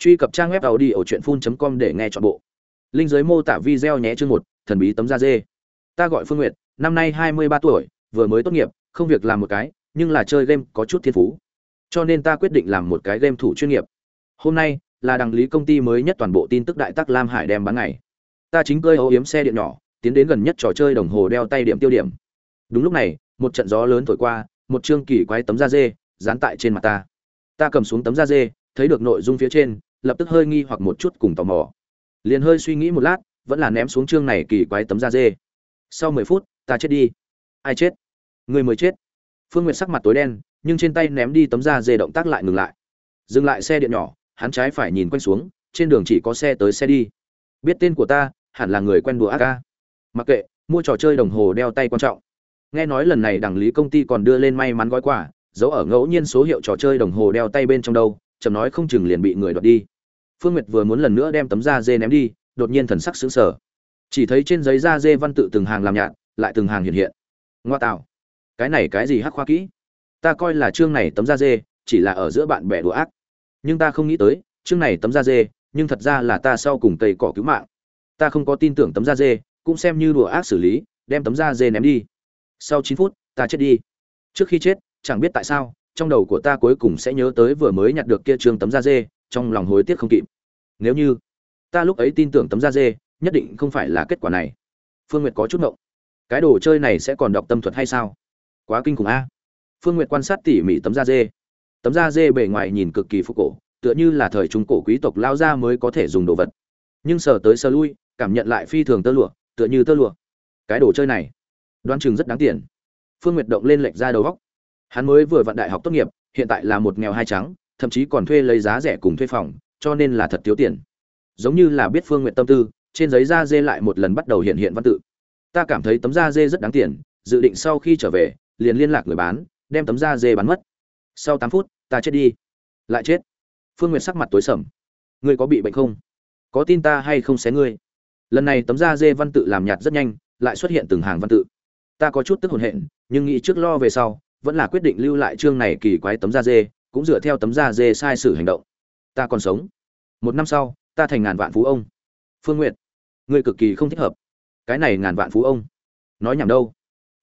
truy cập trang web tàu đi ở truyện phun com để nghe chọn bộ. Linh giới mô tả video nhé chương một, thần bí tấm da dê. Ta gọi phương nguyệt, năm nay hai mươi ba tuổi, vừa mới tốt nghiệp, không việc làm một cái, nhưng là chơi game có chút thiên phú. Cho nên ta quyết định làm một cái game thủ chuyên nghiệp. Hôm nay là đăng lý công ty mới nhất toàn bộ tin tức đại tắc lam hải đem bán ngày. Ta chính cơi ấu yếm xe điện nhỏ, tiến đến gần nhất trò chơi đồng hồ đeo tay điểm tiêu điểm. Đúng lúc này, một trận gió lớn thổi qua, một chương kỳ quái tấm da dê dán tại trên mặt ta. Ta cầm xuống tấm da dê, thấy được nội dung phía trên lập tức hơi nghi hoặc một chút cùng tò mò. Liền hơi suy nghĩ một lát, vẫn là ném xuống chương này kỳ quái tấm da dê. Sau mười phút, ta chết đi. Ai chết? Người mới chết. Phương nguyệt sắc mặt tối đen, nhưng trên tay ném đi tấm da dê động tác lại ngừng lại. Dừng lại xe điện nhỏ, hắn trái phải nhìn quanh xuống, trên đường chỉ có xe tới xe đi. Biết tên của ta, hẳn là người quen đùa ác ca. Mặc kệ, mua trò chơi đồng hồ đeo tay quan trọng. Nghe nói lần này đảng lý công ty còn đưa lên may mắn gói quà, giấu ở ngẫu nhiên số hiệu trò chơi đồng hồ đeo tay bên trong đâu chậm nói không chừng liền bị người đoạt đi. Phương nguyệt vừa muốn lần nữa đem tấm da dê ném đi, đột nhiên thần sắc sững sờ. Chỉ thấy trên giấy da dê văn tự từng hàng làm nhạt, lại từng hàng hiện hiện. Ngoa tạo. Cái này cái gì hắc khoa kỹ? Ta coi là chương này tấm da dê, chỉ là ở giữa bạn bè đùa ác. Nhưng ta không nghĩ tới, chương này tấm da dê, nhưng thật ra là ta sau cùng cây cỏ cứu mạng. Ta không có tin tưởng tấm da dê, cũng xem như đùa ác xử lý, đem tấm da dê ném đi. Sau chín phút, ta chết đi. Trước khi chết, chẳng biết tại sao trong đầu của ta cuối cùng sẽ nhớ tới vừa mới nhặt được kia trương tấm da dê, trong lòng hối tiếc không kịp. Nếu như ta lúc ấy tin tưởng tấm da dê, nhất định không phải là kết quả này. Phương nguyệt có chút ngộng. Cái đồ chơi này sẽ còn đọc tâm thuật hay sao? Quá kinh khủng a. Phương nguyệt quan sát tỉ mỉ tấm da dê. Tấm da dê bề ngoài nhìn cực kỳ phục cổ, tựa như là thời trung cổ quý tộc lao ra mới có thể dùng đồ vật. Nhưng sờ tới sờ lui, cảm nhận lại phi thường tơ lụa, tựa như tơ lụa. Cái đồ chơi này đoan chừng rất đáng tiền. Phương nguyệt động lên lệch ra đầu góc hắn mới vừa vận đại học tốt nghiệp, hiện tại là một nghèo hai trắng, thậm chí còn thuê lấy giá rẻ cùng thuê phòng, cho nên là thật thiếu tiền. Giống như là biết phương nguyện tâm tư, trên giấy da dê lại một lần bắt đầu hiện hiện văn tự. Ta cảm thấy tấm da dê rất đáng tiền, dự định sau khi trở về, liền liên lạc người bán, đem tấm da dê bán mất. Sau tám phút, ta chết đi. Lại chết. Phương Nguyệt sắc mặt tối sầm. Ngươi có bị bệnh không? Có tin ta hay không xé ngươi? Lần này tấm da dê văn tự làm nhạt rất nhanh, lại xuất hiện từng hàng văn tự. Ta có chút tức hồn hện, nhưng nghĩ trước lo về sau vẫn là quyết định lưu lại chương này kỳ quái tấm da dê, cũng dựa theo tấm da dê sai sử hành động. Ta còn sống. Một năm sau, ta thành ngàn vạn phú ông. Phương n g u y ệ t ngươi cực kỳ không thích hợp. Cái này ngàn vạn phú ông. Nói nhảm đâu.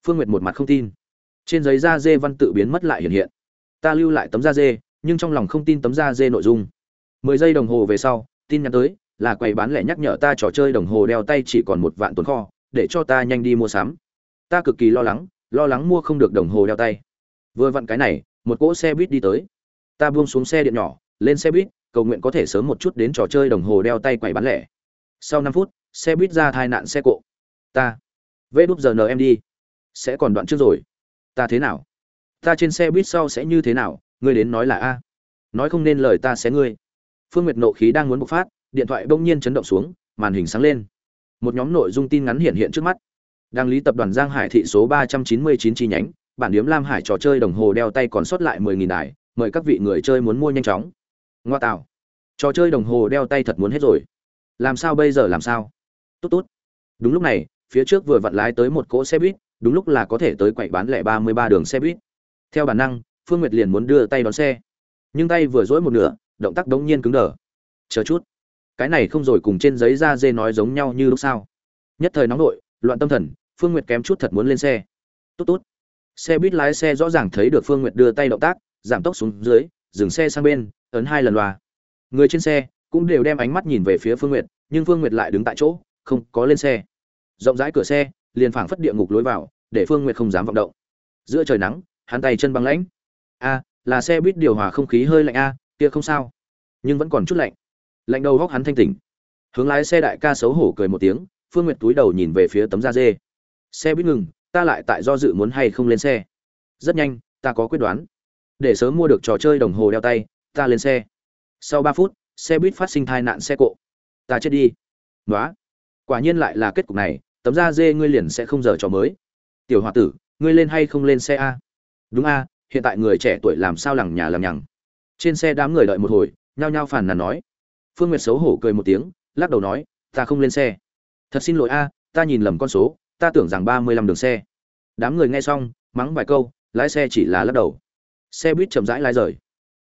Phương n g u y ệ t một mặt không tin. Trên giấy da dê văn tự biến mất lại hiện hiện. Ta lưu lại tấm da dê, nhưng trong lòng không tin tấm da dê nội dung. Mười giây đồng hồ về sau, tin nhắn tới, là quầy bán lẻ nhắc nhở ta trò chơi đồng hồ đeo tay chỉ còn một vạn tồn kho, để cho ta nhanh đi mua sắm. Ta cực kỳ lo lắng lo lắng mua không được đồng hồ đeo tay. Vừa vặn cái này, một cỗ xe buýt đi tới. Ta buông xuống xe điện nhỏ, lên xe buýt, cầu nguyện có thể sớm một chút đến trò chơi đồng hồ đeo tay quầy bán lẻ. Sau năm phút, xe buýt ra tai nạn xe cộ. Ta, vê đúp giờ em đi. Sẽ còn đoạn trước rồi. Ta thế nào? Ta trên xe buýt sau sẽ như thế nào? Ngươi đến nói là a. Nói không nên lời ta sẽ ngươi. Phương nguyệt nộ khí đang muốn bộc phát, điện thoại bỗng nhiên chấn động xuống, màn hình sáng lên. Một nhóm nội dung tin ngắn hiện hiện trước mắt đang lý tập đoàn giang hải thị số ba trăm chín mươi chín chi nhánh, bản điếm lam hải trò chơi đồng hồ đeo tay còn sót lại mười nghìn đài, mời các vị người chơi muốn mua nhanh chóng. Ngoa tạo. Trò chơi đồng hồ đeo tay thật muốn hết rồi. Làm sao bây giờ làm sao? Tốt tốt. Đúng lúc này, phía trước vừa vặn lái tới một cỗ xe buýt, đúng lúc là có thể tới quậy bán lẻ ba mươi ba đường xe buýt. Theo bản năng, phương nguyệt liền muốn đưa tay đón xe. Nhưng tay vừa dỗi một nửa, động tác đống nhiên cứng đờ. Chờ chút. Cái này không rồi cùng trên giấy da dê nói giống nhau như lúc sao nhất thời nóng nội, loạn tâm thần phương nguyệt kém chút thật muốn lên xe. Tốt tốt. Xe buýt lái xe rõ ràng thấy được phương nguyệt đưa tay động tác, giảm tốc xuống dưới, dừng xe sang bên, ấn hai lần loa. Người trên xe cũng đều đem ánh mắt nhìn về phía phương nguyệt, nhưng phương nguyệt lại đứng tại chỗ, không có lên xe. Rộng rãi cửa xe, liền phảng phất địa ngục lối vào, để phương nguyệt không dám vọng động. Giữa trời nắng, hắn tay chân băng lãnh. A, là xe buýt điều hòa không khí hơi lạnh a, kia không sao. Nhưng vẫn còn chút lạnh. Lạnh đầu góc hắn thanh tỉnh. Hướng lái xe đại ca xấu hổ cười một tiếng, phương nguyệt túi đầu nhìn về phía tấm da dê xe buýt ngừng, ta lại tại do dự muốn hay không lên xe. Rất nhanh, ta có quyết đoán. Để sớm mua được trò chơi đồng hồ đeo tay, ta lên xe. Sau ba phút, xe buýt phát sinh tai nạn xe cộ. Ta chết đi. Nói quả nhiên lại là kết cục này, tấm da dê ngươi liền sẽ không giờ trò mới. Tiểu h tử, ngươi lên hay không lên xe a? Đúng a, hiện tại người trẻ tuổi làm sao lằng nhà làm nhằng. Trên xe đám người đợi một hồi, nhao nhao phàn nàn nói. Phương nguyệt xấu hổ cười một tiếng, lắc đầu nói, ta không lên xe. Thật xin lỗi a, ta nhìn lầm con số ta tưởng rằng ba mươi lăm đường xe. Đám người nghe xong, mắng vài câu, lái xe chỉ là lắc đầu. Xe buýt chậm rãi lái rời.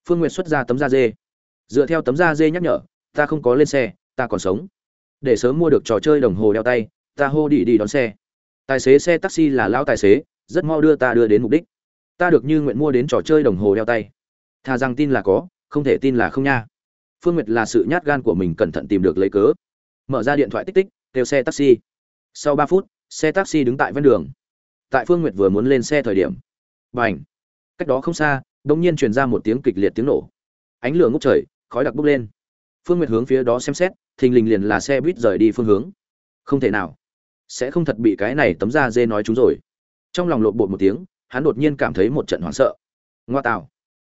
Phương nguyệt xuất ra tấm da dê. Dựa theo tấm da dê nhắc nhở, ta không có lên xe, ta còn sống. Để sớm mua được trò chơi đồng hồ đeo tay, ta hô đi đi đón xe. Tài xế xe taxi là lão tài xế, rất mau đưa ta đưa đến mục đích. Ta được như nguyện mua đến trò chơi đồng hồ đeo tay. Thà rằng tin là có, không thể tin là không nha. Phương nguyệt là sự nhát gan của mình cẩn thận tìm được lấy cớ. Mở ra điện thoại tích tích, kêu xe taxi. Sau ba phút xe taxi đứng tại ven đường. Tại phương nguyệt vừa muốn lên xe thời điểm b à n h cách đó không xa đ ỗ n g nhiên truyền ra một tiếng kịch liệt tiếng nổ. Ánh lửa ngốc trời, khói đặc bốc lên. Phương nguyệt hướng phía đó xem xét, thình lình liền là xe buýt rời đi phương hướng. Không thể nào. Sẽ không thật bị cái này tấm da dê nói chúng rồi. Trong lòng lộn bột một tiếng, hắn đột nhiên cảm thấy một trận hoảng sợ. Ngoa tạo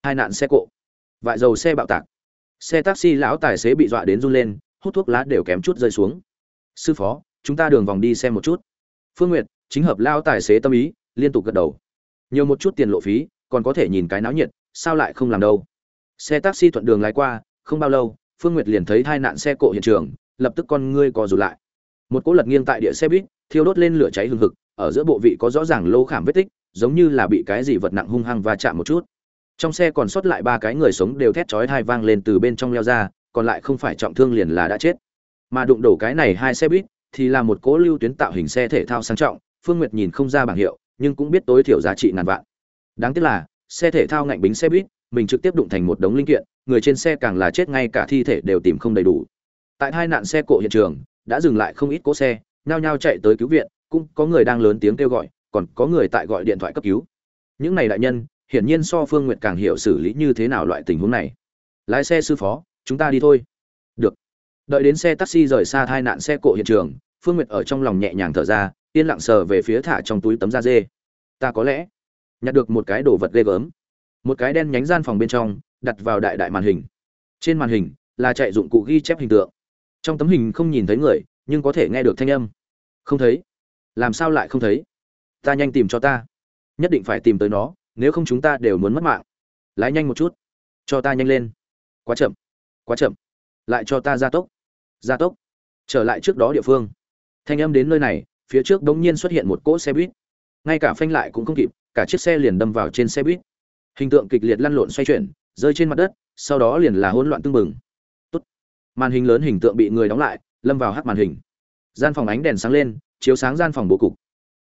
hai nạn xe cộ. Vại dầu xe bạo tạc. Xe taxi lão tài xế bị dọa đến run lên, hút thuốc lá đều kém chút rơi xuống. Sư phó, chúng ta đường vòng đi xem một chút phương nguyệt, chính hợp lao tài xế tâm ý, liên tục gật đầu. Nhiều một chút tiền lộ phí, còn có thể nhìn cái náo nhiệt, sao lại không làm đâu? Xe taxi thuận đường lái qua, không bao lâu, phương nguyệt liền thấy hai nạn xe cộ hiện trường, lập tức con ngươi co rụt lại. Một cỗ lật nghiêng tại địa xe buýt, thiêu đốt lên lửa cháy hừng hực, ở giữa bộ vị có rõ ràng lô khảm vết tích, giống như là bị cái gì vật nặng hung hăng va chạm một chút. Trong xe còn sót lại ba cái người sống đều thét chói tai vang lên từ bên trong leo ra, còn lại không phải trọng thương liền là đã chết. Mà đụng đổ cái này hai xe buýt thì là một cố lưu tuyến tạo hình xe thể thao sang trọng phương nguyệt nhìn không ra bảng hiệu nhưng cũng biết tối thiểu giá trị ngàn vạn đáng tiếc là xe thể thao ngạnh bính xe buýt mình trực tiếp đụng thành một đống linh kiện người trên xe càng là chết ngay cả thi thể đều tìm không đầy đủ tại hai nạn xe cộ hiện trường đã dừng lại không ít cỗ xe nhao nhao chạy tới cứu viện cũng có người đang lớn tiếng kêu gọi còn có người tại gọi điện thoại cấp cứu những này đại nhân hiển nhiên so Phương Nguyệt càng hiểu xử lý như thế nào loại tình huống này. Lái xe sư phó, chúng ta đi thôi. Đợi đến xe taxi rời xa tai nạn xe cộ hiện trường, Phương Nguyệt ở trong lòng nhẹ nhàng thở ra, yên lặng sờ về phía thả trong túi tấm da dê. Ta có lẽ nhặt được một cái đồ vật ghê gớm. Một cái đen nhánh gian phòng bên trong, đặt vào đại đại màn hình. Trên màn hình là chạy dụng cụ ghi chép hình tượng. Trong tấm hình không nhìn thấy người, nhưng có thể nghe được thanh âm. Không thấy. Làm sao lại không thấy? Ta nhanh tìm cho ta. Nhất định phải tìm tới nó, nếu không chúng ta đều muốn mất mạng lái nhanh một chút cho ta nhanh lên quá chậm quá chậm lại cho ta gia tốc gia tốc. Trở lại trước đó địa phương. Thanh âm đến nơi này, phía trước đống nhiên xuất hiện một cỗ xe buýt. Ngay cả phanh lại cũng không kịp, cả chiếc xe liền đâm vào trên xe buýt. Hình tượng kịch liệt lăn lộn xoay chuyển, rơi trên mặt đất, sau đó liền là hỗn loạn tưng bừng. Tốt. màn hình lớn hình tượng bị người đóng lại, lâm vào hắt màn hình. Gian phòng ánh đèn sáng lên, chiếu sáng gian phòng bố cục.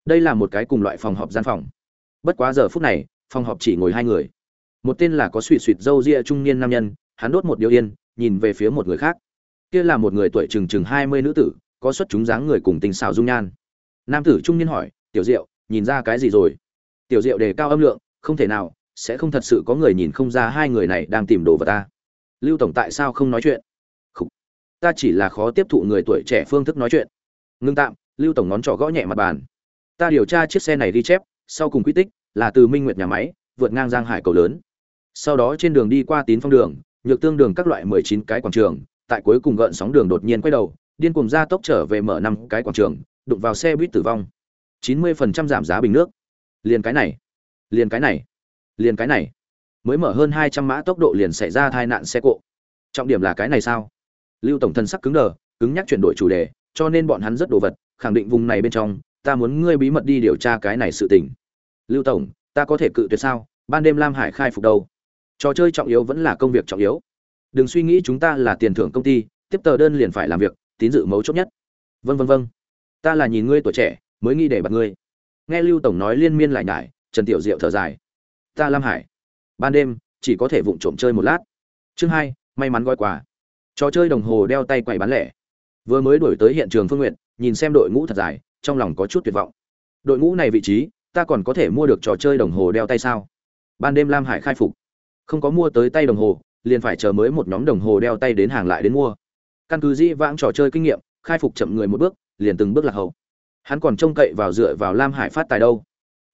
Đây là một cái cùng loại phòng họp gian phòng. Bất quá giờ phút này, phòng họp chỉ ngồi hai người. Một tên là có suỵ suỵt râu ria trung niên nam nhân, hắn đốt một điếu yên, nhìn về phía một người khác kia là một người tuổi chừng chừng hai mươi nữ tử có xuất chúng dáng người cùng tình xảo dung nhan. Nam tử trung niên hỏi tiểu diệu nhìn ra cái gì rồi? Tiểu diệu đề cao âm lượng không thể nào sẽ không thật sự có người nhìn không ra hai người này đang tìm đồ vật ta. Lưu tổng tại sao không nói chuyện? Khủ. ta chỉ là khó tiếp thụ người tuổi trẻ phương thức nói chuyện. Ngưng tạm lưu tổng ngón trỏ gõ nhẹ mặt bàn. Ta điều tra chiếc xe này ghi chép sau cùng quy tích là từ Minh Nguyệt nhà máy, vượt ngang Giang Hải cầu lớn. Sau đó trên đường đi qua Tín Phong đường, nhược tương đường các loại 19 cái quảng trường, tại cuối cùng gợn sóng đường đột nhiên quay đầu, điên cuồng ra tốc trở về mở năm cái quảng trường, đụng vào xe buýt tử vong. 90% giảm giá bình nước. Liền cái này, liền cái này, liền cái này. Mới mở hơn 200 mã tốc độ liền xảy ra tai nạn xe cộ. Trọng điểm là cái này sao? Lưu tổng thân sắc cứng đờ, cứng nhắc chuyển đổi chủ đề, cho nên bọn hắn rất đồ vật, khẳng định vùng này bên trong, ta muốn ngươi bí mật đi điều tra cái này sự tình lưu tổng ta có thể cự tuyệt sao ban đêm lam hải khai phục đầu, trò chơi trọng yếu vẫn là công việc trọng yếu đừng suy nghĩ chúng ta là tiền thưởng công ty, tiếp tờ đơn liền phải làm việc, tín dự mấu chốt nhất. Vân vân vân ta là nhìn ngươi tuổi trẻ, mới nghĩ để bật ngươi. Nghe lưu tổng nói liên miên lại nhải, trần tiểu diệu thở dài. Ta lam hải. Ban đêm, chỉ có thể vụng trộm chơi một lát. Chương hai, may mắn gói quà. Trò chơi đồng hồ đeo tay quầy bán lẻ. Vừa mới đổi tới hiện trường phương nguyện nhìn xem đội ngũ thật dài, trong lòng có chút tuyệt vọng. Đội ngũ này vị trí, ta còn có thể mua được trò chơi đồng hồ đeo tay sao? Ban đêm lam hải khai phục. Không có mua tới tay đồng hồ liền phải chờ mới một nhóm đồng hồ đeo tay đến hàng lại đến mua. Căn cứ dĩ vãng trò chơi kinh nghiệm, khai phục chậm người một bước, liền từng bước lạc hậu. Hắn còn trông cậy vào dựa vào lam hải phát tài đâu.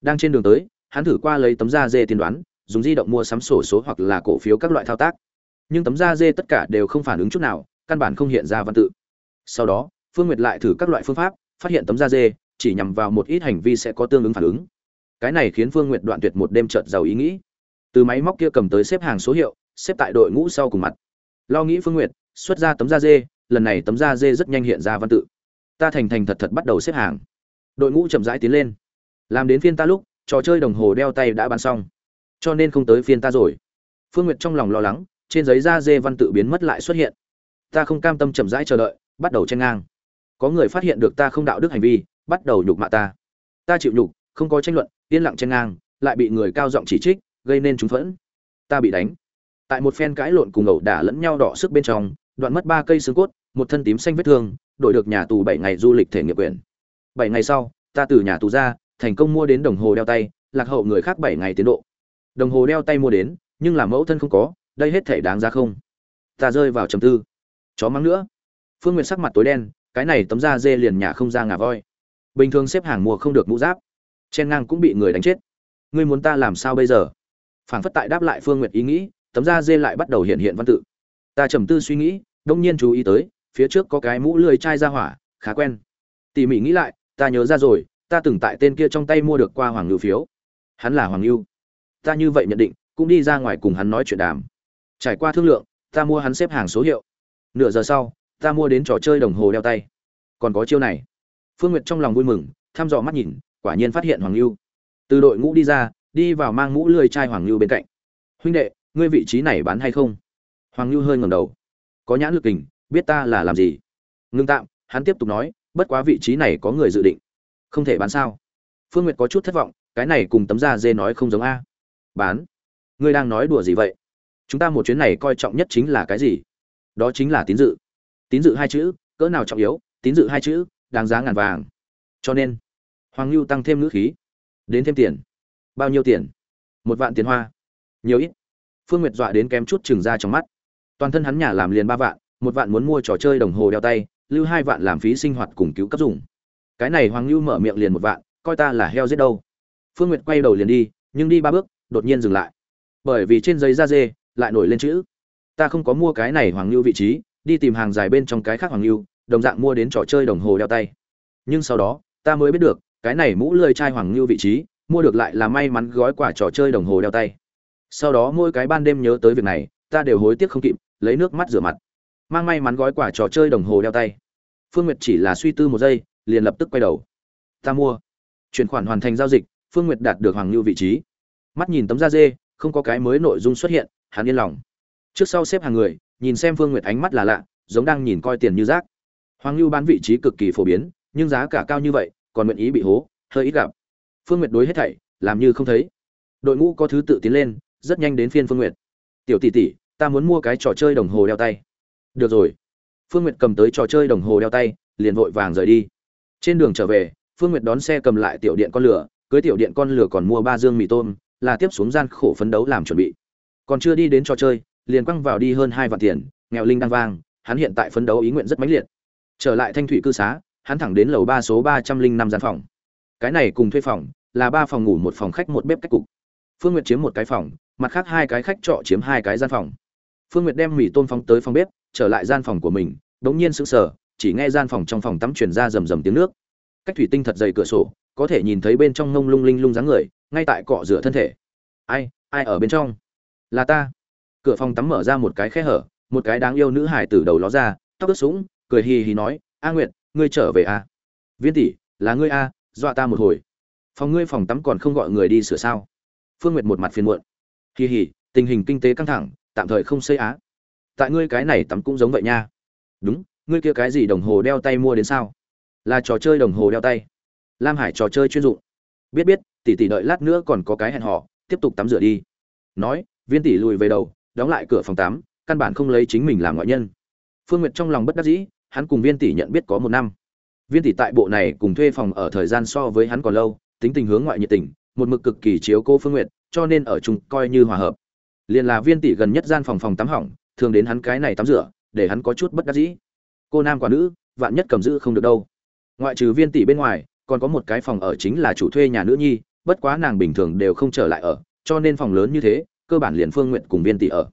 Đang trên đường tới, hắn thử qua lấy tấm da dê tiên đoán, dùng di động mua sắm sổ số hoặc là cổ phiếu các loại thao tác. Nhưng tấm da dê tất cả đều không phản ứng chút nào, căn bản không hiện ra văn tự. Sau đó, phương nguyệt lại thử các loại phương pháp, phát hiện tấm da dê chỉ nhằm vào một ít hành vi sẽ có tương ứng phản ứng. Cái này khiến phương Nguyệt đoạn tuyệt một đêm chợt giàu ý nghĩ. Từ máy móc kia cầm tới xếp hàng số hiệu xếp tại đội ngũ sau cùng mặt. Lo nghĩ phương Nguyệt, xuất ra tấm da dê, lần này tấm da dê rất nhanh hiện ra văn tự. Ta thành thành thật thật bắt đầu xếp hàng. Đội ngũ chậm rãi tiến lên. Làm đến phiên ta lúc, trò chơi đồng hồ đeo tay đã bán xong. Cho nên không tới phiên ta rồi. Phương nguyệt trong lòng lo lắng, trên giấy da dê văn tự biến mất lại xuất hiện. Ta không cam tâm chậm rãi chờ đợi, bắt đầu chen ngang. Có người phát hiện được ta không đạo đức hành vi, bắt đầu nhục mạ ta. Ta chịu nhục, không có tranh luận, yên lặng chen ngang, lại bị người cao giọng chỉ trích, gây nên chúng phẫn. Ta bị đánh tại một phen cãi lộn cùng ẩu đả lẫn nhau đỏ sức bên trong, đoạn mất ba cây xương cốt, một thân tím xanh vết thương, đổi được nhà tù bảy ngày du lịch thể nghiệp quyền. Bảy ngày sau, ta từ nhà tù ra, thành công mua đến đồng hồ đeo tay, lạc hậu người khác bảy ngày tiến độ. Đồng hồ đeo tay mua đến, nhưng làm mẫu thân không có, đây hết thể đáng ra không? Ta rơi vào trầm tư. Chó mắng nữa. Phương nguyện sắc mặt tối đen, cái này tấm da dê liền nhà không ra ngà voi. Bình thường xếp hàng mua không được mũ giáp. Chen ngang cũng bị người đánh chết. Ngươi muốn ta làm sao bây giờ? Phảng phất tại đáp lại phương nguyện ý nghĩ tấm da dê lại bắt đầu hiện hiện văn tự. Ta trầm tư suy nghĩ, đông nhiên chú ý tới, phía trước có cái mũ lười chai ra hỏa, khá quen. Tỉ mỉ nghĩ lại, ta nhớ ra rồi, ta từng tại tên kia trong tay mua được qua hoàng ngưu phiếu. Hắn là hoàng ngưu ta như vậy nhận định, cũng đi ra ngoài cùng hắn nói chuyện đàm. Trải qua thương lượng, ta mua hắn xếp hàng số hiệu. Nửa giờ sau, ta mua đến trò chơi đồng hồ đeo tay. Còn có chiêu này. Phương nguyệt trong lòng vui mừng, thăm dò mắt nhìn, quả nhiên phát hiện hoàng lưu từ đội ngũ đi ra, đi vào mang mũ lười chai hoàng lưu bên cạnh. Huynh đệ ngươi vị trí này bán hay không? Hoàng lưu hơi ngẩng đầu. Có nhãn lực kình, biết ta là làm gì? Ngưng tạm, hắn tiếp tục nói, bất quá vị trí này có người dự định. Không thể bán sao? Phương nguyệt có chút thất vọng, cái này cùng tấm da dê nói không giống a. Bán? Ngươi đang nói đùa gì vậy? Chúng ta một chuyến này coi trọng nhất chính là cái gì? Đó chính là tín dự. Tín dự hai chữ, cỡ nào trọng yếu, tín dự hai chữ, đáng giá ngàn vàng. Cho nên, hoàng lưu tăng thêm ngữ khí. Đến thêm tiền. Bao nhiêu tiền? Một vạn tiền hoa. Nhiều ít phương nguyệt dọa đến kém chút chừng ra trong mắt. Toàn thân hắn nhà làm liền ba vạn, một vạn muốn mua trò chơi đồng hồ đeo tay, lưu hai vạn làm phí sinh hoạt cùng cứu cấp dùng. Cái này hoàng lưu mở miệng liền một vạn, coi ta là heo giết đâu. Phương nguyệt quay đầu liền đi, nhưng đi ba bước, đột nhiên dừng lại. Bởi vì trên giấy da dê, lại nổi lên chữ. Ta không có mua cái này hoàng lưu vị trí, đi tìm hàng dài bên trong cái khác hoàng lưu đồng dạng mua đến trò chơi đồng hồ đeo tay. Nhưng sau đó, ta mới biết được, cái này mũ lơi chai hoàng lưu vị trí, mua được lại là may mắn gói quả trò chơi đồng hồ đeo tay sau đó mỗi cái ban đêm nhớ tới việc này, ta đều hối tiếc không kịp, lấy nước mắt rửa mặt. Mang may mắn gói quả trò chơi đồng hồ đeo tay. Phương nguyệt chỉ là suy tư một giây, liền lập tức quay đầu. Ta mua. Chuyển khoản hoàn thành giao dịch, phương nguyệt đạt được hoàng lưu vị trí. Mắt nhìn tấm da dê, không có cái mới nội dung xuất hiện, hắn yên lòng. Trước sau xếp hàng người, nhìn xem phương nguyệt ánh mắt là lạ, giống đang nhìn coi tiền như rác. Hoàng lưu bán vị trí cực kỳ phổ biến, nhưng giá cả cao như vậy, còn nguyện ý bị hố, hơi ít gặp. Phương nguyệt đối hết thảy, làm như không thấy. Đội ngũ có thứ tự tiến lên rất nhanh đến phiên phương nguyệt. Tiểu tỷ tỷ, ta muốn mua cái trò chơi đồng hồ đeo tay. Được rồi. Phương nguyệt cầm tới trò chơi đồng hồ đeo tay, liền vội vàng rời đi. Trên đường trở về, phương nguyệt đón xe cầm lại tiểu điện con lửa, cưới tiểu điện con lửa còn mua ba dương mì tôm, là tiếp xuống gian khổ phấn đấu làm chuẩn bị. Còn chưa đi đến trò chơi, liền quăng vào đi hơn hai vạn tiền, nghèo linh đang vang, hắn hiện tại phấn đấu ý nguyện rất mãnh liệt. Trở lại thanh thủy cư xá, hắn thẳng đến lầu ba số ba trăm linh năm gian phòng. Cái này cùng thuê phòng, là ba phòng ngủ, một phòng khách, một bếp cách cục. Phương nguyệt chiếm một cái phòng mặt khác hai cái khách trọ chiếm hai cái gian phòng. Phương nguyệt đem mì tôm phóng tới phòng bếp, trở lại gian phòng của mình, đống nhiên sững sờ, chỉ nghe gian phòng trong phòng tắm truyền ra rầm rầm tiếng nước. Cách thủy tinh thật dày cửa sổ, có thể nhìn thấy bên trong ngông lung linh lung dáng người, ngay tại cọ rửa thân thể. Ai ai ở bên trong? Là ta. Cửa phòng tắm mở ra một cái khe hở, một cái đáng yêu nữ hải từ đầu ló ra, tóc ướt sũng, cười hì hì nói, a nguyệt, ngươi trở về a à? viên tỷ, là ngươi a dọa ta một hồi. Phòng ngươi phòng tắm còn không gọi người đi sửa sao? Phương nguyệt một mặt phiền muộn kỳ hỉ, tình hình kinh tế căng thẳng tạm thời không xây á. Tại ngươi cái này tắm cũng giống vậy nha. Đúng ngươi kia cái gì đồng hồ đeo tay mua đến sao? Là trò chơi đồng hồ đeo tay. Lam hải trò chơi chuyên dụng. Biết biết tỷ tỷ đợi lát nữa còn có cái hẹn họ tiếp tục tắm rửa đi. Nói viên tỷ lùi về đầu đóng lại cửa phòng tắm căn bản không lấy chính mình làm ngoại nhân. Phương nguyệt trong lòng bất đắc dĩ hắn cùng viên tỷ nhận biết có một năm. Viên tỷ tại bộ này cùng thuê phòng ở thời gian so với hắn còn lâu tính tình hướng ngoại nhiệt tình một mực cực kỳ chiếu cô phương nguyệt cho nên ở chung coi như hòa hợp. Liền là viên tỷ gần nhất gian phòng phòng tắm hỏng, thường đến hắn cái này tắm rửa, để hắn có chút bất đắc dĩ. Cô nam quả nữ, vạn nhất cầm giữ không được đâu. Ngoại trừ viên tỷ bên ngoài, còn có một cái phòng ở chính là chủ thuê nhà nữ nhi, bất quá nàng bình thường đều không trở lại ở, cho nên phòng lớn như thế, cơ bản liền phương nguyện cùng viên tỷ ở.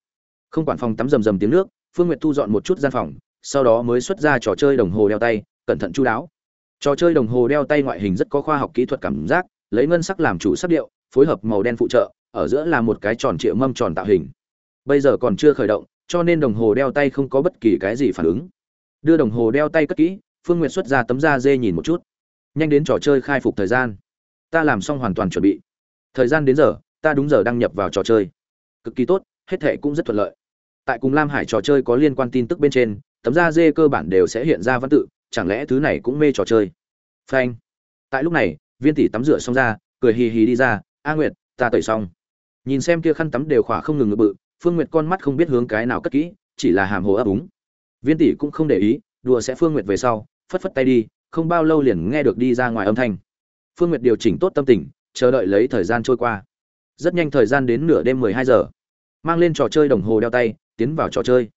Không quản phòng tắm rầm rầm tiếng nước, phương nguyện thu dọn một chút gian phòng, sau đó mới xuất ra trò chơi đồng hồ đeo tay, cẩn thận chu đáo. Trò chơi đồng hồ đeo tay ngoại hình rất có khoa học kỹ thuật cảm giác, lấy ngân sắc làm chủ sắc điệu phối hợp màu đen phụ trợ, ở giữa là một cái tròn triệu mâm tròn tạo hình. Bây giờ còn chưa khởi động, cho nên đồng hồ đeo tay không có bất kỳ cái gì phản ứng. Đưa đồng hồ đeo tay cất kỹ, phương n g u y ệ t xuất ra tấm da dê nhìn một chút. Nhanh đến trò chơi khai phục thời gian. Ta làm xong hoàn toàn chuẩn bị. Thời gian đến giờ, ta đúng giờ đăng nhập vào trò chơi. Cực kỳ tốt, hết thệ cũng rất thuận lợi. Tại cùng lam hải trò chơi có liên quan tin tức bên trên, tấm da dê cơ bản đều sẽ hiện ra văn tự, chẳng lẽ thứ này cũng mê trò chơi? Phanh. Tại lúc này, viên tỷ tắm rửa xong ra, cười hì hì đi ra a nguyệt, ta tẩy xong. Nhìn xem kia khăn tắm đều khỏa không ngừng ngự bự, phương nguyệt con mắt không biết hướng cái nào cất kỹ, chỉ là hàm hồ ấp úng. Viên tỷ cũng không để ý, đùa sẽ phương nguyệt về sau, phất phất tay đi, không bao lâu liền nghe được đi ra ngoài âm thanh. Phương nguyệt điều chỉnh tốt tâm tình, chờ đợi lấy thời gian trôi qua. Rất nhanh thời gian đến nửa đêm mười hai giờ. Mang lên trò chơi đồng hồ đeo tay, tiến vào trò chơi.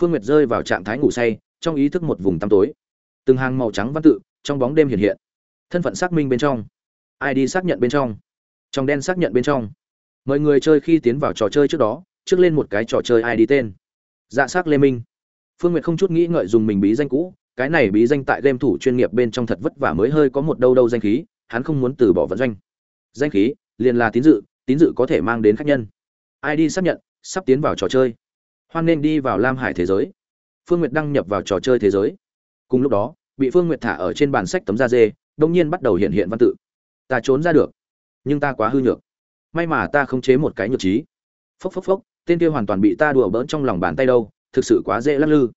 Phương nguyệt rơi vào trạng thái ngủ say, trong ý thức một vùng tăm tối. Từng hàng màu trắng văn tự trong bóng đêm hiện hiện. Thân phận xác minh bên trong. Id xác nhận bên trong? Trong đen xác nhận bên trong. Mời người chơi khi tiến vào trò chơi trước đó, trước lên một cái trò chơi id tên. Dạ s á c lê minh. Phương nguyệt không chút nghĩ ngợi dùng mình bí danh cũ, cái này bí danh tại game thủ chuyên nghiệp bên trong thật vất vả mới hơi có một đâu đâu danh khí, hắn không muốn từ bỏ vận doanh. Danh khí, liền là tín dự tín dự có thể mang đến khách nhân. Id xác nhận, sắp tiến vào trò chơi. Hoan nên đi vào lam hải thế giới. Phương nguyệt đăng nhập vào trò chơi thế giới. Cùng lúc đó, bị phương nguyệt thả ở trên bàn sách tấm da dê, đông nhiên bắt đầu hiện hiện văn tự. Ta trốn ra được nhưng ta quá hư nhược. May mà ta không chế một cái nhược trí. Phốc phốc phốc, tên kia hoàn toàn bị ta đùa bỡn trong lòng bàn tay đâu, thực sự quá dễ lắc lư.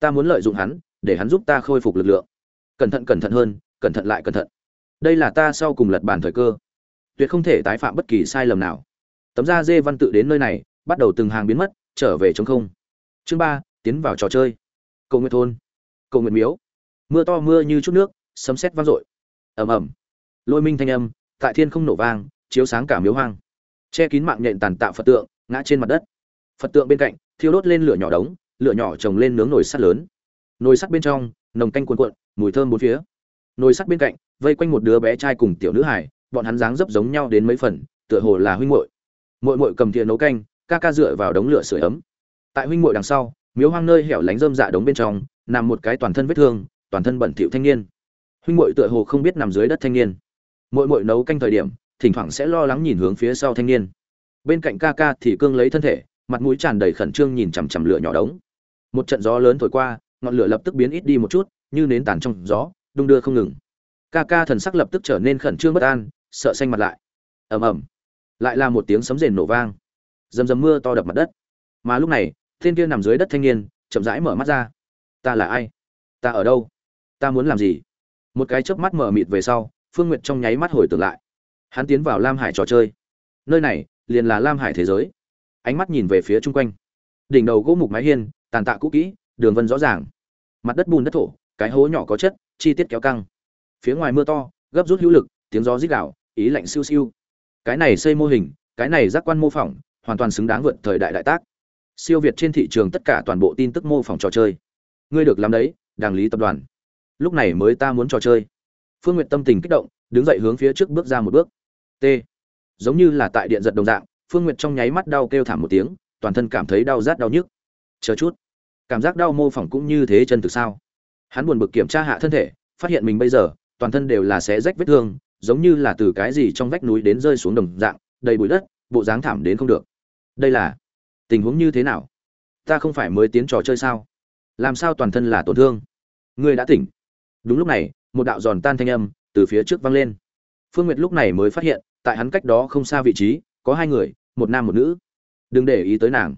Ta muốn lợi dụng hắn, để hắn giúp ta khôi phục lực lượng. Cẩn thận cẩn thận hơn, cẩn thận lại cẩn thận. Đây là ta sau cùng lật bàn thời cơ. Tuyệt không thể tái phạm bất kỳ sai lầm nào. Tấm da dê văn tự đến nơi này, bắt đầu từng hàng biến mất, trở về chống không. Chương ba, tiến vào trò chơi. Cầu nguyện thôn. Cầu nguyện miếu. Mưa to mưa như chút nước, sấm sét vang dội. Ầm ầm. Lôi minh thanh âm tại thiên không nổ vang, chiếu sáng cả miếu hoang. Che kín mạng nhện tàn tạo phật tượng, ngã trên mặt đất. Phật tượng bên cạnh, thiêu đốt lên lửa nhỏ đống, lửa nhỏ trồng lên nướng nồi sắt lớn. Nồi sắt bên trong, nồng canh cuồn cuộn, mùi thơm bốn phía. Nồi sắt bên cạnh, vây quanh một đứa bé trai cùng tiểu nữ hải bọn hắn dáng dấp giống nhau đến mấy phần, tựa hồ là huynh muội. Muội muội cầm thìa nấu canh, ca ca dựa vào đống lửa sưởi ấm. Tại huynh muội đằng sau, miếu hoang nơi hẻo lánh rơm dạ đống bên trong, nằm một cái toàn thân vết thương, toàn thân bẩn thỉu thanh niên. Huynh muội tựa hồ không biết nằm dưới đất thanh niên. Mỗi mỗi nấu canh thời điểm, thỉnh thoảng sẽ lo lắng nhìn hướng phía sau thanh niên. Bên cạnh ca ca thì cương lấy thân thể, mặt mũi tràn đầy khẩn trương nhìn chằm chằm lửa nhỏ đống. Một trận gió lớn thổi qua, ngọn lửa lập tức biến ít đi một chút, như nến tàn trong gió, đung đưa không ngừng. Ca ca thần sắc lập tức trở nên khẩn trương bất an, sợ xanh mặt lại. Ầm ầm. Lại là một tiếng sấm rền nổ vang. Dầm dầm mưa to đập mặt đất. Mà lúc này, thiên kia nằm dưới đất thanh niên, chậm rãi mở mắt ra. Ta là ai? Ta ở đâu? Ta muốn làm gì? Một cái chớp mắt mở mịt về sau phương n g u y ệ t trong nháy mắt hồi tưởng lại. Hắn tiến vào lam hải trò chơi. Nơi này liền là lam hải thế giới. Ánh mắt nhìn về phía chung quanh. Đỉnh đầu gỗ mục mái hiên, tàn tạ cũ kỹ, đường vân rõ ràng. Mặt đất bùn đất thổ, cái hố nhỏ có chất, chi tiết kéo căng. Phía ngoài mưa to, gấp rút hữu lực, tiếng gió rít gạo ý lạnh siêu siêu. Cái này xây mô hình, cái này giác quan mô phỏng, hoàn toàn xứng đáng vượt thời đại đại tác. Siêu việt trên thị trường tất cả toàn bộ tin tức mô phỏng trò chơi. Ngươi được làm đấy, đảng lý tập đoàn. Lúc này mới ta muốn trò chơi phương Nguyệt tâm tình kích động, đứng dậy hướng phía trước bước ra một bước. T. Giống như là tại điện giật đồng dạng, phương Nguyệt trong nháy mắt đau kêu thảm một tiếng, toàn thân cảm thấy đau rát đau nhức. Chờ chút. Cảm giác đau mô phỏng cũng như thế chân từ sao? Hắn buồn bực kiểm tra hạ thân thể, phát hiện mình bây giờ, toàn thân đều là xé rách vết thương, giống như là từ cái gì trong vách núi đến rơi xuống đồng dạng, đầy bụi đất, bộ dáng thảm đến không được. Đây là tình huống như thế nào? Ta không phải mới tiến trò chơi sao? Làm sao toàn thân là tổn thương? Ngươi đã tỉnh. Đúng lúc này một đạo giòn tan thanh âm từ phía trước vang lên. Phương nguyệt lúc này mới phát hiện, tại hắn cách đó không xa vị trí, có hai người, một nam một nữ. Đừng để ý tới nàng.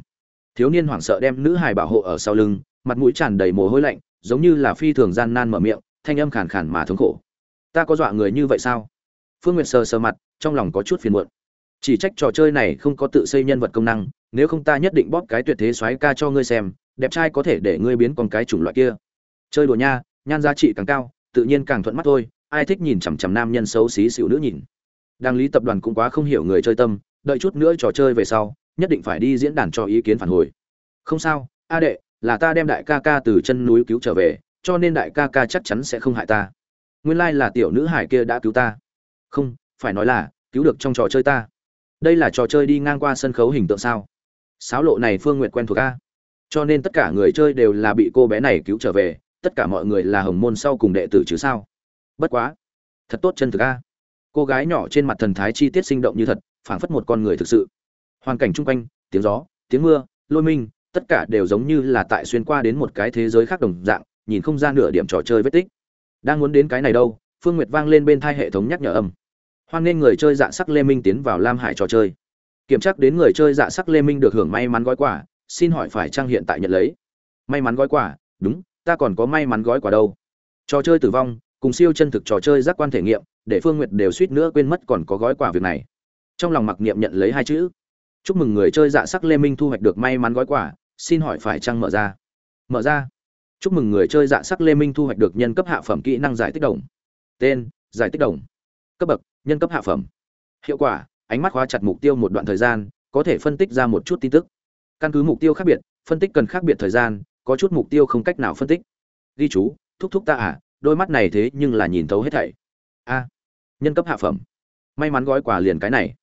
Thiếu niên hoảng sợ đem nữ hài bảo hộ ở sau lưng, mặt mũi tràn đầy mồ hôi lạnh, giống như là phi thường gian nan mở miệng, thanh âm khàn khàn mà thống khổ. Ta có dọa người như vậy sao? Phương nguyệt sờ sờ mặt, trong lòng có chút phiền muộn. Chỉ trách trò chơi này không có tự xây nhân vật công năng, nếu không ta nhất định bóp cái tuyệt thế xoáy ca cho ngươi xem, đẹp trai có thể để ngươi biến con cái chủng loại kia. Chơi đùa nha, nhan giá trị càng cao tự nhiên càng thuận mắt thôi, ai thích nhìn chằm chằm nam nhân xấu xí xỉu nữ nhìn. Đăng lý tập đoàn cũng quá không hiểu người chơi tâm, đợi chút nữa trò chơi về sau, nhất định phải đi diễn đàn cho ý kiến phản hồi. Không sao, a đệ, là ta đem đại ca ca từ chân núi cứu trở về, cho nên đại ca ca chắc chắn sẽ không hại ta. Nguyên lai là tiểu nữ hải kia đã cứu ta. Không, phải nói là, cứu được trong trò chơi ta. Đây là trò chơi đi ngang qua sân khấu hình tượng sao? Sáo lộ này phương nguyện quen thuộc a. Cho nên tất cả người chơi đều là bị cô bé này cứu trở về tất cả mọi người là hồng môn sau cùng đệ tử chứ sao? Bất quá, thật tốt chân thực a. Cô gái nhỏ trên mặt thần thái chi tiết sinh động như thật, phảng phất một con người thực sự. Hoàn cảnh chung quanh, tiếng gió, tiếng mưa, lôi minh, tất cả đều giống như là tại xuyên qua đến một cái thế giới khác đồng dạng, nhìn không ra nửa điểm trò chơi vết tích. Đang muốn đến cái này đâu, phương nguyệt vang lên bên thai hệ thống nhắc nhở âm. Hoan nên người chơi dạ sắc lê minh tiến vào lam hải trò chơi. Kiểm tra đến người chơi dạ sắc lê minh được hưởng may mắn gói quà, xin hỏi phải trang hiện tại nhận lấy? May mắn gói quà, đúng ta còn có may mắn gói quà đâu. Trò chơi tử vong, cùng siêu chân thực trò chơi giác quan thể nghiệm, để phương nguyệt đều suýt nữa quên mất còn có gói quà việc này. Trong lòng mặc niệm nhận lấy hai chữ. Chúc mừng người chơi dạ sắc lê minh thu hoạch được may mắn gói quà, xin hỏi phải chăng mở ra? Mở ra. Chúc mừng người chơi dạ sắc lê minh thu hoạch được nhân cấp hạ phẩm kỹ năng giải tích đồng. Tên, giải tích đồng. Cấp bậc, nhân cấp hạ phẩm. Hiệu quả, ánh mắt khóa chặt mục tiêu một đoạn thời gian, có thể phân tích ra một chút tin tức. Căn cứ mục tiêu khác biệt, phân tích cần khác biệt thời gian có chút mục tiêu không cách nào phân tích. Ghi chú, thúc thúc ta à đôi mắt này thế nhưng là nhìn thấu hết thảy. A, nhân cấp hạ phẩm. May mắn gói quà liền cái này.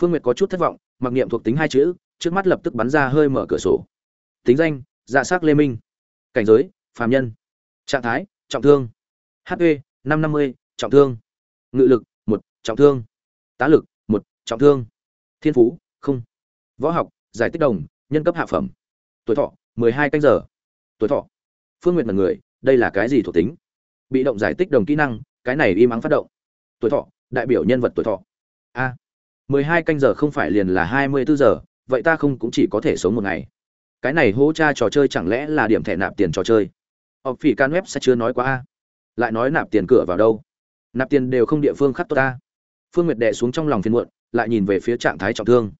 Phương nguyệt có chút thất vọng, mặc niệm thuộc tính hai chữ, trước mắt lập tức bắn ra hơi mở cửa sổ. Tính danh dạ s c lê minh. Cảnh giới, phàm nhân. Trạng thái, trọng thương. Hp năm năm mươi, trọng thương. Ngự lực, một, trọng thương. Tá lực, một, trọng thương. Thiên phú, không. Võ học, giải tích đồng, nhân cấp hạ phẩm. Tuổi thọ, mười hai canh giờ tuổi thọ. Phương nguyện là người, đây là cái gì thuộc tính? Bị động giải tích đồng kỹ năng, cái này im ắng phát động. Tuổi thọ, đại biểu nhân vật tuổi thọ. A, mười hai canh giờ không phải liền là hai mươi bốn giờ, vậy ta không cũng chỉ có thể sống một ngày. Cái này hỗ cha trò chơi chẳng lẽ là điểm thẻ nạp tiền trò chơi? Học phỉ can web sẽ chưa nói quá a. Lại nói nạp tiền cửa vào đâu? Nạp tiền đều không địa phương khắc tốt ta phương nguyệt đệ xuống trong lòng phiền muộn, lại nhìn về phía trạng thái trọng thương.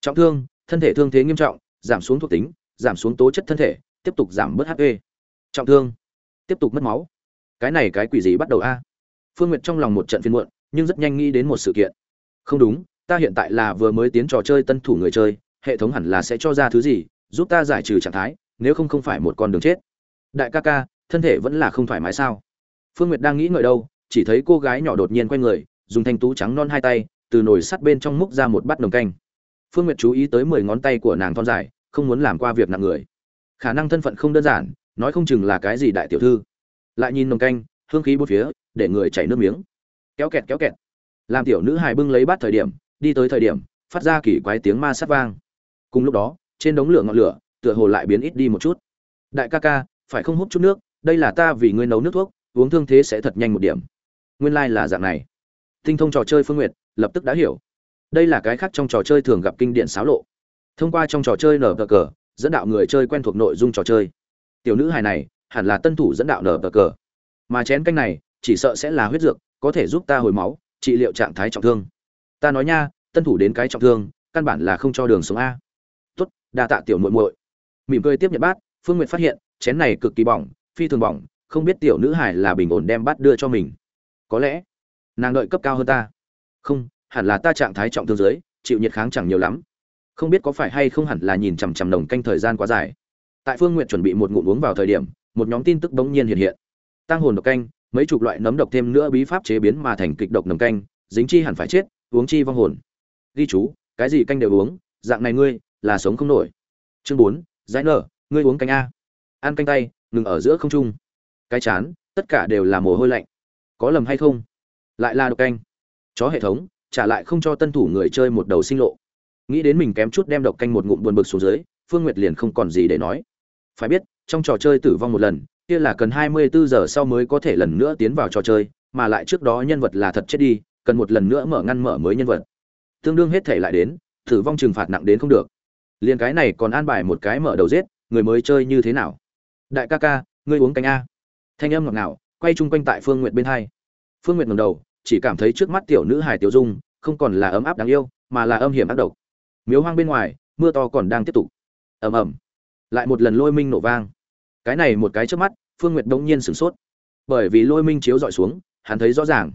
Trọng thương, thân thể thương thế nghiêm trọng, giảm xuống thuộc tính, giảm xuống tố chất thân thể tiếp tục giảm bớt hp trọng thương. Tiếp tục mất máu. Cái này cái quỷ gì bắt đầu a? Phương nguyệt trong lòng một trận phiền muộn, nhưng rất nhanh nghĩ đến một sự kiện. Không đúng, ta hiện tại là vừa mới tiến trò chơi tân thủ người chơi, hệ thống hẳn là sẽ cho ra thứ gì, giúp ta giải trừ trạng thái, nếu không không phải một con đường chết. Đại ca ca, thân thể vẫn là không thoải mái sao? Phương nguyệt đang nghĩ ngợi đâu, chỉ thấy cô gái nhỏ đột nhiên quay người, dùng thanh tú trắng non hai tay, từ nồi sắt bên trong múc ra một bát nồng canh. Phương nguyệt chú ý tới mười ngón tay của nàng thon dài, không muốn làm qua việc nặng người khả năng thân phận không đơn giản, nói không chừng là cái gì đại tiểu thư. Lại nhìn nồng canh, hương khí bốn phía, để người chảy nước miếng. Kéo kẹt kéo kẹt. Làm tiểu nữ hài bưng lấy bát thời điểm, đi tới thời điểm, phát ra kỳ quái tiếng ma sát vang. Cùng lúc đó, trên đống lửa ngọn lửa, tựa hồ lại biến ít đi một chút. Đại ca ca, phải không hút chút nước? Đây là ta vì ngươi nấu nước thuốc, uống thương thế sẽ thật nhanh một điểm. Nguyên lai là dạng này. Tinh thông trò chơi phương nguyệt, lập tức đã hiểu. Đây là cái khác trong trò chơi thường gặp kinh điển xáo lộ. Thông qua trong trò chơi nở cờ cờ dẫn đạo người chơi quen thuộc nội dung trò chơi. Tiểu nữ hài này, hẳn là tân thủ dẫn đạo nở bờ cờ. Mà chén canh này, chỉ sợ sẽ là huyết dược, có thể giúp ta hồi máu, trị liệu trạng thái trọng thương. Ta nói nha, tân thủ đến cái trọng thương, căn bản là không cho đường sống a. Tốt, đa tạ tiểu muội muội. Mỉm cười tiếp nhận bát, phương nguyệt phát hiện, chén này cực kỳ bỏng, phi thường bỏng, không biết tiểu nữ hải là bình ổn đem bát đưa cho mình. Có lẽ, nàng đợi cấp cao hơn ta. Không, hẳn là ta trạng thái trọng thương dưới, chịu nhiệt kháng chẳng nhiều lắm không biết có phải hay không hẳn là nhìn chằm chằm nồng canh thời gian quá dài. Tại phương nguyện chuẩn bị một ngụm uống vào thời điểm, một nhóm tin tức bỗng nhiên hiện hiện. Tăng hồn độc canh, mấy chục loại nấm độc thêm nữa bí pháp chế biến mà thành kịch độc nồng canh, dính chi hẳn phải chết, uống chi vong hồn. Ghi chú, cái gì canh đều uống, dạng này ngươi, là sống không nổi. Chương bốn, giải nở, ngươi uống canh a. Ăn canh tay, ngừng ở giữa không trung. Cái chán, tất cả đều là mồ hôi lạnh. Có lầm hay không? Lại là độc canh. Chó hệ thống, trả lại không cho tân thủ người chơi một đầu sinh lộ nghĩ đến mình kém chút đem độc canh một ngụm buồn bực xuống dưới, phương nguyệt liền không còn gì để nói. Phải biết, trong trò chơi tử vong một lần, kia là cần 24 giờ sau mới có thể lần nữa tiến vào trò chơi, mà lại trước đó nhân vật là thật chết đi, cần một lần nữa mở ngăn mở mới nhân vật. Tương đương hết thể lại đến, tử vong trừng phạt nặng đến không được. Liền cái này còn an bài một cái mở đầu giết, người mới chơi như thế nào? Đại ca ca, ngươi uống canh a. Thanh âm ngọt ngào, quay chung quanh tại phương nguyệt bên hai. Phương nguyệt ngầm đầu, chỉ cảm thấy trước mắt tiểu nữ hài tiểu dung, không còn là ấm áp đáng yêu, mà là âm hiểm ác độc miếu hoang bên ngoài, mưa to còn đang tiếp tục. Ầm ầm. Lại một lần lôi minh nổ vang. Cái này một cái trước mắt, phương nguyệt đống nhiên sửng sốt. Bởi vì lôi minh chiếu dọi xuống, hắn thấy rõ ràng.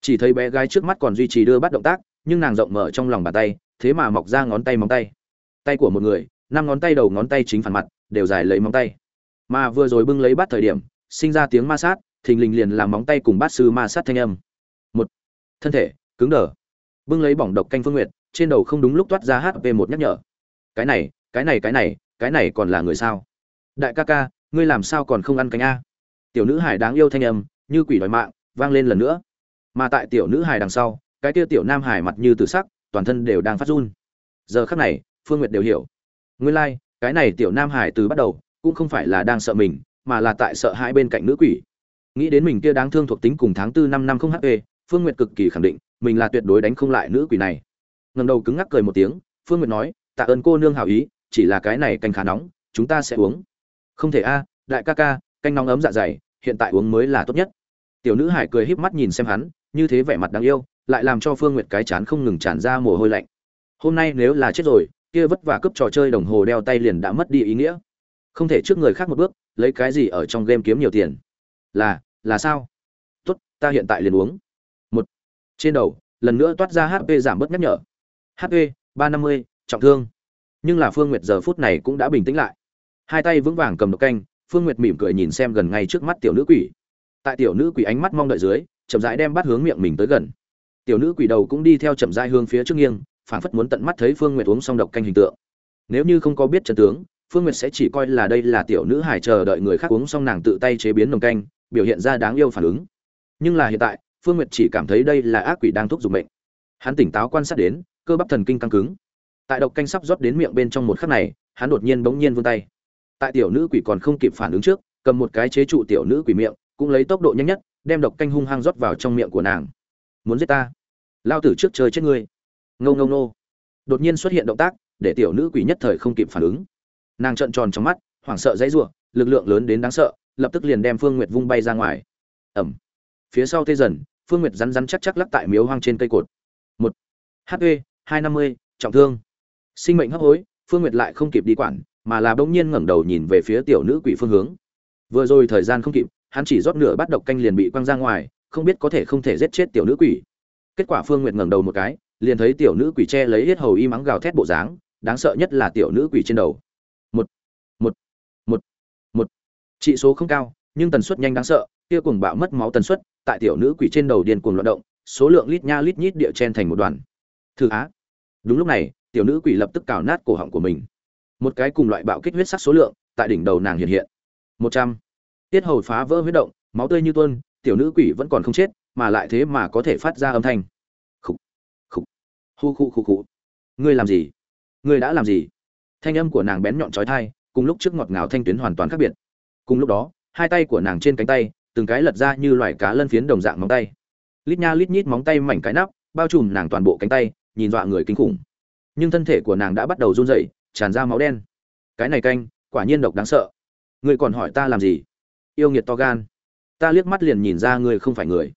Chỉ thấy bé gái trước mắt còn duy trì đưa bắt động tác, nhưng nàng rộng mở trong lòng bàn tay, thế mà mọc ra ngón tay móng tay. Tay của một người, năm ngón tay đầu ngón tay chính phản mặt, đều dài lấy móng tay. Mà vừa rồi bưng lấy bắt thời điểm, sinh ra tiếng ma sát, thình lình liền làm móng tay cùng bát sư ma sát thanh âm. Một, thân thể, cứng đờ. Bưng lấy bỏng độc canh phương nguyệt trên đầu không đúng lúc toát ra hp một nhắc nhở. Cái này cái này cái này cái này còn là người sao? Đại ca ca ngươi làm sao còn không ăn cánh a? Tiểu nữ hải đáng yêu thanh âm như quỷ đòi mạng vang lên lần nữa. Mà tại tiểu nữ hải đằng sau cái kia tiểu nam hải mặt như tử sắc toàn thân đều đang phát run. Giờ khắc này phương nguyệt đều hiểu. Nguyên lai like, cái này tiểu nam hải từ bắt đầu cũng không phải là đang sợ mình mà là tại sợ hai bên cạnh nữ quỷ. Nghĩ đến mình kia đáng thương thuộc tính cùng tháng tư năm năm không hp phương nguyệt cực kỳ khẳng định mình là tuyệt đối đánh không lại nữ quỷ này ngẩng đầu cứng ngắc cười một tiếng, phương nguyệt nói, tạ ơn cô nương hảo ý, chỉ là cái này canh khá nóng, chúng ta sẽ uống. Không thể a, đại ca ca, canh nóng ấm dạ dày, hiện tại uống mới là tốt nhất. Tiểu nữ hải cười híp mắt nhìn xem hắn, như thế vẻ mặt đáng yêu, lại làm cho phương nguyệt cái chán không ngừng tràn ra mồ hôi lạnh. Hôm nay nếu là chết rồi, kia vất vả cướp trò chơi đồng hồ đeo tay liền đã mất đi ý nghĩa. Không thể trước người khác một bước, lấy cái gì ở trong game kiếm nhiều tiền. Là là sao? Tốt, ta hiện tại liền uống. Một, trên đầu, lần nữa toát ra hp giảm bớt nhắc nhở hp ba năm mươi, trọng thương. Nhưng là phương nguyệt giờ phút này cũng đã bình tĩnh lại. Hai tay vững vàng cầm độc canh, phương nguyệt mỉm cười nhìn xem gần ngay trước mắt tiểu nữ quỷ. Tại tiểu nữ quỷ ánh mắt mong đợi dưới, chậm rãi đem bắt hướng miệng mình tới gần. Tiểu nữ quỷ đầu cũng đi theo chậm rãi hướng phía trước nghiêng, phảng phất muốn tận mắt thấy phương nguyệt uống xong độc canh hình tượng. Nếu như không có biết chân tướng, phương nguyệt sẽ chỉ coi là đây là tiểu nữ hải chờ đợi người khác uống xong nàng tự tay chế biến nồng canh, biểu hiện ra đáng yêu phản ứng. Nhưng là hiện tại, phương nguyệt chỉ cảm thấy đây là ác quỷ đang thúc giục mệnh hắn tỉnh táo quan sát đến, cơ bắp thần kinh căng cứng. Tại độc canh sắp rót đến miệng bên trong một khắc này, hắn đột nhiên bỗng nhiên vươn tay. Tại tiểu nữ quỷ còn không kịp phản ứng trước, cầm một cái chế trụ tiểu nữ quỷ miệng, cũng lấy tốc độ nhanh nhất, đem độc canh hung hăng rót vào trong miệng của nàng. Muốn giết ta? Lao tử trước chơi chết ngươi. Ngâu ngâu nô. Đột nhiên xuất hiện động tác, để tiểu nữ quỷ nhất thời không kịp phản ứng. Nàng trợn tròn trong mắt, hoảng sợ dãy rủa, lực lượng lớn đến đáng sợ, lập tức liền đem phương nguyệt vung bay ra ngoài. Ẩm phía sau tê dần, phương nguyệt rắn rắn chắc chắc lắc tại miếu hoang trên cây cột một. Hp hai năm mươi, trọng thương. Sinh mệnh hấp hối, phương nguyệt lại không kịp đi quản, mà là bỗng nhiên ngẩng đầu nhìn về phía tiểu nữ quỷ phương hướng. Vừa rồi thời gian không kịp, hắn chỉ rót nửa bát độc canh liền bị quăng ra ngoài, không biết có thể không thể giết chết tiểu nữ quỷ. Kết quả phương nguyệt ngẩng đầu một cái, liền thấy tiểu nữ quỷ che lấy hết hầu y mắng gào thét bộ dáng, đáng sợ nhất là tiểu nữ quỷ trên đầu. Một. Một. Một. Một. Trị số không cao, nhưng tần suất nhanh đáng sợ, kia cuồng bạo mất máu tần suất, tại tiểu nữ quỷ trên đầu điên cuồng loạn động số lượng lít nha lít nhít địa chen thành một đoàn. Thử á. Đúng lúc này, tiểu nữ quỷ lập tức cào nát cổ họng của mình. Một cái cùng loại bạo kích huyết sắc số lượng, tại đỉnh đầu nàng hiện hiện. Một trăm. Tiết hầu phá vỡ huyết động, máu tươi như tuôn, tiểu nữ quỷ vẫn còn không chết, mà lại thế mà có thể phát ra âm thanh. Khục khục, hu khu khu khu ngươi làm gì? Ngươi đã làm gì? Thanh âm của nàng bén nhọn trói thai cùng lúc trước ngọt ngào thanh tuyến hoàn toàn khác biệt. Cùng lúc đó, hai tay của nàng trên cánh tay, từng cái lật ra như loài cá lân phiến đồng dạng móng tay lít nha lít nhít móng tay mảnh cái nắp, bao trùm nàng toàn bộ cánh tay, nhìn dọa người kinh khủng. Nhưng thân thể của nàng đã bắt đầu run rẩy, tràn ra máu đen. Cái này canh, quả nhiên độc đáng sợ. Ngươi còn hỏi ta làm gì? Yêu nghiệt to gan. Ta liếc mắt liền nhìn ra ngươi không phải người.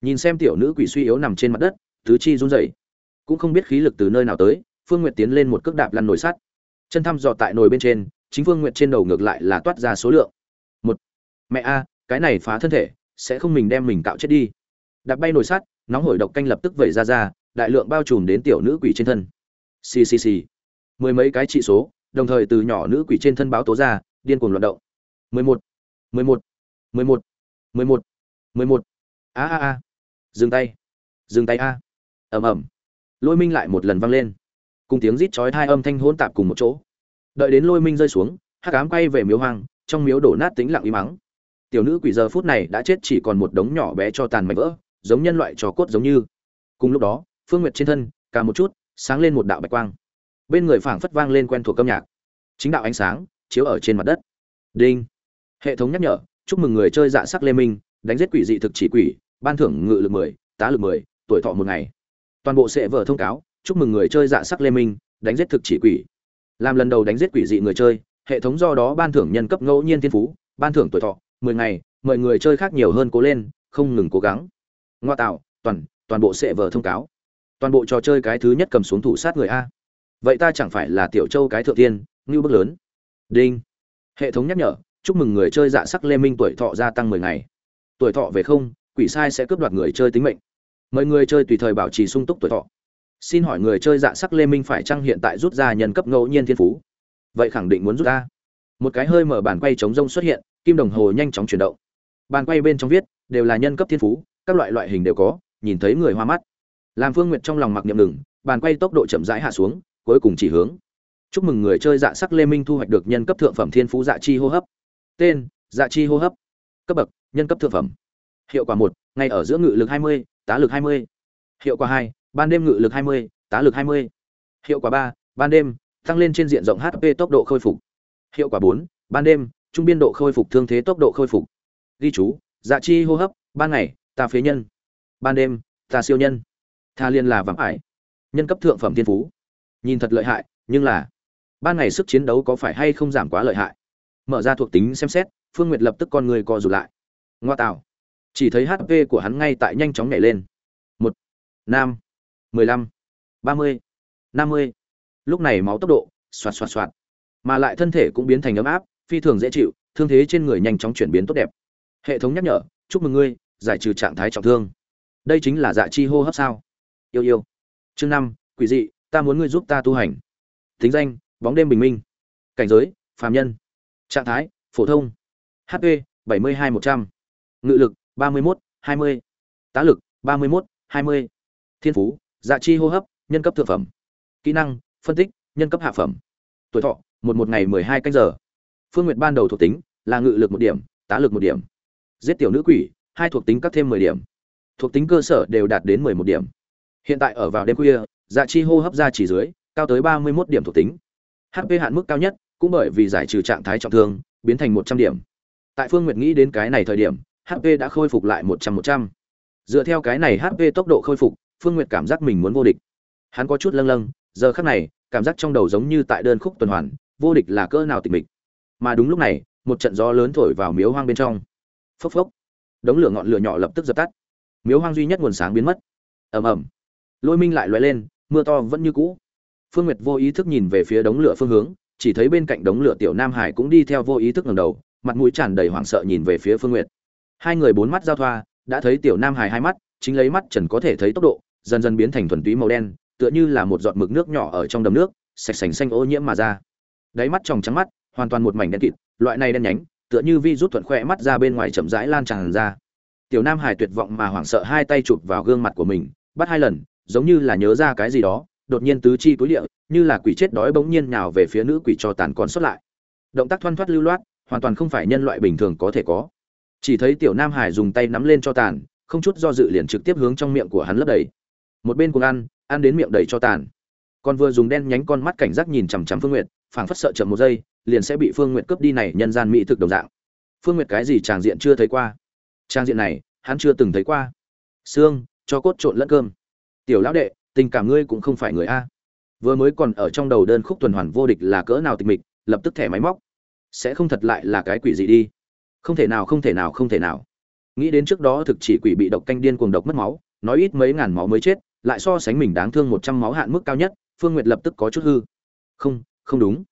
Nhìn xem tiểu nữ quỷ suy yếu nằm trên mặt đất, tứ chi run rẩy. Cũng không biết khí lực từ nơi nào tới, phương nguyệt tiến lên một cước đạp lăn nồi sắt. Chân thăm dò tại nồi bên trên, chính phương nguyệt trên đầu ngược lại là toát ra số lượng. Một. Mẹ a, cái này phá thân thể, sẽ không mình đem mình cạo chết đi đạp bay nồi sắt, nóng hổi độc canh lập tức vẩy ra ra, đại lượng bao trùm đến tiểu nữ quỷ trên thân. Xì xì xì. Mười mấy cái trị số, đồng thời từ nhỏ nữ quỷ trên thân báo tố ra, điên cuồng loạt động. Mười một mười một mười một mười một mười một. A a a. Dừng tay dừng tay a. Ầm ầm. Lôi minh lại một lần vang lên. Cùng tiếng rít chói hai âm thanh hỗn tạp cùng một chỗ. Đợi đến lôi minh rơi xuống, hắc ám quay về miếu hoang, trong miếu đổ nát tính lặng im mắng tiểu nữ quỷ giờ phút này đã chết chỉ còn một đống nhỏ bé cho tàn mảnh vỡ giống nhân loại trò cốt giống như. Cùng lúc đó, phương nguyệt trên thân, cả một chút, sáng lên một đạo bạch quang. Bên người phảng phất vang lên quen thuộc âm nhạc. Chính đạo ánh sáng, chiếu ở trên mặt đất. Đinh. Hệ thống nhắc nhở, chúc mừng người chơi dạ sắc lê minh, đánh giết quỷ dị thực chỉ quỷ, ban thưởng ngự lực mười, tá lực mười, tuổi thọ một ngày. Toàn bộ sẽ vở thông cáo, chúc mừng người chơi dạ sắc lê minh, đánh giết thực chỉ quỷ. Làm lần đầu đánh giết quỷ dị người chơi, hệ thống do đó ban thưởng nhân cấp ngẫu nhiên thiên phú, ban thưởng tuổi thọ, mười ngày, mời người chơi khác nhiều hơn cố lên, không ngừng cố gắng ngoa tạo, toàn toàn bộ sẽ vờ thông cáo. Toàn bộ trò chơi cái thứ nhất cầm xuống thủ sát người a. Vậy ta chẳng phải là tiểu châu cái thượng tiên, ngưu bức lớn? Đinh. Hệ thống nhắc nhở, chúc mừng người chơi dạ sắc lê minh tuổi thọ gia tăng mười ngày. Tuổi thọ về không, quỷ sai sẽ cướp đoạt người chơi tính mệnh. Mời người chơi tùy thời bảo trì sung túc tuổi thọ. Xin hỏi người chơi dạ sắc lê minh phải chăng hiện tại rút ra nhân cấp ngẫu nhiên thiên phú? Vậy khẳng định muốn rút ra. Một cái hơi mở bàn quay chống rông xuất hiện, kim đồng hồ nhanh chóng chuyển động. Bàn quay bên trong viết, đều là nhân cấp thiên phú các loại loại hình đều có nhìn thấy người hoa mắt. Làm phương nguyệt trong lòng mặc niệm ngừng bàn quay tốc độ chậm rãi hạ xuống cuối cùng chỉ hướng. Chúc mừng người chơi dạ sắc lê minh thu hoạch được nhân cấp thượng phẩm thiên phú dạ chi hô hấp. Tên dạ chi hô hấp. Cấp bậc nhân cấp thượng phẩm. Hiệu quả một ngay ở giữa ngự lực 20, tá lực 20. hiệu quả hai ban đêm ngự lực 20, tá lực 20. hiệu quả ba ban đêm tăng lên trên diện rộng hp tốc độ khôi phục. Hiệu quả bốn ban đêm trung biên độ khôi phục thương thế tốc độ khôi phục. Ghi chú dạ chi hô hấp ban ngày ta phế nhân. Ban đêm, ta siêu nhân. Tha liên là vắng ải. Nhân cấp thượng phẩm thiên phú. Nhìn thật lợi hại, nhưng là, ban ngày sức chiến đấu có phải hay không giảm quá lợi hại? Mở ra thuộc tính xem xét, phương nguyệt lập tức con người co rụt lại. Ngoa tạo. Chỉ thấy hp của hắn ngay tại nhanh chóng nhảy lên. Một, năm, mười lăm, ba mươi, năm mươi. Lúc này máu tốc độ, xoạt xoạt xoạt. Mà lại thân thể cũng biến thành ấm áp, phi thường dễ chịu, thương thế trên người nhanh chóng chuyển biến tốt đẹp. Hệ thống nhắc nhở, chúc mừng ngươi giải trừ trạng thái trọng thương. Đây chính là dạ chi hô hấp sao? Yêu yêu. Chương năm, quỷ dị, ta muốn ngươi giúp ta tu hành. Thính danh, bóng đêm bình minh. Cảnh giới, phàm nhân. Trạng thái, phổ thông. Hp bảy mươi hai một trăm. Ngự lực, ba mươi một hai mươi. Tá lực, ba mươi một hai mươi. Thiên phú dạ chi hô hấp, nhân cấp thượng phẩm. Kỹ năng, phân tích, nhân cấp hạ phẩm. Tuổi thọ, một một ngày mười hai canh giờ. Phương nguyệt ban đầu thuộc tính là ngự lực một điểm, tá lực một điểm. Giết tiểu nữ quỷ hai thuộc tính cắt thêm mười điểm. Thuộc tính cơ sở đều đạt đến mười một điểm. Hiện tại ở vào đêm khuya dạ chi hô hấp ra chỉ dưới, cao tới ba mươi một điểm thuộc tính. Hp hạn mức cao nhất cũng bởi vì giải trừ trạng thái trọng thương, biến thành một trăm điểm. Tại phương nguyệt nghĩ đến cái này thời điểm hp đã khôi phục lại một trăm một trăm. Dựa theo cái này hp tốc độ khôi phục, phương nguyệt cảm giác mình muốn vô địch. Hắn có chút lâng lâng, giờ khắc này, cảm giác trong đầu giống như tại đơn khúc tuần hoàn, vô địch là cỡ nào tịch mịch. Mà đúng lúc này, một trận gió lớn thổi vào miếu hoang bên trong. Phốc phốc đống lửa ngọn lửa nhỏ lập tức dập tắt. Miếu hoang duy nhất nguồn sáng biến mất. Ầm ầm. Lôi minh lại loay lên, mưa to vẫn như cũ. Phương nguyệt vô ý thức nhìn về phía đống lửa phương hướng, chỉ thấy bên cạnh đống lửa tiểu nam hải cũng đi theo vô ý thức ngẩng đầu, mặt mũi tràn đầy hoảng sợ nhìn về phía phương nguyệt. Hai người bốn mắt giao thoa, đã thấy tiểu nam hải hai mắt, chính lấy mắt trần có thể thấy tốc độ, dần dần biến thành thuần túy màu đen, tựa như là một giọt mực nước nhỏ ở trong đầm nước, sạch sành xanh ô nhiễm mà ra. Đáy mắt tròng trắng mắt, hoàn toàn một mảnh đen kịt, loại này đen nhánh tựa như vi rút thuận khoe mắt ra bên ngoài chậm rãi lan tràn ra. Tiểu nam hải tuyệt vọng mà hoảng sợ hai tay chụp vào gương mặt của mình, bắt hai lần, giống như là nhớ ra cái gì đó, đột nhiên tứ chi túi địa, như là quỷ chết đói bỗng nhiên nào về phía nữ quỷ cho tàn còn xuất lại. Động tác thoăn thoắt lưu loát, hoàn toàn không phải nhân loại bình thường có thể có. Chỉ thấy tiểu nam hải dùng tay nắm lên cho tàn, không chút do dự liền trực tiếp hướng trong miệng của hắn lấp đầy. Một bên cùng ăn ăn đến miệng đầy cho tàn. Còn vừa dùng đen nhánh con mắt cảnh giác nhìn chằm chằm phương nguyệt, phảng phất sợ chậm một giây liền sẽ bị phương nguyệt cướp đi này nhân gian mỹ thực đồng dạng. Phương nguyệt cái gì chàng diện chưa thấy qua? Trang diện này, hắn chưa từng thấy qua. Xương cho cốt trộn lẫn cơm. Tiểu lão đệ, tình cảm ngươi cũng không phải người a. Vừa mới còn ở trong đầu đơn khúc tuần hoàn vô địch là cỡ nào tịch mịch, lập tức thẻ máy móc. Sẽ không thật lại là cái quỷ gì đi. Không thể nào, không thể nào, không thể nào. Nghĩ đến trước đó thực chỉ quỷ bị độc canh điên cuồng độc mất máu, nói ít mấy ngàn máu mới chết, lại so sánh mình đáng thương một trăm máu hạn mức cao nhất, phương nguyệt lập tức có chút hư. Không không đúng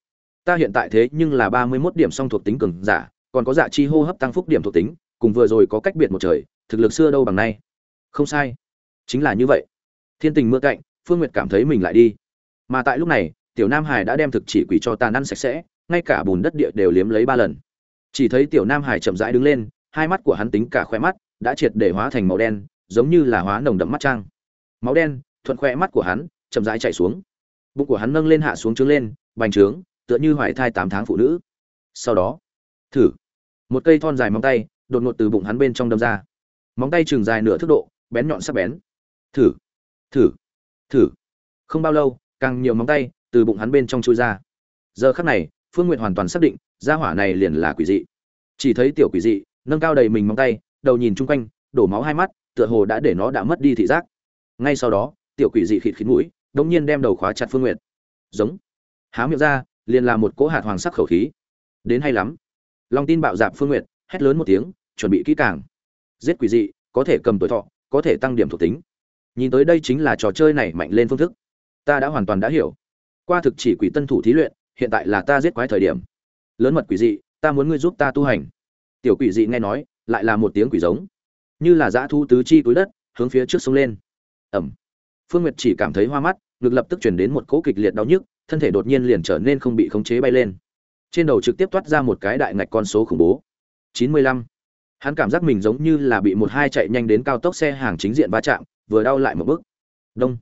ta hiện tại thế nhưng là ba mươi mốt điểm song thuộc tính cường giả, còn có dạ chi hô hấp tăng phúc điểm thuộc tính, cùng vừa rồi có cách biệt một trời, thực lực xưa đâu bằng nay. Không sai. Chính là như vậy. Thiên tình mưa cạnh, phương nguyệt cảm thấy mình lại đi. Mà tại lúc này, tiểu nam hải đã đem thực chỉ quỷ cho tàn ăn sạch sẽ, ngay cả bùn đất địa đều liếm lấy ba lần. Chỉ thấy tiểu nam hải chậm rãi đứng lên, hai mắt của hắn tính cả khoe mắt, đã triệt để hóa thành màu đen, giống như là hóa nồng đậm mắt trang. Máu đen, thuận khoe mắt của hắn chậm rãi chảy xuống. Bụng của hắn nâng lên hạ xuống trướng lên, bành trướng tựa như hoài thai tám tháng phụ nữ. Sau đó, thử. Một cây thon dài móng tay đột ngột từ bụng hắn bên trong đâm ra. Móng tay trường dài nửa thước độ, bén nhọn sắc bén. Thử thử thử. Không bao lâu, càng nhiều móng tay từ bụng hắn bên trong chui ra. Giờ khắc này, phương n g u y ệ t hoàn toàn xác định, gia hỏa này liền là quỷ dị. Chỉ thấy tiểu quỷ dị, nâng cao đầy mình móng tay, đầu nhìn chung quanh, đổ máu hai mắt, tựa hồ đã để nó đã mất đi thị giác. Ngay sau đó, tiểu quỷ dị khịt khít mũi đ ỗ n g nhiên đem đầu khóa chặt phương n g u y ệ t giống. Há miệng ra liền là một cỗ hạt hoàng sắc khẩu khí. Đến hay lắm. Lòng tin bạo dạp phương nguyệt, hét lớn một tiếng, chuẩn bị kỹ càng. Giết quỷ dị, có thể cầm tuổi thọ, có thể tăng điểm thuộc tính. Nhìn tới đây chính là trò chơi này mạnh lên phương thức. Ta đã hoàn toàn đã hiểu. Qua thực chỉ quỷ tân thủ thí luyện, hiện tại là ta giết quái thời điểm. Lớn mật quỷ dị, ta muốn ngươi giúp ta tu hành. Tiểu quỷ dị nghe nói, lại là một tiếng quỷ giống. Như là dã thu tứ chi túi đất, hướng phía trước sông lên. Ẩm. Phương nguyệt chỉ cảm thấy hoa mắt, ngực lập tức chuyển đến một cỗ kịch liệt đau nhức thân thể đột nhiên liền trở nên không bị khống chế bay lên. Trên đầu trực tiếp toát ra một cái đại ngạch con số khủng bố. Chín mươi lăm. Hắn cảm giác mình giống như là bị một hai chạy nhanh đến cao tốc xe hàng chính diện va chạm, vừa đau lại một bước. Đông.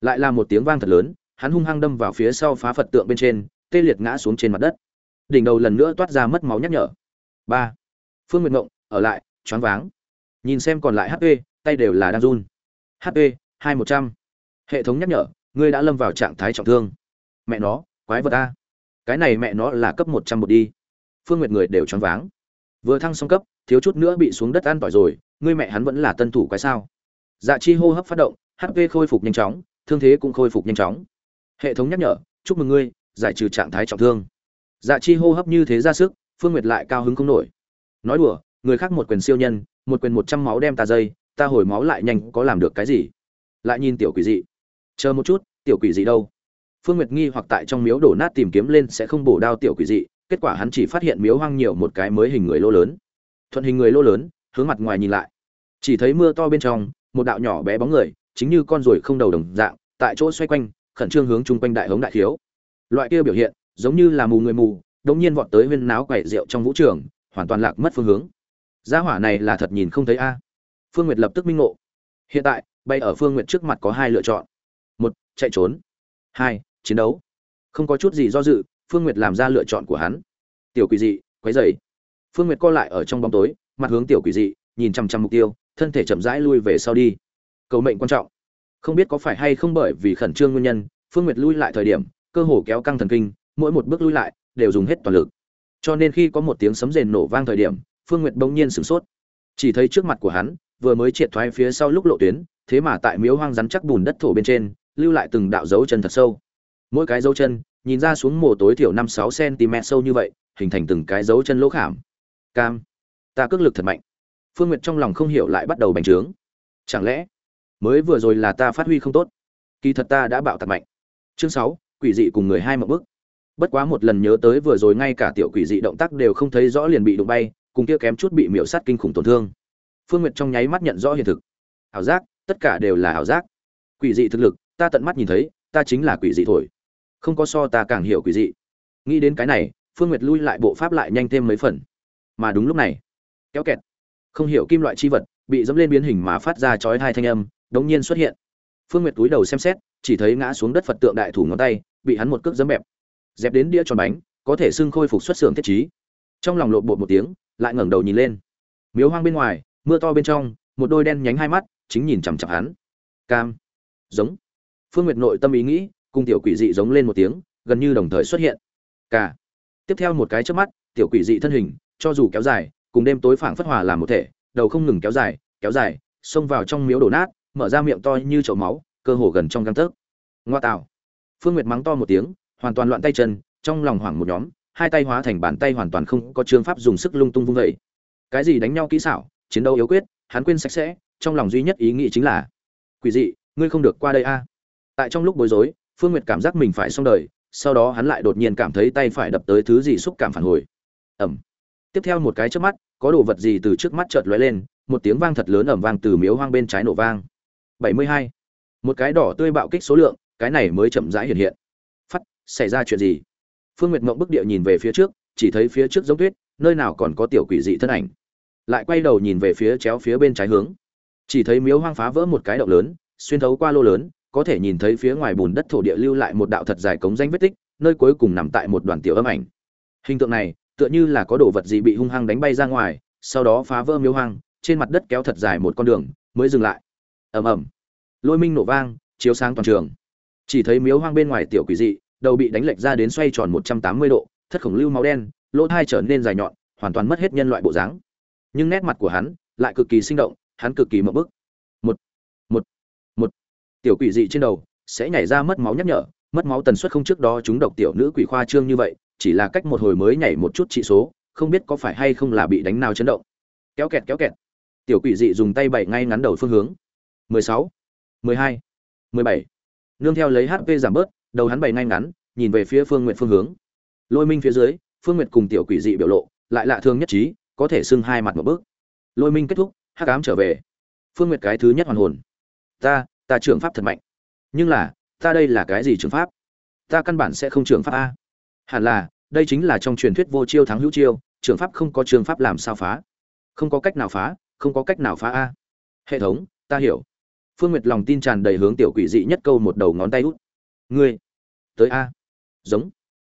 Lại là một tiếng vang thật lớn, hắn hung hăng đâm vào phía sau phá phật tượng bên trên, tê liệt ngã xuống trên mặt đất. Đỉnh đầu lần nữa toát ra mất máu nhắc nhở. Ba. Phương nguyệt ngộng, ở lại, choáng váng. Nhìn xem còn lại hp tay đều là đang run. Hp hai một trăm. Hệ thống nhắc nhở, ngươi đã lâm vào trạng thái trọng thương mẹ nó, quái vật a cái này mẹ nó là cấp một trăm một đi. Phương nguyệt người đều choáng váng. Vừa thăng xong cấp, thiếu chút nữa bị xuống đất ăn tỏi rồi, ngươi mẹ hắn vẫn là tân thủ quái sao? Dạ chi hô hấp phát động hp khôi phục nhanh chóng, thương thế cũng khôi phục nhanh chóng. Hệ thống nhắc nhở, chúc mừng ngươi, giải trừ trạng thái trọng thương. Dạ chi hô hấp như thế ra sức, phương nguyệt lại cao hứng không nổi. Nói đùa, người khác một quyền siêu nhân, một quyền một trăm máu đem ta dây, ta hồi máu lại nhanh, có làm được cái gì? Lại nhìn tiểu quỷ dị. Chờ một chút, tiểu quỷ dị đâu? Phương nguyệt nghi hoặc tại trong miếu đổ nát tìm kiếm lên sẽ không bổ đao tiểu quỷ dị, kết quả hắn chỉ phát hiện miếu hoang nhiều một cái mới hình người lô lớn. Thuận hình người lô lớn, hướng mặt ngoài nhìn lại. Chỉ thấy mưa to bên trong, một đạo nhỏ bé bóng người, chính như con ruồi không đầu đồng dạng, tại chỗ xoay quanh, khẩn trương hướng chung quanh đại hống đại thiếu. Loại kia biểu hiện, giống như là mù người mù, đống nhiên vọt tới huyên náo quẩy rượu trong vũ trường, hoàn toàn lạc mất phương hướng. Gia hỏa này là thật nhìn không thấy a. Phương nguyệt lập tức minh ngộ. Hiện tại, bay ở phương nguyệt trước mặt có hai lựa chọn. Một, chạy trốn. Hai chiến đấu. Không có chút gì do dự, phương nguyệt làm ra lựa chọn của hắn. Tiểu quỷ dị, quấy dày phương nguyệt co lại ở trong bóng tối, mặt hướng tiểu quỷ dị, nhìn chằm chằm mục tiêu, thân thể chậm rãi lui về sau đi. Cầu mệnh quan trọng. Không biết có phải hay không bởi vì khẩn trương nguyên nhân, phương nguyệt lui lại thời điểm, cơ hồ kéo căng thần kinh, mỗi một bước lui lại, đều dùng hết toàn lực. Cho nên khi có một tiếng sấm rền nổ vang thời điểm, phương nguyệt bỗng nhiên sửng sốt. Chỉ thấy trước mặt của hắn, vừa mới triệt thoái phía sau lúc lộ tuyến, thế mà tại miếu hoang rắn chắc bùn đất thổ bên trên, lưu lại từng đạo dấu chân thật sâu mỗi cái dấu chân, nhìn ra xuống mồ tối thiểu năm sáu cm sâu như vậy, hình thành từng cái dấu chân lỗ khảm. Cam, ta cước lực thật mạnh. Phương nguyệt trong lòng không hiểu lại bắt đầu bành trướng. Chẳng lẽ, mới vừa rồi là ta phát huy không tốt? Kỳ thật ta đã bạo tạc mạnh. Chương sáu, quỷ dị cùng người hai mậu bước bất quá một lần nhớ tới vừa rồi ngay cả tiểu quỷ dị động tác đều không thấy rõ liền bị đụng bay, cùng kia kém chút bị miễu sát kinh khủng tổn thương. Phương nguyệt trong nháy mắt nhận rõ hiện thực. Ảo giác, tất cả đều là ảo giác. Quỷ dị thực lực, ta tận mắt nhìn thấy, ta chính là quỷ dị thổi không có so ta càng hiểu quỷ dị. Nghĩ đến cái này, phương nguyệt lui lại bộ pháp lại nhanh thêm mấy phần. Mà đúng lúc này, kéo kẹt, không hiểu kim loại chi vật bị dẫm lên biến hình mà phát ra chói hai thanh âm đống nhiên xuất hiện. Phương nguyệt túi đầu xem xét, chỉ thấy ngã xuống đất phật tượng đại thủ ngón tay, bị hắn một cước dẫm bẹp. Dẹp đến đĩa tròn bánh, có thể xưng khôi phục xuất xưởng thiết trí. Trong lòng lộn bột một tiếng, lại ngẩng đầu nhìn lên. Miếu hoang bên ngoài, mưa to bên trong, một đôi đen nhánh hai mắt, chính nhìn chằm chặp hắn. Cam. Giống. Phương nguyệt nội tâm ý nghĩ cùng tiểu quỷ dị giống lên một tiếng, gần như đồng thời xuất hiện. Cả. Tiếp theo một cái trước mắt, tiểu quỷ dị thân hình, cho dù kéo dài, cùng đêm tối phảng phất hòa làm một thể, đầu không ngừng kéo dài kéo dài, xông vào trong miếu đổ nát, mở ra miệng to như chậu máu, cơ hồ gần trong găng tấc. Ngoa tạo. Phương nguyệt mắng to một tiếng, hoàn toàn loạn tay chân, trong lòng hoảng một nhóm, hai tay hóa thành bàn tay hoàn toàn không có chương pháp dùng sức lung tung vung vẩy cái gì đánh nhau kỹ xảo, chiến đấu yếu quyết, hắn quên sạch sẽ, trong lòng duy nhất ý nghĩ chính là, quỷ dị, ngươi không được qua đây a. Tại trong lúc bối rối phương nguyệt cảm giác mình phải xong đời, sau đó hắn lại đột nhiên cảm thấy tay phải đập tới thứ gì xúc cảm phản hồi. Ẩm tiếp theo một cái trước mắt, có đồ vật gì từ trước mắt chợt lóe lên, một tiếng vang thật lớn ẩm vang từ miếu hoang bên trái nổ vang. 72. một cái đỏ tươi bạo kích số lượng, cái này mới chậm rãi hiện hiện. Phát, xảy ra chuyện gì? Phương nguyệt mộng bức địa nhìn về phía trước, chỉ thấy phía trước giống tuyết, nơi nào còn có tiểu quỷ dị thân ảnh. Lại quay đầu nhìn về phía chéo phía bên trái hướng. Chỉ thấy miếu hoang phá vỡ một cái động lớn, xuyên thấu qua lô lớn có thể nhìn thấy phía ngoài bùn đất thổ địa lưu lại một đạo thật dài cống danh vết tích, nơi cuối cùng nằm tại một đoàn tiểu âm ảnh. Hình tượng này, tựa như là có đồ vật gì bị hung hăng đánh bay ra ngoài, sau đó phá vỡ miếu hoang, trên mặt đất kéo thật dài một con đường, mới dừng lại. Ầm ầm. Lôi minh nổ vang, chiếu sáng toàn trường. Chỉ thấy miếu hoang bên ngoài tiểu quỷ dị, đầu bị đánh lệch ra đến xoay tròn một trăm tám mươi độ, thất khổng lưu máu đen, lỗ thai trở nên dài nhọn, hoàn toàn mất hết nhân loại bộ dáng. Nhưng nét mặt của hắn lại cực kỳ sinh động, hắn cực kỳ mậu bức tiểu quỷ dị trên đầu sẽ nhảy ra mất máu nhắc nhở mất máu tần suất không trước đó chúng độc tiểu nữ quỷ khoa trương như vậy chỉ là cách một hồi mới nhảy một chút trị số không biết có phải hay không là bị đánh nào chấn động. Kéo kẹt kéo kẹt. Tiểu quỷ dị dùng tay bậy ngay ngắn đầu phương hướng. 16, 12, 17. nương theo lấy hp giảm bớt đầu hắn bày ngay ngắn nhìn về phía phương nguyện phương hướng. Lôi minh phía dưới phương nguyện cùng tiểu quỷ dị biểu lộ lại lạ thường nhất trí có thể xưng hai mặt một bước. Lôi minh kết thúc hắc ám trở về. Phương nguyệt cái thứ nhất hoàn hồn. Ta ta trường pháp thật mạnh. Nhưng là, ta đây là cái gì trường pháp? Ta căn bản sẽ không trường pháp a. Hẳn là, đây chính là trong truyền thuyết vô chiêu thắng hữu chiêu trường pháp không có trường pháp làm sao phá? Không có cách nào phá, không có cách nào phá a. Hệ thống, ta hiểu. Phương nguyệt lòng tin tràn đầy hướng tiểu quỷ dị nhất câu một đầu ngón tay út. Ngươi, tới a. Giống.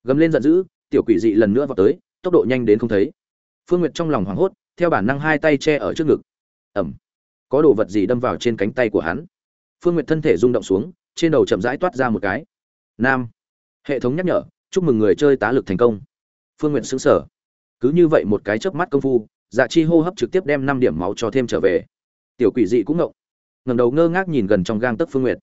Gầm lên giận dữ, tiểu quỷ dị lần nữa vào tới, tốc độ nhanh đến không thấy. Phương nguyệt trong lòng hoảng hốt, theo bản năng hai tay che ở trước ngực. Ẩm. Có đồ vật gì đâm vào trên cánh tay của hắn? Phương nguyệt thân thể rung động xuống, trên đầu chậm rãi toát ra một cái. Nam. Hệ thống nhắc nhở, chúc mừng người chơi tá lực thành công. Phương nguyệt xứng sở cứ như vậy một cái chớp mắt công phu dạ chi hô hấp trực tiếp đem năm điểm máu cho thêm trở về. Tiểu quỷ dị cũng ngộng. Ngầm đầu ngơ ngác nhìn gần trong gang tấc phương nguyệt.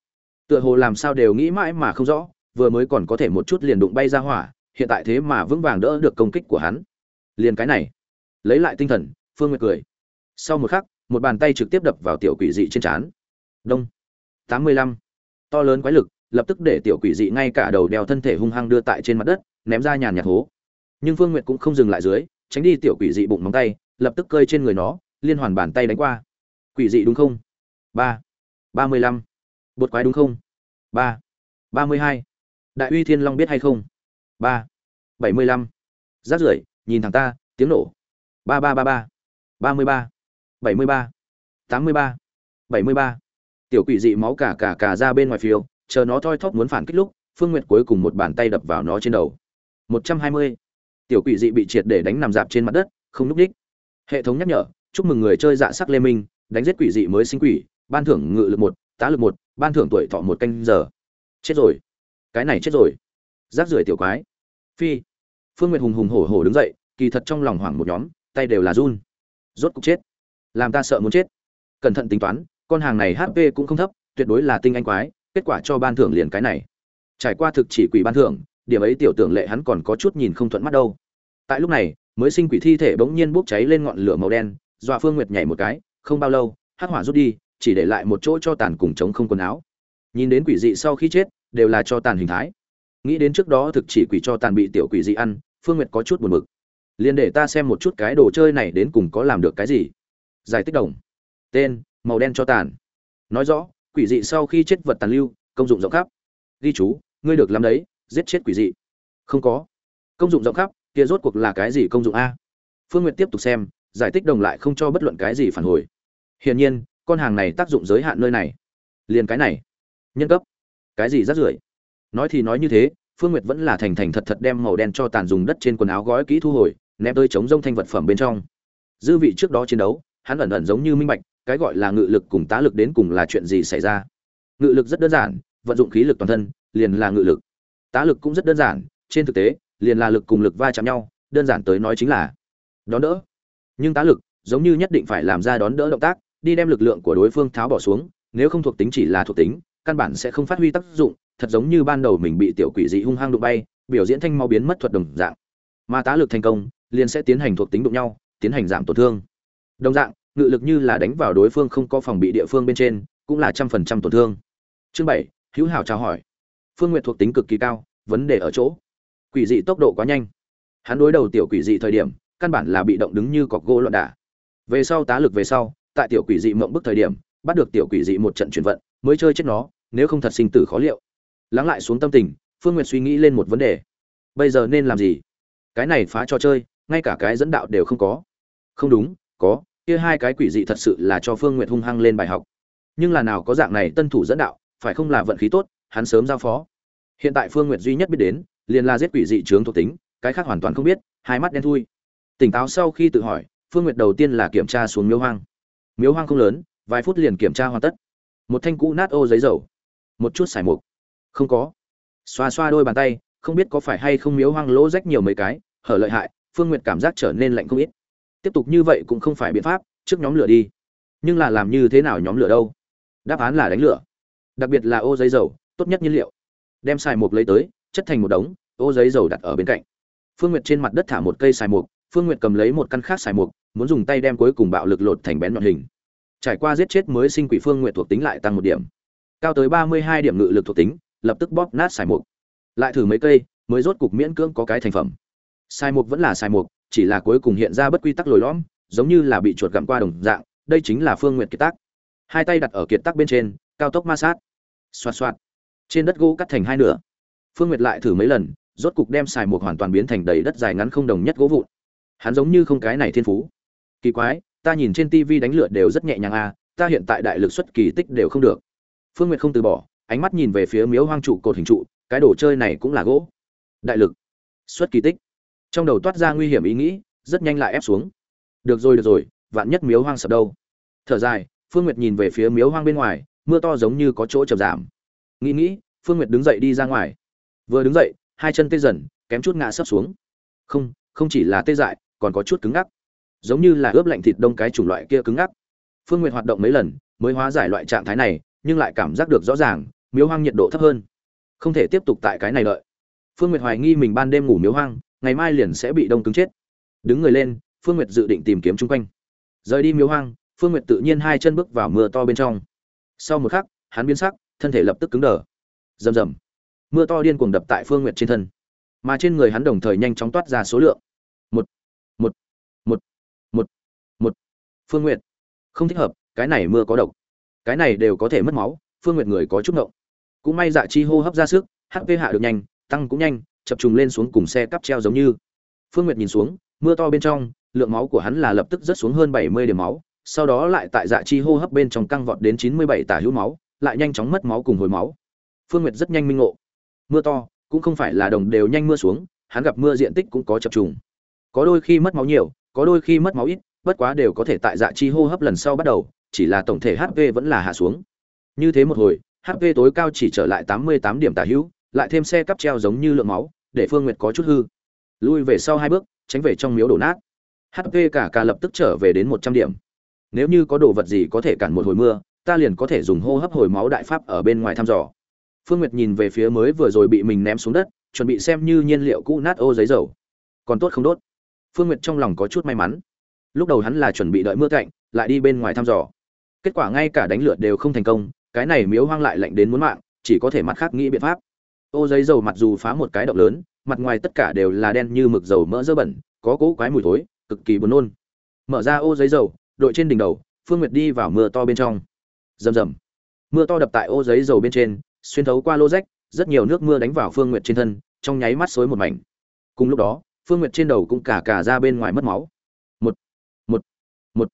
Tựa hồ làm sao đều nghĩ mãi mà không rõ, vừa mới còn có thể một chút liền đụng bay ra hỏa, hiện tại thế mà vững vàng đỡ được công kích của hắn. Liền cái này. Lấy lại tinh thần, phương nguyệt cười. Sau một khắc, một bàn tay trực tiếp đập vào tiểu quỷ dị trên trán. Đông tám mươi lăm. To lớn quái lực, lập tức để tiểu quỷ dị ngay cả đầu đeo thân thể hung hăng đưa tại trên mặt đất, ném ra nhàn nhạt hố. Nhưng phương nguyệt cũng không dừng lại dưới, tránh đi tiểu quỷ dị bụng móng tay, lập tức cơi trên người nó, liên hoàn bàn tay đánh qua. Quỷ dị đúng không? Ba. Ba mươi lăm. Bột quái đúng không? Ba. Ba mươi hai. Đại uy thiên long biết hay không? Ba. Bảy mươi lăm. Rát rưởi, nhìn thằng ta, tiếng nổ. Ba ba ba ba. Ba mươi ba. Bảy mươi ba. Tám mươi ba. Bảy mươi ba tiểu quỷ dị máu cả cả cả ra bên ngoài phiêu, chờ nó thoi thóp muốn phản kích lúc, phương nguyệt cuối cùng một bàn tay đập vào nó trên đầu. Một trăm hai mươi. Tiểu quỷ dị bị triệt để đánh nằm dạp trên mặt đất, không núp đích. Hệ thống nhắc nhở, chúc mừng người chơi dạ sắc lê minh, đánh giết quỷ dị mới sinh quỷ, ban thưởng ngự lực một, tá lực một, ban thưởng tuổi thọ một canh giờ. Chết rồi. Cái này chết rồi. Rác rưởi tiểu quái. Phi. Phương nguyệt hùng hùng hổ hổ đứng dậy, kỳ thật trong lòng hoảng một nhóm, tay đều là run. Rốt cục chết. Làm ta sợ muốn chết. Cẩn thận tính toán con hàng này hp cũng không thấp, tuyệt đối là tinh anh quái, kết quả cho ban thưởng liền cái này. Trải qua thực chỉ quỷ ban thưởng, điểm ấy tiểu tưởng lệ hắn còn có chút nhìn không thuận mắt đâu. Tại lúc này, mới sinh quỷ thi thể bỗng nhiên bốc cháy lên ngọn lửa màu đen, dọa phương nguyệt nhảy một cái, không bao lâu hắc hỏa rút đi, chỉ để lại một chỗ cho tàn cùng trống không quần áo. Nhìn đến quỷ dị sau khi chết, đều là cho tàn hình thái. Nghĩ đến trước đó thực chỉ quỷ cho tàn bị tiểu quỷ dị ăn, phương nguyệt có chút buồn bực. Liền để ta xem một chút cái đồ chơi này đến cùng có làm được cái gì. Giải tích đồng. Tên màu đen cho tàn. Nói rõ, quỷ dị sau khi chết vật tàn lưu, công dụng rộng khắp. Ghi chú, ngươi được làm đấy, giết chết quỷ dị. Không có. Công dụng rộng khắp, kia rốt cuộc là cái gì công dụng a? Phương nguyệt tiếp tục xem, giải thích đồng lại không cho bất luận cái gì phản hồi. Hiển nhiên, con hàng này tác dụng giới hạn nơi này. Liền cái này. Nhân cấp. Cái gì rác rưởi? Nói thì nói như thế, phương nguyệt vẫn là thành thành thật thật đem màu đen cho tàn dùng đất trên quần áo gói kỹ thu hồi, ném tơi chống rông thanh vật phẩm bên trong. Dư vị trước đó chiến đấu, hắn ẩn ẩn giống như minh bạch cái gọi là ngự lực cùng tá lực đến cùng là chuyện gì xảy ra? Ngự lực rất đơn giản, vận dụng khí lực toàn thân, liền là ngự lực. Tá lực cũng rất đơn giản, trên thực tế, liền là lực cùng lực va chạm nhau, đơn giản tới nói chính là đón đỡ. Nhưng tá lực giống như nhất định phải làm ra đón đỡ động tác, đi đem lực lượng của đối phương tháo bỏ xuống, nếu không thuộc tính chỉ là thuộc tính, căn bản sẽ không phát huy tác dụng, thật giống như ban đầu mình bị tiểu quỷ dị hung hăng đụng bay, biểu diễn thanh mau biến mất thuật đồng dạng. Mà tá lực thành công, liền sẽ tiến hành thuộc tính đụng nhau, tiến hành giảm tổn thương. Đồng dạng ngự lực như là đánh vào đối phương không có phòng bị địa phương bên trên, cũng là trăm phần trăm tổn thương. Chương bảy, hữu hảo chào hỏi. Phương n g u y ệ t thuộc tính cực kỳ cao, vấn đề ở chỗ. Quỷ dị tốc độ quá nhanh. Hắn đối đầu tiểu quỷ dị thời điểm, căn bản là bị động đứng như cọc gỗ loạn đả về sau tá lực về sau, tại tiểu quỷ dị mộng bức thời điểm, bắt được tiểu quỷ dị một trận chuyển vận, mới chơi chết nó, nếu không thật sinh tử khó liệu. Lắng lại xuống tâm tình, phương n g u y ệ t suy nghĩ lên một vấn đề. Bây giờ nên làm gì? Cái này phá cho chơi, ngay cả cái dẫn đạo đều không có. Không đúng, có kia hai cái quỷ dị thật sự là cho Phương Nguyệt hung hăng lên bài học. Nhưng là nào có dạng này tân thủ dẫn đạo, phải không là vận khí tốt, hắn sớm giao phó. Hiện tại Phương Nguyệt duy nhất biết đến, liền là giết quỷ dị chướng thuộc tính, cái khác hoàn toàn không biết, hai mắt đen thui. Tỉnh táo sau khi tự hỏi, Phương Nguyệt đầu tiên là kiểm tra xuống miếu hoang. Miếu hoang không lớn, vài phút liền kiểm tra hoàn tất. Một thanh cũ nát ô giấy dầu, một chút xài mục. Không có. Xoa xoa đôi bàn tay, không biết có phải hay không miếu hoang lỗ rách nhiều mấy cái, hở lợi hại, Phương Nguyệt cảm giác trở nên lạnh không ít tiếp tục như vậy cũng không phải biện pháp, trước nhóm lửa đi. Nhưng là làm như thế nào nhóm lửa đâu? Đáp án là đánh lửa. Đặc biệt là ô giấy dầu, tốt nhất nhiên liệu. Đem xài mục lấy tới, chất thành một đống, ô giấy dầu đặt ở bên cạnh. Phương nguyệt trên mặt đất thả một cây xài mục phương nguyệt cầm lấy một căn khác xài mục muốn dùng tay đem cuối cùng bạo lực lột thành bén nhọn hình. Trải qua giết chết mới sinh quỷ phương nguyệt thuộc tính lại tăng một điểm. Cao tới ba mươi hai điểm ngự lực thuộc tính, lập tức bóp nát xài mục lại thử mấy cây, mới rốt cục miễn cưỡng có cái thành phẩm. Xài mục vẫn là xài mục chỉ là cuối cùng hiện ra bất quy tắc lồi lõm, giống như là bị chuột gặm qua đồng dạng, đây chính là phương nguyện kiệt tác. Hai tay đặt ở kiệt tác bên trên, cao tốc ma sát. Xoạt xoạt. Trên đất gỗ cắt thành hai nửa. Phương nguyệt lại thử mấy lần, rốt cục đem xài một hoàn toàn biến thành đầy đất dài ngắn không đồng nhất gỗ vụn. Hắn giống như không cái này thiên phú. Kỳ quái, ta nhìn trên tivi đánh lửa đều rất nhẹ nhàng à ta hiện tại đại lực xuất kỳ tích đều không được. Phương nguyệt không từ bỏ, ánh mắt nhìn về phía miếu hoang trụ cột hình trụ, cái đồ chơi này cũng là gỗ. Đại lực. Xuất kỳ tích trong đầu toát ra nguy hiểm ý nghĩ, rất nhanh lại ép xuống. Được rồi được rồi, vạn nhất miếu hoang sập đâu? Thở dài, phương nguyệt nhìn về phía miếu hoang bên ngoài, mưa to giống như có chỗ chậm giảm. Nghĩ nghĩ, phương nguyệt đứng dậy đi ra ngoài. Vừa đứng dậy, hai chân tê dần, kém chút ngã sấp xuống. Không không chỉ là tê dại, còn có chút cứng ngắc. Giống như là ướp lạnh thịt đông cái chủng loại kia cứng ngắc. Phương nguyệt hoạt động mấy lần, mới hóa giải loại trạng thái này, nhưng lại cảm giác được rõ ràng, miếu hoang nhiệt độ thấp hơn. Không thể tiếp tục tại cái này lợi. phương nguyệt hoài nghi mình ban đêm ngủ miếu hoang ngày mai liền sẽ bị đông cứng chết. Đứng người lên, phương nguyệt dự định tìm kiếm chung quanh. Rời đi miếu hoang, phương nguyệt tự nhiên hai chân bước vào mưa to bên trong. Sau một khắc, hắn biến sắc, thân thể lập tức cứng đờ. Rầm rầm. Mưa to điên cuồng đập tại phương nguyệt trên thân. Mà trên người hắn đồng thời nhanh chóng toát ra số lượng. Một một một một một. Phương nguyệt. Không thích hợp, cái này mưa có độc. Cái này đều có thể mất máu, phương nguyệt người có chút ngộng. Cũng may dạ chi hô hấp ra sức hp hạ được nhanh, tăng cũng nhanh chập trùng lên xuống cùng xe cắp treo giống như. Phương nguyệt nhìn xuống, mưa to bên trong, lượng máu của hắn là lập tức rớt xuống hơn bảy mươi điểm máu, sau đó lại tại dạ chi hô hấp bên trong căng vọt đến chín mươi bảy tả hữu máu, lại nhanh chóng mất máu cùng hồi máu. Phương nguyệt rất nhanh minh ngộ. Mưa to, cũng không phải là đồng đều nhanh mưa xuống, hắn gặp mưa diện tích cũng có chập trùng. Có đôi khi mất máu nhiều, có đôi khi mất máu ít, bất quá đều có thể tại dạ chi hô hấp lần sau bắt đầu, chỉ là tổng thể hp vẫn là hạ xuống. Như thế một hồi hp tối cao chỉ trở lại tám mươi tám điểm tả hữu lại thêm xe cắp treo giống như lượng máu, để phương nguyệt có chút hư. Lui về sau hai bước, tránh về trong miếu đổ nát. Hp cả cả lập tức trở về đến một trăm điểm. Nếu như có đồ vật gì có thể cản một hồi mưa, ta liền có thể dùng hô hấp hồi máu đại pháp ở bên ngoài thăm dò. Phương nguyệt nhìn về phía mới vừa rồi bị mình ném xuống đất, chuẩn bị xem như nhiên liệu cũ nát ô giấy dầu. Còn tốt không đốt. Phương nguyệt trong lòng có chút may mắn. Lúc đầu hắn là chuẩn bị đợi mưa cạnh, lại đi bên ngoài thăm dò. Kết quả ngay cả đánh lượt đều không thành công, cái này miếu hoang lại lạnh đến muốn mạng, chỉ có thể mặt khác nghĩ biện pháp ô giấy dầu mặc dù phá một cái động lớn, mặt ngoài tất cả đều là đen như mực dầu mỡ dơ bẩn, có cỗ quái mùi thối, cực kỳ buồn nôn. Mở ra ô giấy dầu, đội trên đỉnh đầu, phương nguyệt đi vào mưa to bên trong. Rầm rầm. Mưa to đập tại ô giấy dầu bên trên, xuyên thấu qua lô rách rất nhiều nước mưa đánh vào phương nguyệt trên thân, trong nháy mắt xối một mảnh. Cùng lúc đó, phương nguyệt trên đầu cũng cả cả ra bên ngoài mất máu. Một một một.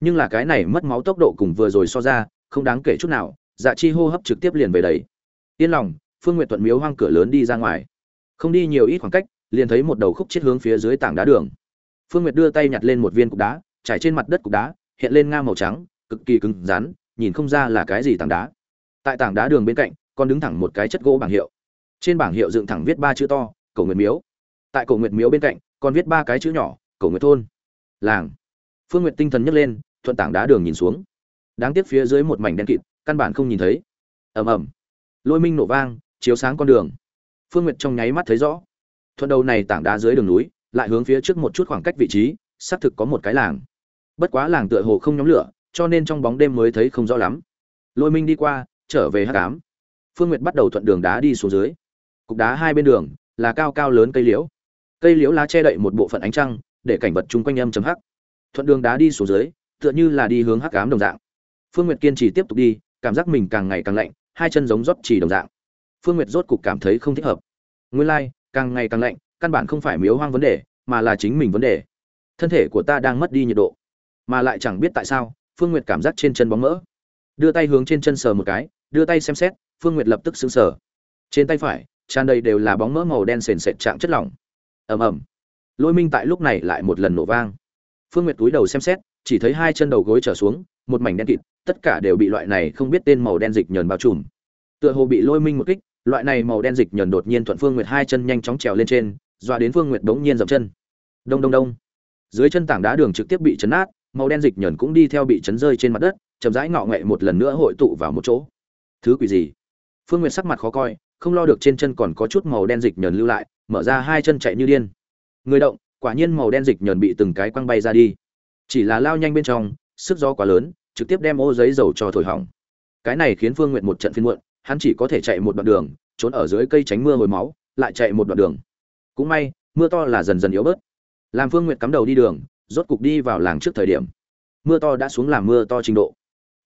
Nhưng là cái này mất máu tốc độ cùng vừa rồi so ra, không đáng kể chút nào dạ chi hô hấp trực tiếp liền về đấy yên lòng phương nguyệt thuận miếu hoang cửa lớn đi ra ngoài. Không đi nhiều ít khoảng cách, liền thấy một đầu khúc chết hướng phía dưới tảng đá đường. Phương nguyệt đưa tay nhặt lên một viên cục đá, trải trên mặt đất cục đá, hiện lên nga màu trắng, cực kỳ cứng rắn, nhìn không ra là cái gì tảng đá. Tại tảng đá đường bên cạnh, còn đứng thẳng một cái chất gỗ bảng hiệu. Trên bảng hiệu dựng thẳng viết ba chữ to cổ nguyệt miếu. Tại cổ nguyệt miếu bên cạnh, còn viết ba cái chữ nhỏ cổ nguyệt thôn. Làng. Phương nguyệt tinh thần nhấc lên, thuận tảng đá đường nhìn xuống. Đáng tiếc phía dưới một mảnh đen kịt, căn bản không nhìn thấy. Ầm ầm. Lôi minh nổ vang chiếu sáng con đường. Phương nguyệt trong nháy mắt thấy rõ. Thuận đầu này tảng đá dưới đường núi, lại hướng phía trước một chút khoảng cách vị trí, xác thực có một cái làng. Bất quá làng tựa hồ không nhóm lửa, cho nên trong bóng đêm mới thấy không rõ lắm. Lôi minh đi qua, trở về hắc ám. Phương nguyệt bắt đầu thuận đường đá đi xuống dưới. Cục đá hai bên đường, là cao cao lớn cây liễu. Cây liễu lá che đậy một bộ phận ánh trăng, để cảnh vật chung quanh âm chấm hắc. Thuận đường đá đi xuống dưới, tựa như là đi hướng hắc ám đồng dạng. Phương nguyệt kiên trì tiếp tục đi, cảm giác mình càng ngày càng lạnh, hai chân giống rót chỉ đồng dạng phương nguyệt rốt cục cảm thấy không thích hợp. Nguyên lai, càng ngày càng lạnh, căn bản không phải miếu hoang vấn đề, mà là chính mình vấn đề. Thân thể của ta đang mất đi nhiệt độ. Mà lại chẳng biết tại sao, phương nguyệt cảm giác trên chân bóng mỡ. Đưa tay hướng trên chân sờ một cái, đưa tay xem xét, phương nguyệt lập tức xứng sờ. Trên tay phải, tràn đầy đều là bóng mỡ màu đen sền sệt trạng chất lỏng. Ầm ầm. Lôi minh tại lúc này lại một lần nổ vang. Phương nguyệt túi đầu xem xét, chỉ thấy hai chân đầu gối trở xuống, một mảnh đen kịt, tất cả đều bị loại này không biết tên màu đen dịch nhờn bao trùm. Tựa hồ bị lôi minh một kích loại này màu đen dịch nhờn đột nhiên thuận phương nguyệt hai chân nhanh chóng trèo lên trên, dọa đến phương nguyệt bỗng nhiên dậm chân. Đông đông đông. Dưới chân tảng đá đường trực tiếp bị chấn nát màu đen dịch nhờn cũng đi theo bị chấn rơi trên mặt đất, chậm rãi ngọ nghệ một lần nữa hội tụ vào một chỗ. Thứ quỷ gì? Phương nguyệt sắc mặt khó coi, không lo được trên chân còn có chút màu đen dịch nhờn lưu lại, mở ra hai chân chạy như điên. Người động, quả nhiên màu đen dịch nhờn bị từng cái quăng bay ra đi. Chỉ là lao nhanh bên trong, sức gió quá lớn, trực tiếp đem ô giấy dầu cho thổi hỏng. Cái này khiến phương nguyện một trận phiên muộn hắn chỉ có thể chạy một đoạn đường, trốn ở dưới cây tránh mưa hồi máu, lại chạy một đoạn đường. Cũng may, mưa to là dần dần yếu bớt. Làm phương nguyện cắm đầu đi đường, rốt cục đi vào làng trước thời điểm. Mưa to đã xuống làm mưa to trình độ.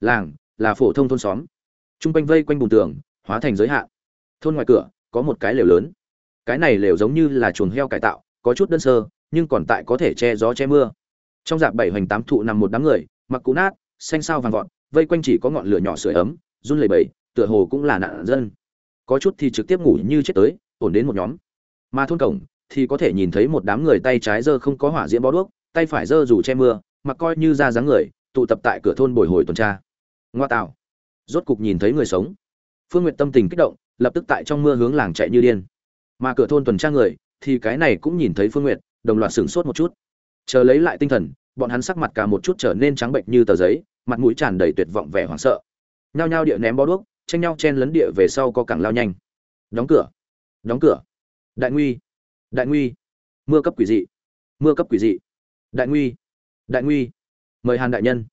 Làng là phổ thông thôn xóm. T r u n g quanh vây quanh bùn tường, hóa thành giới hạn. Thôn ngoài cửa, có một cái lều lớn. Cái này lều giống như là chuồng heo cải tạo, có chút đơn sơ, nhưng còn tại có thể che gió che mưa. Trong dạp bảy hoành tám thụ nằm một đám người, mặc cũ nát, xanh sao vàng vọt, vây quanh chỉ có ngọn lửa nhỏ sưởi ấm, run lẩy bẩy tựa hồ cũng là nạn dân. Có chút thì trực tiếp ngủ như chết tới, ổn đến một nhóm. Mà thôn cổng thì có thể nhìn thấy một đám người tay trái dơ không có hỏa diễm bó đuốc, tay phải dơ dù che mưa, mặc coi như ra dáng người, tụ tập tại cửa thôn bồi hồi tuần tra. Ngoa tạo. Rốt cục nhìn thấy người sống. Phương n g u y ệ t tâm tình kích động, lập tức tại trong mưa hướng làng chạy như điên. Mà cửa thôn tuần tra người thì cái này cũng nhìn thấy phương n g u y ệ t đồng loạt sửng sốt một chút. Chờ lấy lại tinh thần, bọn hắn sắc mặt cả một chút trở nên trắng bệnh như tờ giấy, mặt mũi tràn đầy tuyệt vọng vẻ hoảng sợ. Nhao nhao địa ném bó đuốc tranh nhau chen lấn địa về sau có cẳng lao nhanh. Đóng cửa. Đóng cửa. Đại nguy. Đại nguy. Mưa cấp quỷ dị. Mưa cấp quỷ dị. Đại nguy. Đại nguy. Mời hàn đại nhân.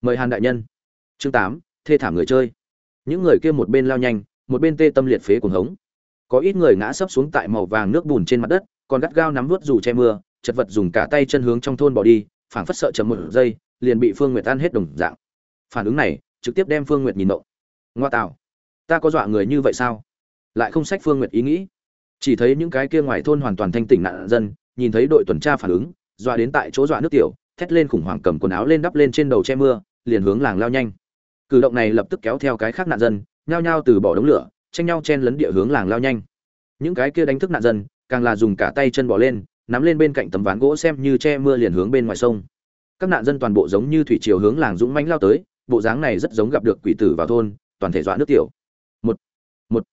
Mời hàn đại nhân. Chương tám, thê thảm người chơi. Những người kia một bên lao nhanh, một bên tê tâm liệt phế cuồng hống. Có ít người ngã sấp xuống tại màu vàng nước bùn trên mặt đất, còn gắt gao nắm vớt dù che mưa, chật vật dùng cả tay chân hướng trong thôn bỏ đi, phảng phất sợ chậm một giây, liền bị phương nguyệt tan hết đồng dạng. Phản ứng này, trực tiếp đem phương nguyệt nhìn nộ ngoa tạo. Ta có dọa người như vậy sao? Lại không sách phương nguyệt ý nghĩ. Chỉ thấy những cái kia ngoài thôn hoàn toàn thanh tỉnh nạn dân, nhìn thấy đội tuần tra phản ứng, dọa đến tại chỗ dọa nước tiểu, thét lên khủng hoảng cầm quần áo lên đắp lên trên đầu che mưa, liền hướng làng lao nhanh. Cử động này lập tức kéo theo cái khác nạn dân, nhao nhao từ bỏ đống lửa, tranh nhau chen lấn địa hướng làng lao nhanh. Những cái kia đánh thức nạn dân, càng là dùng cả tay chân bỏ lên, nắm lên bên cạnh tấm ván gỗ xem như che mưa liền hướng bên ngoài sông. Các nạn dân toàn bộ giống như thủy triều hướng làng dũng mãnh lao tới, bộ dáng này rất giống gặp được quỷ tử vào thôn toàn thể dọa nước tiểu. Một một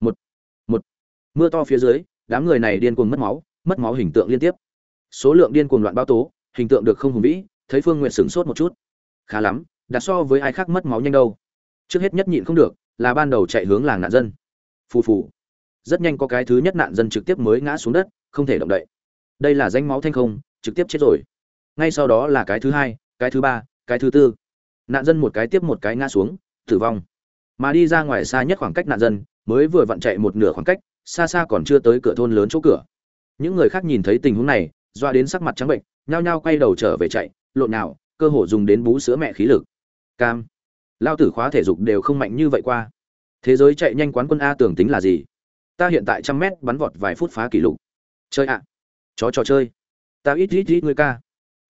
một một. Mưa to phía dưới, đám người này điên cuồng mất máu mất máu hình tượng liên tiếp. Số lượng điên cuồng loạn bao tố, hình tượng được không hùng vĩ, thấy phương nguyện sửng sốt một chút. Khá lắm, đặt so với ai khác mất máu nhanh đâu. Trước hết nhất nhịn không được, là ban đầu chạy hướng làng nạn dân. Phù phù. Rất nhanh có cái thứ nhất nạn dân trực tiếp mới ngã xuống đất, không thể động đậy. Đây là danh máu thanh không, trực tiếp chết rồi. Ngay sau đó là cái thứ hai, cái thứ ba, cái thứ tư. Nạn dân một cái tiếp một cái ngã xuống, tử vong mà đi ra ngoài xa nhất khoảng cách nạn dân, mới vừa vặn chạy một nửa khoảng cách, xa xa còn chưa tới cửa thôn lớn chỗ cửa. Những người khác nhìn thấy tình huống này, doa đến sắc mặt trắng bệnh, nhao nhao quay đầu trở về chạy, lộn nào, cơ hồ dùng đến bú sữa mẹ khí lực. Cam. Lao tử khóa thể dục đều không mạnh như vậy qua. Thế giới chạy nhanh quán quân a tưởng tính là gì? Ta hiện tại trăm mét bắn vọt vài phút phá kỷ lục. Chơi ạ. Chó trò chơi. Ta ít ít ít người ca.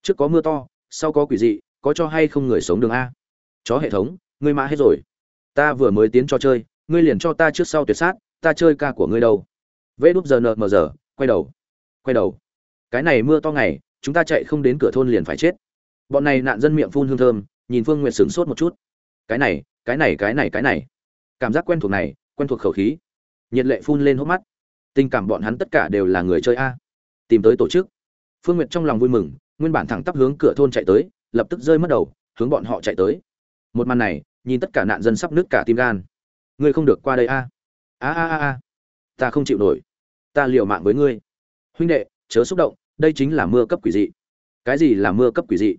Trước có mưa to, sau có quỷ dị, có cho hay không người sống đường a? Chó hệ thống ngươi mã hết rồi ta vừa mới tiến cho chơi, ngươi liền cho ta trước sau tuyệt sát, ta chơi ca của ngươi đâu. Vê đúp giờ nợ mờ giờ, quay đầu quay đầu. Cái này mưa to ngày, chúng ta chạy không đến cửa thôn liền phải chết. Bọn này nạn dân miệng phun hương thơm, nhìn phương nguyệt sửng sốt một chút. Cái này cái này cái này cái này. Cảm giác quen thuộc này, quen thuộc khẩu khí. Nhiệt lệ phun lên hốc mắt. Tình cảm bọn hắn tất cả đều là người chơi a. Tìm tới tổ chức. Phương nguyệt trong lòng vui mừng, nguyên bản thẳng tắp hướng cửa thôn chạy tới, lập tức rơi mất đầu, hướng bọn họ chạy tới. Một màn này nhìn tất cả nạn dân sắp nứt cả tim gan. Ngươi không được qua đây a. A a a ta không chịu nổi. Ta liều mạng với ngươi. Huynh đệ, chớ xúc động, đây chính là mưa cấp quỷ dị. Cái gì là mưa cấp quỷ dị?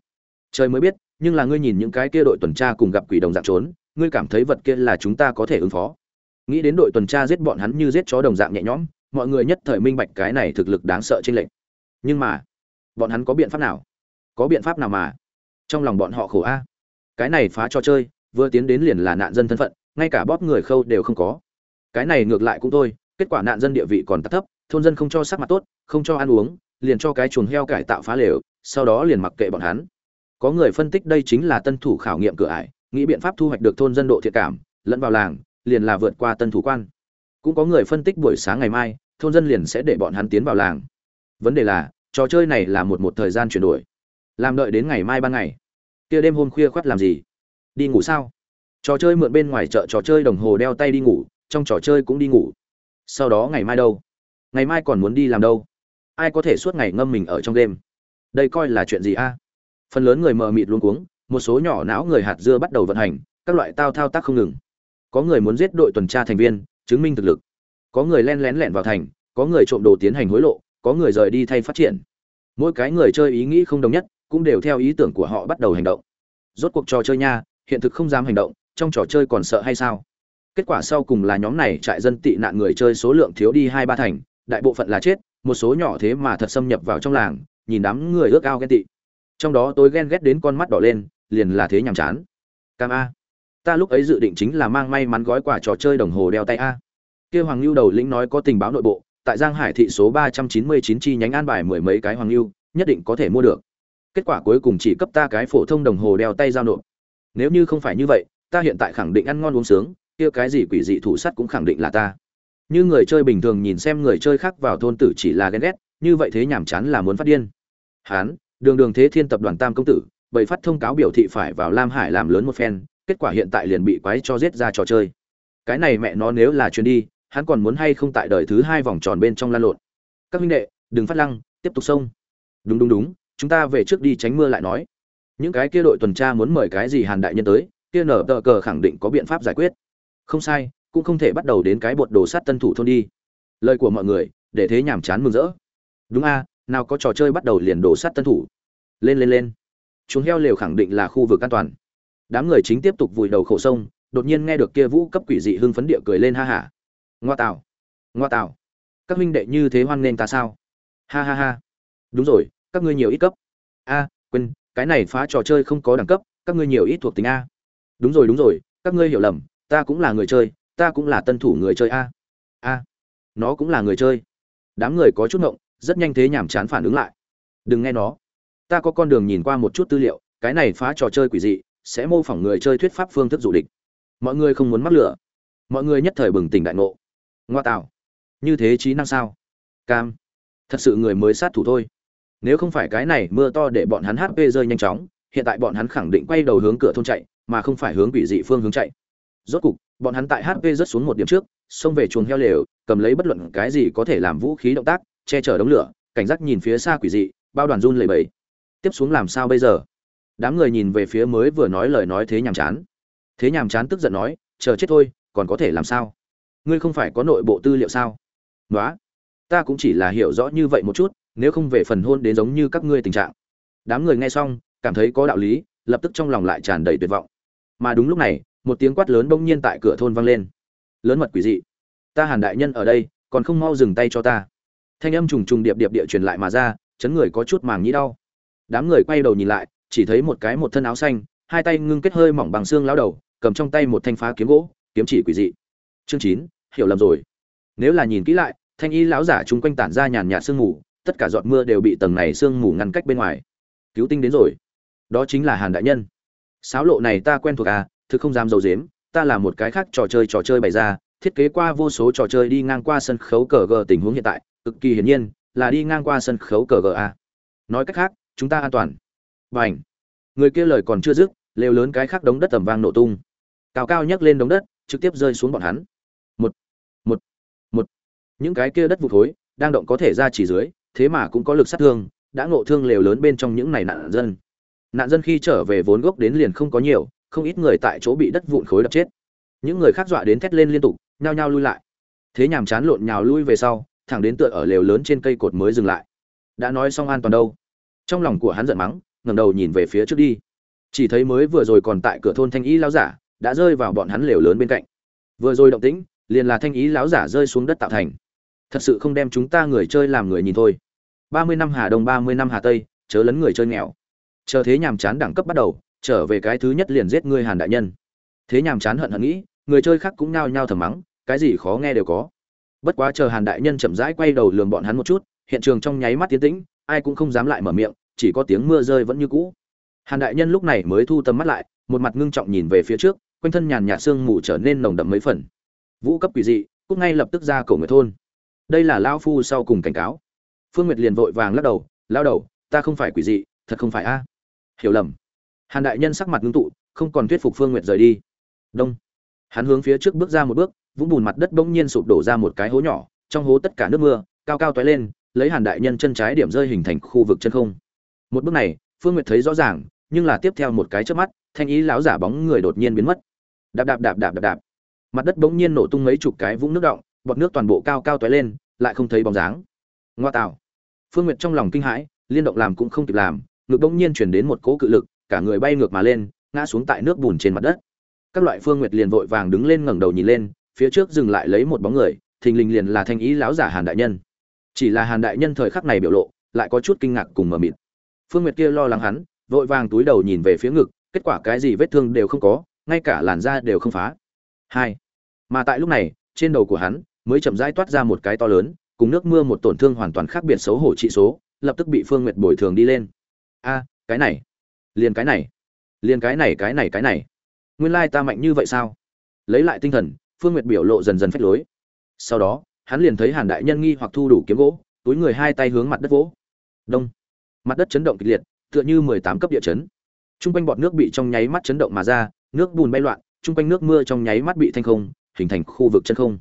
Trời mới biết, nhưng là ngươi nhìn những cái kia đội tuần tra cùng gặp quỷ đồng dạng trốn, ngươi cảm thấy vật kia là chúng ta có thể ứng phó. Nghĩ đến đội tuần tra giết bọn hắn như giết chó đồng dạng nhẹ nhõm, mọi người nhất thời minh bạch cái này thực lực đáng sợ trên lệnh nhưng mà, bọn hắn có biện pháp nào? Có biện pháp nào mà? Trong lòng bọn họ khổ a. Cái này phá cho chơi vừa tiến đến liền là nạn dân thân phận, ngay cả bóp người khâu đều không có. Cái này ngược lại cũng thôi, kết quả nạn dân địa vị còn thấp, thôn dân không cho sắc mặt tốt, không cho ăn uống, liền cho cái chuồng heo cải tạo phá lều, sau đó liền mặc kệ bọn hắn. Có người phân tích đây chính là tân thủ khảo nghiệm cửa ải, nghĩ biện pháp thu hoạch được thôn dân độ thiện cảm, lẫn vào làng, liền là vượt qua tân thủ quan. Cũng có người phân tích buổi sáng ngày mai, thôn dân liền sẽ để bọn hắn tiến vào làng. Vấn đề là, trò chơi này là một một thời gian chuyển đổi. Làm đợi đến ngày mai ban ngày. Kia đêm hôm khuya khoắt làm gì? Đi ngủ sao? Trò chơi mượn bên ngoài chợ trò chơi đồng hồ đeo tay đi ngủ, trong trò chơi cũng đi ngủ. Sau đó ngày mai đâu? Ngày mai còn muốn đi làm đâu? Ai có thể suốt ngày ngâm mình ở trong đêm? Đây coi là chuyện gì a? Phần lớn người mờ mịt luôn cuống, một số nhỏ não người hạt dưa bắt đầu vận hành, các loại tao thao tác không ngừng. Có người muốn giết đội tuần tra thành viên, chứng minh thực lực. Có người len lén lẻn vào thành, có người trộm đồ tiến hành hối lộ, có người rời đi thay phát triển. Mỗi cái người chơi ý nghĩ không đồng nhất, cũng đều theo ý tưởng của họ bắt đầu hành động. Rốt cuộc trò chơi nha hiện thực không dám hành động, trong trò chơi còn sợ hay sao? Kết quả sau cùng là nhóm này trại dân tị nạn người chơi số lượng thiếu đi hai ba thành, đại bộ phận là chết, một số nhỏ thế mà thật xâm nhập vào trong làng, nhìn đám người ước ao ghen tị. Trong đó tôi ghen ghét đến con mắt đỏ lên, liền là thế nhàm chán. Cam a, ta lúc ấy dự định chính là mang may mắn gói quả trò chơi đồng hồ đeo tay a. Kia hoàng lưu đầu lĩnh nói có tình báo nội bộ, tại giang hải thị số ba trăm chín mươi chín chi nhánh an bài mười mấy cái hoàng lưu nhất định có thể mua được. Kết quả cuối cùng chỉ cấp ta cái phổ thông đồng hồ đeo tay giao nộp nếu như không phải như vậy, ta hiện tại khẳng định ăn ngon uống sướng, kia cái gì quỷ dị thủ sắt cũng khẳng định là ta. Như người chơi bình thường nhìn xem người chơi khác vào thôn tử chỉ là ghen ghét, như vậy thế nhảm chán là muốn phát điên. Hán, đường đường thế thiên tập đoàn tam công tử bậy phát thông cáo biểu thị phải vào lam hải làm lớn một phen, kết quả hiện tại liền bị quái cho giết ra trò chơi. Cái này mẹ nó nếu là chuyến đi, hắn còn muốn hay không tại đời thứ hai vòng tròn bên trong lan lộn. Các huynh đệ, đừng phát lăng, tiếp tục xông. Đúng đúng đúng, chúng ta về trước đi tránh mưa lại nói những cái kia đội tuần tra muốn mời cái gì hàn đại nhân tới, kia nở tờ cờ khẳng định có biện pháp giải quyết. Không sai, cũng không thể bắt đầu đến cái bột đồ sát tân thủ thôn đi. Lời của mọi người, để thế nhàm chán mừng rỡ. Đúng a, nào có trò chơi bắt đầu liền đổ sát tân thủ. Lên lên lên. Chúng heo lều khẳng định là khu vực an toàn. Đám người chính tiếp tục vùi đầu khổ sông, đột nhiên nghe được kia vũ cấp quỷ dị hưng phấn địa cười lên ha hả ngoa tạo ngoa tạo các huynh đệ như thế hoan nghênh ta sao? Ha ha ha. Đúng rồi, các ngươi nhiều ít cấp. A quên cái này phá trò chơi không có đẳng cấp, các ngươi nhiều ít thuộc tính a. Đúng rồi đúng rồi, các ngươi hiểu lầm, ta cũng là người chơi, ta cũng là tân thủ người chơi a. A. Nó cũng là người chơi. Đám người có chút ngộng, rất nhanh thế nhảm chán phản ứng lại. Đừng nghe nó. Ta có con đường nhìn qua một chút tư liệu, cái này phá trò chơi quỷ dị, sẽ mô phỏng người chơi thuyết pháp phương thức dụ địch. Mọi người không muốn mắc lửa. Mọi người nhất thời bừng tỉnh đại ngộ. Ngoa tạo. Như thế trí năng sao? Cam. Thật sự người mới sát thủ thôi nếu không phải cái này mưa to để bọn hắn hp rơi nhanh chóng, hiện tại bọn hắn khẳng định quay đầu hướng cửa thôn chạy, mà không phải hướng quỷ dị phương hướng chạy. Rốt cục, bọn hắn tại hp rớt xuống một điểm trước, xông về chuồng heo lều, cầm lấy bất luận cái gì có thể làm vũ khí động tác, che chở đống lửa, cảnh giác nhìn phía xa quỷ dị, bao đoàn run lẩy bẩy. Tiếp xuống làm sao bây giờ? Đám người nhìn về phía mới vừa nói lời nói thế nhàm chán. Thế nhàm chán tức giận nói, chờ chết thôi, còn có thể làm sao? Ngươi không phải có nội bộ tư liệu sao? Nói ta cũng chỉ là hiểu rõ như vậy một chút nếu không về phần hôn đến giống như các ngươi tình trạng. Đám người nghe xong, cảm thấy có đạo lý, lập tức trong lòng lại tràn đầy tuyệt vọng. Mà đúng lúc này, một tiếng quát lớn bỗng nhiên tại cửa thôn vang lên. Lớn mật quỷ dị. Ta hàn đại nhân ở đây, còn không mau dừng tay cho ta. Thanh âm trùng trùng điệp điệp địa truyền lại mà ra, chấn người có chút màng nhĩ đau. Đám người quay đầu nhìn lại, chỉ thấy một cái một thân áo xanh, hai tay ngưng kết hơi mỏng bằng xương lão đầu, cầm trong tay một thanh phá kiếm gỗ, kiếm chỉ quỷ dị. Chương chín, hiểu lầm rồi. Nếu là nhìn kỹ lại, thanh y lão giả chúng quanh tản ra nhàn nhạt sương mù tất cả giọt mưa đều bị tầng này sương mù ngăn cách bên ngoài. Cứu tinh đến rồi. Đó chính là hàn đại nhân. Sáo lộ này ta quen thuộc à thực không dám dầu dếm, ta là một cái khác trò chơi trò chơi bày ra, thiết kế qua vô số trò chơi đi ngang qua sân khấu cờ gờ tình huống hiện tại, cực kỳ hiển nhiên, là đi ngang qua sân khấu cờ gờ a. Nói cách khác, chúng ta an toàn. Và người kia lời còn chưa dứt, lều lớn cái khác đống đất tầm vang nổ tung. Cao cao nhấc lên đống đất, trực tiếp rơi xuống bọn hắn. Một. Một. Một. Những cái kia đất vụ thối, đang động có thể ra chỉ dưới thế mà cũng có lực sát thương, đã ngộ thương lều lớn bên trong những này nạn dân. Nạn dân khi trở về vốn gốc đến liền không có nhiều, không ít người tại chỗ bị đất vụn khối đập chết. Những người khác dọa đến thét lên liên tục, nhao nhao lui lại. Thế nhàm chán lộn nhào lui về sau, thẳng đến tựa ở lều lớn trên cây cột mới dừng lại. Đã nói xong an toàn đâu? Trong lòng của hắn giận mắng, ngẩng đầu nhìn về phía trước đi. Chỉ thấy mới vừa rồi còn tại cửa thôn thanh ý lão giả, đã rơi vào bọn hắn lều lớn bên cạnh. Vừa rồi động tĩnh, liền là thanh ý lão giả rơi xuống đất tạo thành thật sự không đem chúng ta người chơi làm người nhìn thôi. Ba mươi năm hà đông, ba mươi năm hà tây, chớ lấn người chơi nghèo. Chờ thế nhàm chán đẳng cấp bắt đầu, trở về cái thứ nhất liền giết ngươi hàn đại nhân. Thế nhàm chán hận hận nghĩ, người chơi khác cũng nhao nhao thầm mắng, cái gì khó nghe đều có. Bất quá chờ hàn đại nhân chậm rãi quay đầu lườm bọn hắn một chút, hiện trường trong nháy mắt tiến tĩnh, ai cũng không dám lại mở miệng, chỉ có tiếng mưa rơi vẫn như cũ. Hàn đại nhân lúc này mới thu tầm mắt lại, một mặt ngưng trọng nhìn về phía trước, quanh thân nhàn nhạt sương mù trở nên nồng đậm mấy phần. Vũ cấp quỷ dị cúc ngay lập tức ra cổ người thôn đây là lao phu sau cùng cảnh cáo. Phương nguyệt liền vội vàng lắc đầu lao đầu, ta không phải quỷ dị, thật không phải a. Hiểu lầm. Hàn đại nhân sắc mặt ngưng tụ, không còn thuyết phục phương nguyệt rời đi. Đông. Hắn hướng phía trước bước ra một bước, vũng bùn mặt đất bỗng nhiên sụp đổ ra một cái hố nhỏ, trong hố tất cả nước mưa, cao cao toái lên, lấy hàn đại nhân chân trái điểm rơi hình thành khu vực chân không. Một bước này, phương nguyệt thấy rõ ràng, nhưng là tiếp theo một cái chớp mắt, thanh ý lão giả bóng người đột nhiên biến mất. Đạp đạp đạp đạp đạp đạp. Mặt đất bỗng nhiên nổ tung mấy chục cái vũng nước động, bọt nước toàn bộ cao cao toái lên lại không thấy bóng dáng. Ngoa tạo. Phương nguyệt trong lòng kinh hãi, liên động làm cũng không kịp làm, ngực bỗng nhiên chuyển đến một cỗ cự lực, cả người bay ngược mà lên, ngã xuống tại nước bùn trên mặt đất. Các loại phương nguyệt liền vội vàng đứng lên ngẩng đầu nhìn lên, phía trước dừng lại lấy một bóng người, thình lình liền là thanh ý lão giả hàn đại nhân. Chỉ là hàn đại nhân thời khắc này biểu lộ, lại có chút kinh ngạc cùng mờ mịt. Phương nguyệt kia lo lắng hắn, vội vàng túi đầu nhìn về phía ngực, kết quả cái gì vết thương đều không có, ngay cả làn da đều không phá. Hai. Mà tại lúc này, trên đầu của hắn mới chậm rãi toát ra một cái to lớn, cùng nước mưa một tổn thương hoàn toàn khác biệt xấu hổ trị số, lập tức bị phương nguyệt bồi thường đi lên. A, cái này, liền cái này, liền cái này cái này cái này. Nguyên lai ta mạnh như vậy sao? Lấy lại tinh thần, phương nguyệt biểu lộ dần dần phách lối. Sau đó, hắn liền thấy hàn đại nhân nghi hoặc thu đủ kiếm gỗ, túi người hai tay hướng mặt đất vỗ. Đông. Mặt đất chấn động kịch liệt, tựa như mười tám cấp địa chấn. Trung quanh bọt nước bị trong nháy mắt chấn động mà ra, nước bùn bay loạn, trung quanh nước mưa trong nháy mắt bị thanh không, hình thành khu vực chân không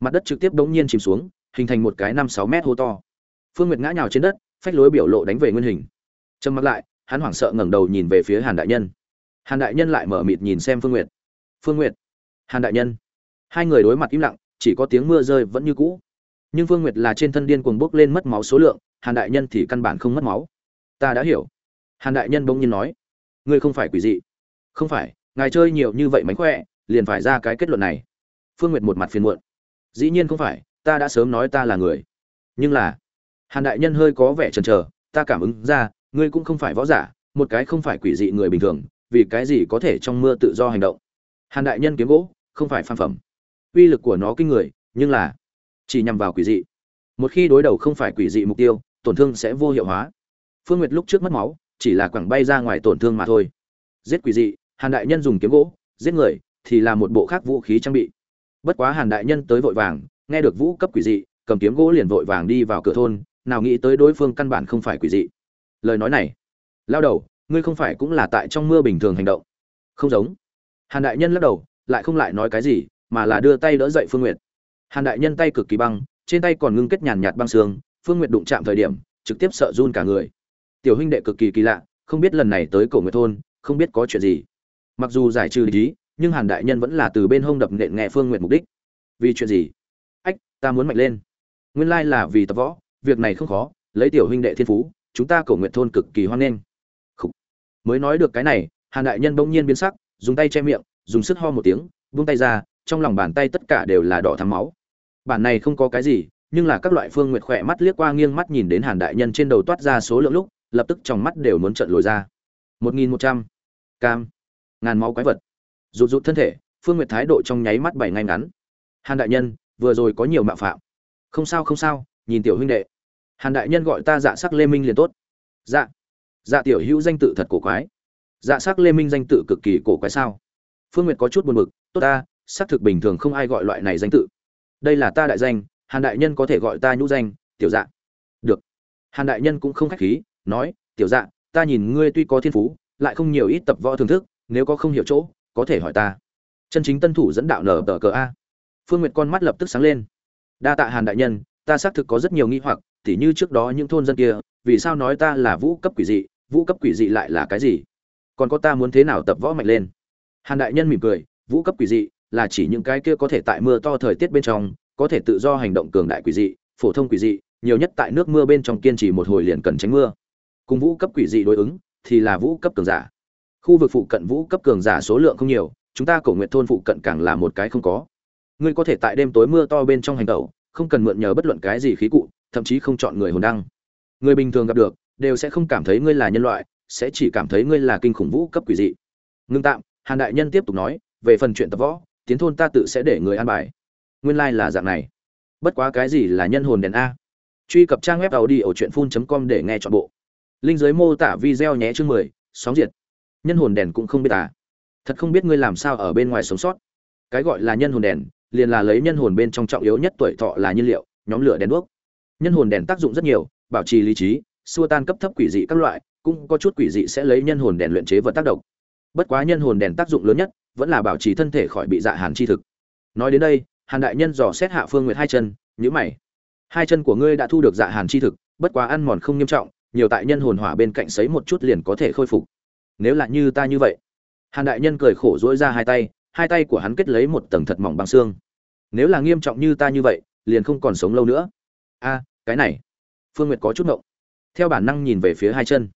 mặt đất trực tiếp đống nhiên chìm xuống, hình thành một cái năm sáu mét hô to. Phương nguyệt ngã nhào trên đất, phách lối biểu lộ đánh về nguyên hình. Trầm mặt lại, hắn hoảng sợ ngẩng đầu nhìn về phía hàn đại nhân. Hàn đại nhân lại mở mịt nhìn xem phương nguyệt. Phương nguyệt. Hàn đại nhân. Hai người đối mặt im lặng, chỉ có tiếng mưa rơi vẫn như cũ. Nhưng phương nguyệt là trên thân điên cuồng bốc lên mất máu số lượng, hàn đại nhân thì căn bản không mất máu. Ta đã hiểu. Hàn đại nhân bỗng nhiên nói. Ngươi không phải quỷ dị. Không phải, ngài chơi nhiều như vậy mánh khỏe, liền phải ra cái kết luận này. Phương nguyệt một mặt phiền muộn dĩ nhiên không phải, ta đã sớm nói ta là người. Nhưng là, hàn đại nhân hơi có vẻ chần chờ, ta cảm ứng ra, ngươi cũng không phải võ giả, một cái không phải quỷ dị người bình thường, vì cái gì có thể trong mưa tự do hành động? Hàn đại nhân kiếm gỗ, không phải phan phẩm. Uy lực của nó kinh người, nhưng là chỉ nhằm vào quỷ dị. Một khi đối đầu không phải quỷ dị mục tiêu, tổn thương sẽ vô hiệu hóa. Phương nguyệt lúc trước mất máu, chỉ là quẳng bay ra ngoài tổn thương mà thôi. Giết quỷ dị, hàn đại nhân dùng kiếm gỗ, giết người, thì là một bộ khác vũ khí trang bị bất quá hàn đại nhân tới vội vàng, nghe được vũ cấp quỷ dị, cầm kiếm gỗ liền vội vàng đi vào cửa thôn, nào nghĩ tới đối phương căn bản không phải quỷ dị. Lời nói này, lao đầu, ngươi không phải cũng là tại trong mưa bình thường hành động. Không giống. Hàn đại nhân lắc đầu, lại không lại nói cái gì, mà là đưa tay đỡ dậy phương nguyệt. Hàn đại nhân tay cực kỳ băng, trên tay còn ngưng kết nhàn nhạt băng xương, phương nguyệt đụng chạm thời điểm, trực tiếp sợ run cả người. Tiểu huynh đệ cực kỳ kỳ lạ, không biết lần này tới cổ nguyệt thôn, không biết có chuyện gì. Mặc dù giải trừ lý nhưng hàn đại nhân vẫn là từ bên hông đập nện nghe phương nguyệt mục đích. Vì chuyện gì? Ách, ta muốn mạnh lên. Nguyên lai là vì tập võ, việc này không khó, lấy tiểu huynh đệ thiên phú, chúng ta cổ nguyệt thôn cực kỳ hoan nghênh. Mới nói được cái này, hàn đại nhân bỗng nhiên biến sắc, dùng tay che miệng, dùng sức ho một tiếng, buông tay ra, trong lòng bàn tay tất cả đều là đỏ thắm máu. Bản này không có cái gì, nhưng là các loại phương nguyệt khỏe mắt liếc qua nghiêng mắt nhìn đến hàn đại nhân trên đầu toát ra số lượng lúc, lập tức trong mắt đều muốn trận lồi ra. Một nghìn một trăm. Cam. Ngàn máu quái vật rụt rụt thân thể, phương nguyệt thái độ trong nháy mắt bảy ngay ngắn. Hàn đại nhân, vừa rồi có nhiều mạo phạm. Không sao không sao, nhìn tiểu huynh đệ. Hàn đại nhân gọi ta dạ sắc lê minh liền tốt. Dạ. Dạ tiểu hữu danh tự thật cổ quái. Dạ sắc lê minh danh tự cực kỳ cổ quái sao? Phương nguyệt có chút buồn bực, tốt ta, xác thực bình thường không ai gọi loại này danh tự. Đây là ta đại danh, hàn đại nhân có thể gọi ta nhũ danh, tiểu dạ. Được. Hàn đại nhân cũng không khách khí, nói, tiểu dạ ta nhìn ngươi tuy có thiên phú, lại không nhiều ít tập võ thưởng thức, nếu có không hiểu chỗ có thể hỏi ta? Chân chính tân thủ dẫn đạo nở tờ cờ a. Phương nguyệt con mắt lập tức sáng lên. Đa tạ hàn đại nhân, ta xác thực có rất nhiều nghi hoặc, tỉ như trước đó những thôn dân kia, vì sao nói ta là vũ cấp quỷ dị, vũ cấp quỷ dị lại là cái gì? Còn có ta muốn thế nào tập võ mạnh lên? Hàn đại nhân mỉm cười, vũ cấp quỷ dị là chỉ những cái kia có thể tại mưa to thời tiết bên trong, có thể tự do hành động cường đại quỷ dị, phổ thông quỷ dị, nhiều nhất tại nước mưa bên trong kiên trì một hồi liền cần tránh mưa. Cùng vũ cấp quỷ dị đối ứng thì là vũ cấp cường giả khu vực phụ cận vũ cấp cường giả số lượng không nhiều, chúng ta cổ nguyện thôn phụ cận càng là một cái không có. Ngươi có thể tại đêm tối mưa to bên trong hành tẩu, không cần mượn nhờ bất luận cái gì khí cụ, thậm chí không chọn người hồn đăng. Người bình thường gặp được, đều sẽ không cảm thấy ngươi là nhân loại, sẽ chỉ cảm thấy ngươi là kinh khủng vũ cấp quỷ dị. Ngưng tạm, hàn đại nhân tiếp tục nói, về phần chuyện tập võ, tiến thôn ta tự sẽ để người an bài. Nguyên lai、like、là dạng này. Bất quá cái gì là nhân hồn đèn a? Truy cập trang web tàu đi ở truyện phun com để nghe chọn bộ. Linh giới mô tả video nhé chương mười, sóng diệt nhân hồn đèn cũng không biết à. Thật không biết ngươi làm sao ở bên ngoài sống sót. Cái gọi là nhân hồn đèn, liền là lấy nhân hồn bên trong trọng yếu nhất tuổi thọ là nhiên liệu, nhóm lửa đèn đuốc. Nhân hồn đèn tác dụng rất nhiều, bảo trì lý trí, xua tan cấp thấp quỷ dị các loại, cũng có chút quỷ dị sẽ lấy nhân hồn đèn luyện chế vật tác động. Bất quá nhân hồn đèn tác dụng lớn nhất, vẫn là bảo trì thân thể khỏi bị dạ hàn chi thực. Nói đến đây, hàn đại nhân dò xét hạ phương nguyệt hai chân nhữ mày. Hai chân của ngươi đã thu được dạ hàn chi thực, bất quá ăn mòn không nghiêm trọng, nhiều tại nhân hồn hỏa bên cạnh sấy một chút liền có thể khôi phục nếu là như ta như vậy. Hàn đại nhân cười khổ dỗi ra hai tay hai tay của hắn kết lấy một tầng thật mỏng bằng xương. Nếu là nghiêm trọng như ta như vậy, liền không còn sống lâu nữa. A, cái này. Phương nguyệt có chút ngộng. Theo bản năng nhìn về phía hai chân.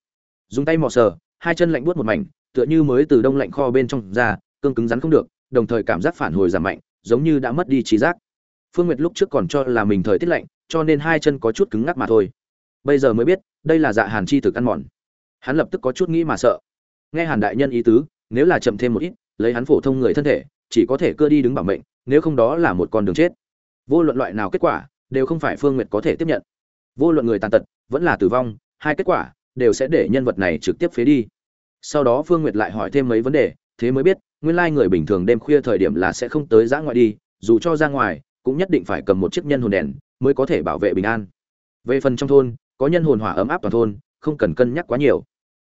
Dùng tay mò sờ, hai chân lạnh buốt một mảnh, tựa như mới từ đông lạnh kho bên trong ra, cương cứng rắn không được, đồng thời cảm giác phản hồi giảm mạnh, giống như đã mất đi trí giác. Phương nguyệt lúc trước còn cho là mình thời tiết lạnh, cho nên hai chân có chút cứng ngắc mà thôi. Bây giờ mới biết, đây là dạ hàn chi thực ăn mòn. Hắn lập tức có chút nghĩ mà sợ nghe hàn đại nhân ý tứ, nếu là chậm thêm một ít, lấy hắn phổ thông người thân thể, chỉ có thể cơ đi đứng bảo mệnh, nếu không đó là một con đường chết. Vô luận loại nào kết quả, đều không phải phương nguyệt có thể tiếp nhận. Vô luận người tàn tật, vẫn là tử vong, hai kết quả, đều sẽ để nhân vật này trực tiếp phế đi. Sau đó phương nguyệt lại hỏi thêm mấy vấn đề, thế mới biết, nguyên lai người bình thường đêm khuya thời điểm là sẽ không tới giã ngoại đi, dù cho ra ngoài, cũng nhất định phải cầm một chiếc nhân hồn đèn, mới có thể bảo vệ bình an. Về phần trong thôn, có nhân hồn hỏa ấm áp toàn thôn, không cần cân nhắc quá nhiều.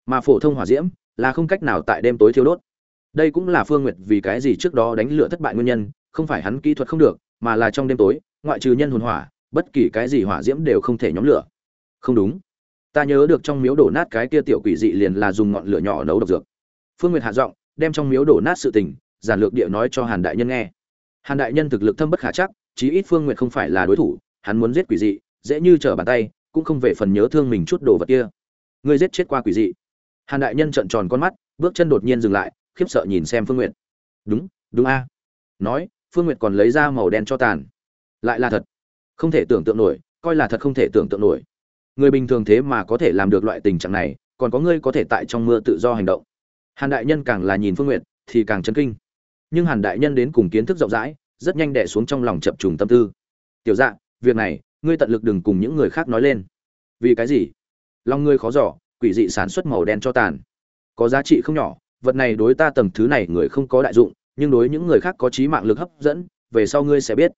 Mà phổ thông hỏa diễm là không cách nào tại đêm tối thiêu đốt. Đây cũng là phương nguyệt vì cái gì trước đó đánh lửa thất bại nguyên nhân, không phải hắn kỹ thuật không được, mà là trong đêm tối, ngoại trừ nhân hồn hỏa, bất kỳ cái gì hỏa diễm đều không thể nhóm lửa. Không đúng. Ta nhớ được trong miếu đổ nát cái kia tiểu quỷ dị liền là dùng ngọn lửa nhỏ nấu độc dược. Phương nguyệt hạ giọng, đem trong miếu đổ nát sự tình, giản lược địa nói cho hàn đại nhân nghe. Hàn đại nhân thực lực thâm bất khả chắc, chí ít phương nguyệt không phải là đối thủ, hắn muốn giết quỷ dị, dễ như trở bàn tay, cũng không về phần nhớ thương mình chút đồ vật kia. Ngươi giết chết qua quỷ dị hàn đại nhân trợn tròn con mắt, bước chân đột nhiên dừng lại, khiếp sợ nhìn xem phương nguyệt. Đúng đúng a. Nói, phương nguyệt còn lấy ra màu đen cho tàn. Lại là thật. Không thể tưởng tượng nổi, coi là thật không thể tưởng tượng nổi. Người bình thường thế mà có thể làm được loại tình trạng này, còn có ngươi có thể tại trong mưa tự do hành động. Hàn đại nhân càng là nhìn phương nguyệt, thì càng chấn kinh. Nhưng hàn đại nhân đến cùng kiến thức rộng rãi, rất nhanh đẻ xuống trong lòng chập trùng tâm tư. Tiểu dạ việc này, ngươi tận lực đừng cùng những người khác nói lên. Vì cái gì? Lòng ngươi khó giỏ quỷ dị sản xuất màu đen cho tàn. Có giá trị không nhỏ, vật này đối ta tầng thứ này người không có đại dụng, nhưng đối những người khác có trí mạng lực hấp dẫn, về sau ngươi sẽ biết.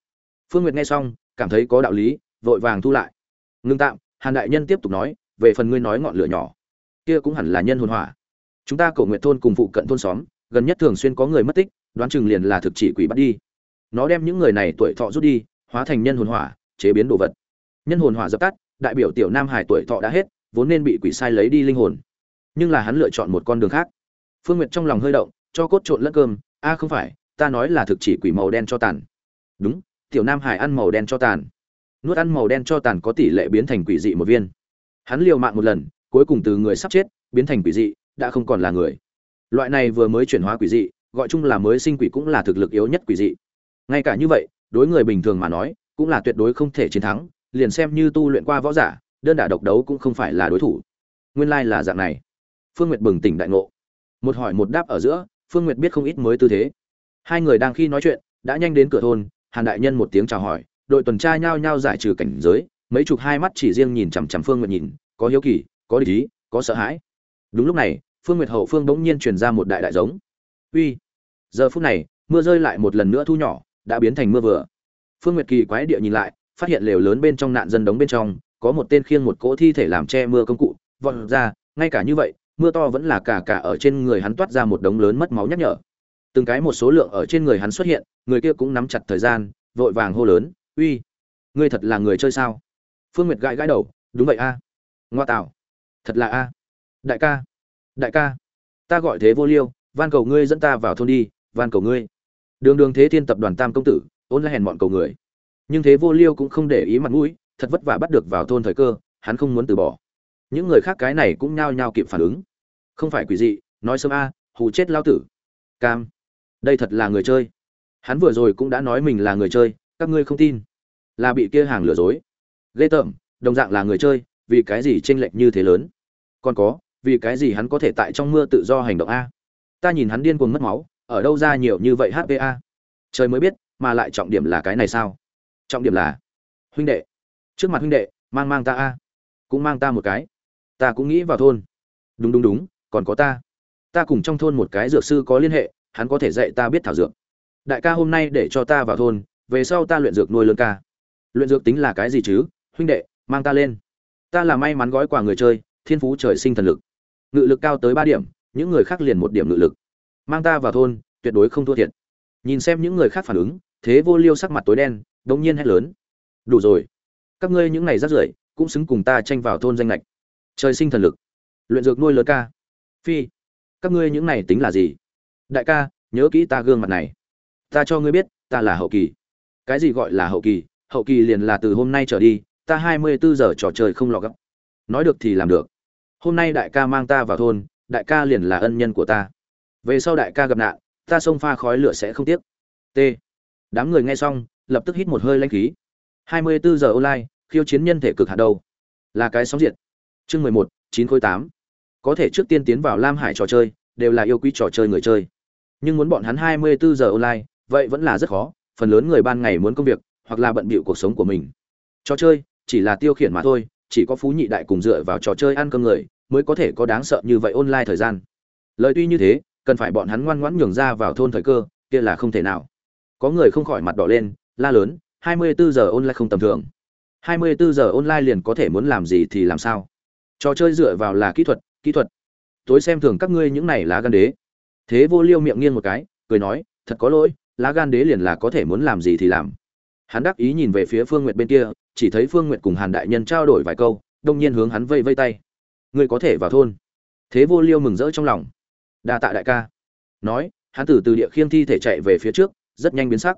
Phương nguyệt nghe xong, cảm thấy có đạo lý, vội vàng thu lại. Ngưng tạm, hàn đại nhân tiếp tục nói, về phần ngươi nói ngọn lửa nhỏ, kia cũng hẳn là nhân hồn hỏa. Chúng ta cổ nguyện thôn cùng phụ cận thôn xóm, gần nhất thường xuyên có người mất tích, đoán chừng liền là thực chỉ quỷ bắt đi. Nó đem những người này tuổi thọ rút đi, hóa thành nhân hồn hỏa, chế biến đồ vật. Nhân hồn hỏa dập tắt, đại biểu tiểu nam hải tuổi thọ đã hết vốn nên bị quỷ sai lấy đi linh hồn. Nhưng là hắn lựa chọn một con đường khác. Phương nguyệt trong lòng hơi động, cho cốt trộn lẫn cơm. A, không phải, ta nói là thực chỉ quỷ màu đen cho tàn. Đúng, tiểu nam hải ăn màu đen cho tàn. Nuốt ăn màu đen cho tàn có tỷ lệ biến thành quỷ dị một viên. Hắn liều mạng một lần, cuối cùng từ người sắp chết, biến thành quỷ dị, đã không còn là người. Loại này vừa mới chuyển hóa quỷ dị, gọi chung là mới sinh quỷ cũng là thực lực yếu nhất quỷ dị. Ngay cả như vậy, đối người bình thường mà nói, cũng là tuyệt đối không thể chiến thắng, liền xem như tu luyện qua võ giả đơn đả độc đấu cũng không phải là đối thủ. Nguyên lai là dạng này. Phương nguyệt bừng tỉnh đại ngộ. Một hỏi một đáp ở giữa, phương nguyệt biết không ít mới tư thế. Hai người đang khi nói chuyện, đã nhanh đến cửa thôn, hàn đại nhân một tiếng chào hỏi, đội tuần tra nhao nhao giải trừ cảnh giới, mấy chục hai mắt chỉ riêng nhìn chằm chằm phương nguyệt nhìn, có hiếu kỳ, có địch ý, có sợ hãi. Đúng lúc này, phương nguyệt hậu phương bỗng nhiên truyền ra một đại đại giống. Uy. Giờ phút này, mưa rơi lại một lần nữa thu nhỏ, đã biến thành mưa vừa. Phương nguyệt kỳ quái địa nhìn lại, phát hiện lều lớn bên trong nạn dân đống bên trong có một tên khiêng một cỗ thi thể làm che mưa công cụ, vọt ra, ngay cả như vậy, mưa to vẫn là cả cả ở trên người hắn toát ra một đống lớn mất máu nhắc nhở. Từng cái một số lượng ở trên người hắn xuất hiện, người kia cũng nắm chặt thời gian, vội vàng hô lớn, uy, ngươi thật là người chơi sao? Phương nguyệt gãi gãi đầu, đúng vậy a, ngoa tạo, thật là a. Đại ca đại ca, ta gọi thế vô liêu, van cầu ngươi dẫn ta vào thôn đi, van cầu ngươi. Đường đường thế thiên tập đoàn tam công tử, ôn lại hèn bọn cầu người. Nhưng thế vô liêu cũng không để ý mặt mũi thật vất vả bắt được vào thôn thời cơ, hắn không muốn từ bỏ. Những người khác cái này cũng nhao nhao kịp phản ứng. Không phải quỷ dị, nói sớm a, hù chết lao tử. Cam, đây thật là người chơi. Hắn vừa rồi cũng đã nói mình là người chơi, các ngươi không tin. Là bị kia hàng lừa dối. Ghê tởm, đồng dạng là người chơi, vì cái gì chênh lệch như thế lớn? Còn có, vì cái gì hắn có thể tại trong mưa tự do hành động a? Ta nhìn hắn điên cuồng mất máu, ở đâu ra nhiều như vậy hpa trời mới biết, mà lại trọng điểm là cái này sao? Trọng điểm là, huynh đệ trước mặt huynh đệ, mang mang ta a. Cũng mang ta một cái. Ta cũng nghĩ vào thôn. Đúng đúng đúng, còn có ta. Ta cùng trong thôn một cái dược sư có liên hệ, hắn có thể dạy ta biết thảo dược. Đại ca hôm nay để cho ta vào thôn, về sau ta luyện dược nuôi lớn ca. Luyện dược tính là cái gì chứ? Huynh đệ, mang ta lên. Ta là may mắn gói quà người chơi, thiên phú trời sinh thần lực. Ngự lực cao tới ba điểm, những người khác liền một điểm ngự lực. Mang ta vào thôn, tuyệt đối không thua thiệt. Nhìn xem những người khác phản ứng, thế vô liêu sắc mặt tối đen, đống nhiên hét lớn. Đủ rồi các ngươi những này rắt rưởi cũng xứng cùng ta tranh vào thôn danh lệch trời sinh thần lực, luyện dược nuôi lớn ca. Phi, các ngươi những này tính là gì? Đại ca, nhớ kỹ ta gương mặt này. Ta cho ngươi biết, ta là hậu kỳ. Cái gì gọi là hậu kỳ? Hậu kỳ liền là từ hôm nay trở đi, ta hai mươi bốn giờ trò chơi không lọ gấp nói được thì làm được. Hôm nay đại ca mang ta vào thôn, đại ca liền là ân nhân của ta. Về sau đại ca gặp nạn, ta xông pha khói lửa sẽ không tiếc. T. Đám người nghe xong, lập tức hít một hơi lanh khí hai mươi bốn giờ online, khiêu chiến nhân thể cực hạn đâu là cái sóng diệt. Chương mười một, chín khối tám. Có thể trước tiên tiến vào lam hải trò chơi, đều là yêu quý trò chơi người chơi. Nhưng muốn bọn hắn hai mươi bốn giờ online, vậy vẫn là rất khó, phần lớn người ban ngày muốn công việc, hoặc là bận bịu cuộc sống của mình. Trò chơi, chỉ là tiêu khiển mà thôi, chỉ có phú nhị đại cùng dựa vào trò chơi ăn cơm người, mới có thể có đáng sợ như vậy online thời gian. Lời tuy như thế, cần phải bọn hắn ngoan ngoãn nhường ra vào thôn thời cơ, kia là không thể nào. Có người không khỏi mặt đỏ lên, la lớn 24 giờ online không tầm thường. 24 giờ online liền có thể muốn làm gì thì làm sao? Trò chơi dựa vào là kỹ thuật kỹ thuật. Tối xem thường các ngươi những này lá gan đế. Thế vô liêu miệng nghiêng một cái, cười nói, thật có lỗi, lá gan đế liền là có thể muốn làm gì thì làm. Hắn đắc ý nhìn về phía phương nguyệt bên kia, chỉ thấy phương nguyệt cùng hàn đại nhân trao đổi vài câu, đông nhiên hướng hắn vây vây tay. Ngươi có thể vào thôn. Thế vô liêu mừng rỡ trong lòng. Đa tạ đại ca. Nói, hắn từ từ địa khiêng thi thể chạy về phía trước, rất nhanh biến sắc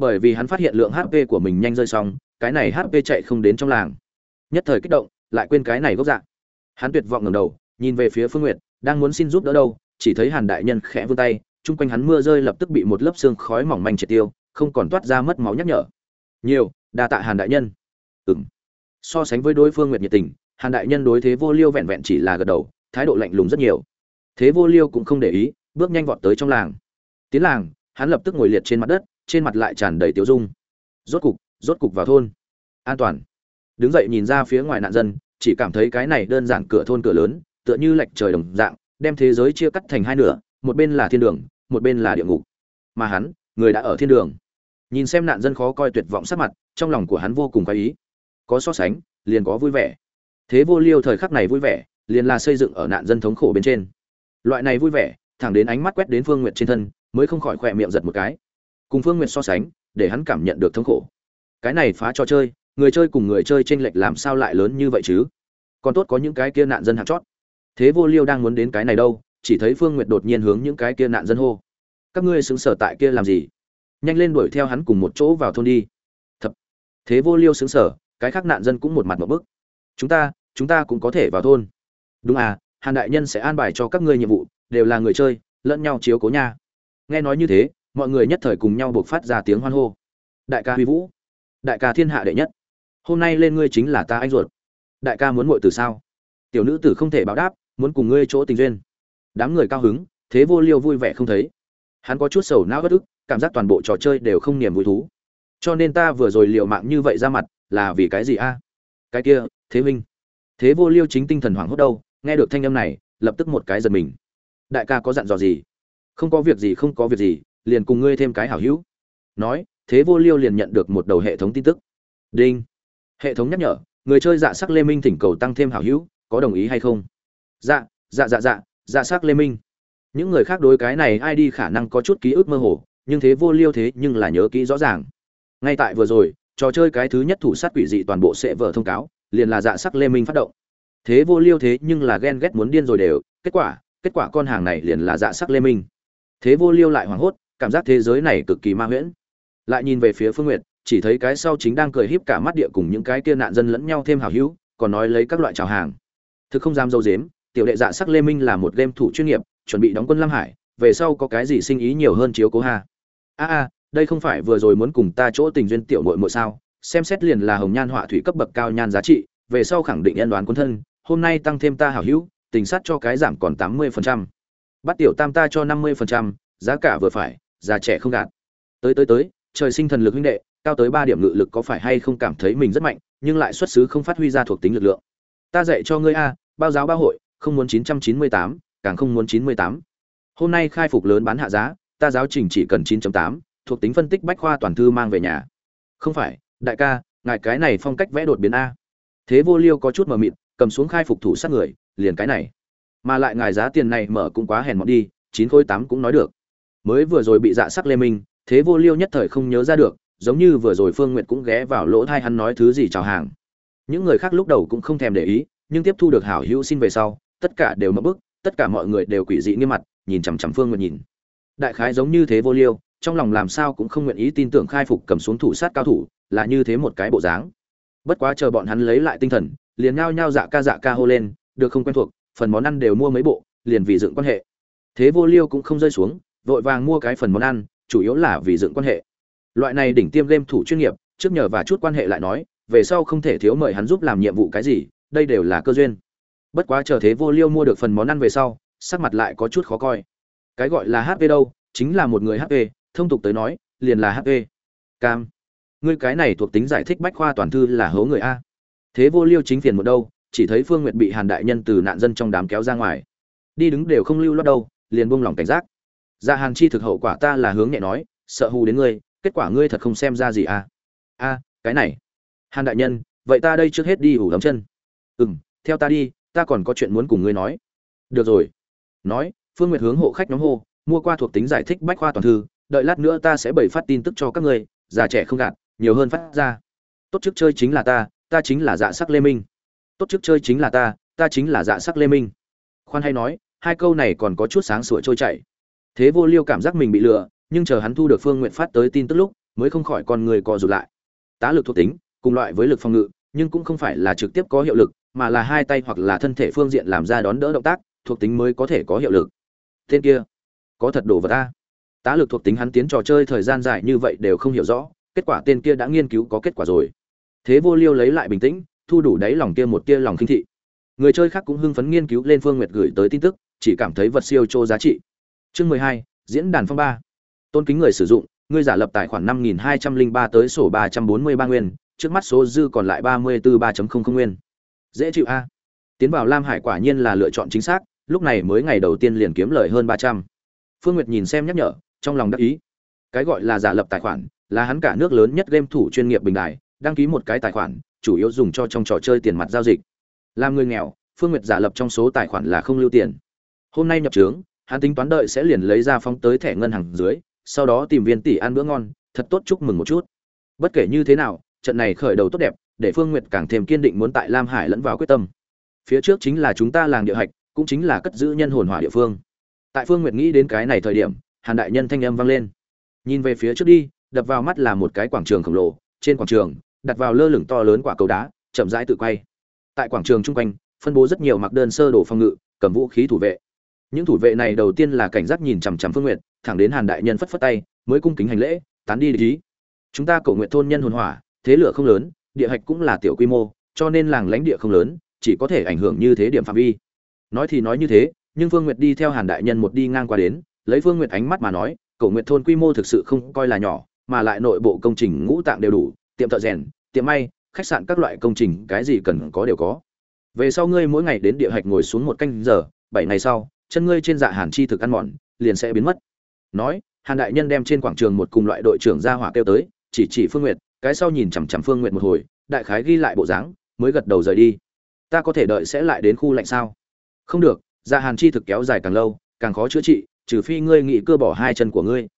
bởi vì hắn phát hiện lượng hp của mình nhanh rơi xong, cái này hp chạy không đến trong làng. Nhất thời kích động, lại quên cái này gốc dạng hắn tuyệt vọng ngẩng đầu, nhìn về phía phương nguyệt, đang muốn xin giúp đỡ đâu, chỉ thấy hàn đại nhân khẽ vươn tay, chung quanh hắn mưa rơi lập tức bị một lớp xương khói mỏng manh triệt tiêu, không còn toát ra mất máu nhắc nhở. Nhiều, đa tạ hàn đại nhân. Ừm. so sánh với đối phương nguyệt nhiệt tình, hàn đại nhân đối thế vô liêu vẹn vẹn chỉ là gật đầu, thái độ lạnh lùng rất nhiều. Thế vô liêu cũng không để ý, bước nhanh vọt tới trong làng. Tiến làng, hắn lập tức ngồi liệt trên mặt đất trên mặt lại tràn đầy tiêu dung. Rốt cục rốt cục vào thôn. An toàn. Đứng dậy nhìn ra phía ngoài nạn dân, chỉ cảm thấy cái này đơn giản cửa thôn cửa lớn, tựa như lệch trời đồng dạng, đem thế giới chia cắt thành hai nửa, một bên là thiên đường, một bên là địa ngục. Mà hắn, người đã ở thiên đường. Nhìn xem nạn dân khó coi tuyệt vọng sắc mặt, trong lòng của hắn vô cùng khoái ý. Có so sánh, liền có vui vẻ. Thế vô liêu thời khắc này vui vẻ, liền là xây dựng ở nạn dân thống khổ bên trên. Loại này vui vẻ, thẳng đến ánh mắt quét đến phương nguyệt trên thân, mới không khỏi khỏe miệng giật một cái cùng phương nguyệt so sánh, để hắn cảm nhận được thống khổ. Cái này phá trò chơi, người chơi cùng người chơi tranh lệch làm sao lại lớn như vậy chứ? Còn tốt có những cái kia nạn dân hạt chót. Thế vô liêu đang muốn đến cái này đâu, chỉ thấy phương nguyệt đột nhiên hướng những cái kia nạn dân hô. Các ngươi xứng sở tại kia làm gì? Nhanh lên đuổi theo hắn cùng một chỗ vào thôn đi. Thật thế vô liêu xứng sở, cái khác nạn dân cũng một mặt một bức. Chúng ta chúng ta cũng có thể vào thôn. Đúng à hàn đại nhân sẽ an bài cho các ngươi nhiệm vụ, đều là người chơi, lẫn nhau chiếu cố nha. Nghe nói như thế mọi người nhất thời cùng nhau buộc phát ra tiếng hoan hô. Đại ca huy vũ, đại ca thiên hạ đệ nhất, hôm nay lên ngươi chính là ta anh ruột. Đại ca muốn ngồi từ sao? Tiểu nữ tử không thể báo đáp, muốn cùng ngươi chỗ tình duyên. Đám người cao hứng, thế vô liêu vui vẻ không thấy. Hắn có chút sầu não bất ức, cảm giác toàn bộ trò chơi đều không niềm vui thú. Cho nên ta vừa rồi liều mạng như vậy ra mặt, là vì cái gì a? Cái kia, thế minh. Thế vô liêu chính tinh thần hoảng hốt đâu, nghe được thanh âm này, lập tức một cái giật mình. Đại ca có dặn dò gì? Không có việc gì, không có việc gì liền cùng ngươi thêm cái hảo hữu. Nói, thế vô liêu liền nhận được một đầu hệ thống tin tức. Đinh. Hệ thống nhắc nhở, người chơi dạ sắc lê minh thỉnh cầu tăng thêm hảo hữu, có đồng ý hay không? Dạ dạ dạ dạ dạ sắc lê minh. Những người khác đối cái này ai đi khả năng có chút ký ức mơ hồ, nhưng thế vô liêu thế nhưng là nhớ kỹ rõ ràng. Ngay tại vừa rồi, trò chơi cái thứ nhất thủ sát quỷ dị toàn bộ sẽ vở thông cáo, liền là dạ sắc lê minh phát động. Thế vô liêu thế nhưng là ghen ghét muốn điên rồi đều, kết quả kết quả con hàng này liền là dạ sắc lê minh. Thế vô liêu lại hoảng hốt cảm giác thế giới này cực kỳ ma huyễn. Lại nhìn về phía phương nguyệt, chỉ thấy cái sau chính đang cười híp cả mắt địa cùng những cái kia nạn dân lẫn nhau thêm hào hữu, còn nói lấy các loại chào hàng. Thực không dám dâu dếm, tiểu đệ dạ sắc lê minh là một game thủ chuyên nghiệp, chuẩn bị đóng quân lam hải, về sau có cái gì sinh ý nhiều hơn chiếu cố hà a a, đây không phải vừa rồi muốn cùng ta chỗ tình duyên tiểu muội muội sao? Xem xét liền là hồng nhan họa thủy cấp bậc cao nhan giá trị, về sau khẳng định nhân đoán quân thân, hôm nay tăng thêm ta hảo hữu, tình sát cho cái giảm còn tám mươi phần trăm. Bắt tiểu tam ta cho năm mươi phần trăm, giá cả vừa phải già trẻ không gạt. Tới tới tới, trời sinh thần lực huynh đệ, cao tới ba điểm ngự lực có phải hay không cảm thấy mình rất mạnh, nhưng lại xuất xứ không phát huy ra thuộc tính lực lượng. Ta dạy cho ngươi a, bao giáo bao hội, không muốn chín trăm chín mươi tám, càng không muốn chín mươi tám. Hôm nay khai phục lớn bán hạ giá, ta giáo trình chỉ cần 9 tám, thuộc tính phân tích bách khoa toàn thư mang về nhà. Không phải, đại ca, ngài cái này phong cách vẽ đột biến a. Thế vô liêu có chút mờ mịt, cầm xuống khai phục thủ sát người, liền cái này. Mà lại ngài giá tiền này mở cũng quá hèn mọn đi, chín khối tám cũng nói được mới vừa rồi bị dạ sắc lê minh, thế vô liêu nhất thời không nhớ ra được, giống như vừa rồi phương nguyệt cũng ghé vào lỗ thai hắn nói thứ gì chào hàng. Những người khác lúc đầu cũng không thèm để ý, nhưng tiếp thu được hảo hữu xin về sau, tất cả đều mất bức, tất cả mọi người đều quỷ dị nghiêm mặt, nhìn chằm chằm phương nguyệt nhìn. Đại khái giống như thế vô liêu, trong lòng làm sao cũng không nguyện ý tin tưởng khai phục cầm xuống thủ sát cao thủ, là như thế một cái bộ dáng. Bất quá chờ bọn hắn lấy lại tinh thần, liền nhao nhao dạ ca dạ ca hô lên, được không quen thuộc, phần món ăn đều mua mấy bộ, liền vì dựng quan hệ. Thế vô liêu cũng không rơi xuống vội vàng mua cái phần món ăn, chủ yếu là vì dựng quan hệ. Loại này đỉnh tiêm game thủ chuyên nghiệp, trước nhờ và chút quan hệ lại nói, về sau không thể thiếu mời hắn giúp làm nhiệm vụ cái gì, đây đều là cơ duyên. Bất quá chờ thế vô liêu mua được phần món ăn về sau, sắc mặt lại có chút khó coi. Cái gọi là hp đâu, chính là một người hp thông tục tới nói, liền là hp cam, ngươi cái này thuộc tính giải thích bách khoa toàn thư là hố người a. Thế vô liêu chính phiền một đâu, chỉ thấy phương nguyệt bị hàn đại nhân từ nạn dân trong đám kéo ra ngoài. Đi đứng đều không lưu lót đâu, liền buông lỏng cảnh giác dạ hàn chi thực hậu quả ta là hướng nhẹ nói, sợ hù đến ngươi, kết quả ngươi thật không xem ra gì à? A, cái này. Hàn đại nhân, vậy ta đây trước hết đi ủ đấm chân. Ừ m theo ta đi, ta còn có chuyện muốn cùng ngươi nói. Được rồi. Nói, phương nguyệt hướng hộ khách nhóm hô, mua qua thuộc tính giải thích bách khoa toàn thư, đợi lát nữa ta sẽ bày phát tin tức cho các ngươi, già trẻ không gạt, nhiều hơn phát ra. Tốt chức chơi chính là ta ta chính là dạ sắc lê minh. Tốt chức chơi chính là ta ta chính là dạ sắc lê minh. Khoan hay nói, hai câu này còn có chút sáng sủa trôi chảy thế vô liêu cảm giác mình bị lừa, nhưng chờ hắn thu được phương nguyện phát tới tin tức lúc, mới không khỏi con người co rụt lại. Tá lực thuộc tính, cùng loại với lực phòng ngự, nhưng cũng không phải là trực tiếp có hiệu lực, mà là hai tay hoặc là thân thể phương diện làm ra đón đỡ động tác, thuộc tính mới có thể có hiệu lực. Tên kia, có thật đồ vật ta tá lực thuộc tính hắn tiến trò chơi thời gian dài như vậy đều không hiểu rõ, kết quả tên kia đã nghiên cứu có kết quả rồi. Thế vô liêu lấy lại bình tĩnh, thu đủ đáy lòng kia một tia lòng khinh thị. Người chơi khác cũng hưng phấn nghiên cứu lên phương nguyệt gửi tới tin tức, chỉ cảm thấy vật siêu chô giá trị chương mười hai, diễn đàn phong ba. Tôn kính người sử dụng, ngươi giả lập tài khoản năm nghìn hai trăm linh ba tới sổ ba trăm bốn mươi ba nguyên, trước mắt số dư còn lại ba mươi bốn ba nguyên. Dễ chịu a. Tiến vào lam hải quả nhiên là lựa chọn chính xác, lúc này mới ngày đầu tiên liền kiếm lời hơn ba trăm. Phương nguyệt nhìn xem nhắc nhở, trong lòng đắc ý. Cái gọi là giả lập tài khoản, là hắn cả nước lớn nhất game thủ chuyên nghiệp bình đại, đăng ký một cái tài khoản, chủ yếu dùng cho trong trò chơi tiền mặt giao dịch. Làm người nghèo, phương nguyệt giả lập trong số tài khoản là không lưu tiền. Hôm nay nhập trướng hắn tính toán đợi sẽ liền lấy ra phóng tới thẻ ngân hàng dưới, sau đó tìm viên tỷ ăn bữa ngon, thật tốt chúc mừng một chút. Bất kể như thế nào, trận này khởi đầu tốt đẹp, để phương nguyệt càng thêm kiên định muốn tại lam hải lẫn vào quyết tâm. Phía trước chính là chúng ta làng địa hạch, cũng chính là cất giữ nhân hồn hỏa địa phương. Tại phương nguyệt nghĩ đến cái này thời điểm, hàn đại nhân thanh âm vang lên. Nhìn về phía trước đi, đập vào mắt là một cái quảng trường khổng lồ, trên quảng trường, đặt vào lơ lửng to lớn quả cầu đá, chậm rãi tự quay. Tại quảng trường chung quanh, phân bố rất nhiều mặc đơn sơ đồ phòng ngự, cầm vũ khí thủ vệ những thủ vệ này đầu tiên là cảnh giác nhìn chằm chằm phương nguyệt, thẳng đến hàn đại nhân phất phất tay, mới cung kính hành lễ, tán đi lý chúng ta cầu nguyện thôn nhân hồn hỏa, thế lửa không lớn, địa hạch cũng là tiểu quy mô, cho nên làng lãnh địa không lớn, chỉ có thể ảnh hưởng như thế điểm phạm vi. Nói thì nói như thế, nhưng phương nguyệt đi theo hàn đại nhân một đi ngang qua đến, lấy phương nguyệt ánh mắt mà nói, cầu nguyện thôn quy mô thực sự không coi là nhỏ, mà lại nội bộ công trình ngũ tạng đều đủ, tiệm thợ rèn, tiệm may, khách sạn các loại công trình cái gì cần có đều có. Về sau ngươi mỗi ngày đến địa hạch ngồi xuống một canh giờ, bảy ngày sau chân ngươi trên dạ hàn chi thực ăn mòn, liền sẽ biến mất. Nói, hàn đại nhân đem trên quảng trường một cùng loại đội trưởng ra hỏa kêu tới, chỉ chỉ phương nguyệt, cái sau nhìn chằm chằm phương nguyệt một hồi, đại khái ghi lại bộ dáng, mới gật đầu rời đi. Ta có thể đợi sẽ lại đến khu lạnh sao? Không được dạ hàn chi thực kéo dài càng lâu, càng khó chữa trị, trừ phi ngươi nghĩ cơ bỏ hai chân của ngươi.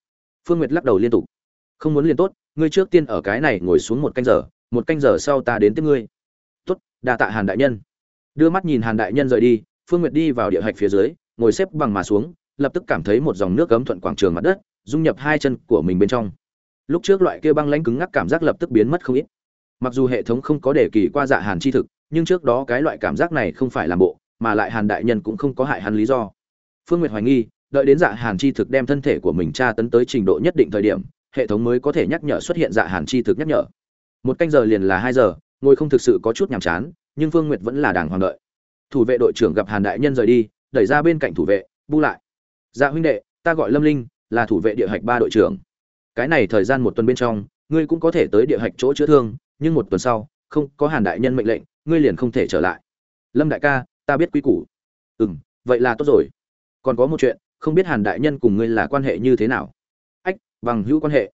Phương nguyệt lắc đầu liên tục. Không muốn liền tốt, ngươi trước tiên ở cái này ngồi xuống một canh giờ, một canh giờ sau ta đến tiếp ngươi. Tốt, đa tạ hàn đại nhân. Đưa mắt nhìn hàn đại nhân rời đi, phương nguyệt đi vào địa hạch phía dưới ngồi xếp bằng mà xuống, lập tức cảm thấy một dòng nước cấm thuận quảng trường mặt đất, dung nhập hai chân của mình bên trong. Lúc trước loại kia băng lãnh cứng ngắc cảm giác lập tức biến mất không ít. Mặc dù hệ thống không có đề kỳ qua dạ hàn chi thực, nhưng trước đó cái loại cảm giác này không phải làm bộ, mà lại hàn đại nhân cũng không có hại hắn lý do. Phương nguyệt hoài nghi, đợi đến dạ hàn chi thực đem thân thể của mình tra tấn tới trình độ nhất định thời điểm, hệ thống mới có thể nhắc nhở xuất hiện dạ hàn chi thực nhắc nhở. Một canh giờ liền là hai giờ, ngồi không thực sự có chút nhàm chán, nhưng phương nguyệt vẫn là đàng hoàng đợi. Thủ vệ đội trưởng gặp hàn đại nhân rời đi đẩy ra bên cạnh thủ vệ, bu lại. Dạ huynh đệ, ta gọi lâm linh, là thủ vệ địa hạch ba đội trưởng. Cái này thời gian một tuần bên trong, ngươi cũng có thể tới địa hạch chỗ chữa thương, nhưng một tuần sau, không, có hàn đại nhân mệnh lệnh, ngươi liền không thể trở lại. Lâm đại ca, ta biết quy củ. Ừ m vậy là tốt rồi. Còn có một chuyện, không biết hàn đại nhân cùng ngươi là quan hệ như thế nào? Ách, bằng hữu quan hệ.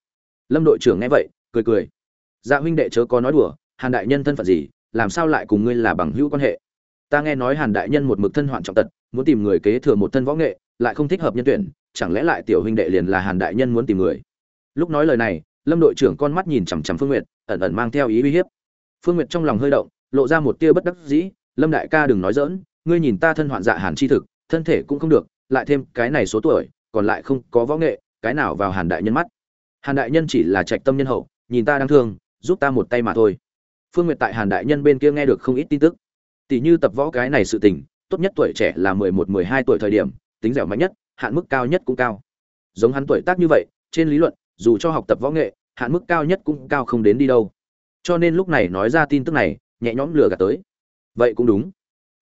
Lâm đội trưởng nghe vậy, cười cười. Dạ huynh đệ chớ có nói đùa, hàn đại nhân thân phận gì, làm sao lại cùng ngươi là bằng hữu quan hệ? Ta nghe nói hàn đại nhân một mực thân hoạn trọng tật, muốn tìm người kế thừa một thân võ nghệ, lại không thích hợp nhân tuyển, chẳng lẽ lại tiểu huynh đệ liền là hàn đại nhân muốn tìm người? Lúc nói lời này, lâm đội trưởng con mắt nhìn chằm chằm phương n g u y ệ t ẩn ẩn mang theo ý uy hiếp. Phương n g u y ệ t trong lòng hơi động, lộ ra một tia bất đắc dĩ, lâm đại ca đừng nói dỡn ngươi nhìn ta thân hoạn dạ hàn chi thực, thân thể cũng không được, lại thêm cái này số tuổi, còn lại không có võ nghệ, cái nào vào hàn đại nhân mắt? Hàn đại nhân chỉ là trạch tâm nhân hậu, nhìn ta đang thương, giúp ta một tay mà thôi. Phương n g u y ệ t tại hàn đại nhân bên kia nghe được không ít tin tức tỷ như tập võ cái này sự tình, tốt nhất tuổi trẻ là mười một, mười hai tuổi thời điểm, tính dẻo mạnh nhất, hạn mức cao nhất cũng cao. Giống hắn tuổi tác như vậy, trên lý luận, dù cho học tập võ nghệ, hạn mức cao nhất cũng cao không đến đi đâu. Cho nên lúc này nói ra tin tức này, nhẹ nhõm lừa gạt tới. Vậy cũng đúng.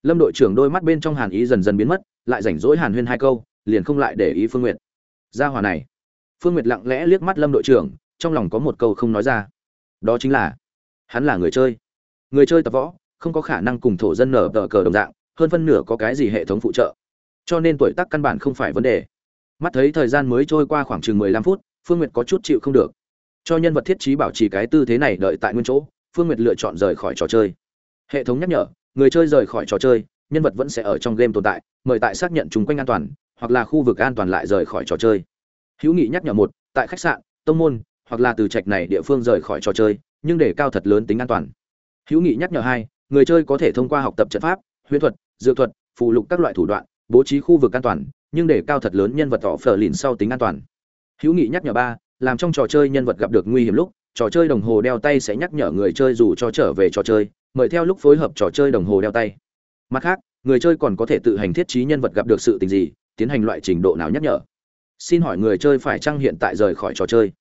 Lâm đội trưởng đôi mắt bên trong hàn ý dần dần biến mất, lại rảnh rỗi hàn huyên hai câu, liền không lại để ý phương nguyệt. Gia hòa này. Phương nguyệt lặng lẽ liếc mắt lâm đội trưởng, trong lòng có một câu không nói ra. Đó chính là, hắn là người chơi. Người chơi tập võ không có khả năng cùng thổ dân nở tờ cờ đồng dạng, hơn phân nửa có cái gì hệ thống phụ trợ. Cho nên tuổi tác căn bản không phải vấn đề. Mắt thấy thời gian mới trôi qua khoảng chừng mười lăm phút, phương nguyệt có chút chịu không được. Cho nhân vật thiết trí bảo trì cái tư thế này đợi tại nguyên chỗ, phương nguyệt lựa chọn rời khỏi trò chơi. Hệ thống nhắc nhở, người chơi rời khỏi trò chơi, nhân vật vẫn sẽ ở trong game tồn tại, mời tại xác nhận chung quanh an toàn, hoặc là khu vực an toàn lại rời khỏi trò chơi. Hữu nghị nhắc nhở một, tại khách sạn, tông môn, hoặc là từ trạch này địa phương rời khỏi trò chơi, nhưng để cao thật lớn tính an toàn. Hữu nghị nhắc nhở hai người chơi có thể thông qua học tập trận pháp, huyễn thuật, dược thuật phụ lục các loại thủ đoạn, bố trí khu vực an toàn, nhưng để cao thật lớn nhân vật tỏ phở lìn sau tính an toàn. Hữu nghị nhắc nhở ba, làm trong trò chơi nhân vật gặp được nguy hiểm lúc, trò chơi đồng hồ đeo tay sẽ nhắc nhở người chơi dù cho trở về trò chơi, mời theo lúc phối hợp trò chơi đồng hồ đeo tay. Mặt khác, người chơi còn có thể tự hành thiết trí nhân vật gặp được sự tình gì, tiến hành loại trình độ nào nhắc nhở. Xin hỏi người chơi phải chăng hiện tại rời khỏi trò chơi?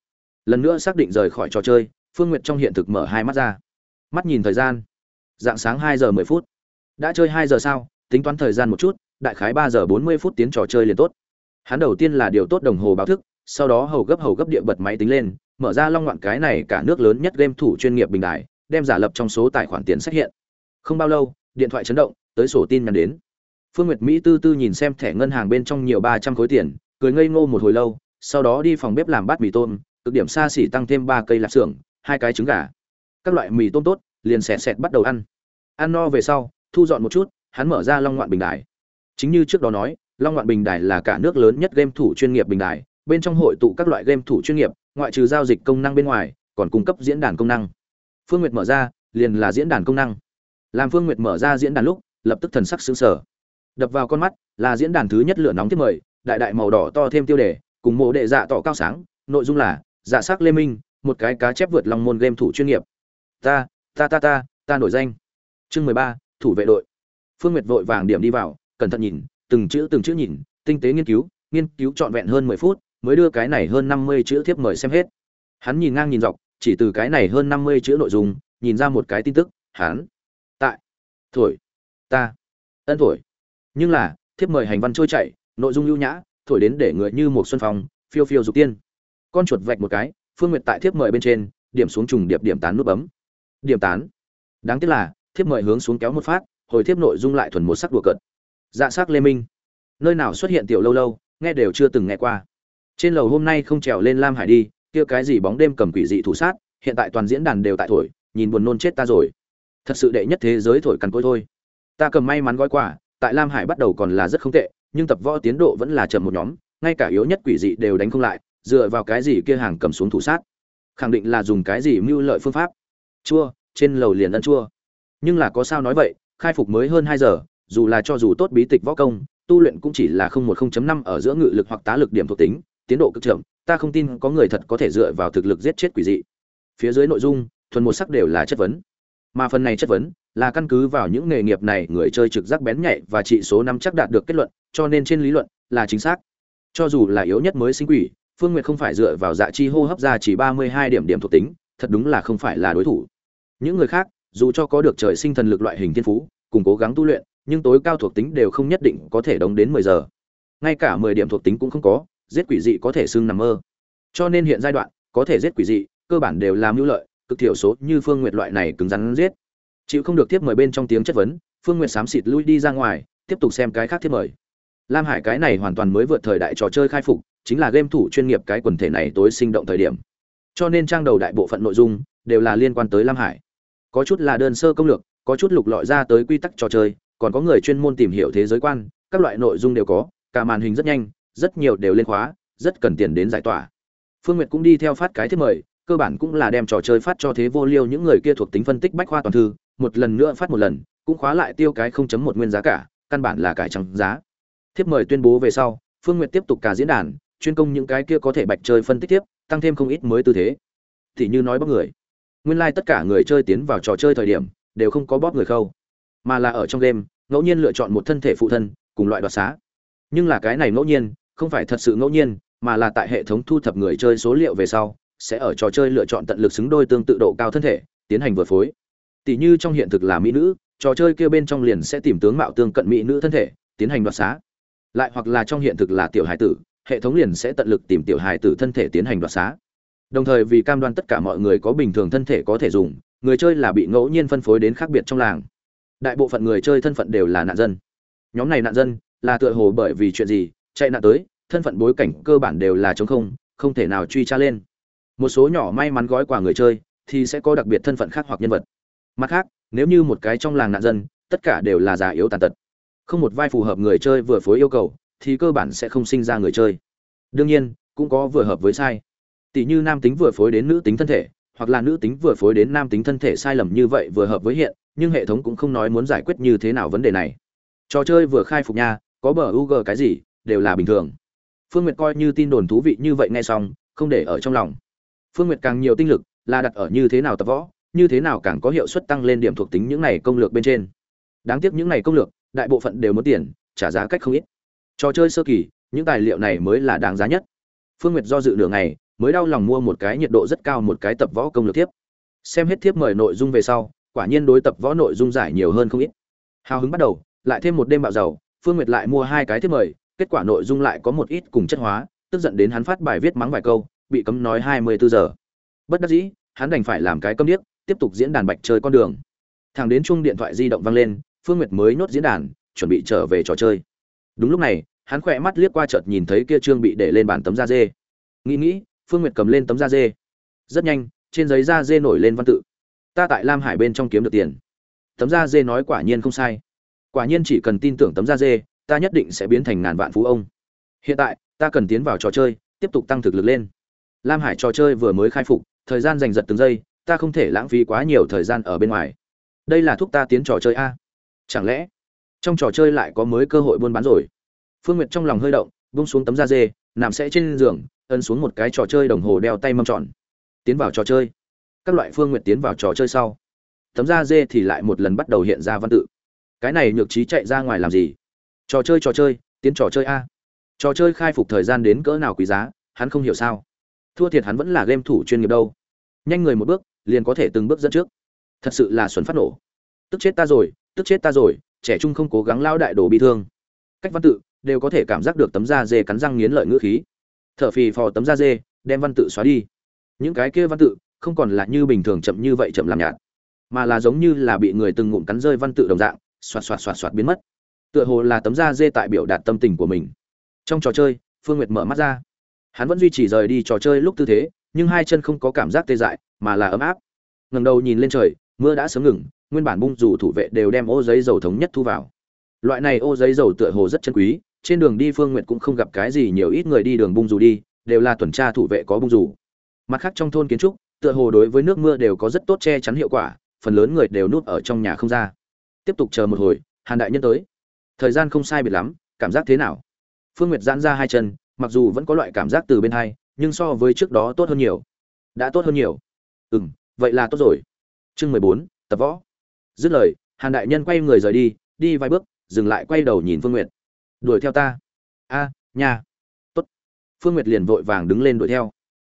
Lần nữa xác định rời khỏi trò chơi, phương n g u y ệ t trong hiện thực mở hai mắt ra. Mắt nhìn thời gian dạng sáng hai giờ mười phút. Đã chơi hai giờ sao? Tính toán thời gian một chút, đại khái ba giờ bốn mươi phút tiến trò chơi liền tốt. Hắn đầu tiên là điều tốt đồng hồ báo thức, sau đó hầu gấp hầu gấp địa bật máy tính lên, mở ra long ngoạn cái này cả nước lớn nhất game thủ chuyên nghiệp bình đại đem giả lập trong số tài khoản tiền xuất hiện. Không bao lâu, điện thoại chấn động, tới sổ tin nhắn đến. Phương nguyệt mỹ tư tư nhìn xem thẻ ngân hàng bên trong nhiều ba trăm khối tiền, cười ngây ngô một hồi lâu, sau đó đi phòng bếp làm bát mì tôm, cực điểm xa xỉ tăng thêm ba cây lạp xưởng, hai cái trứng gà. Các loại mì tôm tốt liền xẹt xẹt bắt đầu ăn. Ăn no về sau, thu dọn một chút, hắn mở ra long ngoạn bình đài. Chính như trước đó nói, long ngoạn bình đài là cả nước lớn nhất game thủ chuyên nghiệp bình đài, bên trong hội tụ các loại game thủ chuyên nghiệp, ngoại trừ giao dịch công năng bên ngoài, còn cung cấp diễn đàn công năng. Phương nguyệt mở ra, liền là diễn đàn công năng. Làm phương nguyệt mở ra diễn đàn lúc, lập tức thần sắc xứng sở đập vào con mắt, là diễn đàn thứ nhất lửa nóng tiếp mời, đại đại màu đỏ to thêm tiêu đề, cùng mộ đệ dạ tỏ cao sáng, nội dung là dạ sắc lê minh, một cái cá chép vượt lòng môn game thủ chuyên nghiệp. Ta ta ta ta ta nổi danh. Chương mười ba, thủ vệ đội. Phương nguyệt vội vàng điểm đi vào, cẩn thận nhìn, từng chữ từng chữ nhìn, tinh tế nghiên cứu nghiên cứu trọn vẹn hơn mười phút, mới đưa cái này hơn năm mươi chữ thiếp mời xem hết. Hắn nhìn ngang nhìn dọc, chỉ từ cái này hơn năm mươi chữ nội dung, nhìn ra một cái tin tức, hắn, tại, thổi, ta, ân thổi. Nhưng là, thiếp mời hành văn trôi chảy, nội dung lưu nhã, thổi đến để người như một xuân phong, phiêu phiêu dục tiên. Con chuột vạch một cái, phương nguyệt tại thiếp mời bên trên, điểm xuống trùng điệp điểm tán nút bấm điểm tán. Đáng tiếc là, thiếp mời hướng xuống kéo một phát, hồi thiếp nội dung lại thuần một sắc đùa cợt. Dạ s ắ c lê minh. Nơi nào xuất hiện tiểu lâu lâu, nghe đều chưa từng nghe qua. Trên lầu hôm nay không trèo lên lam hải đi, kia cái gì bóng đêm cầm quỷ dị thủ sát, hiện tại toàn diễn đàn đều tại thổi, nhìn buồn nôn chết ta rồi. Thật sự đệ nhất thế giới thổi cằn côi thôi. Ta cầm may mắn gói quà, tại lam hải bắt đầu còn là rất không tệ, nhưng tập võ tiến độ vẫn là chậm một nhóm, ngay cả yếu nhất quỷ dị đều đánh không lại, dựa vào cái gì kia hàng cầm xuống thủ sát. Khẳng định là dùng cái gì mưu lợi phương pháp chua, trên lầu liền ân chua. Nhưng là có sao nói vậy, khai phục mới hơn hai giờ, dù là cho dù tốt bí tịch võ công, tu luyện cũng chỉ là không một không chấm năm ở giữa ngự lực hoặc tá lực điểm thuộc tính, tiến độ cực chậm, ta không tin có người thật có thể dựa vào thực lực giết chết quỷ dị. Phía dưới nội dung, thuần một sắc đều là chất vấn. Mà phần này chất vấn, là căn cứ vào những nghề nghiệp này người chơi trực giác bén nhạy và trị số năm chắc đạt được kết luận, cho nên trên lý luận, là chính xác. Cho dù là yếu nhất mới sinh quỷ, phương nguyệt không phải dựa vào dạ chi hô hấp ra chỉ ba mươi hai điểm điểm thuộc tính, thật đúng là không phải là đối thủ những người khác, dù cho có được trời sinh thần lực loại hình thiên phú, cùng cố gắng tu luyện, nhưng tối cao thuộc tính đều không nhất định có thể đóng đến mười giờ. Ngay cả mười điểm thuộc tính cũng không có, giết quỷ dị có thể xưng nằm mơ. Cho nên hiện giai đoạn, có thể giết quỷ dị, cơ bản đều làm hữu lợi, cực thiểu số như phương nguyệt loại này cứng rắn giết. Chịu không được tiếp mời bên trong tiếng chất vấn, phương nguyệt xám xịt lui đi ra ngoài, tiếp tục xem cái khác tiếp mời. Lam hải cái này hoàn toàn mới vượt thời đại trò chơi khai phục, chính là game thủ chuyên nghiệp cái quần thể này tối sinh động thời điểm. Cho nên trang đầu đại bộ phận nội dung đều là liên quan tới lam hải có chút là đơn sơ công lược, có chút lục lọi ra tới quy tắc trò chơi, còn có người chuyên môn tìm hiểu thế giới quan, các loại nội dung đều có, cả màn hình rất nhanh, rất nhiều đều lên khóa, rất cần tiền đến giải tỏa. Phương nguyệt cũng đi theo phát cái thiết mời, cơ bản cũng là đem trò chơi phát cho thế vô liêu những người kia thuộc tính phân tích bách khoa toàn thư, một lần nữa phát một lần, cũng khóa lại tiêu cái không chấm một nguyên giá cả, căn bản là cải trắng giá. Thiếp mời tuyên bố về sau, phương nguyệt tiếp tục cả diễn đàn, chuyên công những cái kia có thể bạch chơi phân tích tiếp, tăng thêm không ít mới tư thế. Thì như nói bóc người nguyên lai tất cả người chơi tiến vào trò chơi thời điểm, đều không có bóp người khâu, mà là ở trong game, ngẫu nhiên lựa chọn một thân thể phụ thân, cùng loại đoạt xá. Nhưng là cái này ngẫu nhiên, không phải thật sự ngẫu nhiên, mà là tại hệ thống thu thập người chơi số liệu về sau, sẽ ở trò chơi lựa chọn tận lực xứng đôi tương tự độ cao thân thể, tiến hành vừa phối. Tỷ như trong hiện thực là mỹ nữ, trò chơi kia bên trong liền sẽ tìm tướng mạo tương cận mỹ nữ thân thể, tiến hành đoạt xá. Lại hoặc là trong hiện thực là tiểu hài tử, hệ thống liền sẽ tận lực tìm tiểu hài tử thân thể tiến hành đoạt xá đồng thời vì cam đoan tất cả mọi người có bình thường thân thể có thể dùng, người chơi là bị ngẫu nhiên phân phối đến khác biệt trong làng. Đại bộ phận người chơi thân phận đều là nạn dân. Nhóm này nạn dân là tựa hồ bởi vì chuyện gì, chạy nạn tới, thân phận bối cảnh cơ bản đều là chống không không thể nào truy tra lên. Một số nhỏ may mắn gói quà người chơi thì sẽ có đặc biệt thân phận khác hoặc nhân vật. Mặt khác, nếu như một cái trong làng nạn dân, tất cả đều là già yếu tàn tật, không một vai phù hợp người chơi vừa phối yêu cầu, thì cơ bản sẽ không sinh ra người chơi. Đương nhiên, cũng có vừa hợp với sai tỷ như nam tính vừa phối đến nữ tính thân thể, hoặc là nữ tính vừa phối đến nam tính thân thể sai lầm như vậy vừa hợp với hiện, nhưng hệ thống cũng không nói muốn giải quyết như thế nào vấn đề này. Trò chơi vừa khai phục nha, có bờ u g cái gì, đều là bình thường. Phương nguyệt coi như tin đồn thú vị như vậy nghe xong, không để ở trong lòng. Phương nguyệt càng nhiều tinh lực, là đặt ở như thế nào tập võ, như thế nào càng có hiệu suất tăng lên điểm thuộc tính những này công lược bên trên. Đáng tiếc những này công lược, đại bộ phận đều muốn tiền, trả giá cách không ít. Trò chơi sơ kỳ, những tài liệu này mới là đáng giá nhất. Phương nguyệt do dự nửa ngày mới đau lòng mua một cái nhiệt độ rất cao một cái tập võ công lược tiếp xem hết thiếp mời nội dung về sau, quả nhiên đối tập võ nội dung giải nhiều hơn không ít. Hào hứng bắt đầu, lại thêm một đêm bạo dầu, phương nguyệt lại mua hai cái thiếp mời, kết quả nội dung lại có một ít cùng chất hóa, tức giận đến hắn phát bài viết mắng vài câu, bị cấm nói hai mươi bốn giờ. Bất đắc dĩ, hắn đành phải làm cái câm điếc, tiếp tục diễn đàn bạch chơi con đường. Thằng đến chung điện thoại di động vang lên, phương nguyệt mới nhốt diễn đàn, chuẩn bị trở về trò chơi. Đúng lúc này, hắn khỏe mắt liếc qua chợt nhìn thấy kia trương bị để lên bàn tấm da dê. Nghĩ nghĩ phương nguyệt cầm lên tấm da dê. Rất nhanh, trên giấy da dê nổi lên văn tự. Ta tại lam hải bên trong kiếm được tiền. Tấm da dê nói quả nhiên không sai. Quả nhiên chỉ cần tin tưởng tấm da dê, ta nhất định sẽ biến thành ngàn vạn phú ông. Hiện tại, ta cần tiến vào trò chơi, tiếp tục tăng thực lực lên. Lam hải trò chơi vừa mới khai phục, thời gian giành giật từng giây, ta không thể lãng phí quá nhiều thời gian ở bên ngoài. Đây là thúc ta tiến trò chơi a. Chẳng lẽ, trong trò chơi lại có mới cơ hội buôn bán rồi? Phương nguyệt trong lòng hơi động bung xuống tấm da dê, nằm sẽ trên giường ấn xuống một cái trò chơi đồng hồ đeo tay mâm tròn. Tiến vào trò chơi. Các loại phương nguyệt tiến vào trò chơi sau. Tấm da dê thì lại một lần bắt đầu hiện ra văn tự. Cái này nhược trí chạy ra ngoài làm gì? Trò chơi trò chơi, tiến trò chơi a. Trò chơi khai phục thời gian đến cỡ nào quý giá, hắn không hiểu sao. Thua thiệt hắn vẫn là game thủ chuyên nghiệp đâu. Nhanh người một bước, liền có thể từng bước dẫn trước. Thật sự là xuẩn phát nổ. Tức chết ta rồi, tức chết ta rồi, trẻ trung không cố gắng lao đại đồ bị thương. Cách văn tự, đều có thể cảm giác được tấm da dê cắn răng nghiến lợi ngữ khí thở phì phò tấm da dê, đem văn tự xóa đi. Những cái kia văn tự không còn là như bình thường chậm như vậy chậm làm nhạt, mà là giống như là bị người từng ngụm cắn rơi văn tự đồng dạng, xoạt xoạt xoạt xoạt biến mất. Tựa hồ là tấm da dê tại biểu đạt tâm tình của mình. Trong trò chơi, phương nguyệt mở mắt ra. Hắn vẫn duy trì rời đi trò chơi lúc tư thế, nhưng hai chân không có cảm giác tê dại, mà là ấm áp. Ngẩng đầu nhìn lên trời, mưa đã sớm ngừng, nguyên bản bung dù thủ vệ đều đem ô giấy dầu thống nhất thu vào. Loại này ô giấy dầu tựa hồ rất chân quý trên đường đi phương nguyệt cũng không gặp cái gì nhiều ít người đi đường bung dù đi, đều là tuần tra thủ vệ có bung dù. Mặt khác trong thôn kiến trúc, tựa hồ đối với nước mưa đều có rất tốt che chắn hiệu quả, phần lớn người đều núp ở trong nhà không ra. Tiếp tục chờ một hồi, hàn đại nhân tới. Thời gian không sai biệt lắm, cảm giác thế nào? Phương nguyệt giãn ra hai chân, mặc dù vẫn có loại cảm giác từ bên hai, nhưng so với trước đó tốt hơn nhiều. Đã tốt hơn nhiều. Ừ vậy là tốt rồi. Chương mười bốn, tập võ. Dứt lời, hàn đại nhân quay người rời đi đi vài bước, dừng lại quay đầu nhìn phương nguyệt đuổi theo ta. A nhà tốt. Phương nguyệt liền vội vàng đứng lên đuổi theo.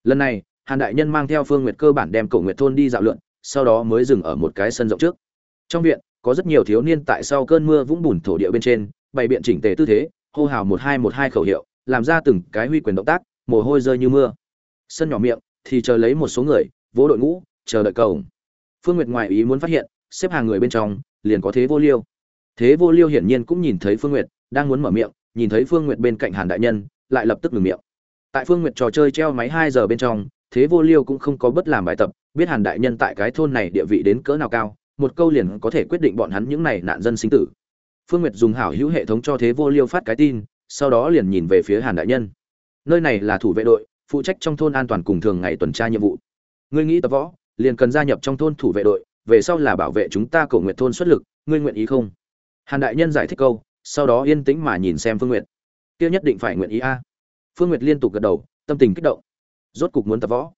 Lần này, hàn đại nhân mang theo phương nguyệt cơ bản đem cổ nguyệt thôn đi dạo lượn, sau đó mới dừng ở một cái sân rộng trước. Trong viện, có rất nhiều thiếu niên tại sau cơn mưa vũng bùn thổ địa bên trên, bày biện chỉnh tề tư thế, hô hào một hai một hai khẩu hiệu, làm ra từng cái huy quyền động tác, mồ hôi rơi như mưa. Sân nhỏ miệng, thì chờ lấy một số người, vỗ đội ngũ, chờ đợi cầu. Phương nguyệt ngoài ý muốn phát hiện, xếp hàng người bên trong, liền có thế vô liêu. Thế vô liêu hiển nhiên cũng nhìn thấy phương nguyệt đang muốn mở miệng, nhìn thấy phương nguyệt bên cạnh hàn đại nhân, lại lập tức ngừng miệng. Tại phương nguyệt trò chơi treo máy hai giờ bên trong, thế vô liêu cũng không có bất làm bài tập, biết hàn đại nhân tại cái thôn này địa vị đến cỡ nào cao, một câu liền có thể quyết định bọn hắn những này nạn dân sinh tử. Phương nguyệt dùng hảo hữu hệ thống cho thế vô liêu phát cái tin, sau đó liền nhìn về phía hàn đại nhân. Nơi này là thủ vệ đội, phụ trách trong thôn an toàn cùng thường ngày tuần tra nhiệm vụ. Ngươi nghĩ tập võ, liền cần gia nhập trong thôn thủ vệ đội, về sau là bảo vệ chúng ta cầu nguyện thôn xuất lực, ngươi nguyện ý không? Hàn đại nhân giải thích câu sau đó yên tĩnh mà nhìn xem phương nguyệt. Kia nhất định phải nguyện ý a. Phương nguyệt liên tục gật đầu, tâm tình kích động. Rốt cục muốn tập võ.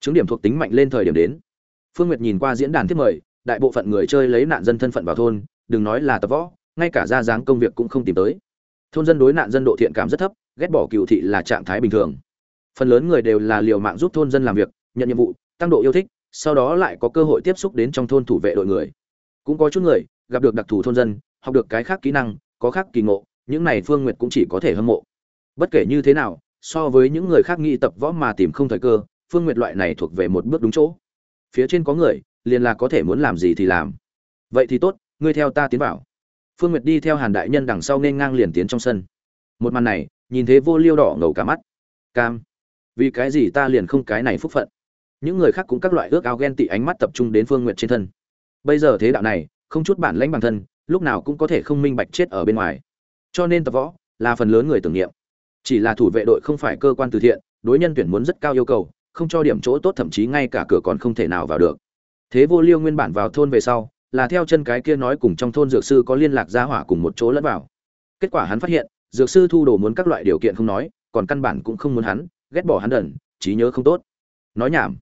Chứng điểm thuộc tính mạnh lên thời điểm đến. Phương nguyệt nhìn qua diễn đàn thiết mời, đại bộ phận người chơi lấy nạn dân thân phận vào thôn, đừng nói là tập võ, ngay cả ra dáng công việc cũng không tìm tới. Thôn dân đối nạn dân độ thiện cảm rất thấp, ghét bỏ cựu thị là trạng thái bình thường. Phần lớn người đều là liều mạng giúp thôn dân làm việc, nhận nhiệm vụ, tăng độ yêu thích, sau đó lại có cơ hội tiếp xúc đến trong thôn thủ vệ đội người. Cũng có chút người, gặp được đặc thù thôn dân, học được cái khác kỹ năng có khác kỳ ngộ, những này phương nguyệt cũng chỉ có thể hâm mộ. Bất kể như thế nào, so với những người khác nghĩ tập võ mà tìm không thời cơ, phương nguyệt loại này thuộc về một bước đúng chỗ. Phía trên có người, liền là có thể muốn làm gì thì làm. Vậy thì tốt, ngươi theo ta tiến vào. Phương nguyệt đi theo hàn đại nhân đằng sau nên ngang liền tiến trong sân. Một màn này, nhìn thế vô liêu đỏ ngầu cả mắt. Cam, vì cái gì ta liền không cái này phúc phận? Những người khác cũng các loại ước ao ghen tị ánh mắt tập trung đến phương nguyệt trên thân. Bây giờ thế đạo này, không chút bản lãnh bản thân lúc nào cũng có thể không minh bạch chết ở bên ngoài. Cho nên tập võ là phần lớn người tưởng niệm. Chỉ là thủ vệ đội không phải cơ quan từ thiện, đối nhân tuyển muốn rất cao yêu cầu, không cho điểm chỗ tốt thậm chí ngay cả cửa còn không thể nào vào được. Thế vô liêu nguyên bản vào thôn về sau, là theo chân cái kia nói cùng trong thôn dược sư có liên lạc ra hỏa cùng một chỗ lẫn vào. Kết quả hắn phát hiện, dược sư thu đồ muốn các loại điều kiện không nói, còn căn bản cũng không muốn hắn, ghét bỏ hắn đần trí nhớ không tốt. Nói nhảm,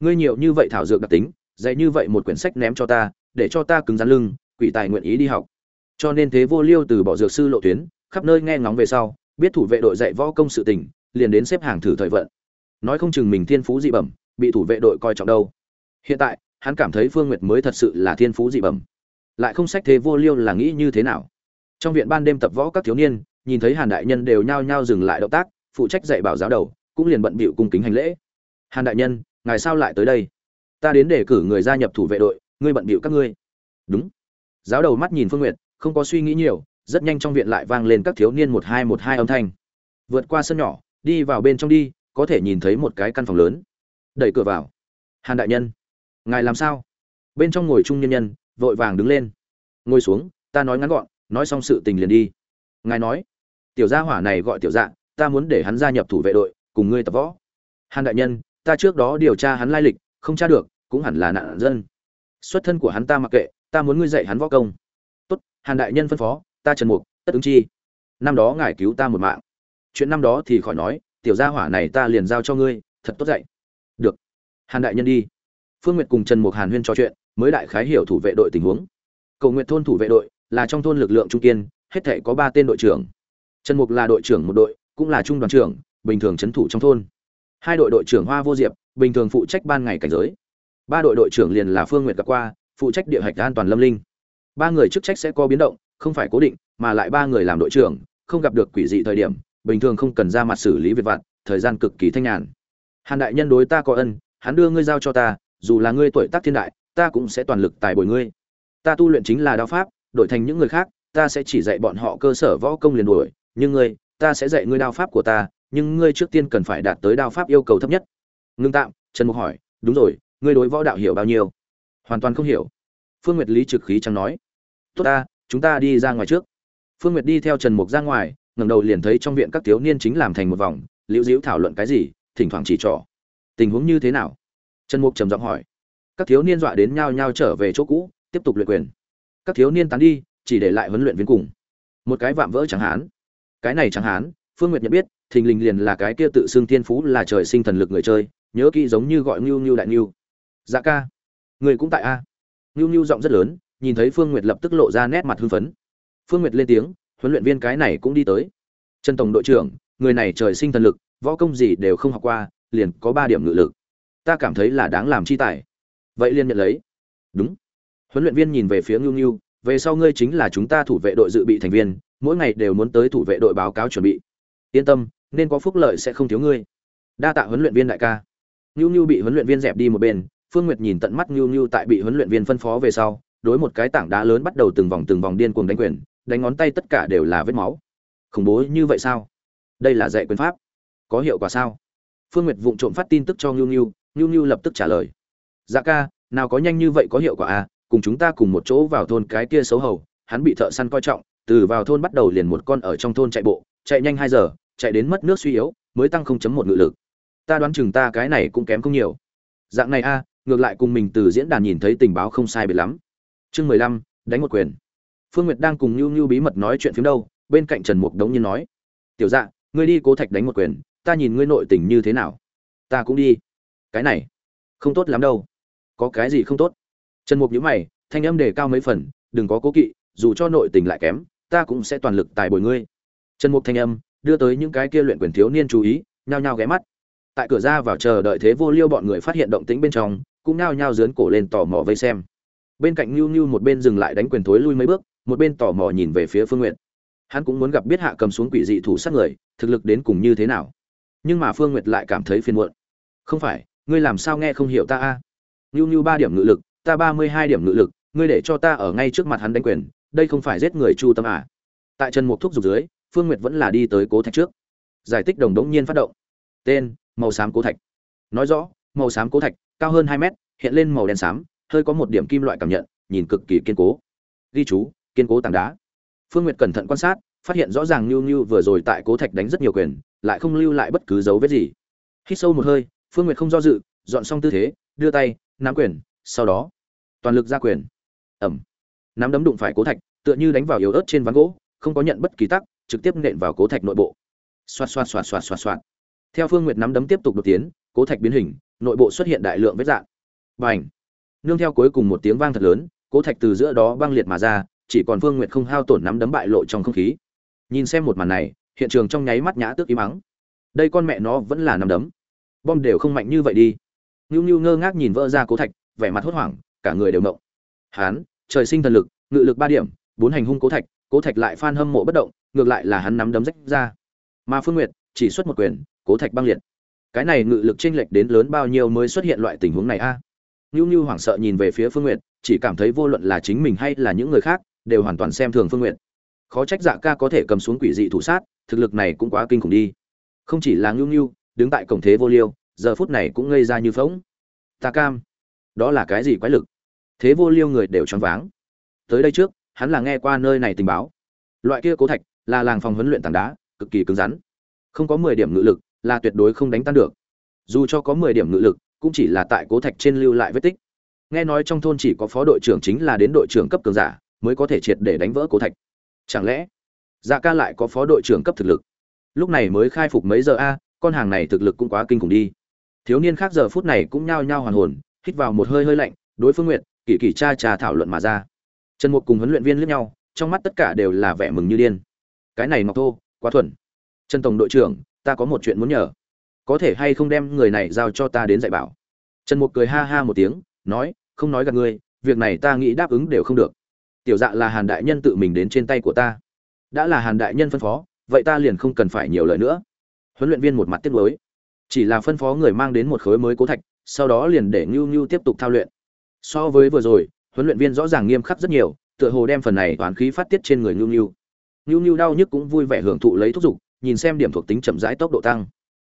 ngươi nhiều như vậy thảo dược đặc tính, dạy như vậy một quyển sách ném cho ta, để cho ta cứng rắn lưng quỷ tài nguyện ý đi học. Cho nên thế vô liêu từ bỏ dược sư lộ tuyến, khắp nơi nghe ngóng về sau, biết thủ vệ đội dạy võ công sự tình, liền đến xếp hàng thử thời vận. Nói không chừng mình thiên phú dị bẩm, bị thủ vệ đội coi trọng đâu. Hiện tại, hắn cảm thấy phương nguyệt mới thật sự là thiên phú dị bẩm. Lại không sách thế vô liêu là nghĩ như thế nào. Trong viện ban đêm tập võ các thiếu niên, nhìn thấy hàn đại nhân đều nhao nhao dừng lại động tác, phụ trách dạy bảo giáo đầu, cũng liền bận bịu cung kính hành lễ. Hàn đại nhân, ngài sao lại tới đây? Ta đến để cử người gia nhập thủ vệ đội, ngươi bận bịu các ngươi. Đúng giáo đầu mắt nhìn phương nguyệt không có suy nghĩ nhiều rất nhanh trong viện lại vang lên các thiếu niên một hai một hai âm thanh. Vượt qua sân nhỏ đi vào bên trong đi có thể nhìn thấy một cái căn phòng lớn. Đẩy cửa vào. Hàn đại nhân ngài làm sao? Bên trong ngồi trung nhân nhân vội vàng đứng lên. Ngồi xuống ta nói ngắn gọn nói xong sự tình liền đi. Ngài nói tiểu gia hỏa này gọi tiểu dạng, ta muốn để hắn gia nhập thủ vệ đội cùng ngươi tập võ. Hàn đại nhân ta trước đó điều tra hắn lai lịch không tra được cũng hẳn là nạn dân. Xuất thân của hắn ta mặc kệ ta muốn ngươi dạy hắn võ công. Tốt, hàn đại nhân phân phó, ta trần mục, tất ứng chi. Năm đó ngài cứu ta một mạng. Chuyện năm đó thì khỏi nói, tiểu gia hỏa này ta liền giao cho ngươi, thật tốt dạy. Được. Hàn đại nhân đi. Phương nguyệt cùng trần mục hàn huyên trò chuyện, mới đại khái hiểu thủ vệ đội tình huống. Cầu nguyện thôn thủ vệ đội là trong thôn lực lượng trung kiên, hết thể có ba tên đội trưởng. Trần mục là đội trưởng một đội, cũng là trung đoàn trưởng, bình thường trấn thủ trong thôn. Hai đội đội trưởng hoa vô diệp, bình thường phụ trách ban ngày cảnh giới. Ba đội đội trưởng liền là phương nguyệt gặp qua phụ trách địa hạch an toàn lâm linh. Ba người chức trách sẽ có biến động, không phải cố định, mà lại ba người làm đội trưởng, không gặp được quỷ dị thời điểm, bình thường không cần ra mặt xử lý việc vặt, thời gian cực kỳ thanh nhàn. Hàn đại nhân đối ta có ân, hắn đưa ngươi giao cho ta, dù là ngươi tuổi tác thiên đại, ta cũng sẽ toàn lực tài bồi ngươi. Ta tu luyện chính là đao pháp, đổi thành những người khác, ta sẽ chỉ dạy bọn họ cơ sở võ công liền đuổi, nhưng ngươi, ta sẽ dạy ngươi đao pháp của ta, nhưng ngươi trước tiên cần phải đạt tới đao pháp yêu cầu thấp nhất. Ngưng tạm, trần mục hỏi, đúng rồi, ngươi đối võ đạo hiểu bao nhiêu? Hoàn toàn không hiểu. Phương nguyệt lý trực khí chẳng nói, tốt ta, chúng ta đi ra ngoài trước. Phương nguyệt đi theo trần mục ra ngoài, ngẩng đầu liền thấy trong viện các thiếu niên chính làm thành một vòng, liễu diễu thảo luận cái gì, thỉnh thoảng chỉ trỏ. Tình huống như thế nào? Trần mục trầm giọng hỏi. Các thiếu niên dọa đến nhau nhao trở về chỗ cũ, tiếp tục luyện quyền. Các thiếu niên tán đi, chỉ để lại huấn luyện viên cùng. Một cái vạm vỡ chẳng hán cái này chẳng hán phương nguyệt nhận biết, thình lình liền là cái kia tự xưng thiên phú là trời sinh thần lực người chơi, nhớ kỹ giống như gọi ngưu ngưu đại ngưu. Dạ ca người cũng tại a? Ngưu ngưu giọng rất lớn, nhìn thấy phương nguyệt lập tức lộ ra nét mặt hưng phấn. Phương nguyệt lên tiếng, huấn luyện viên cái này cũng đi tới. Trần tổng đội trưởng, người này trời sinh thần lực, võ công gì đều không học qua, liền có ba điểm ngự lực. Ta cảm thấy là đáng làm chi tài. Vậy liền nhận lấy. Đúng. Huấn luyện viên nhìn về phía ngưu ngưu về sau ngươi chính là chúng ta thủ vệ đội dự bị thành viên, mỗi ngày đều muốn tới thủ vệ đội báo cáo chuẩn bị. Yên tâm, nên có phúc lợi sẽ không thiếu ngươi. Đa tạ huấn luyện viên đại ca. Ngưu ngưu bị huấn luyện viên dẹp đi một bên phương nguyệt nhìn tận mắt Nưu Nưu tại bị huấn luyện viên phân phó về sau đối một cái tảng đá lớn bắt đầu từng vòng từng vòng điên cuồng đánh quyền đánh ngón tay tất cả đều là vết máu. Khủng bố như vậy sao? Đây là dạy quyền pháp. Có hiệu quả sao? Phương nguyệt vụng trộm phát tin tức cho Nưu Nưu, Nưu Nưu lập tức trả lời. Dạ ca nào có nhanh như vậy có hiệu quả à cùng chúng ta cùng một chỗ vào thôn cái kia xấu hầu hắn bị thợ săn coi trọng từ vào thôn bắt đầu liền một con ở trong thôn chạy bộ chạy nhanh hai giờ chạy đến mất nước suy yếu mới tăng không chấm một ngự lực. Ta đoán chừng ta cái này cũng kém không nhiều. Dạng này a ngược lại cùng mình từ diễn đàn nhìn thấy tình báo không sai biệt lắm. Chương mười lăm, đánh một quyền. Phương nguyệt đang cùng nhu nhu bí mật nói chuyện phiếm đâu, bên cạnh trần mục đống nhiên nói, tiểu dạ ngươi đi cố thạch đánh một quyền, ta nhìn ngươi nội tình như thế nào. Ta cũng đi. Cái này, không tốt lắm đâu. Có cái gì không tốt? Trần mục nhíu mày, thanh âm đề cao mấy phần, đừng có cố kỵ, dù cho nội tình lại kém, ta cũng sẽ toàn lực tài bồi ngươi. Trần mục thanh âm đưa tới những cái kia luyện quyền thiếu niên chú ý, nhao nhao ghé mắt. Tại cửa ra vào chờ đợi thế vô liêu bọn người phát hiện động tĩnh bên trong cũng nao nhao dướn cổ lên tò mò vây xem. Bên cạnh nhu nhu một bên dừng lại đánh quyền thối lui mấy bước, một bên tò mò nhìn về phía phương nguyệt. Hắn cũng muốn gặp biết hạ cầm xuống quỷ dị thủ sát người, thực lực đến cùng như thế nào. Nhưng mà phương nguyệt lại cảm thấy phiền muộn. Không phải, ngươi làm sao nghe không hiểu ta a? Nhu nhu ba điểm ngự lực, ta ba mươi hai điểm ngự lực, ngươi để cho ta ở ngay trước mặt hắn đánh quyền, đây không phải giết người chu tâm à? Tại trần mục thúc dục dưới, phương nguyệt vẫn là đi tới cố thạch trước. Giải tích đồng đống nhiên phát động. Tên, màu xám cố thạch. Nói rõ, màu xám cố thạch cao hơn hai mét, hiện lên màu đen xám, hơi có một điểm kim loại cảm nhận, nhìn cực kỳ kiên cố. Ghi chú, kiên cố tảng đá. Phương nguyệt cẩn thận quan sát, phát hiện rõ ràng nhu nhu vừa rồi tại cố thạch đánh rất nhiều quyền, lại không lưu lại bất cứ dấu vết gì. Hít sâu một hơi, phương nguyệt không do dự, dọn xong tư thế, đưa tay, nắm quyền, sau đó, toàn lực ra quyền. Ẩm. Nắm đấm đụng phải cố thạch, tựa như đánh vào yếu ớt trên ván gỗ, không có nhận bất kỳ tắc trực tiếp nện vào cố thạch nội bộ. Xoạt xoạt xoạt xoạt xoạt xoạt. Theo phương nguyệt nắm đấm tiếp tục đột tiến, cố thạch biến hình nội bộ xuất hiện đại lượng vết dạn. bành! Nương theo cuối cùng một tiếng vang thật lớn, cố thạch từ giữa đó băng liệt mà ra, chỉ còn phương nguyệt không hao tổn nắm đấm bại lộ trong không khí. Nhìn xem một màn này, hiện trường trong nháy mắt nhã tước ý mắng đây con mẹ nó vẫn là nắm đấm. Bom đều không mạnh như vậy đi. Ngưu ngưu ngơ ngác nhìn vỡ ra cố thạch, vẻ mặt hốt hoảng, cả người đều mộng hán, trời sinh thần lực, ngự lực ba điểm, bốn hành hung cố thạch cố thạch lại phan hâm mộ bất động, ngược lại là hắn nắm đấm rách ra. Mà phương nguyệt, chỉ xuất một quyền, cố thạch băng liệt cái này ngự lực chênh lệch đến lớn bao nhiêu mới xuất hiện loại tình huống này a à? nhu hoảng sợ nhìn về phía Phương Nguyệt, chỉ cảm thấy vô luận là chính mình hay là những người khác, đều hoàn toàn xem thường Phương Nguyệt. Khó trách Dạ Ca có thể cầm xuống quỷ dị thủ sát, thực lực này cũng quá kinh khủng đi. Không chỉ là nhu nhu đứng tại cổng thế vô liêu, giờ phút này cũng ngây ra như phóng Ta cam, đó là cái gì quái lực? Thế vô liêu người đều choáng váng. Tới đây trước, hắn là nghe qua nơi này tình báo. Loại kia cố thạch là làng phòng huấn luyện tảng đá, cực kỳ cứng rắn. Không có 10 điểm ngự lực, là tuyệt đối không đánh tan được. Dù cho có 10 điểm ngự lực, cũng chỉ là tại cố thạch trên lưu lại vết tích. Nghe nói trong thôn chỉ có phó đội trưởng chính là đến đội trưởng cấp cường giả mới có thể triệt để đánh vỡ cố thạch. Chẳng lẽ dạ ca lại có phó đội trưởng cấp thực lực? Lúc này mới khai phục mấy giờ a con hàng này thực lực cũng quá kinh khủng đi. Thiếu niên khác giờ phút này cũng nhao nhao hoàn hồn hít vào một hơi hơi lạnh đối phương nguyện kỳ kỳ cha trà thảo luận mà ra. Trần mục cùng huấn luyện viên liếc nhau trong mắt tất cả đều là vẻ mừng như điên. Cái này ngọc thô quá thuần. Trần tổng đội trưởng ta có một chuyện muốn nhờ. Có thể hay không đem người này giao cho ta đến dạy bảo? Trần mục cười ha ha một tiếng, nói, không nói gặp ngươi, việc này ta nghĩ đáp ứng đều không được. Tiểu dạ là hàn đại nhân tự mình đến trên tay của ta. Đã là hàn đại nhân phân phó, vậy ta liền không cần phải nhiều lời nữa. Huấn luyện viên một mặt tiếc nuối. Chỉ là phân phó người mang đến một khối mới cố thạch, sau đó liền để ngưu ngưu tiếp tục thao luyện. So với vừa rồi, huấn luyện viên rõ ràng nghiêm khắc rất nhiều, tựa hồ đem phần này toán khí phát tiết trên người ngưu ngưu. Ngưu ngưu đau nhức cũng vui vẻ hưởng thụ lấy thúc giục nhìn xem điểm thuộc tính chậm rãi tốc độ tăng.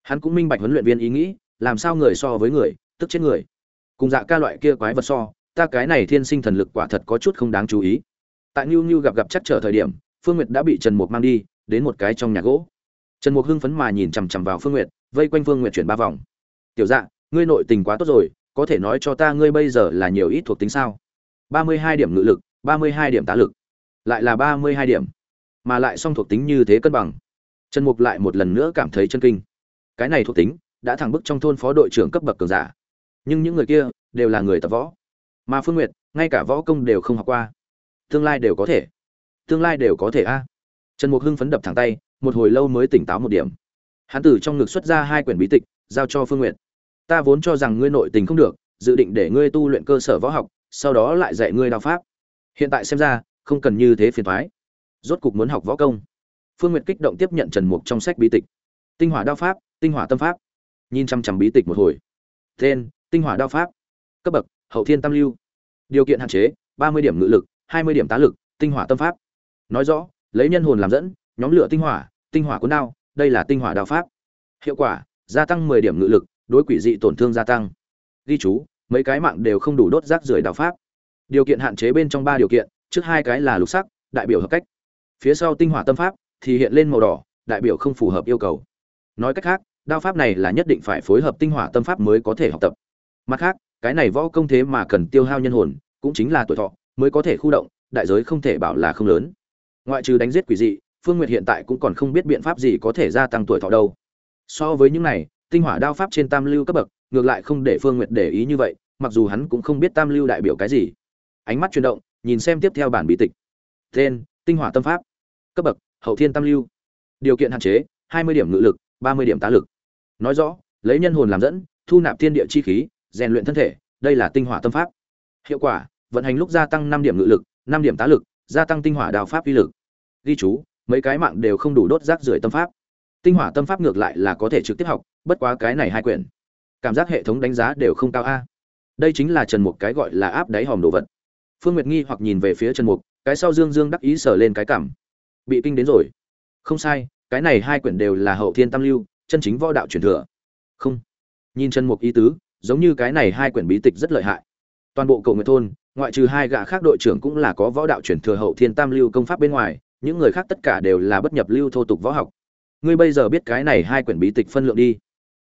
Hắn cũng minh bạch huấn luyện viên ý nghĩ, làm sao người so với người, tức chết người. Cùng dạ ca loại kia quái vật so, ta cái này thiên sinh thần lực quả thật có chút không đáng chú ý. Tại nhu nhu gặp gặp chắc trở thời điểm, phương nguyệt đã bị trần mục mang đi, đến một cái trong nhà gỗ. Trần mục hưng phấn mà nhìn chằm chằm vào phương nguyệt, vây quanh phương nguyệt chuyển ba vòng. Tiểu dạ ngươi nội tình quá tốt rồi, có thể nói cho ta ngươi bây giờ là nhiều ít thuộc tính sao? Ba mươi hai điểm ngự lực, ba mươi hai điểm tá lực. Lại là ba mươi hai điểm, mà lại song thuộc tính như thế cân bằng trần mục lại một lần nữa cảm thấy chân kinh. Cái này thuộc tính, đã thẳng bức trong thôn phó đội trưởng cấp bậc cường giả. Nhưng những người kia, đều là người tập võ. Mà phương nguyệt, ngay cả võ công đều không học qua. Tương lai đều có thể. Tương lai đều có thể a. Trần mục hưng phấn đập thẳng tay, một hồi lâu mới tỉnh táo một điểm. Hắn từ trong ngực xuất ra hai quyển bí tịch, giao cho phương nguyệt. Ta vốn cho rằng ngươi nội tình không được, dự định để ngươi tu luyện cơ sở võ học, sau đó lại dạy ngươi đao pháp. Hiện tại xem ra, không cần như thế phiền thoái rốt cục muốn học võ công phương nguyệt kích động tiếp nhận trần mục trong sách bí tịch. Tinh hỏa đao pháp, tinh hỏa tâm pháp. Nhìn chăm chăm bí tịch một hồi. Tên, tinh hỏa đao pháp. Cấp bậc, hậu thiên tam lưu. Điều kiện hạn chế, ba mươi điểm ngự lực, hai mươi điểm tá lực, tinh hỏa tâm pháp. Nói rõ, lấy nhân hồn làm dẫn, nhóm lửa tinh hỏa tinh hỏa cuốn đao, đây là tinh hỏa đao pháp. Hiệu quả, gia tăng mười điểm ngự lực, đối quỷ dị tổn thương gia tăng. Ghi chú, mấy cái mạng đều không đủ đốt rác rưởi đao pháp. Điều kiện hạn chế bên trong ba điều kiện, trước hai cái là lục sắc, đại biểu hợp cách. Phía sau tinh hỏa tâm pháp thì hiện lên màu đỏ, đại biểu không phù hợp yêu cầu. Nói cách khác, đao pháp này là nhất định phải phối hợp tinh hỏa tâm pháp mới có thể học tập. Mặt khác, cái này võ công thế mà cần tiêu hao nhân hồn, cũng chính là tuổi thọ, mới có thể khu động, đại giới không thể bảo là không lớn. Ngoại trừ đánh giết quỷ dị, phương nguyệt hiện tại cũng còn không biết biện pháp gì có thể gia tăng tuổi thọ đâu. So với những này, tinh hỏa đao pháp trên tam lưu cấp bậc, ngược lại không để phương nguyệt để ý như vậy, mặc dù hắn cũng không biết tam lưu đại biểu cái gì. Ánh mắt chuyển động, nhìn xem tiếp theo bản bí tịch. Tên, tinh hỏa tâm pháp. Cấp bậc hậu thiên tam lưu. Điều kiện hạn chế, hai mươi điểm ngự lực, ba mươi điểm tá lực. Nói rõ, lấy nhân hồn làm dẫn, thu nạp thiên địa chi khí, rèn luyện thân thể, đây là tinh hỏa tâm pháp. Hiệu quả, vận hành lúc gia tăng năm điểm ngự lực, năm điểm tá lực, gia tăng tinh hỏa đào pháp uy lực. Ghi chú, mấy cái mạng đều không đủ đốt rác rưởi tâm pháp. Tinh hỏa tâm pháp ngược lại là có thể trực tiếp học, bất quá cái này hai quyển. Cảm giác hệ thống đánh giá đều không cao a. Đây chính là trần mục cái gọi là áp đáy hòm đồ vật. Phương nguyệt nghi hoặc nhìn về phía trần mục, cái sau dương dương đắc ý sở lên cái cảm bị kinh đến rồi. Không sai, cái này hai quyển đều là hậu thiên tam lưu, chân chính võ đạo truyền thừa. Không. Nhìn chân mục ý tứ, giống như cái này hai quyển bí tịch rất lợi hại. Toàn bộ cầu nguyện thôn, ngoại trừ hai gã khác đội trưởng cũng là có võ đạo truyền thừa hậu thiên tam lưu công pháp bên ngoài, những người khác tất cả đều là bất nhập lưu thô tục võ học. Ngươi bây giờ biết cái này hai quyển bí tịch phân lượng đi.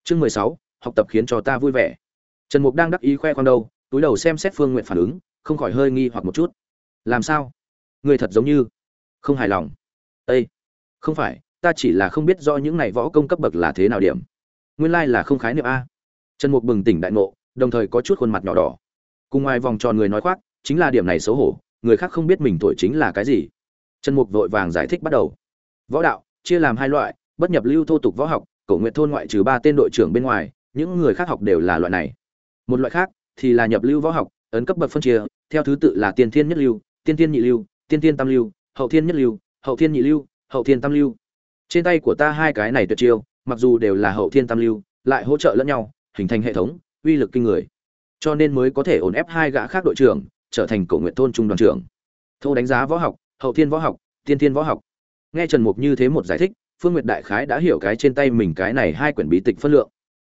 Chương mười sáu, học tập khiến cho ta vui vẻ. Trần mục đang đắc ý khoe khoang đâu túi đầu xem xét phương nguyện phản ứng, không khỏi hơi nghi hoặc một chút. Làm sao? Người thật giống như không hài lòng. Ê! không phải, ta chỉ là không biết do những này võ công cấp bậc là thế nào điểm. Nguyên lai là không khái niệm a. Trần mục bừng tỉnh đại ngộ, đồng thời có chút khuôn mặt nhỏ đỏ. Cùng ngoài vòng tròn người nói khoác, chính là điểm này xấu hổ, người khác không biết mình tuổi chính là cái gì. Trần mục vội vàng giải thích bắt đầu. Võ đạo, chia làm hai loại, bất nhập lưu thô tục võ học, cổ Nguyệt thôn ngoại trừ ba tên đội trưởng bên ngoài, những người khác học đều là loại này. Một loại khác thì là nhập lưu võ học, ấn cấp bậc phân chia, theo thứ tự là tiên thiên nhất lưu, tiên thiên nhị lưu, tiên thiên tam lưu, hậu thiên nhất lưu hậu thiên nhị lưu, hậu thiên tam lưu. Trên tay của ta hai cái này tuyệt chiêu, mặc dù đều là hậu thiên tam lưu, lại hỗ trợ lẫn nhau, hình thành hệ thống, uy lực kinh người. Cho nên mới có thể ổn ép hai gã khác đội trưởng, trở thành cổ nguyện thôn trung đoàn trưởng. Thô đánh giá võ học, hậu thiên võ học, tiên thiên võ học. Nghe trần mục như thế một giải thích, phương nguyệt đại khái đã hiểu cái trên tay mình cái này hai quyển bí tịch phân lượng.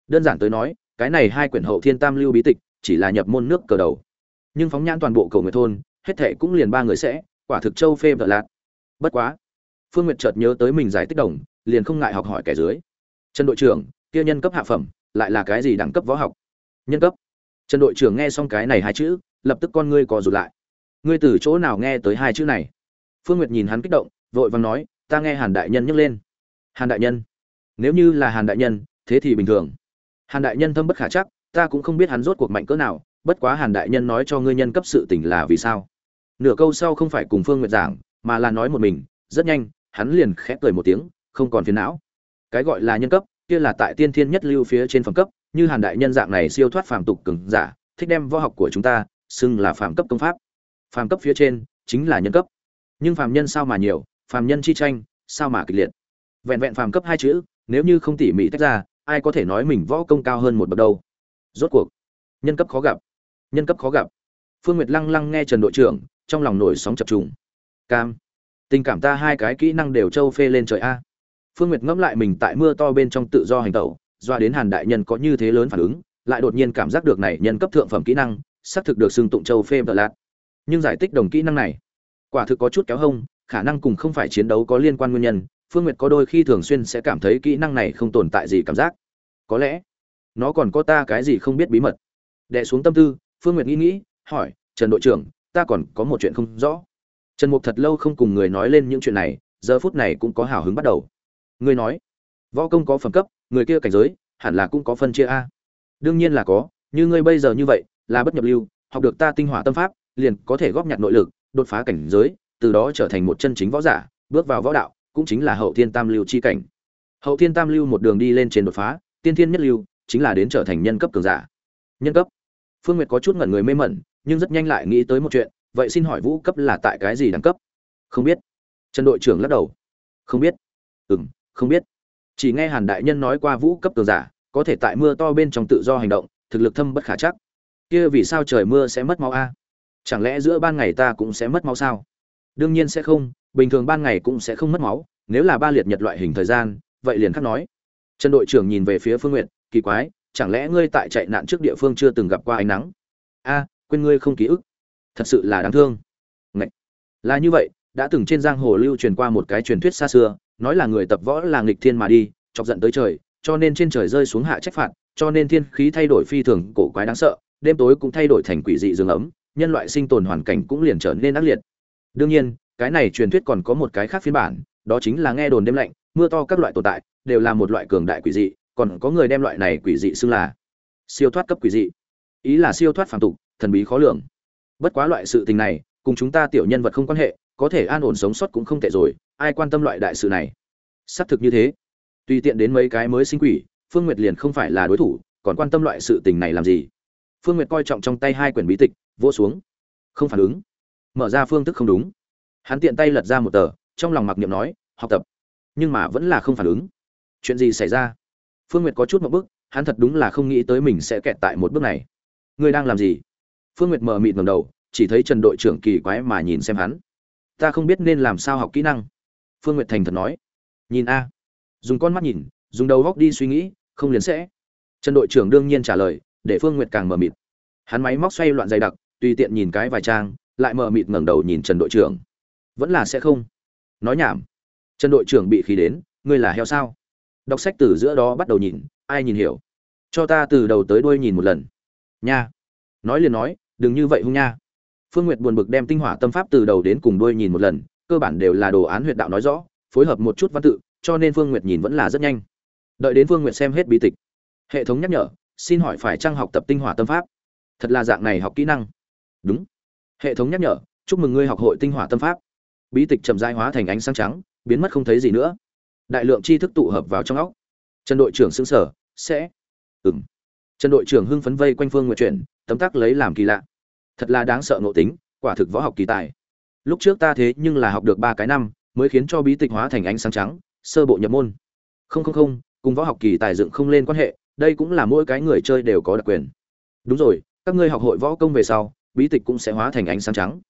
Đơn giản tới nói, cái này hai quyển hậu thiên tam lưu bí tịch chỉ là nhập môn nước cờ đầu. Nhưng phóng nhãn toàn bộ cầu người thôn, hết thệ cũng liền ba người sẽ, quả thực châu phê vợ lạc bất quá. Phương nguyệt chợt nhớ tới mình giải tích đồng, liền không ngại học hỏi kẻ dưới. Trần đội trưởng, kia nhân cấp hạ phẩm, lại là cái gì đẳng cấp võ học? Nhân cấp. Trần đội trưởng nghe xong cái này hai chữ, lập tức con ngươi co rụt lại. Ngươi từ chỗ nào nghe tới hai chữ này? Phương nguyệt nhìn hắn kích động, vội vàng nói, ta nghe hàn đại nhân nhắc lên. Hàn đại nhân? Nếu như là hàn đại nhân, thế thì bình thường. Hàn đại nhân thâm bất khả chắc, ta cũng không biết hắn rốt cuộc mạnh cỡ nào, bất quá hàn đại nhân nói cho ngươi nhân cấp sự tình là vì sao. Nửa câu sau không phải cùng phương nguyệt giảng mà là nói một mình, rất nhanh, hắn liền khẽ cười một tiếng, không còn phiền não. Cái gọi là nhân cấp, kia là tại tiên thiên nhất lưu phía trên phẩm cấp, như hàn đại nhân dạng này siêu thoát phàm tục cường giả, thích đem võ học của chúng ta xưng là phàm cấp công pháp. Phàm cấp phía trên chính là nhân cấp. Nhưng phàm nhân sao mà nhiều, phàm nhân chi tranh sao mà kịch liệt. Vẹn vẹn phàm cấp hai chữ, nếu như không tỉ mỉ tách ra, ai có thể nói mình võ công cao hơn một bậc đâu. Rốt cuộc, nhân cấp khó gặp, nhân cấp khó gặp. Phương nguyệt lăng lăng nghe trần đội trưởng, trong lòng nổi sóng chập trùng cam. Tình cảm ta hai cái kỹ năng đều trâu phê lên trời a. Phương nguyệt ngẫm lại mình tại mưa to bên trong tự do hành tẩu, doa đến hàn đại nhân có như thế lớn phản ứng, lại đột nhiên cảm giác được này nhân cấp thượng phẩm kỹ năng, xác thực được xưng tụng châu phê vợ lạt. Nhưng giải tích đồng kỹ năng này, quả thực có chút kéo hông, khả năng cùng không phải chiến đấu có liên quan nguyên nhân, phương nguyệt có đôi khi thường xuyên sẽ cảm thấy kỹ năng này không tồn tại gì cảm giác. Có lẽ, nó còn có ta cái gì không biết bí mật. Đệ xuống tâm tư, phương nguyệt nghĩ nghĩ, hỏi, trần đội trưởng, ta còn có một chuyện không rõ trần mục thật lâu không cùng người nói lên những chuyện này, giờ phút này cũng có hào hứng bắt đầu. Ngươi nói, võ công có phẩm cấp, người kia cảnh giới, hẳn là cũng có phân chia a. Đương nhiên là có, như ngươi bây giờ như vậy, là bất nhập lưu, học được ta tinh hỏa tâm pháp, liền có thể góp nhặt nội lực, đột phá cảnh giới, từ đó trở thành một chân chính võ giả, bước vào võ đạo, cũng chính là hậu thiên tam lưu chi cảnh. Hậu thiên tam lưu một đường đi lên trên đột phá, tiên thiên nhất lưu, chính là đến trở thành nhân cấp cường giả. Nhân cấp. Phương nguyệt có chút ngẩn người mê mẩn, nhưng rất nhanh lại nghĩ tới một chuyện vậy xin hỏi vũ cấp là tại cái gì đẳng cấp? Không biết. Trần đội trưởng lắc đầu. Không biết. Ừ m không biết. Chỉ nghe hàn đại nhân nói qua vũ cấp tường giả, có thể tại mưa to bên trong tự do hành động, thực lực thâm bất khả chắc. Kia vì sao trời mưa sẽ mất máu a? Chẳng lẽ giữa ban ngày ta cũng sẽ mất máu sao? Đương nhiên sẽ không, bình thường ban ngày cũng sẽ không mất máu, nếu là ba liệt nhật loại hình thời gian, vậy liền khắc nói. Trần đội trưởng nhìn về phía phương nguyện kỳ quái, chẳng lẽ ngươi tại chạy nạn trước địa phương chưa từng gặp qua ánh nắng? A, quên ngươi không ký ức thật sự là đáng thương. Ngậy. là như vậy, đã từng trên giang hồ lưu truyền qua một cái truyền thuyết xa xưa, nói là người tập võ là nghịch thiên mà đi, chọc giận tới trời, cho nên trên trời rơi xuống hạ trách phạt, cho nên thiên khí thay đổi phi thường, cổ quái đáng sợ, đêm tối cũng thay đổi thành quỷ dị dương ấm, nhân loại sinh tồn hoàn cảnh cũng liền trở nên ác liệt. Đương nhiên, cái này truyền thuyết còn có một cái khác phiên bản, đó chính là nghe đồn đêm lạnh, mưa to các loại tồn tại, đều là một loại cường đại quỷ dị, còn có người đem loại này quỷ dị xưng là siêu thoát cấp quỷ dị. Ý là siêu thoát phàm tục, thần bí khó lường bất quá loại sự tình này, cùng chúng ta tiểu nhân vật không quan hệ, có thể an ổn sống sót cũng không tệ rồi, ai quan tâm loại đại sự này? Xác thực như thế. Tùy tiện đến mấy cái mới sinh quỷ, phương nguyệt liền không phải là đối thủ, còn quan tâm loại sự tình này làm gì? Phương nguyệt coi trọng trong tay hai quyển bí tịch, vỗ xuống. Không phản ứng. Mở ra phương thức không đúng. Hắn tiện tay lật ra một tờ, trong lòng mặc niệm nói, học tập. Nhưng mà vẫn là không phản ứng. Chuyện gì xảy ra? Phương nguyệt có chút một bước, hắn thật đúng là không nghĩ tới mình sẽ kẹt tại một bước này. Ngươi đang làm gì? Phương nguyệt mờ mịt ngầm đầu, chỉ thấy trần đội trưởng kỳ quái mà nhìn xem hắn. Ta không biết nên làm sao học kỹ năng. Phương nguyệt thành thật nói. Nhìn a. Dùng con mắt nhìn, dùng đầu góc đi suy nghĩ, không liền sẽ. Trần đội trưởng đương nhiên trả lời, để phương nguyệt càng mờ mịt. Hắn máy móc xoay loạn dày đặc, tùy tiện nhìn cái vài trang, lại mờ mịt ngẩng đầu nhìn trần đội trưởng. Vẫn là sẽ không. Nói nhảm. Trần đội trưởng bị khí đến, ngươi là heo sao? Đọc sách từ giữa đó bắt đầu nhìn, ai nhìn hiểu? Cho ta từ đầu tới đuôi nhìn một lần. Nha. Nói liền nói đừng như vậy hung nha. Phương nguyệt buồn bực đem tinh hỏa tâm pháp từ đầu đến cùng đuôi nhìn một lần, cơ bản đều là đồ án huyệt đạo nói rõ, phối hợp một chút văn tự, cho nên phương nguyệt nhìn vẫn là rất nhanh. Đợi đến phương nguyệt xem hết bí tịch, hệ thống nhắc nhở, xin hỏi phải trang học tập tinh hỏa tâm pháp? Thật là dạng này học kỹ năng. Đúng. Hệ thống nhắc nhở, chúc mừng ngươi học hội tinh hỏa tâm pháp. Bí tịch chậm rãi hóa thành ánh sáng trắng, biến mất không thấy gì nữa. Đại lượng tri thức tụ hợp vào trong óc. Trần đội trưởng xứng sở sẽ. Ừng trần đội trưởng hưng phấn vây quanh phương nguyện chuyển tấm tắc lấy làm kỳ lạ. Thật là đáng sợ ngộ tính, quả thực võ học kỳ tài. Lúc trước ta thế nhưng là học được ba cái năm, mới khiến cho bí tịch hóa thành ánh sáng trắng, sơ bộ nhập môn. Không không không, cùng võ học kỳ tài dựng không lên quan hệ, đây cũng là mỗi cái người chơi đều có đặc quyền. Đúng rồi, các ngươi học hội võ công về sau, bí tịch cũng sẽ hóa thành ánh sáng trắng.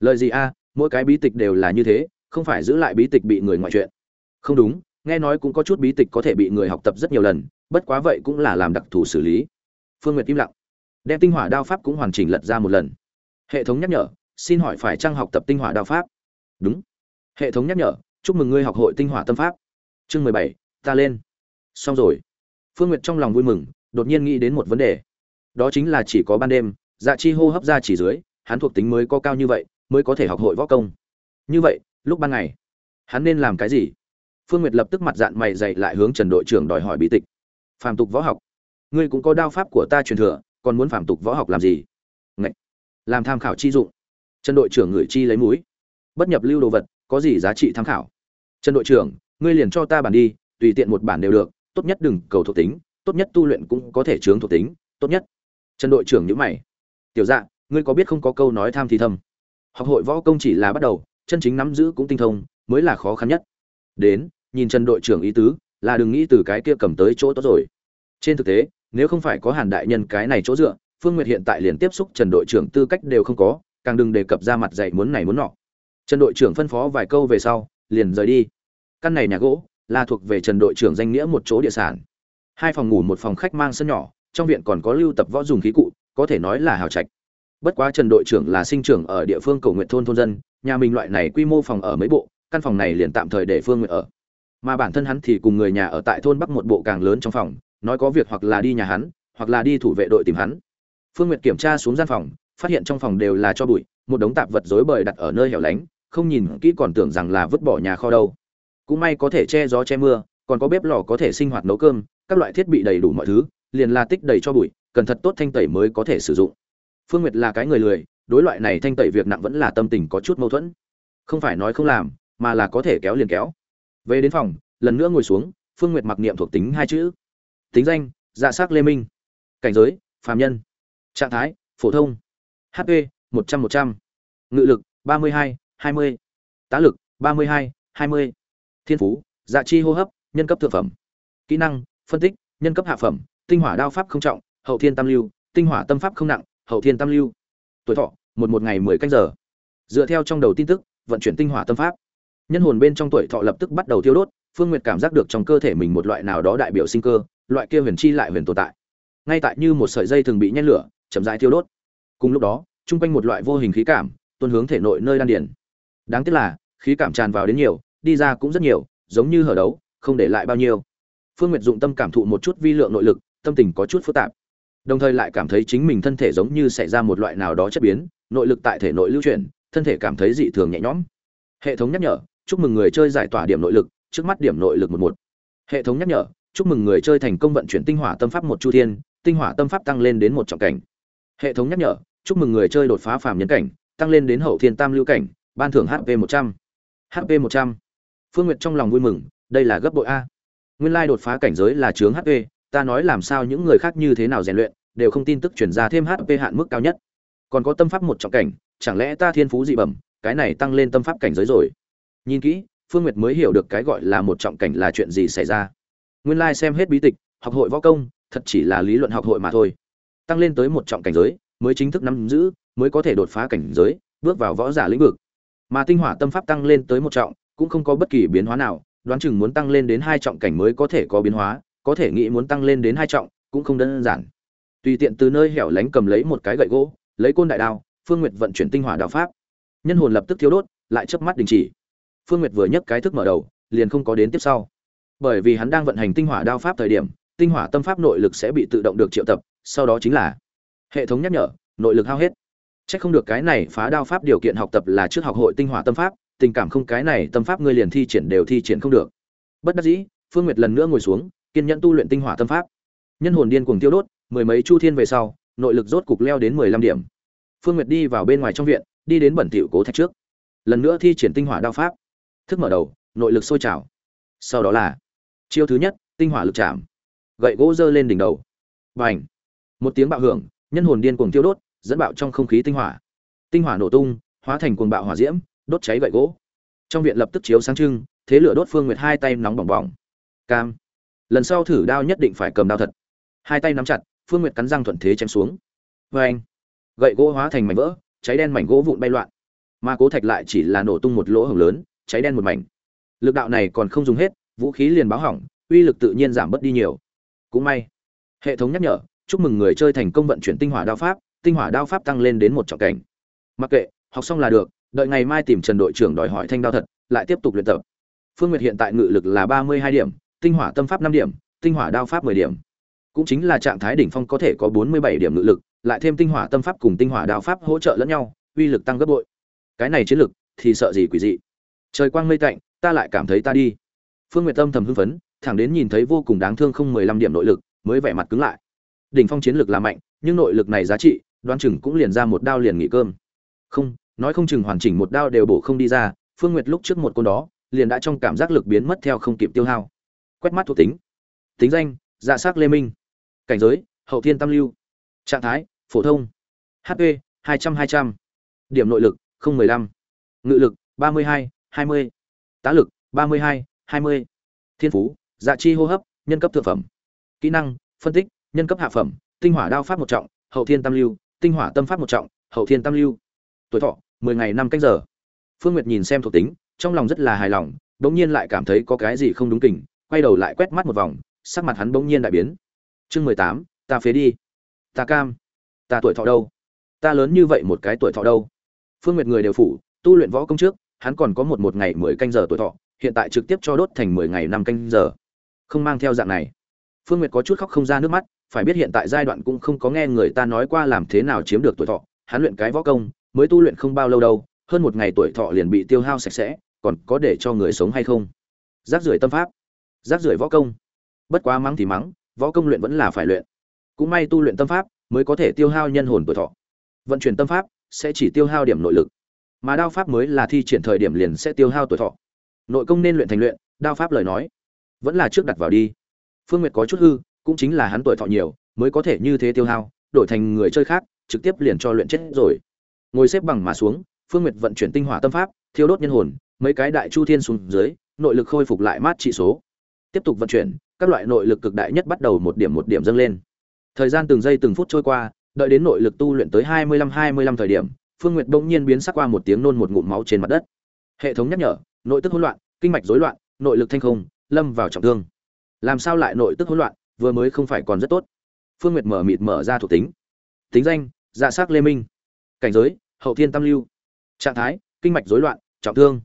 Lời gì a, mỗi cái bí tịch đều là như thế, không phải giữ lại bí tịch bị người ngoại chuyện không đúng, nghe nói cũng có chút bí tịch có thể bị người học tập rất nhiều lần, bất quá vậy cũng là làm đặc thù xử lý. Phương nguyệt im lặng đem tinh hỏa đao pháp cũng hoàn chỉnh lật ra một lần. Hệ thống nhắc nhở, xin hỏi phải trang học tập tinh hỏa đao pháp? Đúng. Hệ thống nhắc nhở, chúc mừng ngươi học hội tinh hỏa tâm pháp. Chương mười bảy, ta lên. Xong rồi. Phương nguyệt trong lòng vui mừng, đột nhiên nghĩ đến một vấn đề. Đó chính là chỉ có ban đêm dạ chi hô hấp ra chỉ dưới, hắn thuộc tính mới có cao như vậy, mới có thể học hội võ công. Như vậy, lúc ban ngày, hắn nên làm cái gì? Phương nguyệt lập tức mặt dạng mày dạy lại hướng trần đội trưởng đòi hỏi bí tịch. Phàm tục võ học. Ngươi cũng có đao pháp của ta truyền thừa còn muốn phạm tục võ học làm gì? Ngậy! làm tham khảo chi dụng. Trần đội trưởng gửi chi lấy mũi. Bất nhập lưu đồ vật, có gì giá trị tham khảo? Trần đội trưởng, ngươi liền cho ta bản đi, tùy tiện một bản đều được, tốt nhất đừng cầu thuộc tính, tốt nhất tu luyện cũng có thể chướng thuộc tính, tốt nhất. Trần đội trưởng nhữ mày. Tiểu dạ ngươi có biết không có câu nói tham thì thâm học hội võ công chỉ là bắt đầu, chân chính nắm giữ cũng tinh thông, mới là khó khăn nhất. Đến, nhìn trần đội trưởng ý tứ, là đừng nghĩ từ cái kia cầm tới chỗ tốt rồi. Trên thực tế nếu không phải có hàn đại nhân cái này chỗ dựa, phương nguyệt hiện tại liền tiếp xúc trần đội trưởng tư cách đều không có, càng đừng đề cập ra mặt dạy muốn này muốn nọ. Trần đội trưởng phân phó vài câu về sau, liền rời đi. Căn này nhà gỗ là thuộc về trần đội trưởng danh nghĩa một chỗ địa sản. Hai phòng ngủ một phòng khách mang sân nhỏ, trong viện còn có lưu tập võ dùng khí cụ, có thể nói là hào trạch. Bất quá trần đội trưởng là sinh trưởng ở địa phương cầu nguyện thôn thôn dân, nhà mình loại này quy mô phòng ở mấy bộ, căn phòng này liền tạm thời để phương nguyện ở. Mà bản thân hắn thì cùng người nhà ở tại thôn bắc một bộ càng lớn trong phòng nói có việc hoặc là đi nhà hắn, hoặc là đi thủ vệ đội tìm hắn. Phương nguyệt kiểm tra xuống gian phòng, phát hiện trong phòng đều là cho bụi, một đống tạp vật rối bời đặt ở nơi hẻo lánh, không nhìn kỹ còn tưởng rằng là vứt bỏ nhà kho đâu. Cũng may có thể che gió che mưa, còn có bếp lò có thể sinh hoạt nấu cơm, các loại thiết bị đầy đủ mọi thứ, liền là tích đầy cho bụi, cần thật tốt thanh tẩy mới có thể sử dụng. Phương nguyệt là cái người lười, đối loại này thanh tẩy việc nặng vẫn là tâm tình có chút mâu thuẫn. Không phải nói không làm, mà là có thể kéo liền kéo. Về đến phòng, lần nữa ngồi xuống, phương nguyệt mặc niệm thuộc tính hai chữ tính danh dạ s á c lê minh. Cảnh giới, phàm nhân. Trạng thái, phổ thông. Hp một trăm một trăm. Ngự lực, ba mươi hai hai mươi. Tá lực, ba mươi hai hai mươi. Thiên phú dạ chi hô hấp, nhân cấp thượng phẩm. Kỹ năng, phân tích, nhân cấp hạ phẩm. Tinh hỏa đao pháp không trọng, hậu thiên tam lưu. Tinh hỏa tâm pháp không nặng, hậu thiên tam lưu. Tuổi thọ, một một ngày mười canh giờ. Dựa theo trong đầu tin tức, vận chuyển tinh hỏa tâm pháp. Nhân hồn bên trong tuổi thọ lập tức bắt đầu thiêu đốt phương nguyệt cảm giác được trong cơ thể mình một loại nào đó đại biểu sinh cơ, loại kia huyền chi lại huyền tồn tại. Ngay tại như một sợi dây thường bị nhen lửa, chậm rãi thiêu đốt. Cùng lúc đó, chung quanh một loại vô hình khí cảm, tuôn hướng thể nội nơi đan điền. Đáng tiếc là, khí cảm tràn vào đến nhiều, đi ra cũng rất nhiều, giống như hở đấu, không để lại bao nhiêu. Phương nguyệt dụng tâm cảm thụ một chút vi lượng nội lực, tâm tình có chút phức tạp. Đồng thời lại cảm thấy chính mình thân thể giống như xảy ra một loại nào đó chất biến, nội lực tại thể nội lưu chuyển, thân thể cảm thấy dị thường nhẹ nhõm. Hệ thống nhắc nhở, chúc mừng người chơi giải tỏa điểm nội lực trước mắt điểm nội lực một một. Hệ thống nhắc nhở, chúc mừng người chơi thành công vận chuyển tinh hỏa tâm pháp một chu thiên, tinh hỏa tâm pháp tăng lên đến một trọng cảnh. Hệ thống nhắc nhở, chúc mừng người chơi đột phá phàm nhân cảnh, tăng lên đến hậu thiên tam lưu cảnh, ban thưởng hp một trăm. Hp một trăm. Phương nguyệt trong lòng vui mừng, đây là gấp bội a. Nguyên lai đột phá cảnh giới là chướng hp ta nói làm sao những người khác như thế nào rèn luyện, đều không tin tức chuyển ra thêm hp hạn mức cao nhất. Còn có tâm pháp một trọng cảnh, chẳng lẽ ta thiên phú dị bẩm, cái này tăng lên tâm pháp cảnh giới rồi? Nhìn kỹ phương nguyệt mới hiểu được cái gọi là một trọng cảnh là chuyện gì xảy ra. Nguyên lai xem hết bí tịch, học hội võ công, thật chỉ là lý luận học hội mà thôi. Tăng lên tới một trọng cảnh giới, mới chính thức nắm giữ, mới có thể đột phá cảnh giới, bước vào võ giả lĩnh vực. Mà tinh hỏa tâm pháp tăng lên tới một trọng, cũng không có bất kỳ biến hóa nào, đoán chừng muốn tăng lên đến hai trọng cảnh mới có thể có biến hóa, có thể nghĩ muốn tăng lên đến hai trọng, cũng không đơn giản. Tùy tiện từ nơi hẻo lánh cầm lấy một cái gậy gỗ, lấy côn đại đao, phương nguyệt vận chuyển tinh hỏa đạo pháp. Nhân hồn lập tức thiếu đốt, lại chớp mắt đình chỉ phương nguyệt vừa nhấc cái thức mở đầu liền không có đến tiếp sau. Bởi vì hắn đang vận hành tinh hỏa đao pháp thời điểm tinh hỏa tâm pháp nội lực sẽ bị tự động được triệu tập sau đó chính là hệ thống nhắc nhở nội lực hao hết. Chắc không được cái này phá đao pháp điều kiện học tập là trước học hội tinh hỏa tâm pháp, tình cảm không cái này tâm pháp ngươi liền thi triển đều thi triển không được. Bất đắc dĩ, Phương Nguyệt lần nữa ngồi xuống, kiên nhẫn tu luyện tinh hỏa tâm pháp. nhân hồn điên cuồng tiêu đốt mười mấy chu thiên về sau nội lực rốt cục leo đến mười lăm điểm. Phương nguyệt đi vào bên ngoài trong viện đi đến bẩn tiểu cố thạch trước. Lần nữa thi triển tinh hỏa đao pháp thức mở đầu, nội lực sôi trào. Sau đó là chiêu thứ nhất, tinh hỏa lực chạm. Gậy gỗ giơ lên đỉnh đầu. Và h một tiếng bạo hưởng, nhân hồn điên cuồng tiêu đốt, dẫn bạo trong không khí tinh hỏa. Tinh hỏa nổ tung, hóa thành cuồng bạo hỏa diễm, đốt cháy gậy gỗ. Trong viện lập tức chiếu sáng trưng, thế lửa đốt phương nguyệt hai tay nóng bỏng bỏng. Cam! Lần sau thử đao nhất định phải cầm đao thật. Hai tay nắm chặt, phương nguyệt cắn răng thuận thế chém xuống. Vê anh gậy gỗ hóa thành mảnh vỡ, cháy đen mảnh gỗ vụn bay loạn. Mà cố thạch lại chỉ là nổ tung một lỗ hổng lớn cháy đen một mảnh. Lực đạo này còn không dùng hết, vũ khí liền báo hỏng, uy lực tự nhiên giảm bớt đi nhiều. Cũng may, hệ thống nhắc nhở, chúc mừng người chơi thành công vận chuyển tinh hỏa đao pháp, tinh hỏa đao pháp tăng lên đến một trọng cảnh. Mặc kệ, học xong là được, đợi ngày mai tìm trần đội trưởng đòi hỏi thanh đao thật, lại tiếp tục luyện tập. Phương nguyệt hiện tại ngự lực là ba mươi hai điểm, tinh hỏa tâm pháp năm điểm, tinh hỏa đao pháp mười điểm. Cũng chính là trạng thái đỉnh phong có thể có bốn mươi bảy điểm ngự lực, lại thêm tinh hỏa tâm pháp cùng tinh hỏa đao pháp hỗ trợ lẫn nhau, uy lực tăng gấp bội. Cái này chiến lực thì sợ gì quỷ dị trời quang mây tạnh, ta lại cảm thấy ta đi. Phương nguyệt tâm thầm hưng phấn, thẳng đến nhìn thấy vô cùng đáng thương không mười lăm điểm nội lực, mới vẻ mặt cứng lại. Đỉnh phong chiến lực là mạnh, nhưng nội lực này giá trị Đoan chừng cũng liền ra một đao liền nghỉ cơm. Không, nói không chừng hoàn chỉnh một đao đều bổ không đi ra, phương nguyệt lúc trước một côn đó, liền đã trong cảm giác lực biến mất theo không kịp tiêu hao. Quét mắt thuộc tính. Tính danh dạ s lê minh. Cảnh giới, hậu thiên tam lưu. Trạng thái, phổ thông. Hp hai trăm hai trăm. Điểm nội lực, không mười lăm. Ngự lực, ba mươi hai hai mươi, tá lực ba mươi hai hai mươi. Thiên phú dạ chi hô hấp, nhân cấp thượng phẩm. Kỹ năng, phân tích, nhân cấp hạ phẩm, tinh hỏa đao pháp một trọng, hậu thiên tam lưu, tinh hỏa tâm pháp một trọng, hậu thiên tam lưu. Tuổi thọ, mười ngày năm canh giờ. Phương nguyệt nhìn xem thuộc tính, trong lòng rất là hài lòng, bỗng nhiên lại cảm thấy có cái gì không đúng kỉnh quay đầu lại quét mắt một vòng, sắc mặt hắn bỗng nhiên đại biến. Chương mười tám, ta phế đi. Ta cam. Ta tuổi thọ đâu? Ta lớn như vậy một cái tuổi thọ đâu? Phương nguyệt người đều phủ, tu luyện võ công trước hắn còn có một một ngày mười canh giờ tuổi thọ, hiện tại trực tiếp cho đốt thành mười ngày năm canh giờ. Không mang theo dạng này. Phương nguyệt có chút khóc không ra nước mắt, phải biết hiện tại giai đoạn cũng không có nghe người ta nói qua làm thế nào chiếm được tuổi thọ, hắn luyện cái võ công, mới tu luyện không bao lâu đâu, hơn một ngày tuổi thọ liền bị tiêu hao sạch sẽ, còn có để cho người sống hay không? Rác rưởi tâm pháp. Rác rưởi võ công. Bất quá mắng thì mắng, võ công luyện vẫn là phải luyện. Cũng may tu luyện tâm pháp, mới có thể tiêu hao nhân hồn tuổi thọ. Vận chuyển tâm pháp, sẽ chỉ tiêu hao điểm nội lực mà đao pháp mới là thi triển thời điểm liền sẽ tiêu hao tuổi thọ. Nội công nên luyện thành luyện, đao pháp lời nói, vẫn là trước đặt vào đi. Phương nguyệt có chút hư, cũng chính là hắn tuổi thọ nhiều, mới có thể như thế tiêu hao, đổi thành người chơi khác, trực tiếp liền cho luyện chết rồi. Ngồi xếp bằng mà xuống, phương nguyệt vận chuyển tinh hỏa tâm pháp, thiêu đốt nhân hồn, mấy cái đại chu thiên xuống dưới, nội lực khôi phục lại mát trị số. Tiếp tục vận chuyển, các loại nội lực cực đại nhất bắt đầu một điểm một điểm dâng lên. Thời gian từng giây từng phút trôi qua, đợi đến nội lực tu luyện tới hai mươi lăm hai mươi lăm thời điểm phương nguyệt bỗng nhiên biến sắc qua một tiếng nôn một ngụm máu trên mặt đất. Hệ thống nhắc nhở, nội tức hỗn loạn, kinh mạch rối loạn, nội lực thanh không, lâm vào trọng thương. Làm sao lại nội tức hỗn loạn, vừa mới không phải còn rất tốt? Phương nguyệt mở mịt mở ra thuộc tính. Tính danh dạ sắc lê minh. Cảnh giới, hậu thiên tam lưu. Trạng thái, kinh mạch rối loạn, trọng thương.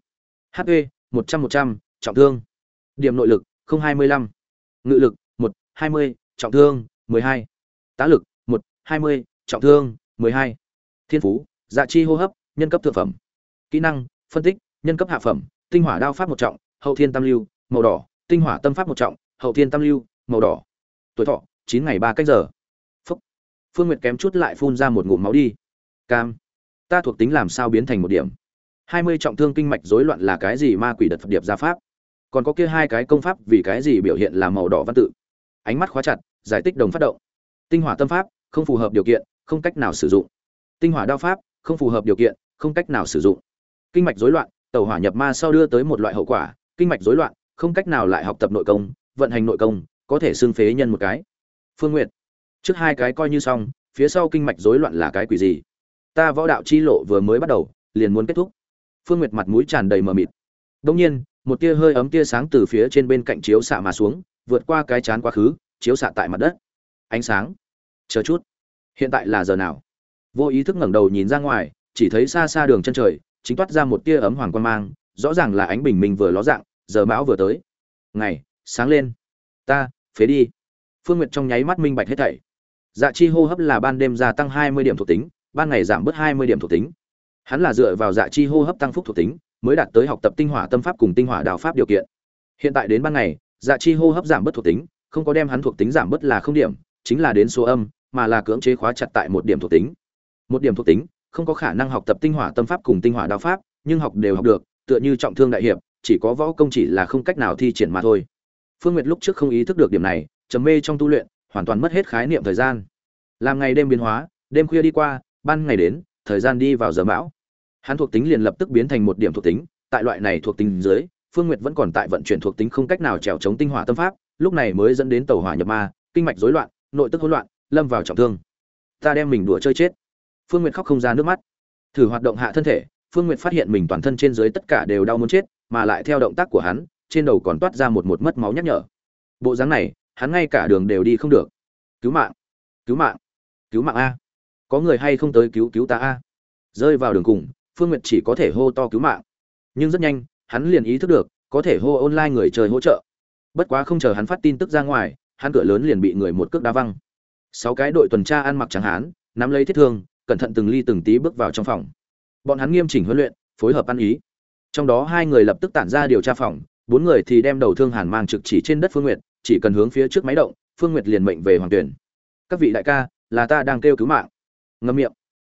Hp một trăm một trăm, trọng thương. Điểm nội lực hai mươi lăm. Ngự lực, một, hai mươi, trọng thương, mười hai. Tá lực, một, hai mươi, trọng thương, mười hai. Thiên phú dạ chi hô hấp, nhân cấp thượng phẩm. Kỹ năng, phân tích, nhân cấp hạ phẩm, tinh hỏa đao pháp một trọng, hậu thiên tam lưu, màu đỏ, tinh hỏa tâm pháp một trọng, hậu thiên tam lưu, màu đỏ. Tuổi thọ, chín ngày ba cách giờ. Phúc. Phương nguyệt kém chút lại phun ra một ngụm máu đi. Cam. Ta thuộc tính làm sao biến thành một điểm? Hai mươi trọng thương kinh mạch rối loạn là cái gì ma quỷ đật phật điệp gia pháp? Còn có kia hai cái công pháp vì cái gì biểu hiện là màu đỏ văn tự? Ánh mắt khóa chặt, giải tích đồng phát động. Tinh hỏa tâm pháp, không phù hợp điều kiện, không cách nào sử dụng. Tinh hỏa đao pháp không phù hợp điều kiện, không cách nào sử dụng. Kinh mạch rối loạn, tàu hỏa nhập ma sau đưa tới một loại hậu quả. Kinh mạch rối loạn, không cách nào lại học tập nội công, vận hành nội công, có thể xương phế nhân một cái. Phương nguyện trước hai cái coi như xong, phía sau kinh mạch rối loạn là cái quỷ gì? Ta võ đạo chi lộ vừa mới bắt đầu, liền muốn kết thúc. Phương nguyệt mặt mũi tràn đầy mờ mịt. Đông nhiên, một tia hơi ấm tia sáng từ phía trên bên cạnh chiếu xạ mà xuống, vượt qua cái chán quá khứ, chiếu xạ tại mặt đất. Ánh sáng. Chờ chút. Hiện tại là giờ nào? Vô ý thức ngẩng đầu nhìn ra ngoài, chỉ thấy xa xa đường chân trời, chính toát ra một tia ấm hoàng quan mang, rõ ràng là ánh bình minh vừa ló dạng, giờ mão vừa tới. Ngày, sáng lên. Ta, phế đi. Phương nguyệt trong nháy mắt minh bạch hết thảy. Dạ chi hô hấp là ban đêm gia tăng hai mươi điểm thuộc tính, ban ngày giảm bớt hai mươi điểm thuộc tính. Hắn là dựa vào dạ chi hô hấp tăng phúc thuộc tính, mới đạt tới học tập tinh hỏa tâm pháp cùng tinh hỏa đạo pháp điều kiện. Hiện tại đến ban ngày dạ chi hô hấp giảm bớt thuộc tính, không có đem hắn thuộc tính giảm bớt là không điểm, chính là đến số âm, mà là cưỡng chế khóa chặt tại một điểm thuộc tính một điểm thuộc tính, không có khả năng học tập tinh hỏa tâm pháp cùng tinh hỏa đao pháp, nhưng học đều học được, tựa như trọng thương đại hiệp, chỉ có võ công chỉ là không cách nào thi triển mà thôi. Phương nguyệt lúc trước không ý thức được điểm này, trầm mê trong tu luyện, hoàn toàn mất hết khái niệm thời gian. Làm ngày đêm biến hóa, đêm khuya đi qua, ban ngày đến, thời gian đi vào giờ mão. Hắn thuộc tính liền lập tức biến thành một điểm thuộc tính, tại loại này thuộc tính dưới, phương nguyệt vẫn còn tại vận chuyển thuộc tính không cách nào trèo chống tinh hỏa tâm pháp, lúc này mới dẫn đến tàu hỏa nhập ma, kinh mạch rối loạn, nội tức hỗn loạn, lâm vào trọng thương. Ta đem mình đùa chơi chết phương nguyệt khóc không ra nước mắt. Thử hoạt động hạ thân thể, phương nguyệt phát hiện mình toàn thân trên dưới tất cả đều đau muốn chết, mà lại theo động tác của hắn, trên đầu còn toát ra một một mất máu nhắc nhở. Bộ dáng này, hắn ngay cả đường đều đi không được. Cứu mạng cứu mạng cứu mạng a. Có người hay không tới cứu cứu ta a? Rơi vào đường cùng, phương nguyệt chỉ có thể hô to cứu mạng. Nhưng rất nhanh, hắn liền ý thức được, có thể hô online người chơi hỗ trợ. Bất quá không chờ hắn phát tin tức ra ngoài, hắn cửa lớn liền bị người một cước đá văng. Sáu cái đội tuần tra ăn mặc trắng hán, nắm lấy thiết thương cẩn thận từng ly từng tí bước vào trong phòng. Bọn hắn nghiêm chỉnh huấn luyện, phối hợp ăn ý. Trong đó hai người lập tức tản ra điều tra phòng, bốn người thì đem đầu thương hàn mang trực chỉ trên đất phương nguyệt, chỉ cần hướng phía trước máy động, phương nguyệt liền mệnh về hoàng tuyển. Các vị đại ca, là ta đang kêu cứu mạng. Ngâm miệng.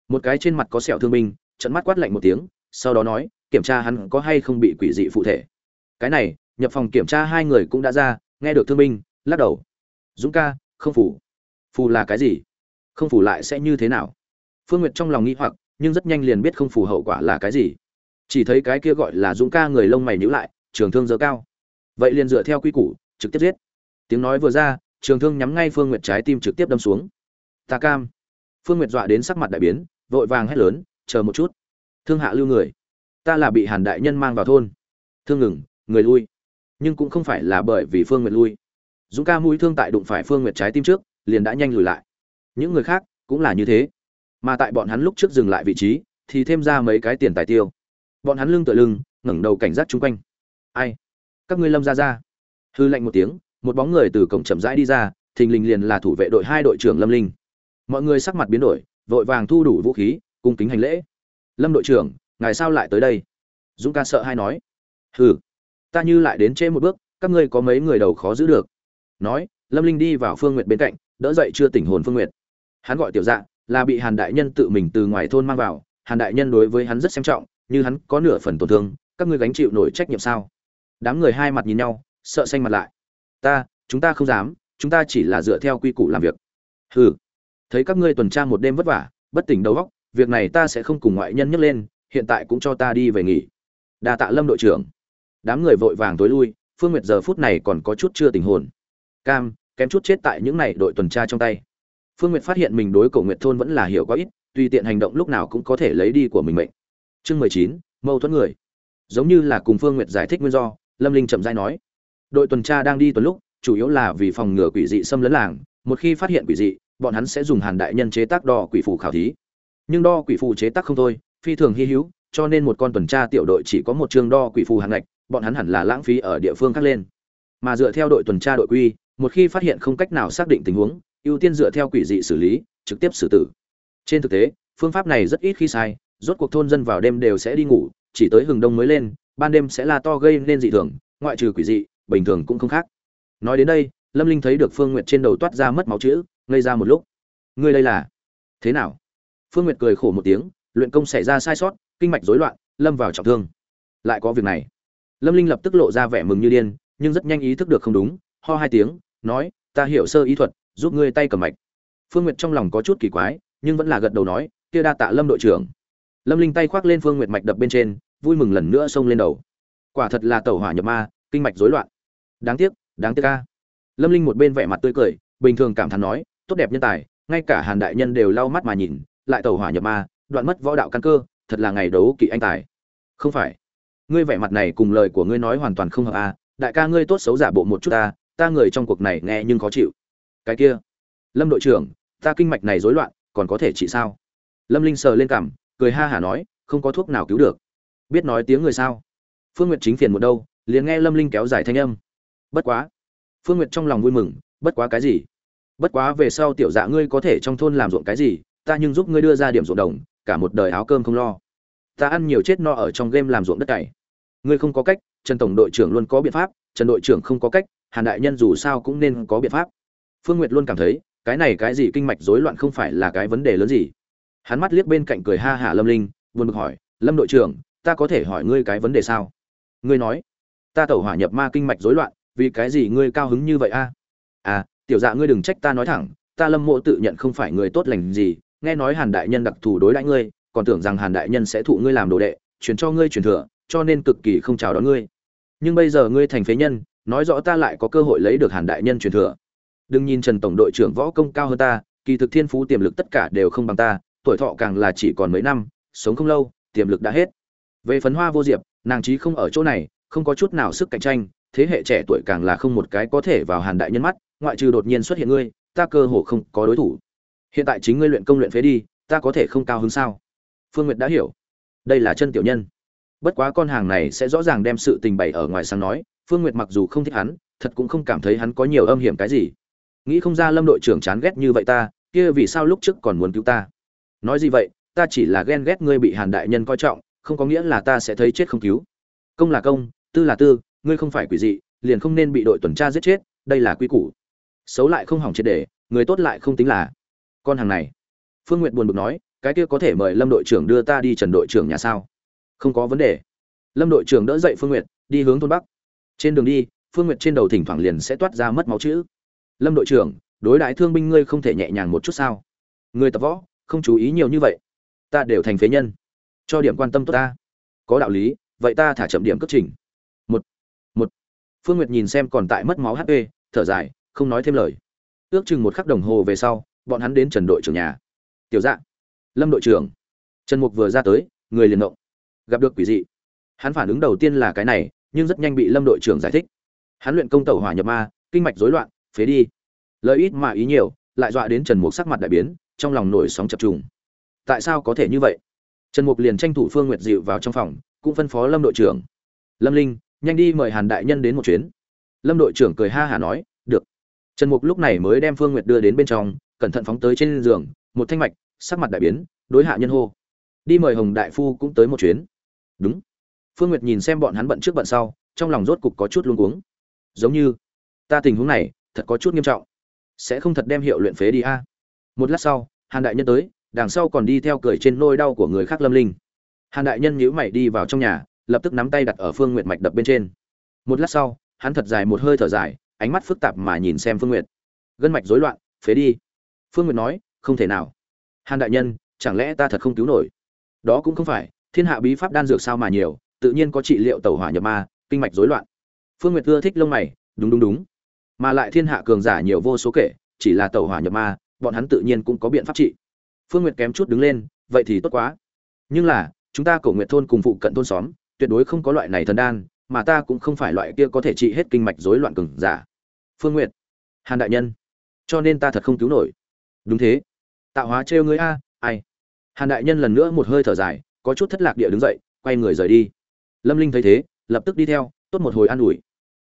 Một cái trên mặt có sẹo thương binh trận mắt quát lạnh một tiếng, sau đó nói, kiểm tra hắn có hay không bị quỷ dị phụ thể. Cái này, nhập phòng kiểm tra hai người cũng đã ra, nghe được thương binh, lắc đầu. Dũng ca, không phủ. Phù là cái gì? Không phủ lại sẽ như thế nào? Phương nguyệt trong lòng nghĩ hoặc, nhưng rất nhanh liền biết không phù hậu quả là cái gì. Chỉ thấy cái kia gọi là dũng ca người lông mày nhíu lại, trường thương dơ cao. Vậy liền dựa theo quy củ, trực tiếp giết. Tiếng nói vừa ra, trường thương nhắm ngay phương nguyệt trái tim trực tiếp đâm xuống. Ta cam. Phương nguyệt dọa đến sắc mặt đại biến, vội vàng hét lớn, chờ một chút. Thương hạ lưu người. Ta là bị hàn đại nhân mang vào thôn. Thương ngừng, người lui. Nhưng cũng không phải là bởi vì phương nguyệt lui. Dũng ca mũi thương tại đụng phải phương nguyệt trái tim trước, liền đã nhanh lùi lại. Những người khác cũng là như thế mà tại bọn hắn lúc trước dừng lại vị trí, thì thêm ra mấy cái tiền tài tiêu. Bọn hắn lưng tựa lưng, ngẩng đầu cảnh giác chung quanh. Ai? Các ngươi lâm ra ra hư lạnh một tiếng, một bóng người từ cổng chậm rãi đi ra, thình lình liền là thủ vệ đội hai đội trưởng lâm linh. Mọi người sắc mặt biến đổi, vội vàng thu đủ vũ khí, cung kính hành lễ. Lâm đội trưởng, ngài sao lại tới đây? Dũng ca sợ hay nói. Hừ, ta như lại đến trễ một bước, các ngươi có mấy người đầu khó giữ được? Nói, lâm linh đi vào phương nguyệt bên cạnh, đỡ dậy chưa tỉnh hồn phương nguyệt. Hắn gọi tiểu dạ là bị hàn đại nhân tự mình từ ngoài thôn mang vào, hàn đại nhân đối với hắn rất xem trọng, như hắn có nửa phần tổn thương, các ngươi gánh chịu nổi trách nhiệm sao? Đám người hai mặt nhìn nhau, sợ xanh mặt lại. Ta, chúng ta không dám, chúng ta chỉ là dựa theo quy củ làm việc. Hừ. Thấy các ngươi tuần tra một đêm vất vả, bất tỉnh đầu óc, việc này ta sẽ không cùng ngoại nhân nhắc lên, hiện tại cũng cho ta đi về nghỉ. Đa tạ lâm đội trưởng. Đám người vội vàng tối lui, phương nguyệt giờ phút này còn có chút chưa tình hồn. Cam, kém chút chết tại những này đội tuần tra trong tay phương nguyệt phát hiện mình đối cổ nguyệt thôn vẫn là hiểu quá ít, tùy tiện hành động lúc nào cũng có thể lấy đi của mình mệnh. Chương mười chín, mâu thuẫn người. Giống như là cùng phương nguyệt giải thích nguyên do, lâm linh chậm rãi nói. Đội tuần tra đang đi tuần lúc, chủ yếu là vì phòng ngừa quỷ dị xâm lấn làng, một khi phát hiện quỷ dị, bọn hắn sẽ dùng hàn đại nhân chế tác đo quỷ phù khảo thí. Nhưng đo quỷ phù chế tác không thôi, phi thường hy hữu, cho nên một con tuần tra tiểu đội chỉ có một trường đo quỷ phù hàng ngạch, bọn hắn hẳn là lãng phí ở địa phương khác lên. Mà dựa theo đội tuần tra đội quy, một khi phát hiện không cách nào xác định tình huống ưu tiên dựa theo quỷ dị xử lý, trực tiếp xử tử. Trên thực tế, phương pháp này rất ít khi sai, rốt cuộc thôn dân vào đêm đều sẽ đi ngủ, chỉ tới hừng đông mới lên, ban đêm sẽ là to gây nên dị thường, ngoại trừ quỷ dị, bình thường cũng không khác. Nói đến đây, lâm linh thấy được phương n g u y ệ t trên đầu toát ra mất máu chữ, ngây ra một lúc. Ngươi đây là? Thế nào? Phương n g u y ệ t cười khổ một tiếng, luyện công xảy ra sai sót, kinh mạch rối loạn, lâm vào trọng thương. Lại có việc này. Lâm linh lập tức lộ ra vẻ mừng như điên, nhưng rất nhanh ý thức được không đúng, ho hai tiếng, nói, ta hiểu sơ ý thuật giúp ngươi tay cầm mạch. Phương Nguyệt trong lòng có chút kỳ quái, nhưng vẫn là gật đầu nói, kia đa tạ lâm đội trưởng. Lâm linh tay khoác lên phương Nguyệt mạch đập bên trên, vui mừng lần nữa xông lên đầu. Quả thật là tẩu hỏa nhập ma, kinh mạch rối loạn. Đáng tiếc đáng tiếc ca lâm linh một bên vẻ mặt tươi cười, bình thường cảm thán nói, tốt đẹp nhân tài, ngay cả hàn đại nhân đều lau mắt mà nhìn, lại tẩu hỏa nhập ma, đoạn mất võ đạo căn cơ, thật là ngày đấu kỵ anh tài. Không phải. Ngươi vẻ mặt này cùng lời của ngươi nói hoàn toàn không hợp a. Đại ca ngươi tốt xấu giả bộ một chút ta ta người trong cuộc này nghe nhưng khó chịu cái kia. Lâm đội trưởng, ta kinh mạch này rối loạn, còn có thể trị sao? Lâm linh sờ lên cảm cười ha hả nói, không có thuốc nào cứu được. Biết nói tiếng người sao? Phương n g u y ệ t chính phiền một đâu, liền nghe lâm linh kéo dài thanh âm. Bất quá. Phương n g u y ệ t trong lòng vui mừng, bất quá cái gì? Bất quá về sau tiểu dạ ngươi có thể trong thôn làm ruộng cái gì, ta nhưng giúp ngươi đưa ra điểm ruộng đồng, cả một đời áo cơm không lo. Ta ăn nhiều chết no ở trong game làm ruộng đất cày. Ngươi không có cách, trần tổng đội trưởng luôn có biện pháp, trần đội trưởng không có cách, hàn đại nhân dù sao cũng nên có biện pháp phương nguyệt luôn cảm thấy, cái này cái gì kinh mạch rối loạn không phải là cái vấn đề lớn gì. Hắn mắt liếc bên cạnh cười ha hả lâm linh, buồn bực hỏi, lâm đội trưởng, ta có thể hỏi ngươi cái vấn đề sao? Ngươi nói, ta tẩu hỏa nhập ma kinh mạch rối loạn, vì cái gì ngươi cao hứng như vậy a? À tiểu dạ ngươi đừng trách ta nói thẳng, ta lâm mộ tự nhận không phải người tốt lành gì, nghe nói hàn đại nhân đặc thù đối đãi ngươi, còn tưởng rằng hàn đại nhân sẽ thụ ngươi làm đồ đệ, truyền cho ngươi truyền thừa, cho nên cực kỳ không chào đón ngươi. Nhưng bây giờ ngươi thành phế nhân, nói rõ ta lại có cơ hội lấy được hàn đại nhân truyền thừa đừng nhìn trần tổng đội trưởng võ công cao hơn ta, kỳ thực thiên phú tiềm lực tất cả đều không bằng ta, tuổi thọ càng là chỉ còn mấy năm, sống không lâu, tiềm lực đã hết. Về phấn hoa vô diệp, nàng trí không ở chỗ này, không có chút nào sức cạnh tranh, thế hệ trẻ tuổi càng là không một cái có thể vào hàn đại nhân mắt, ngoại trừ đột nhiên xuất hiện ngươi, ta cơ hồ không có đối thủ. Hiện tại chính ngươi luyện công luyện phế đi, ta có thể không cao hứng sao? Phương nguyệt đã hiểu. Đây là chân tiểu nhân. Bất quá con hàng này sẽ rõ ràng đem sự tình bày ở ngoài sáng nói, phương nguyệt mặc dù không thích hắn, thật cũng không cảm thấy hắn có nhiều âm hiểm cái gì nghĩ không ra lâm đội trưởng chán ghét như vậy ta, kia vì sao lúc trước còn muốn cứu ta? Nói gì vậy, ta chỉ là ghen ghét ngươi bị hàn đại nhân coi trọng, không có nghĩa là ta sẽ thấy chết không cứu. Công là công, tư là tư, ngươi không phải quỷ dị, liền không nên bị đội tuần tra giết chết, đây là quy củ. Xấu lại không hỏng triệt để, người tốt lại không tính là. Con hàng này. Phương n g u y ệ t buồn bực nói, cái kia có thể mời lâm đội trưởng đưa ta đi trần đội trưởng nhà sao? Không có vấn đề. Lâm đội trưởng đỡ dậy phương n g u y ệ t đi hướng thôn bắc. Trên đường đi, phương n g u y ệ t trên đầu thỉnh thoảng liền sẽ toát ra mất máu chữ lâm đội trưởng, đối đãi thương binh ngươi không thể nhẹ nhàng một chút sao? Người tập võ, không chú ý nhiều như vậy. Ta đều thành phế nhân. Cho điểm quan tâm tốt ta. Có đạo lý, vậy ta thả chậm điểm cất trình. Một một. Phương nguyệt nhìn xem còn tại mất máu hp thở dài, không nói thêm lời. Ước chừng một khắc đồng hồ về sau, bọn hắn đến trần đội trưởng nhà. Tiểu dạ. Lâm đội trưởng. Trần mục vừa ra tới, người liền động. Gặp được quỷ dị. Hắn phản ứng đầu tiên là cái này, nhưng rất nhanh bị lâm đội trưởng giải thích. Hắn luyện công tẩu hỏa nhập ma, kinh mạch rối loạn phế đi. Lợi ít mà ý nhiều, lại dọa đến trần mục sắc mặt đại biến, trong lòng nổi sóng chập trùng. Tại sao có thể như vậy? Trần mục liền tranh thủ phương nguyệt dịu vào trong phòng, cũng phân phó lâm đội trưởng. Lâm linh, nhanh đi mời hàn đại nhân đến một chuyến. Lâm đội trưởng cười ha hả nói, được. Trần mục lúc này mới đem phương nguyệt đưa đến bên trong, cẩn thận phóng tới trên giường, một thanh mạch, sắc mặt đại biến, đối hạ nhân hô, đi mời hồng đại phu cũng tới một chuyến. Đúng. Phương nguyệt nhìn xem bọn hắn bận trước bận sau, trong lòng rốt cục có chút luống cuống. Giống như, ta tình huống này thật có chút nghiêm trọng. Sẽ không thật đem hiệu luyện phế đi a. Một lát sau, hàn đại nhân tới, đằng sau còn đi theo cười trên nôi đau của người khác lâm linh. Hàn đại nhân nhíu mày đi vào trong nhà, lập tức nắm tay đặt ở phương nguyệt mạch đập bên trên. Một lát sau, hắn thật dài một hơi thở dài, ánh mắt phức tạp mà nhìn xem phương nguyệt. Gân mạch rối loạn, phế đi. Phương nguyệt nói, không thể nào. Hàn đại nhân, chẳng lẽ ta thật không cứu nổi? Đó cũng không phải, thiên hạ bí pháp đan dược sao mà nhiều, tự nhiên có trị liệu tẩu hỏa nhập ma, kinh mạch rối loạn. Phương nguyệt ưa thích lông mày, đúng đúng đúng mà lại thiên hạ cường giả nhiều vô số kể, chỉ là tẩu hỏa nhập ma, bọn hắn tự nhiên cũng có biện pháp trị. Phương nguyệt kém chút đứng lên, vậy thì tốt quá. Nhưng là, chúng ta cổ nguyệt thôn cùng phụ cận thôn xóm, tuyệt đối không có loại này thần đan, mà ta cũng không phải loại kia có thể trị hết kinh mạch rối loạn cường giả. Phương nguyệt. Hàn đại nhân. Cho nên ta thật không cứu nổi. Đúng thế. Tạo hóa trêu ngươi a, ai? Hàn đại nhân lần nữa một hơi thở dài, có chút thất lạc địa đứng dậy, quay người rời đi. Lâm linh thấy thế, lập tức đi theo, tốt một hồi an ủi.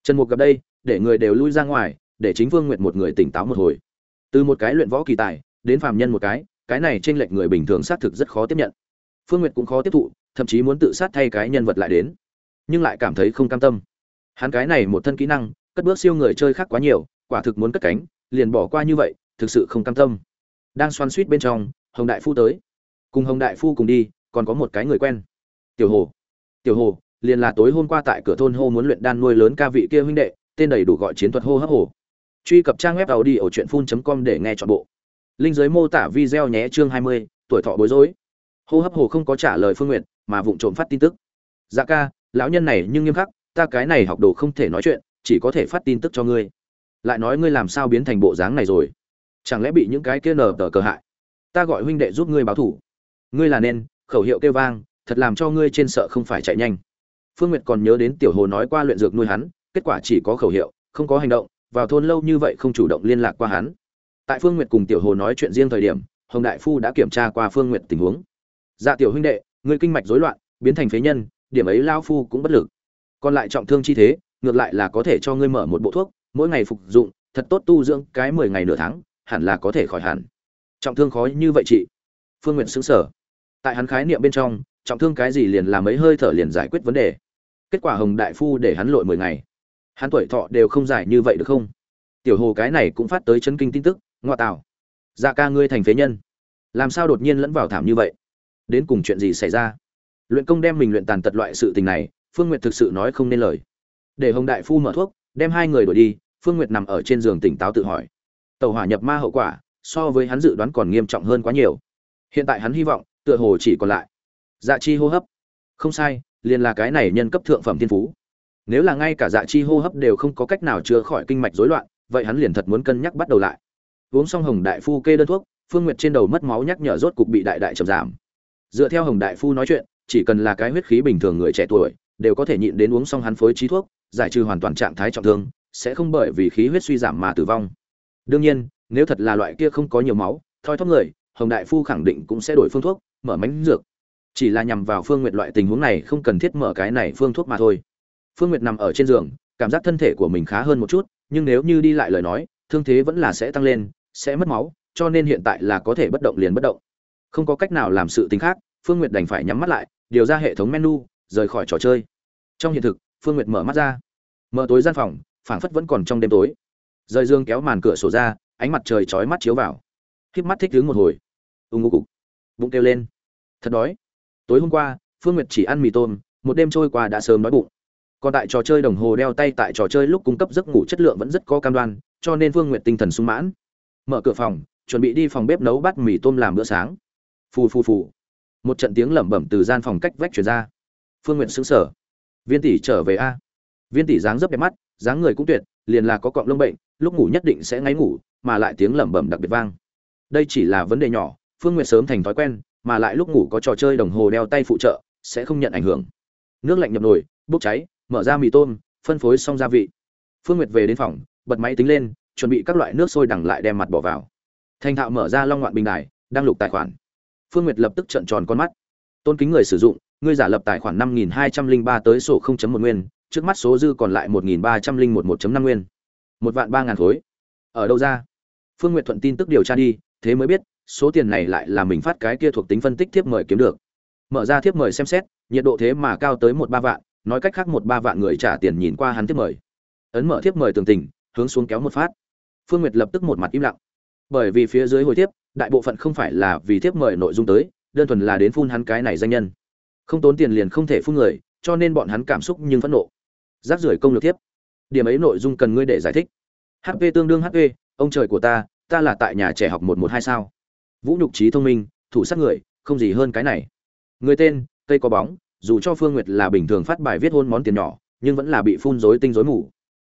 Trần mục gặp đây để người đều lui ra ngoài, để chính vương nguyệt một người tỉnh táo một hồi. Từ một cái luyện võ kỳ tài, đến phàm nhân một cái cái này trên lệch người bình thường xác thực rất khó tiếp nhận. Phương nguyệt cũng khó tiếp thụ, thậm chí muốn tự sát thay cái nhân vật lại đến, nhưng lại cảm thấy không cam tâm. Hắn cái này một thân kỹ năng, cất bước siêu người chơi khác quá nhiều, quả thực muốn cất cánh, liền bỏ qua như vậy, thực sự không cam tâm. Đang xoan suýt bên trong, hồng đại phu tới. Cùng hồng đại phu cùng đi, còn có một cái người quen. Tiểu hồ. Tiểu hồ, liền là tối hôm qua tại cửa thôn hô muốn luyện đan nuôi lớn ca vị kia huynh đệ tên đầy đủ gọi chiến thuật hô hấp hồ. Truy cập trang web tàu đi ở truyện phun com để nghe chọn bộ. Linh giới mô tả video nhé chương 20, tuổi thọ bối rối. Hô hấp hồ không có trả lời phương nguyện mà vụng trộm phát tin tức. Dạ ca lão nhân này nhưng nghiêm khắc ta cái này học đồ không thể nói chuyện chỉ có thể phát tin tức cho ngươi. Lại nói ngươi làm sao biến thành bộ dáng này rồi? Chẳng lẽ bị những cái kia nở tờ cờ hại? Ta gọi huynh đệ giúp ngươi báo thủ. Ngươi là nên khẩu hiệu kêu vang thật làm cho ngươi trên sợ không phải chạy nhanh. Phương nguyệt còn nhớ đến tiểu hồ nói qua luyện dược nuôi hắn kết quả chỉ có khẩu hiệu, không có hành động, vào thôn lâu như vậy không chủ động liên lạc qua hắn. Tại phương nguyệt cùng tiểu hồ nói chuyện riêng thời điểm, hồng đại phu đã kiểm tra qua phương nguyệt tình huống. Dạ tiểu huynh đệ, ngươi kinh mạch rối loạn, biến thành phế nhân, điểm ấy lao phu cũng bất lực. Còn lại trọng thương chi thế, ngược lại là có thể cho ngươi mở một bộ thuốc, mỗi ngày phục dụng, thật tốt tu dưỡng cái mười ngày nửa tháng, hẳn là có thể khỏi hẳn. Trọng thương khó như vậy chị. Phương Nguyệt sững sở tại hắn khái niệm bên trong, trọng thương cái gì liền là mấy hơi thở liền giải quyết vấn đề. Kết quả hồng đại phu để hắn lội mười ngày hắn tuổi thọ đều không dài như vậy được không? Tiểu hồ cái này cũng phát tới chấn kinh tin tức ngoại tảo dạ ca ngươi thành phế nhân. Làm sao đột nhiên lẫn vào thảm như vậy? Đến cùng chuyện gì xảy ra? Luyện công đem mình luyện tàn tật loại sự tình này, phương n g u y ệ t thực sự nói không nên lời. Để hồng đại phu mở thuốc, đem hai người đổi đi, phương n g u y ệ t nằm ở trên giường tỉnh táo tự hỏi. Tàu hỏa nhập ma hậu quả, so với hắn dự đoán còn nghiêm trọng hơn quá nhiều. Hiện tại hắn hy vọng, tựa hồ chỉ còn lại. Dạ chi hô hấp. Không sai, liền là cái này nhân cấp thượng phẩm thiên phú nếu là ngay cả dạ chi hô hấp đều không có cách nào chữa khỏi kinh mạch rối loạn, vậy hắn liền thật muốn cân nhắc bắt đầu lại. Uống xong hồng đại phu kê đơn thuốc, phương nguyệt trên đầu mất máu nhắc nhở rốt cục bị đại đại chậm giảm. Dựa theo hồng đại phu nói chuyện, chỉ cần là cái huyết khí bình thường người trẻ tuổi, đều có thể nhịn đến uống xong hắn phối trí thuốc, giải trừ hoàn toàn trạng thái trọng thương, sẽ không bởi vì khí huyết suy giảm mà tử vong. Đương nhiên, nếu thật là loại kia không có nhiều máu, thoi thóp người, hồng đại phu khẳng định cũng sẽ đổi phương thuốc, mở mánh dược. Chỉ là nhằm vào phương nguyệt loại tình huống này không cần thiết mở cái này phương thuốc mà thôi phương nguyệt nằm ở trên giường, cảm giác thân thể của mình khá hơn một chút, nhưng nếu như đi lại lời nói, thương thế vẫn là sẽ tăng lên, sẽ mất máu, cho nên hiện tại là có thể bất động liền bất động. Không có cách nào làm sự tính khác, phương nguyệt đành phải nhắm mắt lại, điều ra hệ thống menu, rời khỏi trò chơi. Trong hiện thực, phương nguyệt mở mắt ra. Mở tối gian phòng, phảng phất vẫn còn trong đêm tối. Rời dương kéo màn cửa sổ ra, ánh mặt trời chói mắt chiếu vào. Híp mắt thích đứng một hồi. Ung ngô cục. Bụng kêu lên. Thật đói. Tối hôm qua, phương nguyệt chỉ ăn mì tôm, một đêm trôi qua đã sớm đói bụng còn tại trò chơi đồng hồ đeo tay tại trò chơi lúc cung cấp giấc ngủ chất lượng vẫn rất có cam đoan, cho nên Vương nguyệt tinh thần sung mãn. Mở cửa phòng, chuẩn bị đi phòng bếp nấu bát mì tôm làm bữa sáng. Phù phù phù. Một trận tiếng lẩm bẩm từ gian phòng cách vách truyền ra. Phương nguyện xứng sở viên tỷ trở về a. Viên tỷ dáng dấp đẹp mắt, dáng người cũng tuyệt, liền là có cọng lông bệnh, lúc ngủ nhất định sẽ ngáy ngủ, mà lại tiếng lẩm bẩm đặc biệt vang. Đây chỉ là vấn đề nhỏ, phương nguyện sớm thành thói quen, mà lại lúc ngủ có trò chơi đồng hồ đeo tay phụ trợ, sẽ không nhận ảnh hưởng. Nước lạnh nhập nồi, bốc cháy mở ra mì tôm, phân phối xong gia vị. Phương nguyệt về đến phòng, bật máy tính lên, chuẩn bị các loại nước sôi đằng lại đem mặt bỏ vào. Thành thạo mở ra long ngoạn bình đài, đăng lục tài khoản. Phương nguyệt lập tức trợn tròn con mắt. Tôn kính người sử dụng, ngươi giả lập tài khoản năm nghìn hai trăm linh ba tới sổ không chấm một nguyên, trước mắt số dư còn lại một nghìn ba trăm linh một một chấm năm nguyên. Một vạn ba ngàn khối. Ở đâu ra? Phương nguyệt thuận tin tức điều tra đi, thế mới biết, số tiền này lại là mình phát cái kia thuộc tính phân tích thiếp mời kiếm được. Mở ra thiếp mời xem xét, nhiệt độ thế mà cao tới một ba vạn nói cách khác một ba vạn người trả tiền nhìn qua hắn tiếp mời. Ấn mở tiếp mời tường tình, hướng xuống kéo một phát. Phương nguyệt lập tức một mặt im lặng. Bởi vì phía dưới hồi tiếp đại bộ phận không phải là vì tiếp mời nội dung tới, đơn thuần là đến phun hắn cái này danh nhân. Không tốn tiền liền không thể phun người, cho nên bọn hắn cảm xúc nhưng phẫn nộ. Rác rưởi công lược tiếp điểm ấy nội dung cần ngươi để giải thích. Hp tương đương hp ông trời của ta ta là tại nhà trẻ học một một hai sao? Vũ nhục trí thông minh, thủ sát người, không gì hơn cái này. Người tên, cây có bóng dù cho phương nguyệt là bình thường phát bài viết hôn món tiền nhỏ, nhưng vẫn là bị phun rối tinh rối mù.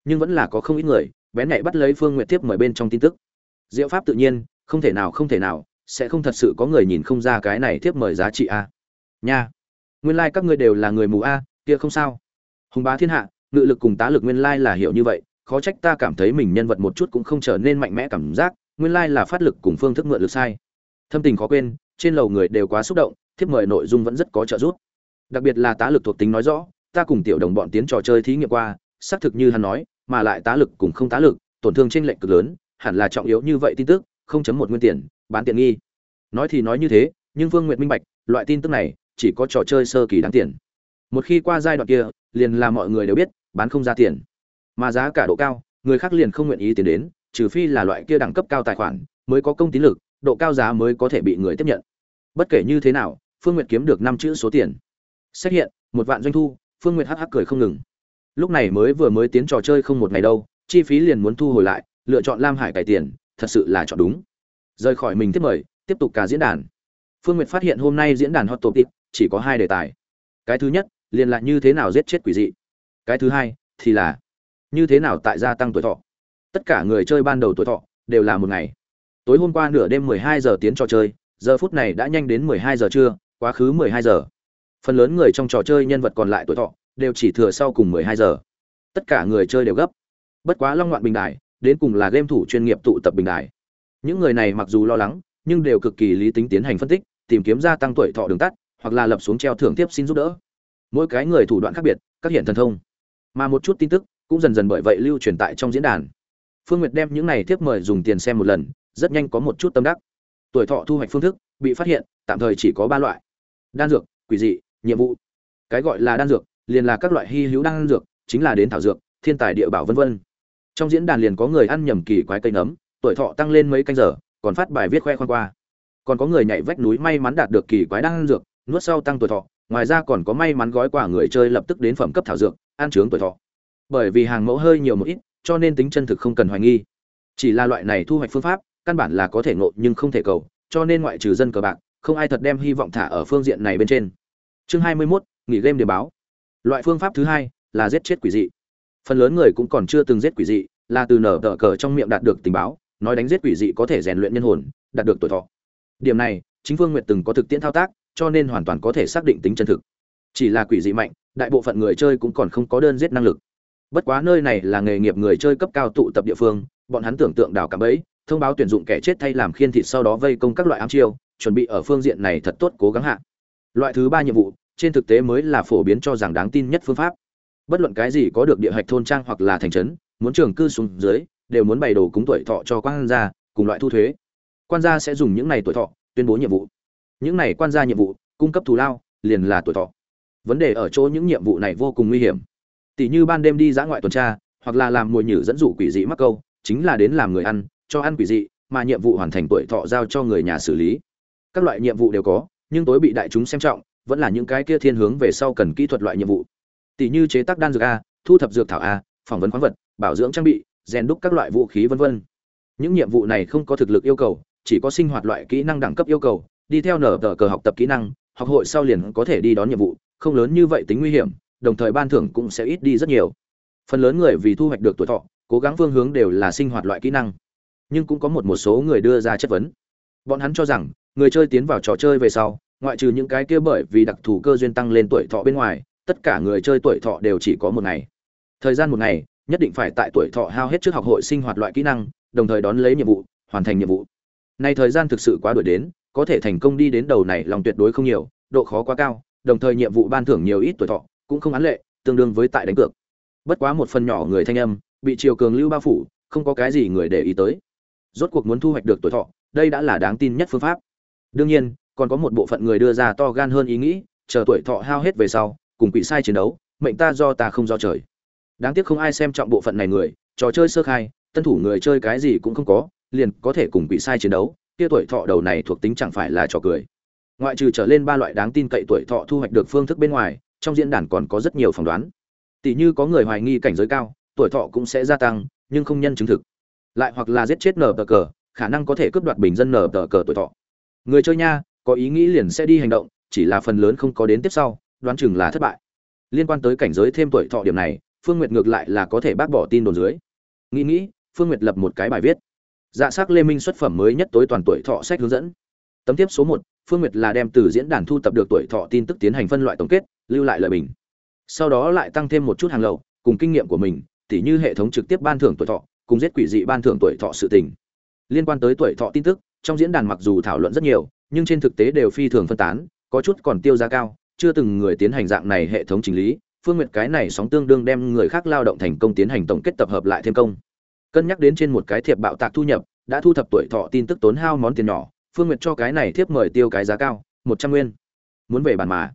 Nhưng vẫn là có không ít người, bén nhạy bắt lấy phương nguyệt tiếp mời bên trong tin tức. Diệu pháp tự nhiên, không thể nào, không thể nào, sẽ không thật sự có người nhìn không ra cái này tiếp mời giá trị a. Nha. Nguyên lai các ngươi đều là người mù a, kia không sao. Hùng bá thiên hạ, ngự lực cùng tá lực nguyên lai là hiểu như vậy, khó trách ta cảm thấy mình nhân vật một chút cũng không trở nên mạnh mẽ cảm giác, nguyên lai là phát lực cùng phương thức mượn lực sai. Thâm tình khó quên, trên lầu người đều quá xúc động, tiếp mời nội dung vẫn rất có trợ giúp đặc biệt là tá lực thuộc tính nói rõ, ta cùng tiểu đồng bọn tiến trò chơi thí nghiệm qua, xác thực như hắn nói, mà lại tá lực cùng không tá lực, tổn thương trên lệnh cực lớn, hẳn là trọng yếu như vậy tin tức, không chấm một nguyên tiền, bán tiện nghi. Nói thì nói như thế, nhưng Vương nguyện minh bạch, loại tin tức này chỉ có trò chơi sơ kỳ đáng tiền. Một khi qua giai đoạn kia, liền là mọi người đều biết, bán không ra tiền. Mà giá cả độ cao, người khác liền không nguyện ý tiền đến, trừ phi là loại kia đẳng cấp cao tài khoản, mới có công tín lực, độ cao giá mới có thể bị người tiếp nhận. Bất kể như thế nào, phương nguyệt kiếm được năm chữ số tiền xét hiện, một vạn doanh thu, phương nguyệt hắc hắc cười không ngừng. Lúc này mới vừa mới tiến trò chơi không một ngày đâu, chi phí liền muốn thu hồi lại, lựa chọn lam hải cải tiền, thật sự là chọn đúng. Rời khỏi mình tiếp mời, tiếp tục cả diễn đàn. Phương nguyệt phát hiện hôm nay diễn đàn hot topic, chỉ có hai đề tài. Cái thứ nhất, liền là như thế nào giết chết quỷ dị. Cái thứ hai, thì là như thế nào tại gia tăng tuổi thọ. Tất cả người chơi ban đầu tuổi thọ, đều là một ngày. Tối hôm qua nửa đêm 12 giờ tiến trò chơi, giờ phút này đã nhanh đến 12 giờ trưa, quá khứ 12 giờ phần lớn người trong trò chơi nhân vật còn lại tuổi thọ đều chỉ thừa sau cùng 12 giờ. Tất cả người chơi đều gấp. Bất quá long ngoạn bình đại đến cùng là game thủ chuyên nghiệp tụ tập bình đại những người này mặc dù lo lắng, nhưng đều cực kỳ lý tính tiến hành phân tích, tìm kiếm gia tăng tuổi thọ đường tắt, hoặc là lập xuống treo thưởng tiếp xin giúp đỡ. Mỗi cái người thủ đoạn khác biệt, các hiện thần thông. Mà một chút tin tức cũng dần dần bởi vậy lưu truyền tại trong diễn đàn. Phương nguyệt đem những này tiếp mời dùng tiền xem một lần, rất nhanh có một chút tâm đắc. Tuổi thọ thu hoạch phương thức bị phát hiện, tạm thời chỉ có ba loại. Đan dược, quỷ dị nhiệm vụ. Cái gọi là đan dược, liền là các loại hy hữu đan dược, chính là đến thảo dược, thiên tài địa bảo vân vân. Trong diễn đàn liền có người ăn nhầm kỳ quái cây nấm, tuổi thọ tăng lên mấy canh giờ, còn phát bài viết khoe khoang qua. Còn có người nhảy vách núi may mắn đạt được kỳ quái đan dược, nuốt sau tăng tuổi thọ, ngoài ra còn có may mắn gói quả người chơi lập tức đến phẩm cấp thảo dược, ăn trướng tuổi thọ. Bởi vì hàng mẫu hơi nhiều một ít, cho nên tính chân thực không cần hoài nghi. Chỉ là loại này thu hoạch phương pháp, căn bản là có thể ngộ nhưng không thể cầu, cho nên ngoại trừ dân cờ bạc, không ai thật đem hy vọng thả ở phương diện này bên trên chương hai mươi 21, nghỉ game điểm báo. Loại phương pháp thứ hai là giết chết quỷ dị. Phần lớn người cũng còn chưa từng giết quỷ dị là từ nở tờ cờ trong miệng đạt được tình báo nói đánh giết quỷ dị có thể rèn luyện nhân hồn đạt được tuổi thọ. Điểm này chính phương nguyệt từng có thực tiễn thao tác cho nên hoàn toàn có thể xác định tính chân thực. Chỉ là quỷ dị mạnh đại bộ phận người chơi cũng còn không có đơn giết năng lực. Bất quá nơi này là nghề nghiệp người chơi cấp cao tụ tập địa phương bọn hắn tưởng tượng đào cảm ấy, thông báo tuyển dụng kẻ chết thay làm khiên thịt sau đó vây công các loại ám chiêu chuẩn bị ở phương diện này thật tốt cố gắng hạ loại thứ ba nhiệm vụ, trên thực tế mới là phổ biến cho rằng đáng tin nhất phương pháp. Bất luận cái gì có được địa hạch thôn trang hoặc là thành trấn, muốn trường cư xuống dưới, đều muốn bày đồ cúng tuổi thọ cho quan gia, cùng loại thu thuế. Quan gia sẽ dùng những này tuổi thọ tuyên bố nhiệm vụ. Những này quan gia nhiệm vụ, cung cấp thù lao, liền là tuổi thọ. Vấn đề ở chỗ những nhiệm vụ này vô cùng nguy hiểm. Tỷ như ban đêm đi dã ngoại tuần tra, hoặc là làm mồi nhử dẫn dụ quỷ dị mắc câu, chính là đến làm người ăn, cho ăn quỷ dị, mà nhiệm vụ hoàn thành tuổi thọ giao cho người nhà xử lý. Các loại nhiệm vụ đều có nhưng tối bị đại chúng xem trọng, vẫn là những cái kia thiên hướng về sau cần kỹ thuật loại nhiệm vụ. Tỷ như chế tác đan dược a, thu thập dược thảo a, phỏng vấn khoáng vật, bảo dưỡng trang bị, rèn đúc các loại vũ khí vân vân. Những nhiệm vụ này không có thực lực yêu cầu, chỉ có sinh hoạt loại kỹ năng đẳng cấp yêu cầu, đi theo nở tờ cờ học tập kỹ năng, học hội sau liền có thể đi đón nhiệm vụ, không lớn như vậy tính nguy hiểm, đồng thời ban thưởng cũng sẽ ít đi rất nhiều. Phần lớn người vì thu hoạch được tuổi thọ, cố gắng phương hướng đều là sinh hoạt loại kỹ năng. Nhưng cũng có một một số người đưa ra chất vấn. Bọn hắn cho rằng người chơi tiến vào trò chơi về sau, ngoại trừ những cái kia bởi vì đặc thù cơ duyên tăng lên tuổi thọ bên ngoài, tất cả người chơi tuổi thọ đều chỉ có một ngày. Thời gian một ngày, nhất định phải tại tuổi thọ hao hết trước học hội sinh hoạt loại kỹ năng, đồng thời đón lấy nhiệm vụ, hoàn thành nhiệm vụ. Nay thời gian thực sự quá đuổi đến, có thể thành công đi đến đầu này lòng tuyệt đối không nhiều, độ khó quá cao, đồng thời nhiệm vụ ban thưởng nhiều ít tuổi thọ, cũng không án lệ, tương đương với tại đánh cược. Bất quá một phần nhỏ người thanh âm, bị triều cường lưu bao phủ, không có cái gì người để ý tới. Rốt cuộc muốn thu hoạch được tuổi thọ, đây đã là đáng tin nhất phương pháp đương nhiên, còn có một bộ phận người đưa ra to gan hơn ý nghĩ, chờ tuổi thọ hao hết về sau, cùng quỷ sai chiến đấu, mệnh ta do ta không do trời. Đáng tiếc không ai xem trọng bộ phận này người, trò chơi sơ khai, tân thủ người chơi cái gì cũng không có, liền có thể cùng quỷ sai chiến đấu, kia tuổi thọ đầu này thuộc tính chẳng phải là trò cười. Ngoại trừ trở lên ba loại đáng tin cậy tuổi thọ thu hoạch được phương thức bên ngoài, trong diễn đàn còn có rất nhiều phỏng đoán. Tỷ như có người hoài nghi cảnh giới cao, tuổi thọ cũng sẽ gia tăng, nhưng không nhân chứng thực. Lại hoặc là giết chết nở tờ cờ, khả năng có thể cướp đoạt bình dân nở tờ cờ tuổi thọ người chơi nha, có ý nghĩ liền sẽ đi hành động, chỉ là phần lớn không có đến tiếp sau, đoán chừng là thất bại. Liên quan tới cảnh giới thêm tuổi thọ điểm này, phương nguyệt ngược lại là có thể bác bỏ tin đồn dưới. Nghĩ nghĩ, phương nguyệt lập một cái bài viết. Dạ s ắ c lê minh xuất phẩm mới nhất tối toàn tuổi thọ sách hướng dẫn. Tấm tiếp số một, phương nguyệt là đem từ diễn đàn thu tập được tuổi thọ tin tức tiến hành phân loại tổng kết, lưu lại lời bình. Sau đó lại tăng thêm một chút hàng lậu, cùng kinh nghiệm của mình, tỉ như hệ thống trực tiếp ban thưởng tuổi thọ, cùng giết quỷ dị ban thưởng tuổi thọ sự tình. Liên quan tới tuổi thọ tin tức trong diễn đàn mặc dù thảo luận rất nhiều, nhưng trên thực tế đều phi thường phân tán, có chút còn tiêu giá cao, chưa từng người tiến hành dạng này hệ thống chỉnh lý, phương nguyệt cái này sóng tương đương đem người khác lao động thành công tiến hành tổng kết tập hợp lại thêm công. Cân nhắc đến trên một cái thiệp bạo tạc thu nhập, đã thu thập tuổi thọ tin tức tốn hao món tiền nhỏ, phương nguyệt cho cái này thiếp mời tiêu cái giá cao, một trăm nguyên. Muốn về bản mà.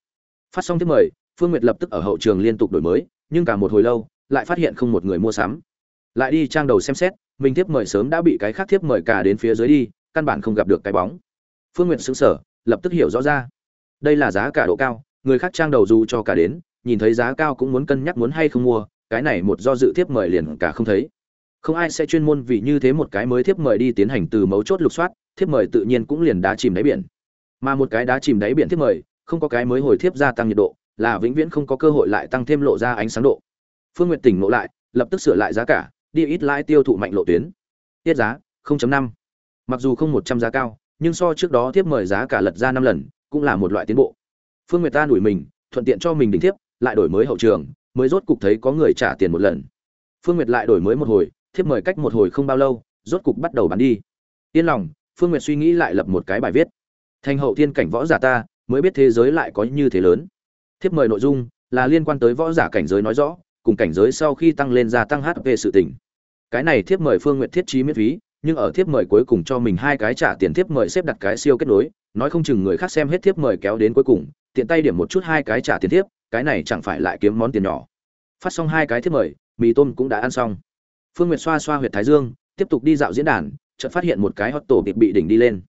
Phát xong thiếp mời, phương nguyệt lập tức ở hậu trường liên tục đổi mới, nhưng cả một hồi lâu, lại phát hiện không một người mua sắm. Lại đi trang đầu xem xét, mình thiếp mời sớm đã bị cái khác thiếp mời cả đến phía dưới đi căn bản không gặp được cái bóng. Phương nguyệt xứng sở lập tức hiểu rõ ra. Đây là giá cả độ cao, người khác trang đầu dù cho cả đến, nhìn thấy giá cao cũng muốn cân nhắc muốn hay không mua, cái này một do dự thiếp mời liền cả không thấy. Không ai sẽ chuyên môn vì như thế một cái mới thiếp mời đi tiến hành từ mấu chốt lục soát, thiếp mời tự nhiên cũng liền đá chìm đáy biển. Mà một cái đá chìm đáy biển thiếp mời, không có cái mới hồi thiếp gia tăng nhiệt độ, là vĩnh viễn không có cơ hội lại tăng thêm lộ ra ánh sáng độ. Phương nguyệt tỉnh ngộ lại, lập tức sửa lại giá cả, đi ít lãi tiêu thụ mạnh lộ tuyến. Tiết giá 0.5 mặc dù không một trăm giá cao, nhưng so trước đó thiếp mời giá cả lật ra năm lần, cũng là một loại tiến bộ. Phương nguyệt ta đuổi mình, thuận tiện cho mình đỉnh thiếp, lại đổi mới hậu trường, mới rốt cục thấy có người trả tiền một lần. Phương nguyệt lại đổi mới một hồi, thiếp mời cách một hồi không bao lâu, rốt cục bắt đầu bán đi. Yên lòng, phương nguyệt suy nghĩ lại lập một cái bài viết. Thành hậu thiên cảnh võ giả ta, mới biết thế giới lại có như thế lớn. Thiếp mời nội dung là liên quan tới võ giả cảnh giới nói rõ, cùng cảnh giới sau khi tăng lên gia tăng hp sự tỉnh cái này thiếp mời phương nguyện thiết trí miễn phí nhưng ở thiếp mời cuối cùng cho mình hai cái trả tiền thiếp mời xếp đặt cái siêu kết nối, nói không chừng người khác xem hết thiếp mời kéo đến cuối cùng, tiện tay điểm một chút hai cái trả tiền thiếp, cái này chẳng phải lại kiếm món tiền nhỏ. Phát xong hai cái thiếp mời, mì tôm cũng đã ăn xong. Phương nguyệt xoa xoa huyệt thái dương, tiếp tục đi dạo diễn đàn, chợt phát hiện một cái hot tổ kịp bị đỉnh đi lên.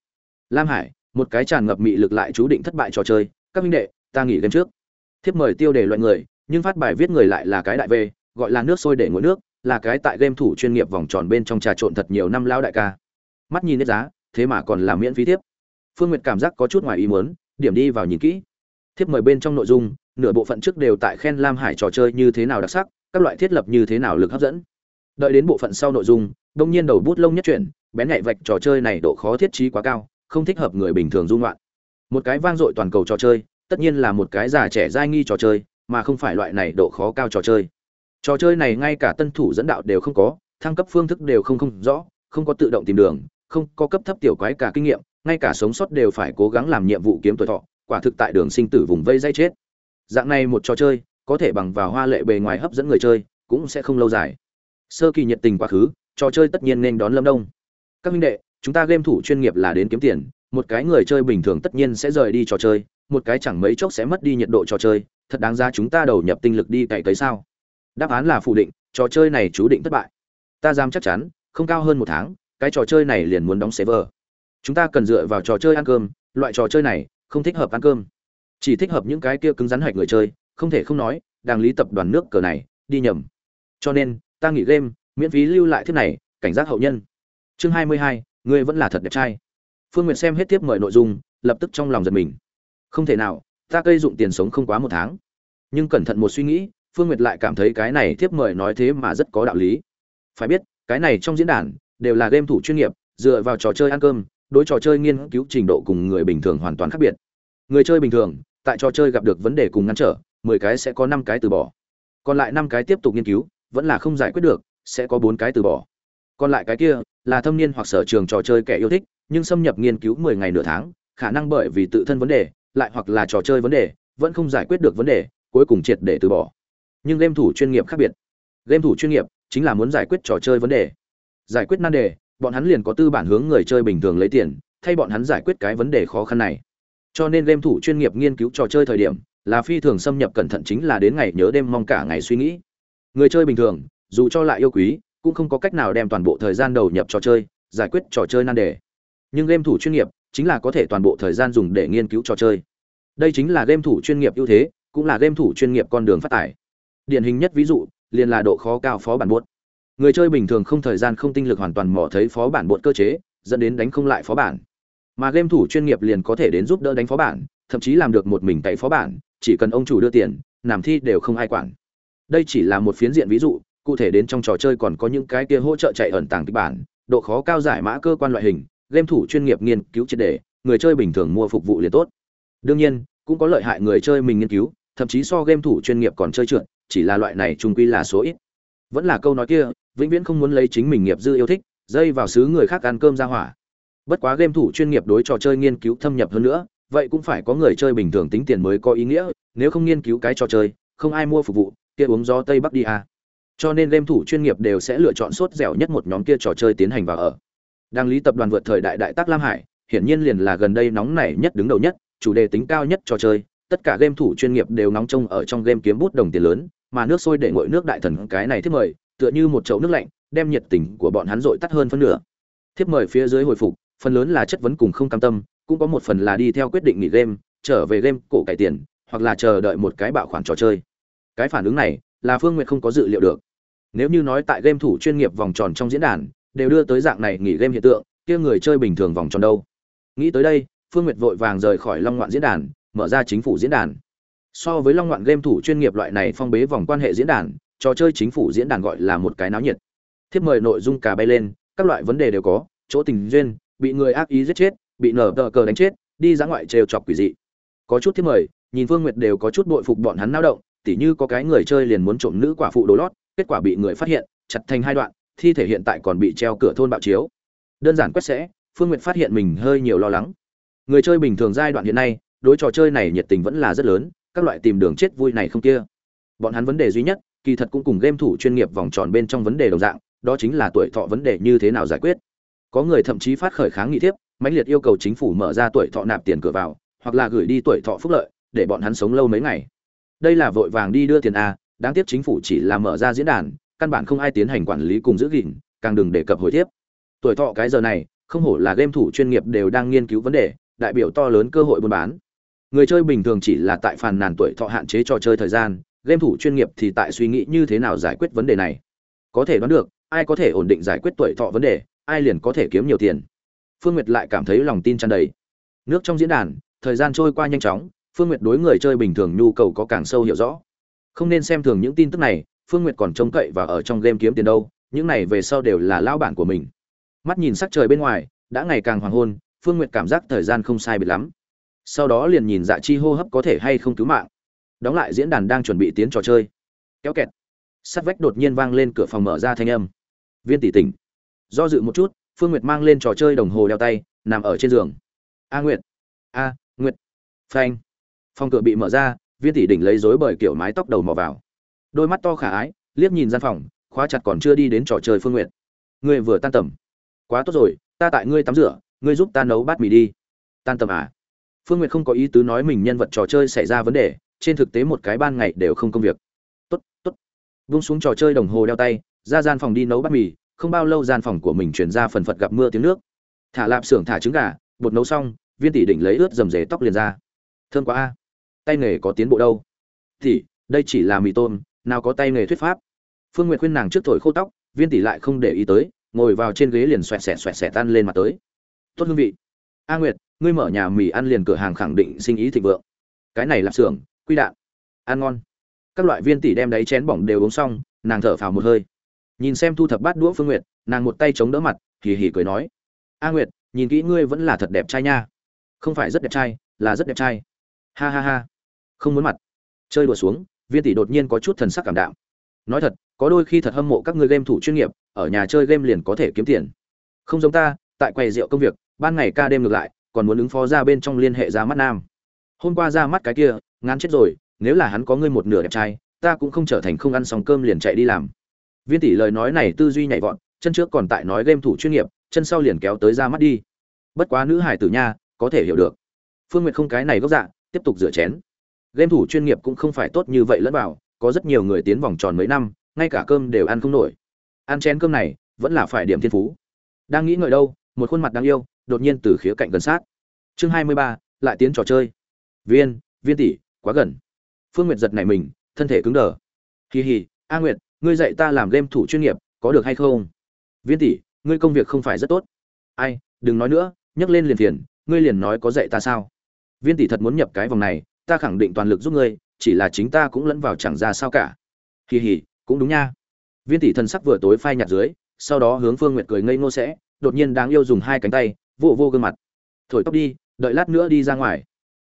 Lam hải, một cái tràn ngập mị lực lại chú định thất bại trò chơi, các minh đệ, ta nghỉ game trước. Thiếp mời tiêu đề loại người, nhưng phát bài viết người lại là cái đại v, gọi là nước sôi để nguội nước là cái tại game thủ chuyên nghiệp vòng tròn bên trong trà trộn thật nhiều năm lao đại ca. Mắt nhìn hết giá, thế mà còn là miễn phí tiếp. Phương nguyệt cảm giác có chút ngoài ý muốn, điểm đi vào nhìn kỹ. Thiếp mời bên trong nội dung, nửa bộ phận trước đều tại khen lam hải trò chơi như thế nào đặc sắc, các loại thiết lập như thế nào lực hấp dẫn. Đợi đến bộ phận sau nội dung, đông nhiên đầu bút lông nhất chuyển, bén nhạy vạch trò chơi này độ khó thiết trí quá cao, không thích hợp người bình thường dung ngoạn một cái vang dội toàn cầu trò chơi, tất nhiên là một cái già trẻ dai nghi trò chơi, mà không phải loại này độ khó cao trò chơi trò chơi này ngay cả tân thủ dẫn đạo đều không có, thăng cấp phương thức đều không không rõ, không có tự động tìm đường, không có cấp thấp tiểu quái cả kinh nghiệm, ngay cả sống sót đều phải cố gắng làm nhiệm vụ kiếm tuổi thọ, quả thực tại đường sinh tử vùng vây dây chết. Dạng này một trò chơi, có thể bằng vào hoa lệ bề ngoài hấp dẫn người chơi, cũng sẽ không lâu dài. Sơ kỳ nhiệt tình quá khứ, trò chơi tất nhiên nên đón lâm đông. Các minh đệ, chúng ta game thủ chuyên nghiệp là đến kiếm tiền, một cái người chơi bình thường tất nhiên sẽ rời đi trò chơi, một cái chẳng mấy chốc sẽ mất đi nhiệt độ trò chơi, thật đáng ra chúng ta đầu nhập tinh lực đi cày cấy sao? Đáp án là phủ định, trò chơi này chú định thất bại. Ta dám chắc chắn, không cao hơn một tháng, cái trò chơi này liền muốn đóng server. Chúng ta cần dựa vào trò chơi ăn cơm, loại trò chơi này không thích hợp ăn cơm. Chỉ thích hợp những cái kia cứng rắn hạch người chơi, không thể không nói đàng lý tập đoàn nước cờ này, đi nhầm. Cho nên, ta nghỉ game, miễn phí lưu lại thiết này, cảnh giác hậu nhân. Chương hai mươi hai, ngươi vẫn là thật đẹp trai. Phương nguyệt xem hết tiếp mời nội dung, lập tức trong lòng giật mình. Không thể nào, ta cây dụng tiền sống không quá một tháng. Nhưng cẩn thận một suy nghĩ phương nguyệt lại cảm thấy cái này tiếp mời nói thế mà rất có đạo lý. Phải biết, cái này trong diễn đàn, đều là game thủ chuyên nghiệp, dựa vào trò chơi ăn cơm, đối trò chơi nghiên cứu trình độ cùng người bình thường hoàn toàn khác biệt. Người chơi bình thường, tại trò chơi gặp được vấn đề cùng ngăn trở, mười cái sẽ có năm cái từ bỏ. Còn lại năm cái tiếp tục nghiên cứu, vẫn là không giải quyết được, sẽ có bốn cái từ bỏ. Còn lại cái kia, là thâm niên hoặc sở trường trò chơi kẻ yêu thích, nhưng xâm nhập nghiên cứu mười ngày nửa tháng, khả năng bởi vì tự thân vấn đề, lại hoặc là trò chơi vấn đề, vẫn không giải quyết được vấn đề, cuối cùng triệt để từ bỏ nhưng game thủ chuyên nghiệp khác biệt. Game thủ chuyên nghiệp chính là muốn giải quyết trò chơi vấn đề. Giải quyết nan đề, bọn hắn liền có tư bản hướng người chơi bình thường lấy tiền, thay bọn hắn giải quyết cái vấn đề khó khăn này. Cho nên game thủ chuyên nghiệp nghiên cứu trò chơi thời điểm, là phi thường xâm nhập cẩn thận chính là đến ngày nhớ đêm mong cả ngày suy nghĩ. Người chơi bình thường, dù cho lại yêu quý, cũng không có cách nào đem toàn bộ thời gian đầu nhập trò chơi, giải quyết trò chơi nan đề. Nhưng game thủ chuyên nghiệp chính là có thể toàn bộ thời gian dùng để nghiên cứu trò chơi. Đây chính là game thủ chuyên nghiệp ưu thế, cũng là game thủ chuyên nghiệp con đường phát tải điển hình nhất ví dụ, liền là độ khó cao phó bản buốt. Người chơi bình thường không thời gian không tinh lực hoàn toàn mò thấy phó bản buốt cơ chế, dẫn đến đánh không lại phó bản. Mà game thủ chuyên nghiệp liền có thể đến giúp đỡ đánh phó bản, thậm chí làm được một mình tại phó bản, chỉ cần ông chủ đưa tiền làm thi đều không ai quản. Đây chỉ là một phiến diện ví dụ, cụ thể đến trong trò chơi còn có những cái kia hỗ trợ chạy ẩn tàng kịch bản, độ khó cao giải mã cơ quan loại hình, game thủ chuyên nghiệp nghiên cứu triệt đề người chơi bình thường mua phục vụ liền tốt. Đương nhiên, cũng có lợi hại người chơi mình nghiên cứu, thậm chí so game thủ chuyên nghiệp còn chơi trượt chỉ là loại này trung quy là số ít. Vẫn là câu nói kia, vĩnh viễn không muốn lấy chính mình nghiệp dư yêu thích, dây vào xứ người khác ăn cơm ra hỏa. Bất quá game thủ chuyên nghiệp đối trò chơi nghiên cứu thâm nhập hơn nữa, vậy cũng phải có người chơi bình thường tính tiền mới có ý nghĩa, nếu không nghiên cứu cái trò chơi, không ai mua phục vụ, kia uống gió tây bắc đi à. cho nên game thủ chuyên nghiệp đều sẽ lựa chọn sốt dẻo nhất một nhóm kia trò chơi tiến hành vào ở. Đang lý tập đoàn vượt thời đại đại tác lam hải, hiển nhiên liền là gần đây nóng nảy nhất đứng đầu nhất, chủ đề tính cao nhất trò chơi, tất cả game thủ chuyên nghiệp đều nóng trông ở trong game kiếm bút đồng tiền lớn mà nước sôi để nguội nước đại thần cái này thiếp mời, tựa như một chậu nước lạnh, đem nhiệt tình của bọn hắn dội tắt hơn phân nửa. Thiếp mời phía dưới hồi phục, phần lớn là chất vấn cùng không cam tâm, cũng có một phần là đi theo quyết định nghỉ game, trở về game cổ cải tiền, hoặc là chờ đợi một cái bạo khoản trò chơi. Cái phản ứng này, là phương nguyệt không có dự liệu được. Nếu như nói tại game thủ chuyên nghiệp vòng tròn trong diễn đàn, đều đưa tới dạng này nghỉ game hiện tượng, kia người chơi bình thường vòng tròn đâu? Nghĩ tới đây, phương nguyệt vội vàng rời khỏi long ngoạn diễn đàn, mở ra chính phủ diễn đàn so với long ngoạn game thủ chuyên nghiệp loại này phong bế vòng quan hệ diễn đàn, trò chơi chính phủ diễn đàn gọi là một cái náo nhiệt. Thiếp mời nội dung cả bay lên, các loại vấn đề đều có, chỗ tình duyên, bị người ác ý giết chết, bị nở tờ cờ đánh chết, đi ra ngoại trêu chọc quỷ dị. Có chút thiếp mời, nhìn phương nguyệt đều có chút bội phục bọn hắn nao động, tỉ như có cái người chơi liền muốn trộm nữ quả phụ đồ lót, kết quả bị người phát hiện, chặt thành hai đoạn, thi thể hiện tại còn bị treo cửa thôn bạo chiếu. Đơn giản quét sẽ, phương nguyệt phát hiện mình hơi nhiều lo lắng. Người chơi bình thường giai đoạn hiện nay, đối trò chơi này nhiệt tình vẫn là rất lớn các loại tìm đường chết vui này không kia. Bọn hắn vấn đề duy nhất, kỳ thật cũng cùng game thủ chuyên nghiệp vòng tròn bên trong vấn đề đồng dạng, đó chính là tuổi thọ vấn đề như thế nào giải quyết. Có người thậm chí phát khởi kháng nghị tiếp mãnh liệt yêu cầu chính phủ mở ra tuổi thọ nạp tiền cửa vào, hoặc là gửi đi tuổi thọ phúc lợi, để bọn hắn sống lâu mấy ngày. Đây là vội vàng đi đưa tiền a, đáng tiếc chính phủ chỉ là mở ra diễn đàn, căn bản không ai tiến hành quản lý cùng giữ gìn, càng đừng đề cập hồi tiếp tuổi thọ cái giờ này, không hổ là game thủ chuyên nghiệp đều đang nghiên cứu vấn đề, đại biểu to lớn cơ hội buôn bán người chơi bình thường chỉ là tại phàn nàn tuổi thọ hạn chế trò chơi thời gian, game thủ chuyên nghiệp thì tại suy nghĩ như thế nào giải quyết vấn đề này. Có thể đoán được, ai có thể ổn định giải quyết tuổi thọ vấn đề, ai liền có thể kiếm nhiều tiền. Phương nguyệt lại cảm thấy lòng tin tràn đầy. Nước trong diễn đàn, thời gian trôi qua nhanh chóng, phương nguyệt đối người chơi bình thường nhu cầu có càng sâu hiểu rõ. Không nên xem thường những tin tức này, phương nguyệt còn trông cậy và ở trong game kiếm tiền đâu, những này về sau đều là lao bản của mình. Mắt nhìn sắc trời bên ngoài, đã ngày càng hoàng hôn, phương nguyệt cảm giác thời gian không sai biệt lắm sau đó liền nhìn dạ chi hô hấp có thể hay không cứu mạng. Đóng lại diễn đàn đang chuẩn bị tiến trò chơi. Kéo kẹt. Sắt vách đột nhiên vang lên cửa phòng mở ra thanh âm. Viên tỷ tỉnh. Do dự một chút, phương nguyệt mang lên trò chơi đồng hồ đeo tay, nằm ở trên giường. A nguyệt. A, nguyệt. Phanh. Phòng cửa bị mở ra, viên tỷ đỉnh lấy dối bởi kiểu mái tóc đầu mò vào. Đôi mắt to khả ái, liếc nhìn gian phòng, khóa chặt còn chưa đi đến trò chơi phương nguyệt. Ngươi vừa tan tầm. Quá tốt rồi, ta tại ngươi tắm rửa, ngươi giúp ta nấu bát mì đi. Tan tầm à? Phương nguyệt không có ý tứ nói mình nhân vật trò chơi xảy ra vấn đề, trên thực tế một cái ban ngày đều không công việc. Tốt tốt. Vung xuống trò chơi đồng hồ đeo tay, ra gian phòng đi nấu bát mì, không bao lâu gian phòng của mình chuyển ra phần phật gặp mưa tiếng nước. Thả lạp xưởng thả trứng gà, bột nấu xong, viên tỷ định lấy ướt dầm dề tóc liền ra. Thơm quá a. Tay nghề có tiến bộ đâu? Thì đây chỉ là mì tôm, nào có tay nghề thuyết pháp. Phương n g u y ệ t khuyên nàng trước thổi khô tóc, viên tỷ lại không để ý tới, ngồi vào trên ghế liền xoẹt xẹt xoẹt xẹt tan lên mặt tới. Tốt hương vị. A nguyệt ngươi mở nhà mì ăn liền cửa hàng khẳng định sinh ý thịnh vượng. Cái này lạp xưởng, quy đạn, ăn ngon. Các loại viên tỷ đem đáy chén bỏng đều uống xong, nàng thở phào một hơi. Nhìn xem thu thập bát đũa phương nguyệt, nàng một tay chống đỡ mặt, hì hì cười nói. A nguyệt, nhìn kỹ ngươi vẫn là thật đẹp trai nha. Không phải rất đẹp trai, là rất đẹp trai. Ha ha ha. Không muốn mặt. Chơi đùa xuống, viên tỷ đột nhiên có chút thần sắc cảm đạm. Nói thật, có đôi khi thật hâm mộ các người game thủ chuyên nghiệp, ở nhà chơi game liền có thể kiếm tiền. Không giống ta, tại quầy rượu công việc, ban ngày ca đêm ngược lại còn muốn ứng phó ra bên trong liên hệ ra mắt nam. Hôm qua ra mắt cái kia, ngán chết rồi, nếu là hắn có ngươi một nửa đẹp trai, ta cũng không trở thành không ăn xong cơm liền chạy đi làm. Viên tỷ lời nói này tư duy nhảy vọt, chân trước còn tại nói game thủ chuyên nghiệp, chân sau liền kéo tới ra mắt đi. Bất quá nữ hải tử nha, có thể hiểu được. Phương nguyệt không cái này gốc dạ tiếp tục rửa chén. Game thủ chuyên nghiệp cũng không phải tốt như vậy lẫn vào, có rất nhiều người tiến vòng tròn mấy năm, ngay cả cơm đều ăn không nổi. Ăn chén cơm này, vẫn là phải điểm thiên phú. Đang nghĩ ngợi đâu, một khuôn mặt đáng yêu đột nhiên từ khía cạnh gần sát. Chương hai mươi ba, lại tiến trò chơi. Viên viên tỷ, quá gần. Phương nguyệt giật nảy mình, thân thể cứng đờ. Kỳ hì, a nguyệt, ngươi dạy ta làm game thủ chuyên nghiệp, có được hay không? Viên tỷ, ngươi công việc không phải rất tốt. Ai, đừng nói nữa nhắc lên liền phiền, ngươi liền nói có dạy ta sao? Viên tỷ thật muốn nhập cái vòng này, ta khẳng định toàn lực giúp ngươi, chỉ là chính ta cũng lẫn vào chẳng ra sao cả. Kỳ hỉ cũng đúng nha. Viên tỷ thân sắc vừa tối phai nhạt dưới, sau đó hướng phương nguyệt cười ngây ngô sẽ, đột nhiên đáng yêu dùng hai cánh tay vô vô gương mặt. Thổi tóc đi, đợi lát nữa đi ra ngoài.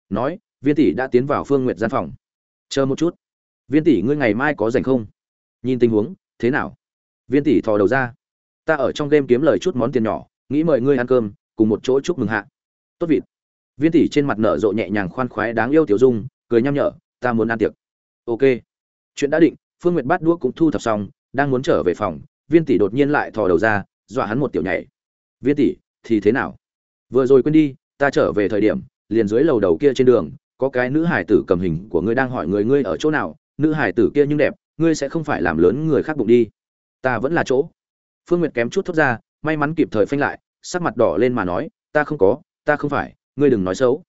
Nói, viên tỷ đã tiến vào phương nguyệt gian phòng. Chờ một chút. Viên tỷ ngươi ngày mai có rảnh không? Nhìn tình huống, thế nào? Viên tỷ thò đầu ra. Ta ở trong game kiếm lời chút món tiền nhỏ, nghĩ mời ngươi ăn cơm, cùng một chỗ chúc mừng hạ. Tốt vịt. Viên tỷ trên mặt nở rộ nhẹ nhàng khoan khoái đáng yêu tiểu dung, cười nham nhở, ta muốn ăn tiệc. Ok. Chuyện đã định, phương nguyệt bắt đuốc cũng thu thập xong, đang muốn trở về phòng, viên tỷ đột nhiên lại thò đầu ra, dọa hắn một tiểu nhảy. Viên tỷ thì thế nào? Vừa rồi quên đi, ta trở về thời điểm, liền dưới lầu đầu kia trên đường, có cái nữ hải tử cầm hình của ngươi đang hỏi người ngươi ở chỗ nào, nữ hải tử kia nhưng đẹp, ngươi sẽ không phải làm lớn người khác bụng đi. Ta vẫn là chỗ. Phương nguyệt kém chút thốt ra, may mắn kịp thời phanh lại, sắc mặt đỏ lên mà nói, ta không có, ta không phải, ngươi đừng nói xấu.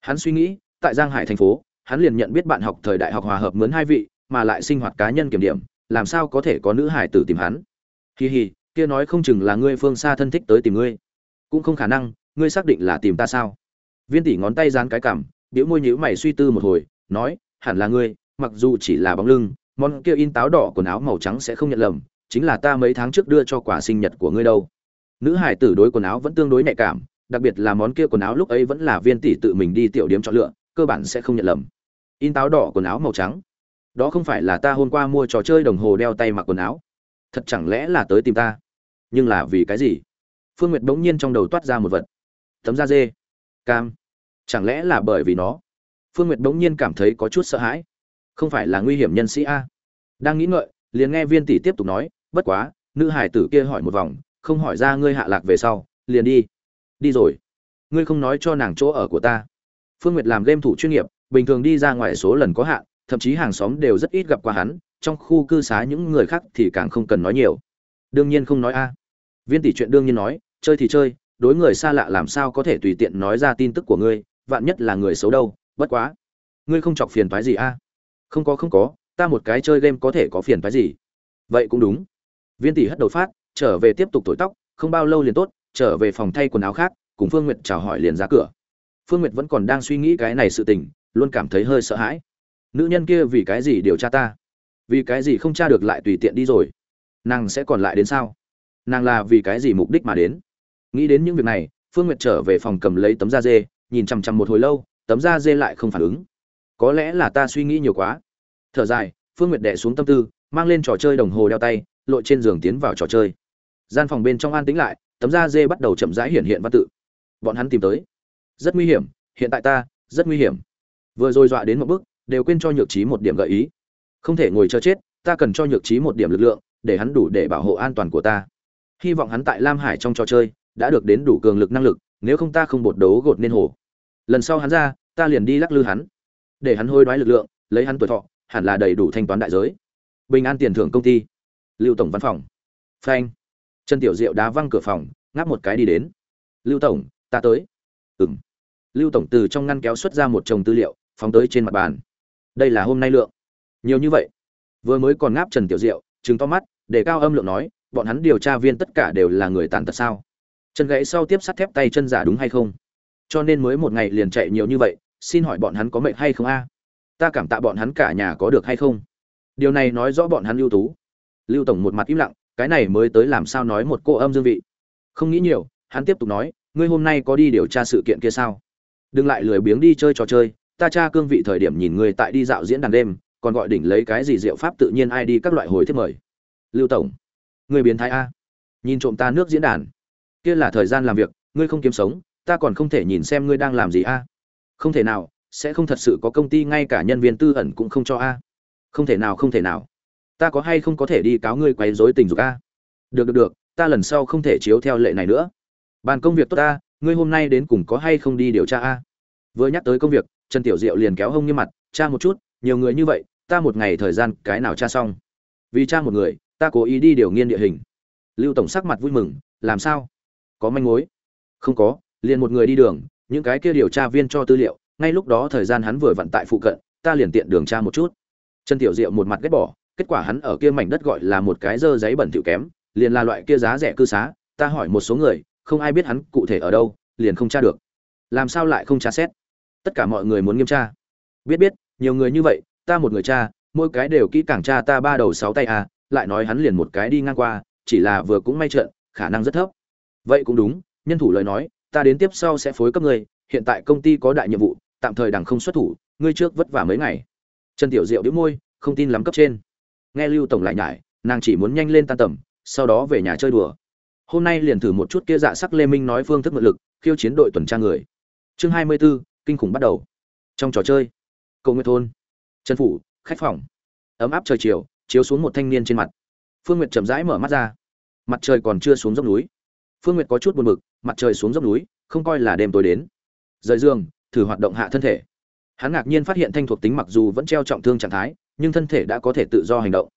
Hắn suy nghĩ, tại giang hải thành phố, hắn liền nhận biết bạn học thời đại học hòa hợp mướn hai vị, mà lại sinh hoạt cá nhân kiểm điểm, làm sao có thể có nữ hải tử tìm hắn? Hì hì kia nói không chừng là ngươi phương xa thân thích tới tìm ngươi cũng không khả năng, ngươi xác định là tìm ta sao? Viên tỷ ngón tay dán cái cảm biểu môi nhíu mày suy tư một hồi, nói, hẳn là ngươi, mặc dù chỉ là bóng lưng, món kia in táo đỏ quần áo màu trắng sẽ không nhận lầm, chính là ta mấy tháng trước đưa cho quả sinh nhật của ngươi đâu. Nữ hải tử đối quần áo vẫn tương đối nhạy cảm, đặc biệt là món kia quần áo lúc ấy vẫn là viên tỷ tự mình đi tiểu điếm chọn lựa, cơ bản sẽ không nhận lầm. In táo đỏ quần áo màu trắng. Đó không phải là ta hôm qua mua trò chơi đồng hồ đeo tay mặc quần áo. Thật chẳng lẽ là tới tìm ta? Nhưng là vì cái gì? Phương nguyệt g nhiên trong đầu toát ra một vật. Tấm da dê. Cam. Chẳng lẽ là bởi vì nó? Phương nguyệt g nhiên cảm thấy có chút sợ hãi. Không phải là nguy hiểm nhân sĩ a. Đang nghĩ ngợi, liền nghe viên tỷ tiếp tục nói, bất quá, nữ hải tử kia hỏi một vòng, không hỏi ra ngươi hạ lạc về sau, liền đi. Đi rồi. Ngươi không nói cho nàng chỗ ở của ta. Phương nguyệt làm game thủ chuyên nghiệp, bình thường đi ra ngoài số lần có hạn, thậm chí hàng xóm đều rất ít gặp qua hắn, trong khu cư xá những người khác thì càng không cần nói nhiều. Đương nhiên không nói a. Viên tỷ chuyện đương nhiên nói chơi thì chơi, đối người xa lạ làm sao có thể tùy tiện nói ra tin tức của ngươi, vạn nhất là người xấu đâu, bất quá. Ngươi không chọc phiền phái gì a không có không có, ta một cái chơi game có thể có phiền phái gì? Vậy cũng đúng. Viên tỷ hất đầu phát, trở về tiếp tục thổi tóc, không bao lâu liền tốt, trở về phòng thay quần áo khác, cùng phương n g u y ệ t chào hỏi liền ra cửa. Phương n g u y ệ t vẫn còn đang suy nghĩ cái này sự tình, luôn cảm thấy hơi sợ hãi. Nữ nhân kia vì cái gì điều tra ta? Vì cái gì không tra được lại tùy tiện đi rồi? Nàng sẽ còn lại đến sao? Nàng là vì cái gì mục đích mà đến? Nghĩ đến những việc này, phương n g u y ệ t trở về phòng cầm lấy tấm da dê, nhìn chằm chằm một hồi lâu, tấm da dê lại không phản ứng. Có lẽ là ta suy nghĩ nhiều quá. Thở dài, phương n g u y ệ t đẻ xuống tâm tư, mang lên trò chơi đồng hồ đeo tay, lội trên giường tiến vào trò chơi. Gian phòng bên trong an tĩnh lại, tấm da dê bắt đầu chậm rãi hiện hiện văn tự. Bọn hắn tìm tới. Rất nguy hiểm, hiện tại ta, rất nguy hiểm. Vừa rồi dọa đến một bước, đều quên cho nhược trí một điểm gợi ý. Không thể ngồi chờ chết, ta cần cho nhược trí một điểm lực lượng, để hắn đủ để bảo hộ an toàn của ta. Hy vọng hắn tại lam hải trong trò chơi đã được đến đủ cường lực năng lực, nếu không ta không bột đấu gột nên hồ. Lần sau hắn ra, ta liền đi lắc lư hắn. Để hắn hôi đoái lực lượng, lấy hắn tuổi thọ, hẳn là đầy đủ thanh toán đại giới. Bình an tiền thưởng công ty. Lưu tổng văn phòng. Phanh. Trần tiểu diệu đá văng cửa phòng, ngáp một cái đi đến. Lưu tổng, ta tới. Ừng lưu tổng từ trong ngăn kéo xuất ra một chồng tư liệu, phóng tới trên mặt bàn. Đây là hôm nay lượng. Nhiều như vậy. Vừa mới còn ngáp trần tiểu diệu chứng to mắt, để cao âm lượng nói, bọn hắn điều tra viên tất cả đều là người tàn tật sao? Chân gãy sau tiếp sắt thép tay chân giả đúng hay không? Cho nên mới một ngày liền chạy nhiều như vậy, xin hỏi bọn hắn có mệnh hay không a? Ta cảm tạ bọn hắn cả nhà có được hay không? Điều này nói rõ bọn hắn ưu tú. Lưu tổng một mặt im lặng, cái này mới tới làm sao nói một cô âm dương vị? Không nghĩ nhiều, hắn tiếp tục nói, ngươi hôm nay có đi điều tra sự kiện kia sao? Đừng lại lười biếng đi chơi trò chơi, ta tra cương vị thời điểm nhìn người tại đi dạo diễn đàn đêm, còn gọi đỉnh lấy cái gì diệu pháp tự nhiên ai đi các loại hồi thiết mời. Lưu tổng người biến thái a? Nhìn trộm ta nước diễn đàn kia là thời gian làm việc, ngươi không kiếm sống, ta còn không thể nhìn xem ngươi đang làm gì a. Không thể nào, sẽ không thật sự có công ty ngay cả nhân viên tư ẩn cũng không cho a. Không thể nào, không thể nào. Ta có hay không có thể đi cáo ngươi quấy rối tình dục a? Được được được, ta lần sau không thể chiếu theo lệ này nữa. Bàn công việc tốt ta, ngươi hôm nay đến cùng có hay không đi điều tra a? Vừa nhắc tới công việc, trần tiểu diệu liền kéo hông như mặt, cha một chút, nhiều người như vậy, ta một ngày thời gian cái nào tra xong? Vì cha một người, ta cố ý đi điều nghiên địa hình. Lưu tổng sắc mặt vui mừng, làm sao? Có manh mối. Không có, liền một người đi đường, những cái kia điều tra viên cho tư liệu, ngay lúc đó thời gian hắn vừa vận tại phụ cận, ta liền tiện đường tra một chút. Trần tiểu diệu một mặt ghét bỏ, kết quả hắn ở kia mảnh đất gọi là một cái dơ giấy bẩn thỉu kém, liền là loại kia giá rẻ cư xá, ta hỏi một số người, không ai biết hắn cụ thể ở đâu, liền không tra được. Làm sao lại không tra xét? Tất cả mọi người muốn nghiêm tra. Biết biết, nhiều người như vậy, ta một người cha mỗi cái đều kỹ càng cha ta ba đầu sáu tay à lại nói hắn liền một cái đi ngang qua, chỉ là vừa cũng may trợn, khả năng rất thấp vậy cũng đúng nhân thủ lời nói ta đến tiếp sau sẽ phối cấp ngươi hiện tại công ty có đại nhiệm vụ tạm thời đằng không xuất thủ ngươi trước vất vả mấy ngày. Trần tiểu diệu đĩu môi không tin lắm cấp trên. Nghe lưu tổng lại nhải nàng chỉ muốn nhanh lên tan tầm sau đó về nhà chơi đùa. Hôm nay liền thử một chút kia dạ sắc lê minh nói phương thức mượn lực khiêu chiến đội tuần tra người. Chương hai mươi 24, kinh khủng bắt đầu. Trong trò chơi cầu nguyện thôn trần phủ khách phòng. Ấm áp trời chiều chiếu xuống một thanh niên trên mặt. Phương nguyệt chậm rãi mở mắt ra. Mặt trời còn chưa xuống dốc núi phương nguyệt có chút buồn bực, mặt trời xuống dốc núi, không coi là đêm tối đến. Rời giường, thử hoạt động hạ thân thể. Hắn ngạc nhiên phát hiện thanh thuộc tính mặc dù vẫn treo trọng thương trạng thái, nhưng thân thể đã có thể tự do hành động.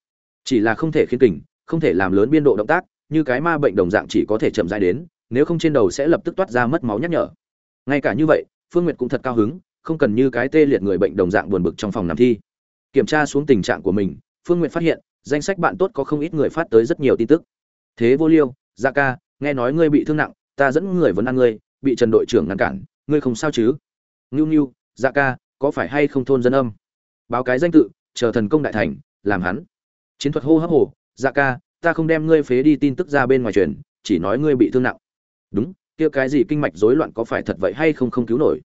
Chỉ là không thể khiến kình, không thể làm lớn biên độ động tác, như cái ma bệnh đồng dạng chỉ có thể chậm rãi đến, nếu không trên đầu sẽ lập tức toát ra mất máu nhắc nhở. Ngay cả như vậy, phương nguyệt cũng thật cao hứng, không cần như cái tê liệt người bệnh đồng dạng buồn bực trong phòng nằm thi. Kiểm tra xuống tình trạng của mình, phương nguyệt phát hiện, danh sách bạn tốt có không ít người phát tới rất nhiều tin tức. Thế vô liêu gia ca nghe nói ngươi bị thương nặng, ta dẫn người vấn ăn ngươi, bị trần đội trưởng ngăn cản, ngươi không sao chứ? Ngưu ngưu dạ ca, có phải hay không thôn dân âm? Báo cái danh tự, chờ thần công đại thành, làm hắn. Chiến thuật hô hấp hồ dạ ca, ta không đem ngươi phế đi tin tức ra bên ngoài truyền, chỉ nói ngươi bị thương nặng. Đúng, kia cái gì kinh mạch rối loạn có phải thật vậy hay không không cứu nổi?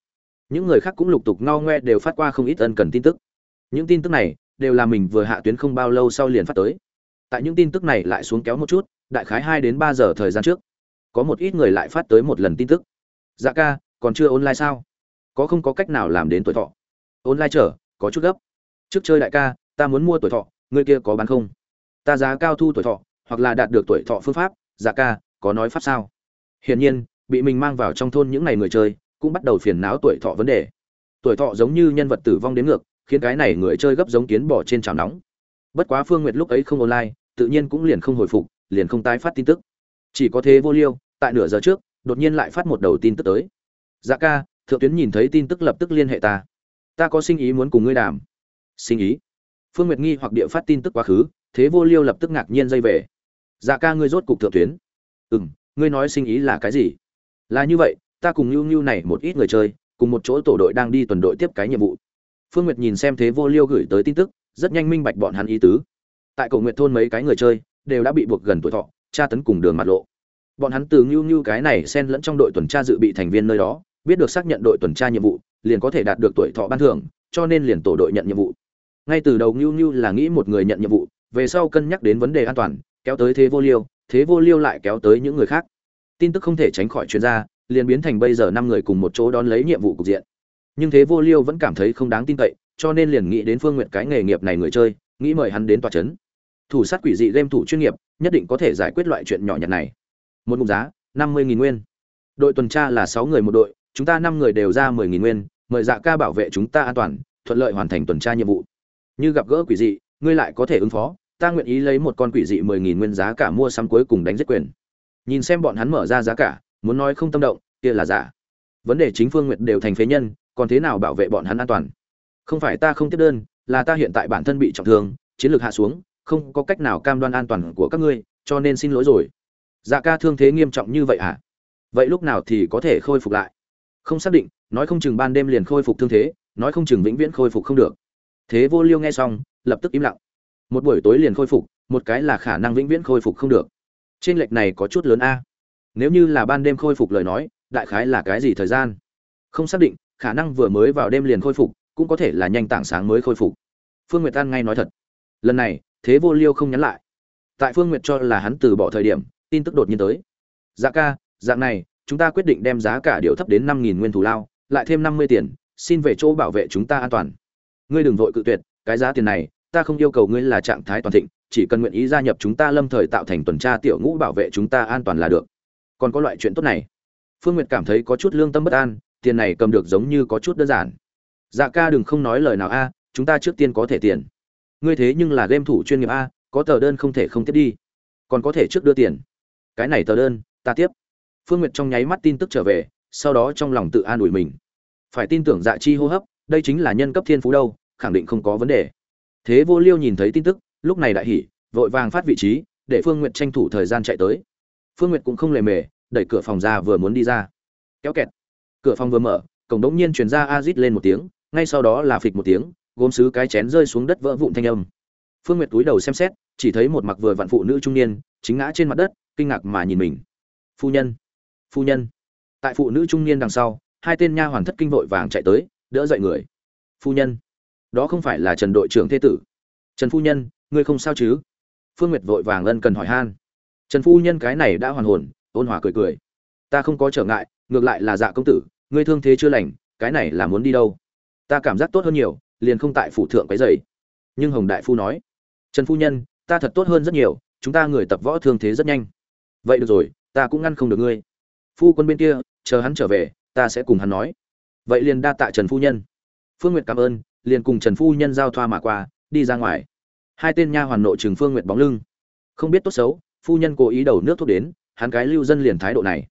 Những người khác cũng lục tục ngao ngoe đều phát qua không ít ân cần tin tức. Những tin tức này, đều là mình vừa hạ tuyến không bao lâu sau liền phát tới. Tại những tin tức này lại xuống kéo một chút, đại khái hai đến ba giờ thời gian trước có một ít người lại phát tới một lần tin tức. Dạ ca còn chưa online sao? Có không có cách nào làm đến tuổi thọ? Online chở, có chút gấp. Trước chơi đại ca ta muốn mua tuổi thọ người kia có bán không? Ta giá cao thu tuổi thọ hoặc là đạt được tuổi thọ phương pháp dạ ca có nói pháp sao? Hiển nhiên bị mình mang vào trong thôn những ngày người chơi cũng bắt đầu phiền não tuổi thọ vấn đề. Tuổi thọ giống như nhân vật tử vong đến ngược khiến cái này người chơi gấp giống kiến bỏ trên chảo nóng. Bất quá phương nguyệt lúc ấy không online tự nhiên cũng liền không hồi phục liền không tái phát tin tức. Chỉ có thế vô liêu tại nửa giờ trước, đột nhiên lại phát một đầu tin tức tới. Dạ ca, thượng tuyến nhìn thấy tin tức lập tức liên hệ ta. Ta có sinh ý muốn cùng ngươi đàm. Sinh ý? Phương nguyệt nghi hoặc địa phát tin tức quá khứ, thế vô liêu lập tức ngạc nhiên dây về. Dạ ca, ngươi rốt cục thượng tuyến. Ừ m ngươi nói sinh ý là cái gì? Là như vậy, ta cùng nhu nhu này một ít người chơi, cùng một chỗ tổ đội đang đi tuần đội tiếp cái nhiệm vụ. Phương nguyệt nhìn xem thế vô liêu gửi tới tin tức, rất nhanh minh bạch bọn hắn ý tứ. Tại cầu nguyện thôn mấy cái người chơi, đều đã bị buộc gần tuổi thọ, tra tấn cùng đường mặt lộ bọn hắn từ ngưu ngưu cái này xen lẫn trong đội tuần tra dự bị thành viên nơi đó, biết được xác nhận đội tuần tra nhiệm vụ, liền có thể đạt được tuổi thọ ban thưởng, cho nên liền tổ đội nhận nhiệm vụ. Ngay từ đầu ngưu ngưu là nghĩ một người nhận nhiệm vụ, về sau cân nhắc đến vấn đề an toàn, kéo tới thế vô liêu, thế vô liêu lại kéo tới những người khác. Tin tức không thể tránh khỏi chuyên gia liền biến thành bây giờ năm người cùng một chỗ đón lấy nhiệm vụ cục diện. Nhưng thế vô liêu vẫn cảm thấy không đáng tin cậy, cho nên liền nghĩ đến phương nguyện cái nghề nghiệp này người chơi, nghĩ mời hắn đến tòa trấn thủ sát quỷ dị game thủ chuyên nghiệp, nhất định có thể giải quyết loại chuyện nhỏ nhặt này một mục giá, năm mươi nghìn nguyên. Đội tuần tra là sáu người một đội, chúng ta năm người đều ra mười nghìn nguyên, mời dạ ca bảo vệ chúng ta an toàn, thuận lợi hoàn thành tuần tra nhiệm vụ. Như gặp gỡ quỷ dị, ngươi lại có thể ứng phó, ta nguyện ý lấy một con quỷ dị mười nghìn nguyên giá cả mua sắm cuối cùng đánh giết quyền. Nhìn xem bọn hắn mở ra giá cả, muốn nói không tâm động, kia là giả. Vấn đề chính phương nguyện đều thành phế nhân, còn thế nào bảo vệ bọn hắn an toàn? Không phải ta không tiếp đơn, là ta hiện tại bản thân bị trọng thương, chiến lược hạ xuống, không có cách nào cam đoan an toàn của các ngươi, cho nên xin lỗi rồi dạ ca thương thế nghiêm trọng như vậy hả vậy lúc nào thì có thể khôi phục lại? Không xác định, nói không chừng ban đêm liền khôi phục thương thế, nói không chừng vĩnh viễn khôi phục không được. Thế vô liêu nghe xong, lập tức im lặng. Một buổi tối liền khôi phục, một cái là khả năng vĩnh viễn khôi phục không được. Trên lệch này có chút lớn a. Nếu như là ban đêm khôi phục lời nói, đại khái là cái gì thời gian? Không xác định, khả năng vừa mới vào đêm liền khôi phục, cũng có thể là nhanh tảng sáng mới khôi phục. Phương nguyệt an ngay nói thật. Lần này, thế vô liêu không nhắn lại. Tại phương nguyệt cho là hắn từ bỏ thời điểm tin tức đột nhiên tới. Dạ ca, dạng này, chúng ta quyết định đem giá cả điều thấp đến năm nghìn nguyên thù lao, lại thêm năm mươi tiền, xin về chỗ bảo vệ chúng ta an toàn. Ngươi đừng vội cự tuyệt, cái giá tiền này, ta không yêu cầu ngươi là trạng thái toàn thịnh, chỉ cần nguyện ý gia nhập chúng ta lâm thời tạo thành tuần tra tiểu ngũ bảo vệ chúng ta an toàn là được. Còn có loại chuyện tốt này. Phương nguyệt cảm thấy có chút lương tâm bất an, tiền này cầm được giống như có chút đơn giản. Dạ ca đừng không nói lời nào a, chúng ta trước tiên có thể tiền. Ngươi thế nhưng là game thủ chuyên nghiệp a, có tờ đơn không thể không tiếp đi. Còn có thể trước đưa tiền cái này tờ đơn, ta tiếp. Phương nguyệt trong nháy mắt tin tức trở về, sau đó trong lòng tự an ủi mình. Phải tin tưởng dạ chi hô hấp, đây chính là nhân cấp thiên phú đâu, khẳng định không có vấn đề. Thế vô liêu nhìn thấy tin tức, lúc này đại hỉ, vội vàng phát vị trí, để phương nguyệt tranh thủ thời gian chạy tới. Phương nguyệt cũng không lề mề, đẩy cửa phòng ra vừa muốn đi ra. Kéo kẹt. Cửa phòng vừa mở, cổng đống nhiên truyền ra a rít lên một tiếng, ngay sau đó là phịch một tiếng, gốm xứ cái chén rơi xuống đất vỡ vụn thanh âm. Phương nguyệt túi đầu xem xét, chỉ thấy một mặc vừa vặn phụ nữ trung niên, chính ngã trên mặt đất kinh ngạc mà nhìn mình. Phu nhân phu nhân. Tại phụ nữ trung niên đằng sau, hai tên nha hoàn thất kinh vội vàng chạy tới, đỡ dậy người. Phu nhân, đó không phải là trần đội trưởng thế tử. Trần phu nhân, ngươi không sao chứ? Phương nguyệt vội vàng ân cần hỏi han. Trần phu nhân cái này đã hoàn hồn, ôn hòa cười cười. Ta không có trở ngại, ngược lại là dạ công tử, ngươi thương thế chưa lành, cái này là muốn đi đâu? Ta cảm giác tốt hơn nhiều, liền không tại phủ thượng cái dày nhưng hồng đại phu nói, trần phu nhân, ta thật tốt hơn rất nhiều, chúng ta người tập võ thương thế rất nhanh vậy được rồi, ta cũng ngăn không được ngươi. Phu quân bên kia, chờ hắn trở về, ta sẽ cùng hắn nói. Vậy liền đa tạ trần phu nhân. Phương nguyệt cảm ơn, liền cùng trần phu nhân giao thoa mà qua, đi ra ngoài. Hai tên nha hoàn nội trường phương nguyệt bóng lưng. Không biết tốt xấu, phu nhân cố ý đầu nước thuốc đến, hắn cái lưu dân liền thái độ này.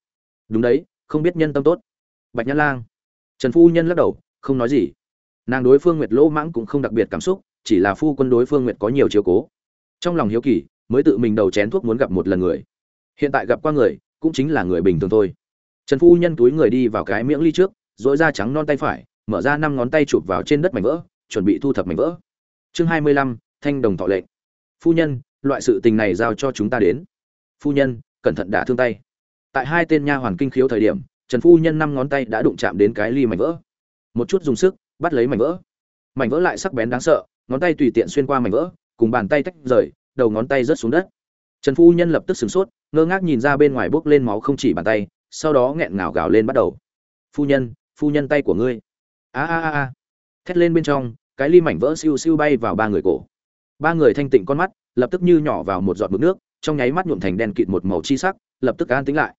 Đúng đấy, không biết nhân tâm tốt. Bạch nhã lang. Trần phu nhân lắc đầu, không nói gì. Nàng đối phương nguyệt lỗ mãng cũng không đặc biệt cảm xúc, chỉ là phu quân đối phương nguyệt có nhiều chiều cố. Trong lòng hiếu kỳ, mới tự mình đầu chén thuốc muốn gặp một lần người hiện tại gặp qua người, cũng chính là người bình thường thôi. Trần phu nhân túi người đi vào cái miệng ly trước dỗi da trắng non tay phải, mở ra năm ngón tay chụp vào trên đất mảnh vỡ, chuẩn bị thu thập mảnh vỡ. Chương hai mươi lăm, thanh đồng thọ lệnh. Phu nhân, loại sự tình này giao cho chúng ta đến. Phu nhân, cẩn thận đả thương tay. Tại hai tên nha hoàn kinh khiếu thời điểm, trần phu nhân năm ngón tay đã đụng chạm đến cái ly mảnh vỡ. Một chút dùng sức, bắt lấy mảnh vỡ. Mảnh vỡ lại sắc bén đáng sợ, ngón tay tùy tiện xuyên qua mảnh vỡ, cùng bàn tay tách rời, đầu ngón tay rớt xuống đất. Trần phu nhân lập tức sửng sốt ngơ ngác nhìn ra bên ngoài bốc lên máu không chỉ bàn tay, sau đó nghẹn ngào gào lên bắt đầu. Phu nhân phu nhân tay của ngươi. A a a a. Thét lên bên trong, cái ly mảnh vỡ siêu siêu bay vào ba người cổ. Ba người thanh tịnh con mắt, lập tức như nhỏ vào một giọt mực nước, trong nháy mắt nhuộm thành đen kịt một màu chi sắc, lập tức an tính lại.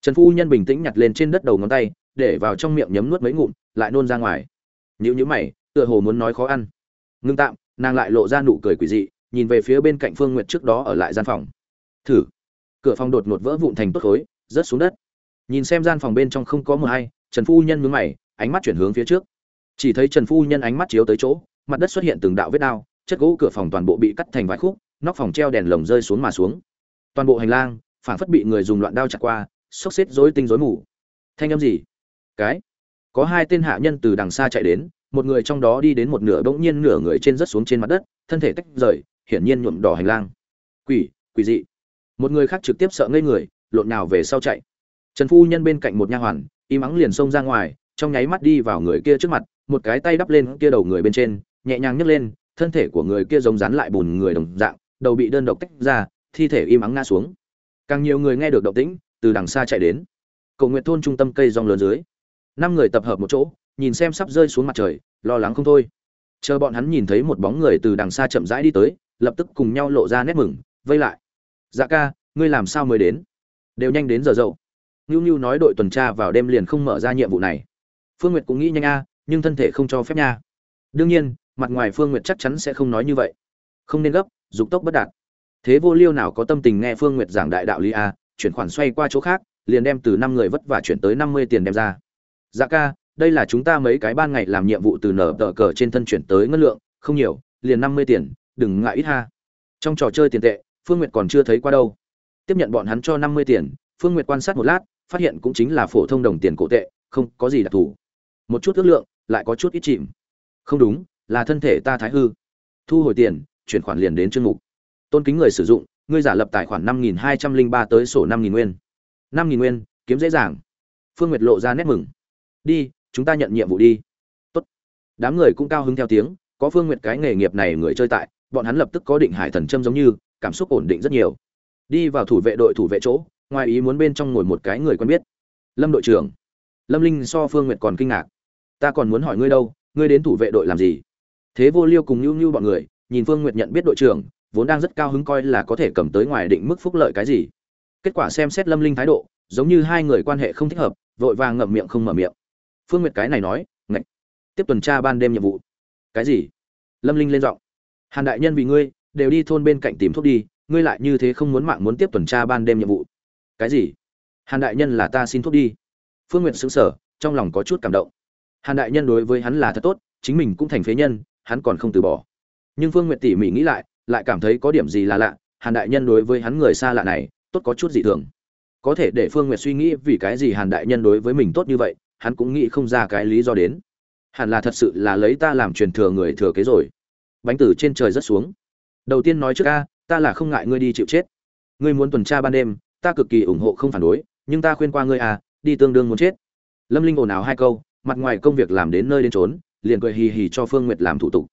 Trần phu nhân bình tĩnh nhặt lên trên đất đầu ngón tay, để vào trong miệng nhấm nuốt mấy ngụm, lại nôn ra ngoài. Nhữ nhữ mày, tựa hồ muốn nói khó ăn. Ngưng tạm, nàng lại lộ ra nụ cười quỷ dị, nhìn về phía bên cạnh phương nguyệt trước đó ở lại gian phòng. Thử cửa phòng đột ngột vỡ vụn thành tốt khối, rớt xuống đất. Nhìn xem gian phòng bên trong không có mờ hay, trần phu nhân mướn mày, ánh mắt chuyển hướng phía trước. Chỉ thấy trần phu nhân ánh mắt chiếu tới chỗ, mặt đất xuất hiện từng đạo vết đao, chất gỗ cửa phòng toàn bộ bị cắt thành vài khúc, nóc phòng treo đèn lồng rơi xuống mà xuống. Toàn bộ hành lang phản phất bị người dùng loạn đao chặt qua xốc xếp rối tinh rối mù. Thanh âm gì? Cái? Có hai tên hạ nhân từ đằng xa chạy đến, một người trong đó đi đến một nửa bỗng nhiên nửa người trên rớt xuống trên mặt đất, thân thể tách rời, hiển nhiên nhuộm đỏ hành lang. Quỷ quỷ dị một người khác trực tiếp sợ ngây người, lộn nào về sau chạy. Trần phu nhân bên cạnh một nha hoàn, im ắng liền xông ra ngoài, trong nháy mắt đi vào người kia trước mặt, một cái tay đắp lên kia đầu người bên trên, nhẹ nhàng nhấc lên, thân thể của người kia giống rắn lại bùn người đồng dạng, đầu bị đơn độc tách ra, thi thể im ắng ngã xuống. Càng nhiều người nghe được động tĩnh, từ đằng xa chạy đến. Cầu nguyện thôn trung tâm cây rong lớn dưới. Năm người tập hợp một chỗ, nhìn xem sắp rơi xuống mặt trời, lo lắng không thôi. Chờ bọn hắn nhìn thấy một bóng người từ đằng xa chậm rãi đi tới, lập tức cùng nhau lộ ra nét mừng, vây lại dạ ca, ngươi làm sao mới đến? Đều nhanh đến giờ dậu. Ngưu ngưu nói đội tuần tra vào đêm liền không mở ra nhiệm vụ này. Phương nguyệt cũng nghĩ nhanh a, nhưng thân thể không cho phép nha. Đương nhiên, mặt ngoài phương nguyệt chắc chắn sẽ không nói như vậy. Không nên gấp, dục tốc bất đạt. Thế vô liêu nào có tâm tình nghe phương nguyệt giảng đại đạo lý a, chuyển khoản xoay qua chỗ khác, liền đem từ năm người vất vả chuyển tới năm mươi tiền đem ra. Dạ ca, đây là chúng ta mấy cái ban ngày làm nhiệm vụ từ nở tờ cờ trên thân chuyển tới ngân lượng, không nhiều, liền năm mươi tiền, đừng ngại ít ha. Trong trò chơi tiền tệ phương nguyệt còn chưa thấy qua đâu. Tiếp nhận bọn hắn cho năm mươi tiền, phương nguyệt quan sát một lát, phát hiện cũng chính là phổ thông đồng tiền cổ tệ, không có gì đặc thù. Một chút ước lượng, lại có chút ít chìm. Không đúng, là thân thể ta thái hư. Thu hồi tiền, chuyển khoản liền đến chương mục. Tôn kính người sử dụng, ngươi giả lập tài khoản năm nghìn hai trăm linh ba tới sổ năm nghìn nguyên. năm nghìn nguyên, kiếm dễ dàng. Phương nguyệt lộ ra nét mừng. Đi, chúng ta nhận nhiệm vụ đi. Tốt. đám người cũng cao hứng theo tiếng, có phương nguyệt cái nghề nghiệp này người chơi tại, bọn hắn lập tức có định hải thần châm giống như cảm xúc ổn định rất nhiều. Đi vào thủ vệ đội thủ vệ chỗ, ngoài ý muốn bên trong ngồi một cái người quen biết. Lâm đội trưởng. Lâm linh so phương nguyệt còn kinh ngạc. Ta còn muốn hỏi ngươi đâu, ngươi đến thủ vệ đội làm gì? Thế vô liêu cùng nhu nhu bọn người, nhìn phương nguyệt nhận biết đội trưởng, vốn đang rất cao hứng coi là có thể cầm tới ngoài định mức phúc lợi cái gì. Kết quả xem xét lâm linh thái độ, giống như hai người quan hệ không thích hợp, vội vàng ngậm miệng không mở miệng. Phương nguyệt cái này nói, ngạch, tiếp tuần tra ban đêm nhiệm vụ. Cái gì? Lâm linh lên giọng. Hàn đại nhân vì ngươi đều đi thôn bên cạnh tìm thuốc đi, ngươi lại như thế không muốn mạng muốn tiếp tuần tra ban đêm nhiệm vụ. Cái gì? Hàn đại nhân là ta xin thuốc đi. Phương nguyệt xứng sở trong lòng có chút cảm động. Hàn đại nhân đối với hắn là thật tốt, chính mình cũng thành phế nhân, hắn còn không từ bỏ. Nhưng phương nguyệt tỉ mỉ nghĩ lại lại cảm thấy có điểm gì là lạ, hàn đại nhân đối với hắn người xa lạ này, tốt có chút dị thường. Có thể để phương nguyệt suy nghĩ vì cái gì hàn đại nhân đối với mình tốt như vậy, hắn cũng nghĩ không ra cái lý do đến. Hẳn là thật sự là lấy ta làm truyền thừa người thừa kế rồi. Bánh tử trên trời rất xuống đầu tiên nói trước a ta là không ngại ngươi đi chịu chết. Ngươi muốn tuần tra ban đêm, ta cực kỳ ủng hộ không phản đối, nhưng ta khuyên qua ngươi à đi tương đương muốn chết. Lâm linh ồn ào hai câu, mặt ngoài công việc làm đến nơi đến trốn liền cười hì hì cho phương nguyệt làm thủ tục.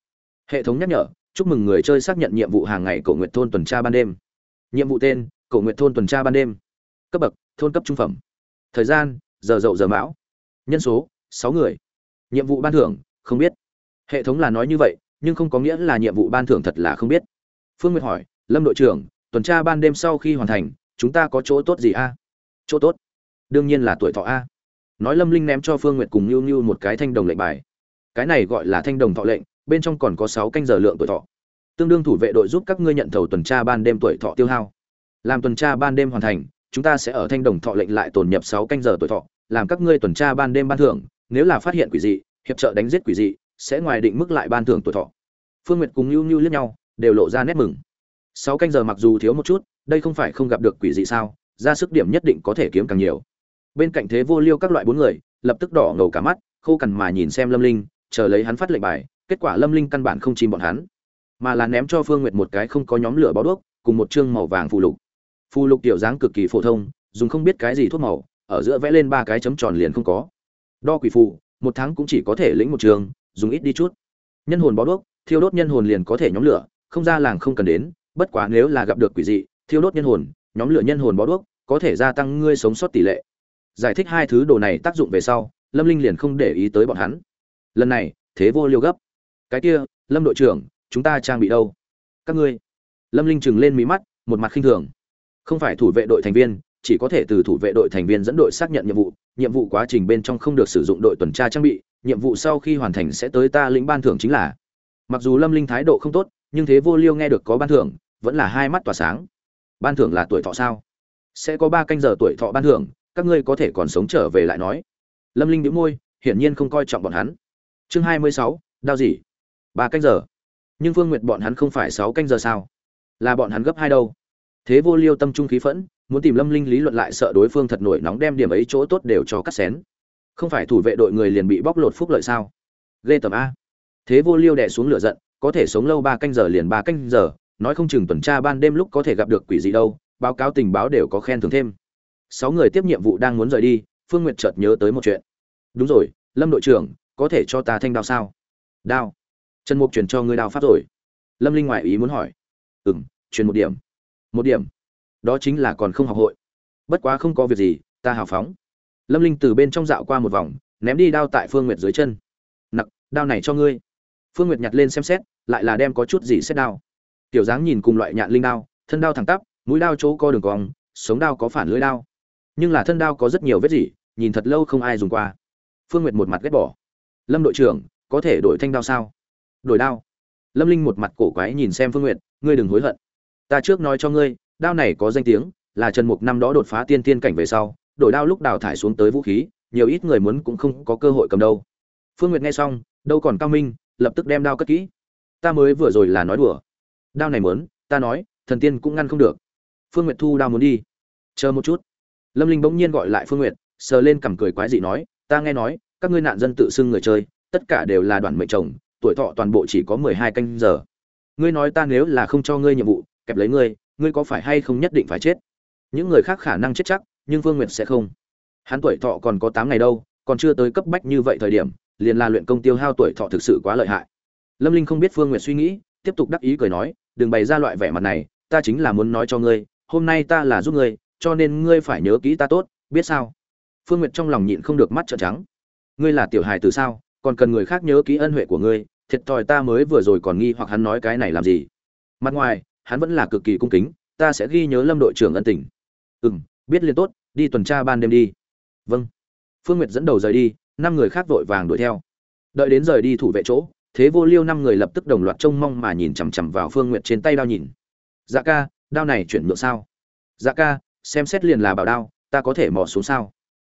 Hệ thống nhắc nhở, chúc mừng người chơi xác nhận nhiệm vụ hàng ngày cổ nguyệt thôn tuần tra ban đêm. Nhiệm vụ tên, cổ nguyệt thôn tuần tra ban đêm. Cấp bậc, thôn cấp trung phẩm. Thời gian, giờ dậu giờ mão. Nhân số, sáu người. Nhiệm vụ ban thưởng, không biết. Hệ thống là nói như vậy, nhưng không có nghĩa là nhiệm vụ ban thưởng thật là không biết phương nguyệt hỏi, lâm đội trưởng, tuần tra ban đêm sau khi hoàn thành, chúng ta có chỗ tốt gì a? Chỗ tốt? Đương nhiên là tuổi thọ a. Nói lâm linh ném cho phương nguyệt cùng nhu nhu một cái thanh đồng lệnh bài. Cái này gọi là thanh đồng thọ lệnh, bên trong còn có sáu canh giờ lượng tuổi thọ. Tương đương thủ vệ đội giúp các ngươi nhận thầu tuần tra ban đêm tuổi thọ tiêu hao. Làm tuần tra ban đêm hoàn thành, chúng ta sẽ ở thanh đồng thọ lệnh lại tồn nhập sáu canh giờ tuổi thọ, làm các ngươi tuần tra ban đêm ban thưởng, nếu là phát hiện quỷ dị, hiệp trợ đánh giết quỷ dị, sẽ ngoài định mức lại ban thưởng tuổi thọ. Phương nguyệt cùng nhu nhu liếc nhau đều lộ ra nét mừng. Sáu canh giờ mặc dù thiếu một chút, đây không phải không gặp được quỷ dị sao, ra sức điểm nhất định có thể kiếm càng nhiều. Bên cạnh thế vô liêu các loại bốn người, lập tức đỏ ngầu cả mắt, khô cằn mà nhìn xem lâm linh, chờ lấy hắn phát lệnh bài, kết quả lâm linh căn bản không chìm bọn hắn, mà là ném cho phương nguyệt một cái không có nhóm lửa bó đuốc, cùng một chương màu vàng phù lục. Phù lục tiểu dáng cực kỳ phổ thông, dùng không biết cái gì thuốc màu, ở giữa vẽ lên ba cái chấm tròn liền không có. Đo quỷ phù, một tháng cũng chỉ có thể lĩnh một trường, dùng ít đi chút. Nhân hồn bó đuốc, thiêu đốt nhân hồn liền có thể nhóm lửa không ra làng không cần đến, bất quá nếu là gặp được quỷ dị, thiêu đốt nhân hồn, nhóm lửa nhân hồn bó đuốc, có thể gia tăng ngươi sống sót tỷ lệ. Giải thích hai thứ đồ này tác dụng về sau, lâm linh liền không để ý tới bọn hắn. Lần này, thế vô liêu gấp. Cái kia, lâm đội trưởng, chúng ta trang bị đâu? Các ngươi. Lâm linh chừng lên mí mắt, một mặt khinh thường. Không phải thủ vệ đội thành viên, chỉ có thể từ thủ vệ đội thành viên dẫn đội xác nhận nhiệm vụ. Nhiệm vụ quá trình bên trong không được sử dụng đội tuần tra trang bị, nhiệm vụ sau khi hoàn thành sẽ tới ta lĩnh ban thưởng chính là. Mặc dù lâm linh thái độ không tốt nhưng thế vô liêu nghe được có ban thưởng, vẫn là hai mắt tỏa sáng. Ban thưởng là tuổi thọ sao? Sẽ có ba canh giờ tuổi thọ ban thưởng, các ngươi có thể còn sống trở về lại nói. Lâm linh đĩu môi, hiển nhiên không coi trọng bọn hắn. Chương hai mươi sáu đau gì ba canh giờ. Nhưng phương nguyệt bọn hắn không phải sáu canh giờ sao? Là bọn hắn gấp hai đâu? Thế vô liêu tâm trung khí phẫn, muốn tìm lâm linh lý luận lại sợ đối phương thật nổi nóng đem điểm ấy chỗ tốt đều cho cắt xén. Không phải thủ vệ đội người liền bị bóc lột phúc lợi sao? Ghê tầm a. Thế vô liêu đè xuống lửa giận có thể sống lâu ba canh giờ liền ba canh giờ, nói không chừng tuần tra ban đêm lúc có thể gặp được quỷ gì đâu, báo cáo tình báo đều có khen thưởng thêm. Sáu người tiếp nhiệm vụ đang muốn rời đi, phương n g u y ệ t chợt nhớ tới một chuyện. Đúng rồi, lâm đội trưởng, có thể cho ta thanh đao sao? Đao. Trần mục chuyển cho ngươi đao pháp rồi. Lâm linh ngoại ý muốn hỏi. Ừ m truyền một điểm. Một điểm. Đó chính là còn không học hội. Bất quá không có việc gì, ta hào phóng. Lâm linh từ bên trong dạo qua một vòng, ném đi đao tại phương nguyệt dưới chân. Nặc, đao này cho ngươi phương nguyệt nhặt lên xem xét, lại là đem có chút gì xét đao. Tiểu dáng nhìn cùng loại nhạn linh đao, thân đao thẳng tắp, mũi đao chỗ co đường cong, sống đao có phản lưỡi đao. Nhưng là thân đao có rất nhiều vết dỉ nhìn thật lâu không ai dùng qua. Phương nguyệt một mặt ghét bỏ. Lâm đội trưởng, có thể đổi thanh đao sao? Đổi đao. Lâm linh một mặt cổ quái nhìn xem phương nguyệt, ngươi đừng hối hận. Ta trước nói cho ngươi, đao này có danh tiếng, là trần mục năm đó đột phá tiên tiên cảnh về sau, đổi đao lúc đào thải xuống tới vũ khí, nhiều ít người muốn cũng không có cơ hội cầm đâu. Phương nguyệt nghe xong, đâu còn cao minh lập tức đem đao cất kỹ. Ta mới vừa rồi là nói đùa. Đao này muốn, ta nói, thần tiên cũng ngăn không được. Phương nguyệt thu đao muốn đi. Chờ một chút. Lâm linh bỗng nhiên gọi lại phương nguyệt, sờ lên cằm cười quái dị nói, ta nghe nói, các ngươi nạn dân tự xưng người chơi, tất cả đều là đoàn mệnh chồng, tuổi thọ toàn bộ chỉ có mười hai canh giờ. Ngươi nói ta nếu là không cho ngươi nhiệm vụ, kẹp lấy ngươi ngươi có phải hay không nhất định phải chết? Những người khác khả năng chết chắc, nhưng phương nguyệt sẽ không. Hắn tuổi thọ còn có tám ngày đâu, còn chưa tới cấp bách như vậy thời điểm liền là luyện công tiêu hao tuổi thọ thực sự quá lợi hại. Lâm linh không biết phương nguyệt suy nghĩ, tiếp tục đắc ý cười nói, đừng bày ra loại vẻ mặt này, ta chính là muốn nói cho ngươi, hôm nay ta là giúp ngươi, cho nên ngươi phải nhớ kỹ ta tốt, biết sao? Phương nguyệt trong lòng nhịn không được mắt trợn trắng. Ngươi là tiểu hài từ sao, còn cần người khác nhớ kỹ ân huệ của ngươi, thiệt thòi ta mới vừa rồi còn nghi hoặc hắn nói cái này làm gì? Mặt ngoài, hắn vẫn là cực kỳ cung kính, ta sẽ ghi nhớ lâm đội trưởng ân tình. Ừ m biết liền tốt, đi tuần tra ban đêm đi. Vâng. Phương nguyệt dẫn đầu rời đi năm người khác vội vàng đuổi theo. Đợi đến rời đi thủ vệ chỗ, thế vô liêu năm người lập tức đồng loạt trông mong mà nhìn chằm chằm vào phương nguyệt trên tay đao nhìn. Dạ ca, đao này chuyển nhượng sao? Dạ ca, xem xét liền là bảo đao, ta có thể mò xuống sao?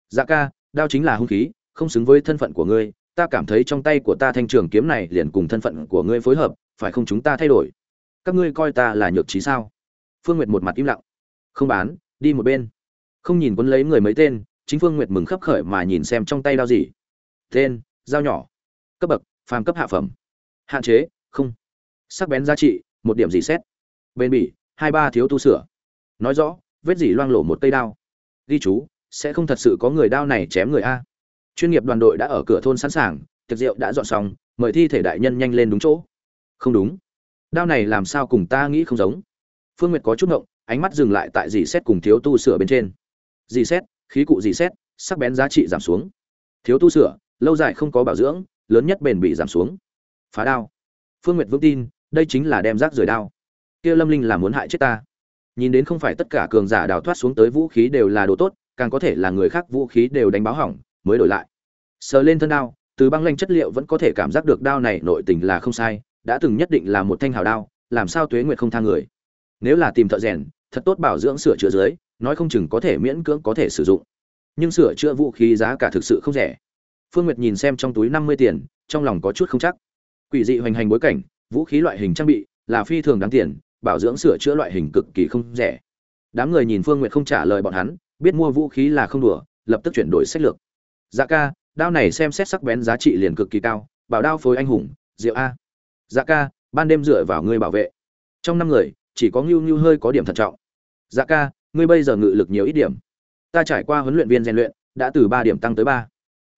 Dạ ca, đao chính là hung khí, không xứng với thân phận của ngươi, ta cảm thấy trong tay của ta thanh trường kiếm này liền cùng thân phận của ngươi phối hợp, phải không chúng ta thay đổi? Các ngươi coi ta là nhược trí sao? Phương nguyệt một mặt im lặng. Không bán, đi một bên. Không nhìn quân lấy người mấy tên chính phương nguyệt mừng khấp khởi mà nhìn xem trong tay đao gì. Tên, dao nhỏ. Cấp bậc, phàm cấp hạ phẩm. Hạn chế, không. Sắc bén giá trị, một điểm gì xét. Bên bỉ, hai ba thiếu tu sửa. Nói rõ, vết dỉ loang lổ một cây đao. Ghi chú, sẽ không thật sự có người đao này chém người a. Chuyên nghiệp đoàn đội đã ở cửa thôn sẵn sàng, tiệc rượu đã dọn xong, mời thi thể đại nhân nhanh lên đúng chỗ. Không đúng. Đao này làm sao cùng ta nghĩ không giống. Phương nguyệt có chút ngộng, ánh mắt dừng lại tại dì xét cùng thiếu tu sửa bên trên. Dì xét khí cụ gì xét, sắc bén giá trị giảm xuống. Thiếu tu sửa, lâu dài không có bảo dưỡng, lớn nhất bền bị giảm xuống. Phá đao. Phương nguyệt vững tin, đây chính là đem rác rời đao. Kia lâm linh là muốn hại chết ta. Nhìn đến không phải tất cả cường giả đào thoát xuống tới vũ khí đều là đồ tốt, càng có thể là người khác vũ khí đều đánh báo hỏng, mới đổi lại. Sờ lên thân đao, từ băng lanh chất liệu vẫn có thể cảm giác được đao này nội tình là không sai, đã từng nhất định là một thanh hào đao, làm sao tuế nguyệt không thang người. Nếu là tìm thợ rèn, thật tốt bảo dưỡng sửa chữa dưới nói không chừng có thể miễn cưỡng có thể sử dụng. Nhưng sửa chữa vũ khí giá cả thực sự không rẻ. Phương nguyệt nhìn xem trong túi năm mươi tiền, trong lòng có chút không chắc. Quỷ dị hoành hành bối cảnh, vũ khí loại hình trang bị là phi thường đáng tiền, bảo dưỡng sửa chữa loại hình cực kỳ không rẻ. Đám người nhìn phương nguyệt không trả lời bọn hắn, biết mua vũ khí là không đùa, lập tức chuyển đổi sách lược. Dạ ca, đao này xem xét sắc bén giá trị liền cực kỳ cao, bảo đao phối anh hùng diệu a. Dạ ca, ban đêm dựa vào ngươi bảo vệ. Trong năm người, chỉ có ngưu ngưu hơi có điểm thận trọng. Dạ ca ngươi bây giờ ngự lực nhiều ít điểm. Ta trải qua huấn luyện viên rèn luyện, đã từ ba điểm tăng tới ba.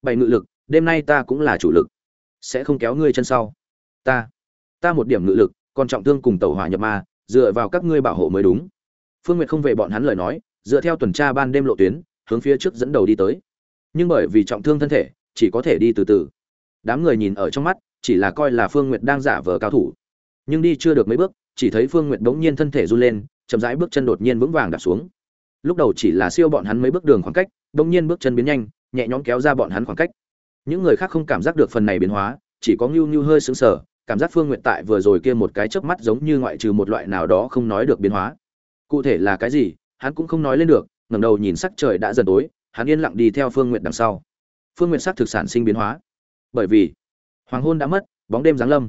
Bảy ngự lực, đêm nay ta cũng là chủ lực. Sẽ không kéo ngươi chân sau. Ta ta một điểm ngự lực, còn trọng thương cùng tàu hỏa nhập ma, dựa vào các ngươi bảo hộ mới đúng. Phương nguyệt không về bọn hắn lời nói, dựa theo tuần tra ban đêm lộ tuyến, hướng phía trước dẫn đầu đi tới. Nhưng bởi vì trọng thương thân thể, chỉ có thể đi từ từ. Đám người nhìn ở trong mắt, chỉ là coi là phương nguyệt đang giả vờ cao thủ. Nhưng đi chưa được mấy bước chỉ thấy phương nguyệt bỗng nhiên thân thể run lên, chậm rãi bước chân đột nhiên vững vàng đạp xuống. Lúc đầu chỉ là siêu bọn hắn mấy bước đường khoảng cách, bỗng nhiên bước chân biến nhanh, nhẹ nhõm kéo ra bọn hắn khoảng cách. Những người khác không cảm giác được phần này biến hóa, chỉ có Nưu Nưu hơi sững sờ, cảm giác phương nguyệt tại vừa rồi kia một cái chớp mắt giống như ngoại trừ một loại nào đó không nói được biến hóa. Cụ thể là cái gì, hắn cũng không nói lên được, ngẩng đầu nhìn sắc trời đã dần tối, hắn yên lặng đi theo phương nguyệt đằng sau. Phương nguyệt sắc thực sản sinh biến hóa. Bởi vì, hoàng hôn đã mất, bóng đêm giáng lâm.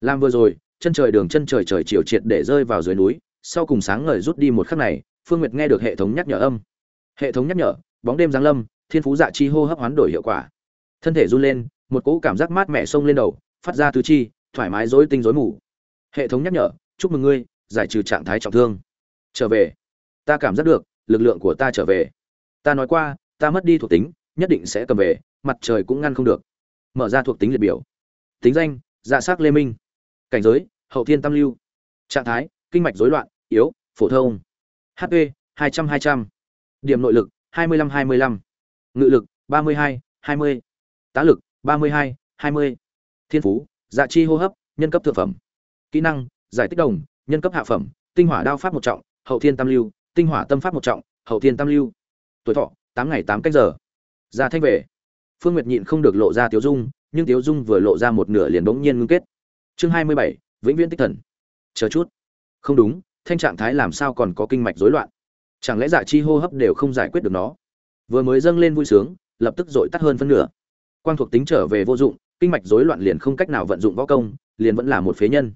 Làm vừa rồi chân trời đường chân trời trời chiều triệt để rơi vào dưới núi, sau cùng sáng ngời rút đi một khắc này, phương nguyệt nghe được hệ thống nhắc nhở âm. Hệ thống nhắc nhở, bóng đêm giáng lâm, thiên phú dạ chi hô hấp hoán đổi hiệu quả. Thân thể run lên, một cỗ cảm giác mát mẻ xông lên đầu, phát ra tứ chi, thoải mái rối tinh rối mù. Hệ thống nhắc nhở, chúc mừng ngươi, giải trừ trạng thái trọng thương. Trở về. Ta cảm giác được, lực lượng của ta trở về. Ta nói qua, ta mất đi thuộc tính, nhất định sẽ cầm về, mặt trời cũng ngăn không được. Mở ra thuộc tính liệt biểu. Tính danh dạ s á c lê minh cảnh giới, hậu thiên tam lưu. Trạng thái, kinh mạch dối loạn, yếu, phổ thông. Hp hai trăm hai trăm. Điểm nội lực, hai mươi lăm, hai mươi lăm. Ngự lực, ba mươi hai hai mươi. Tá lực, ba mươi hai hai mươi. Thiên phú dạ chi hô hấp, nhân cấp thượng phẩm. Kỹ năng, giải tích đồng, nhân cấp hạ phẩm, tinh hỏa đao pháp một trọng, hậu thiên tam lưu, tinh hỏa tâm pháp một trọng, hậu thiên tam lưu. Tuổi thọ, tám ngày tám cách giờ. Ra thanh về. Phương nguyệt nhịn không được lộ ra tiếu dung, nhưng tiếu dung vừa lộ ra một nửa liền bỗng nhiên ngưng kết chương hai mươi bảy, vĩnh viễn tích thần. Chờ chút. Không đúng, thanh trạng thái làm sao còn có kinh mạch rối loạn? Chẳng lẽ dạ chi hô hấp đều không giải quyết được nó? Vừa mới dâng lên vui sướng, lập tức dội tắt hơn phân nửa. Quang thuộc tính trở về vô dụng, kinh mạch rối loạn liền không cách nào vận dụng võ công, liền vẫn là một phế nhân.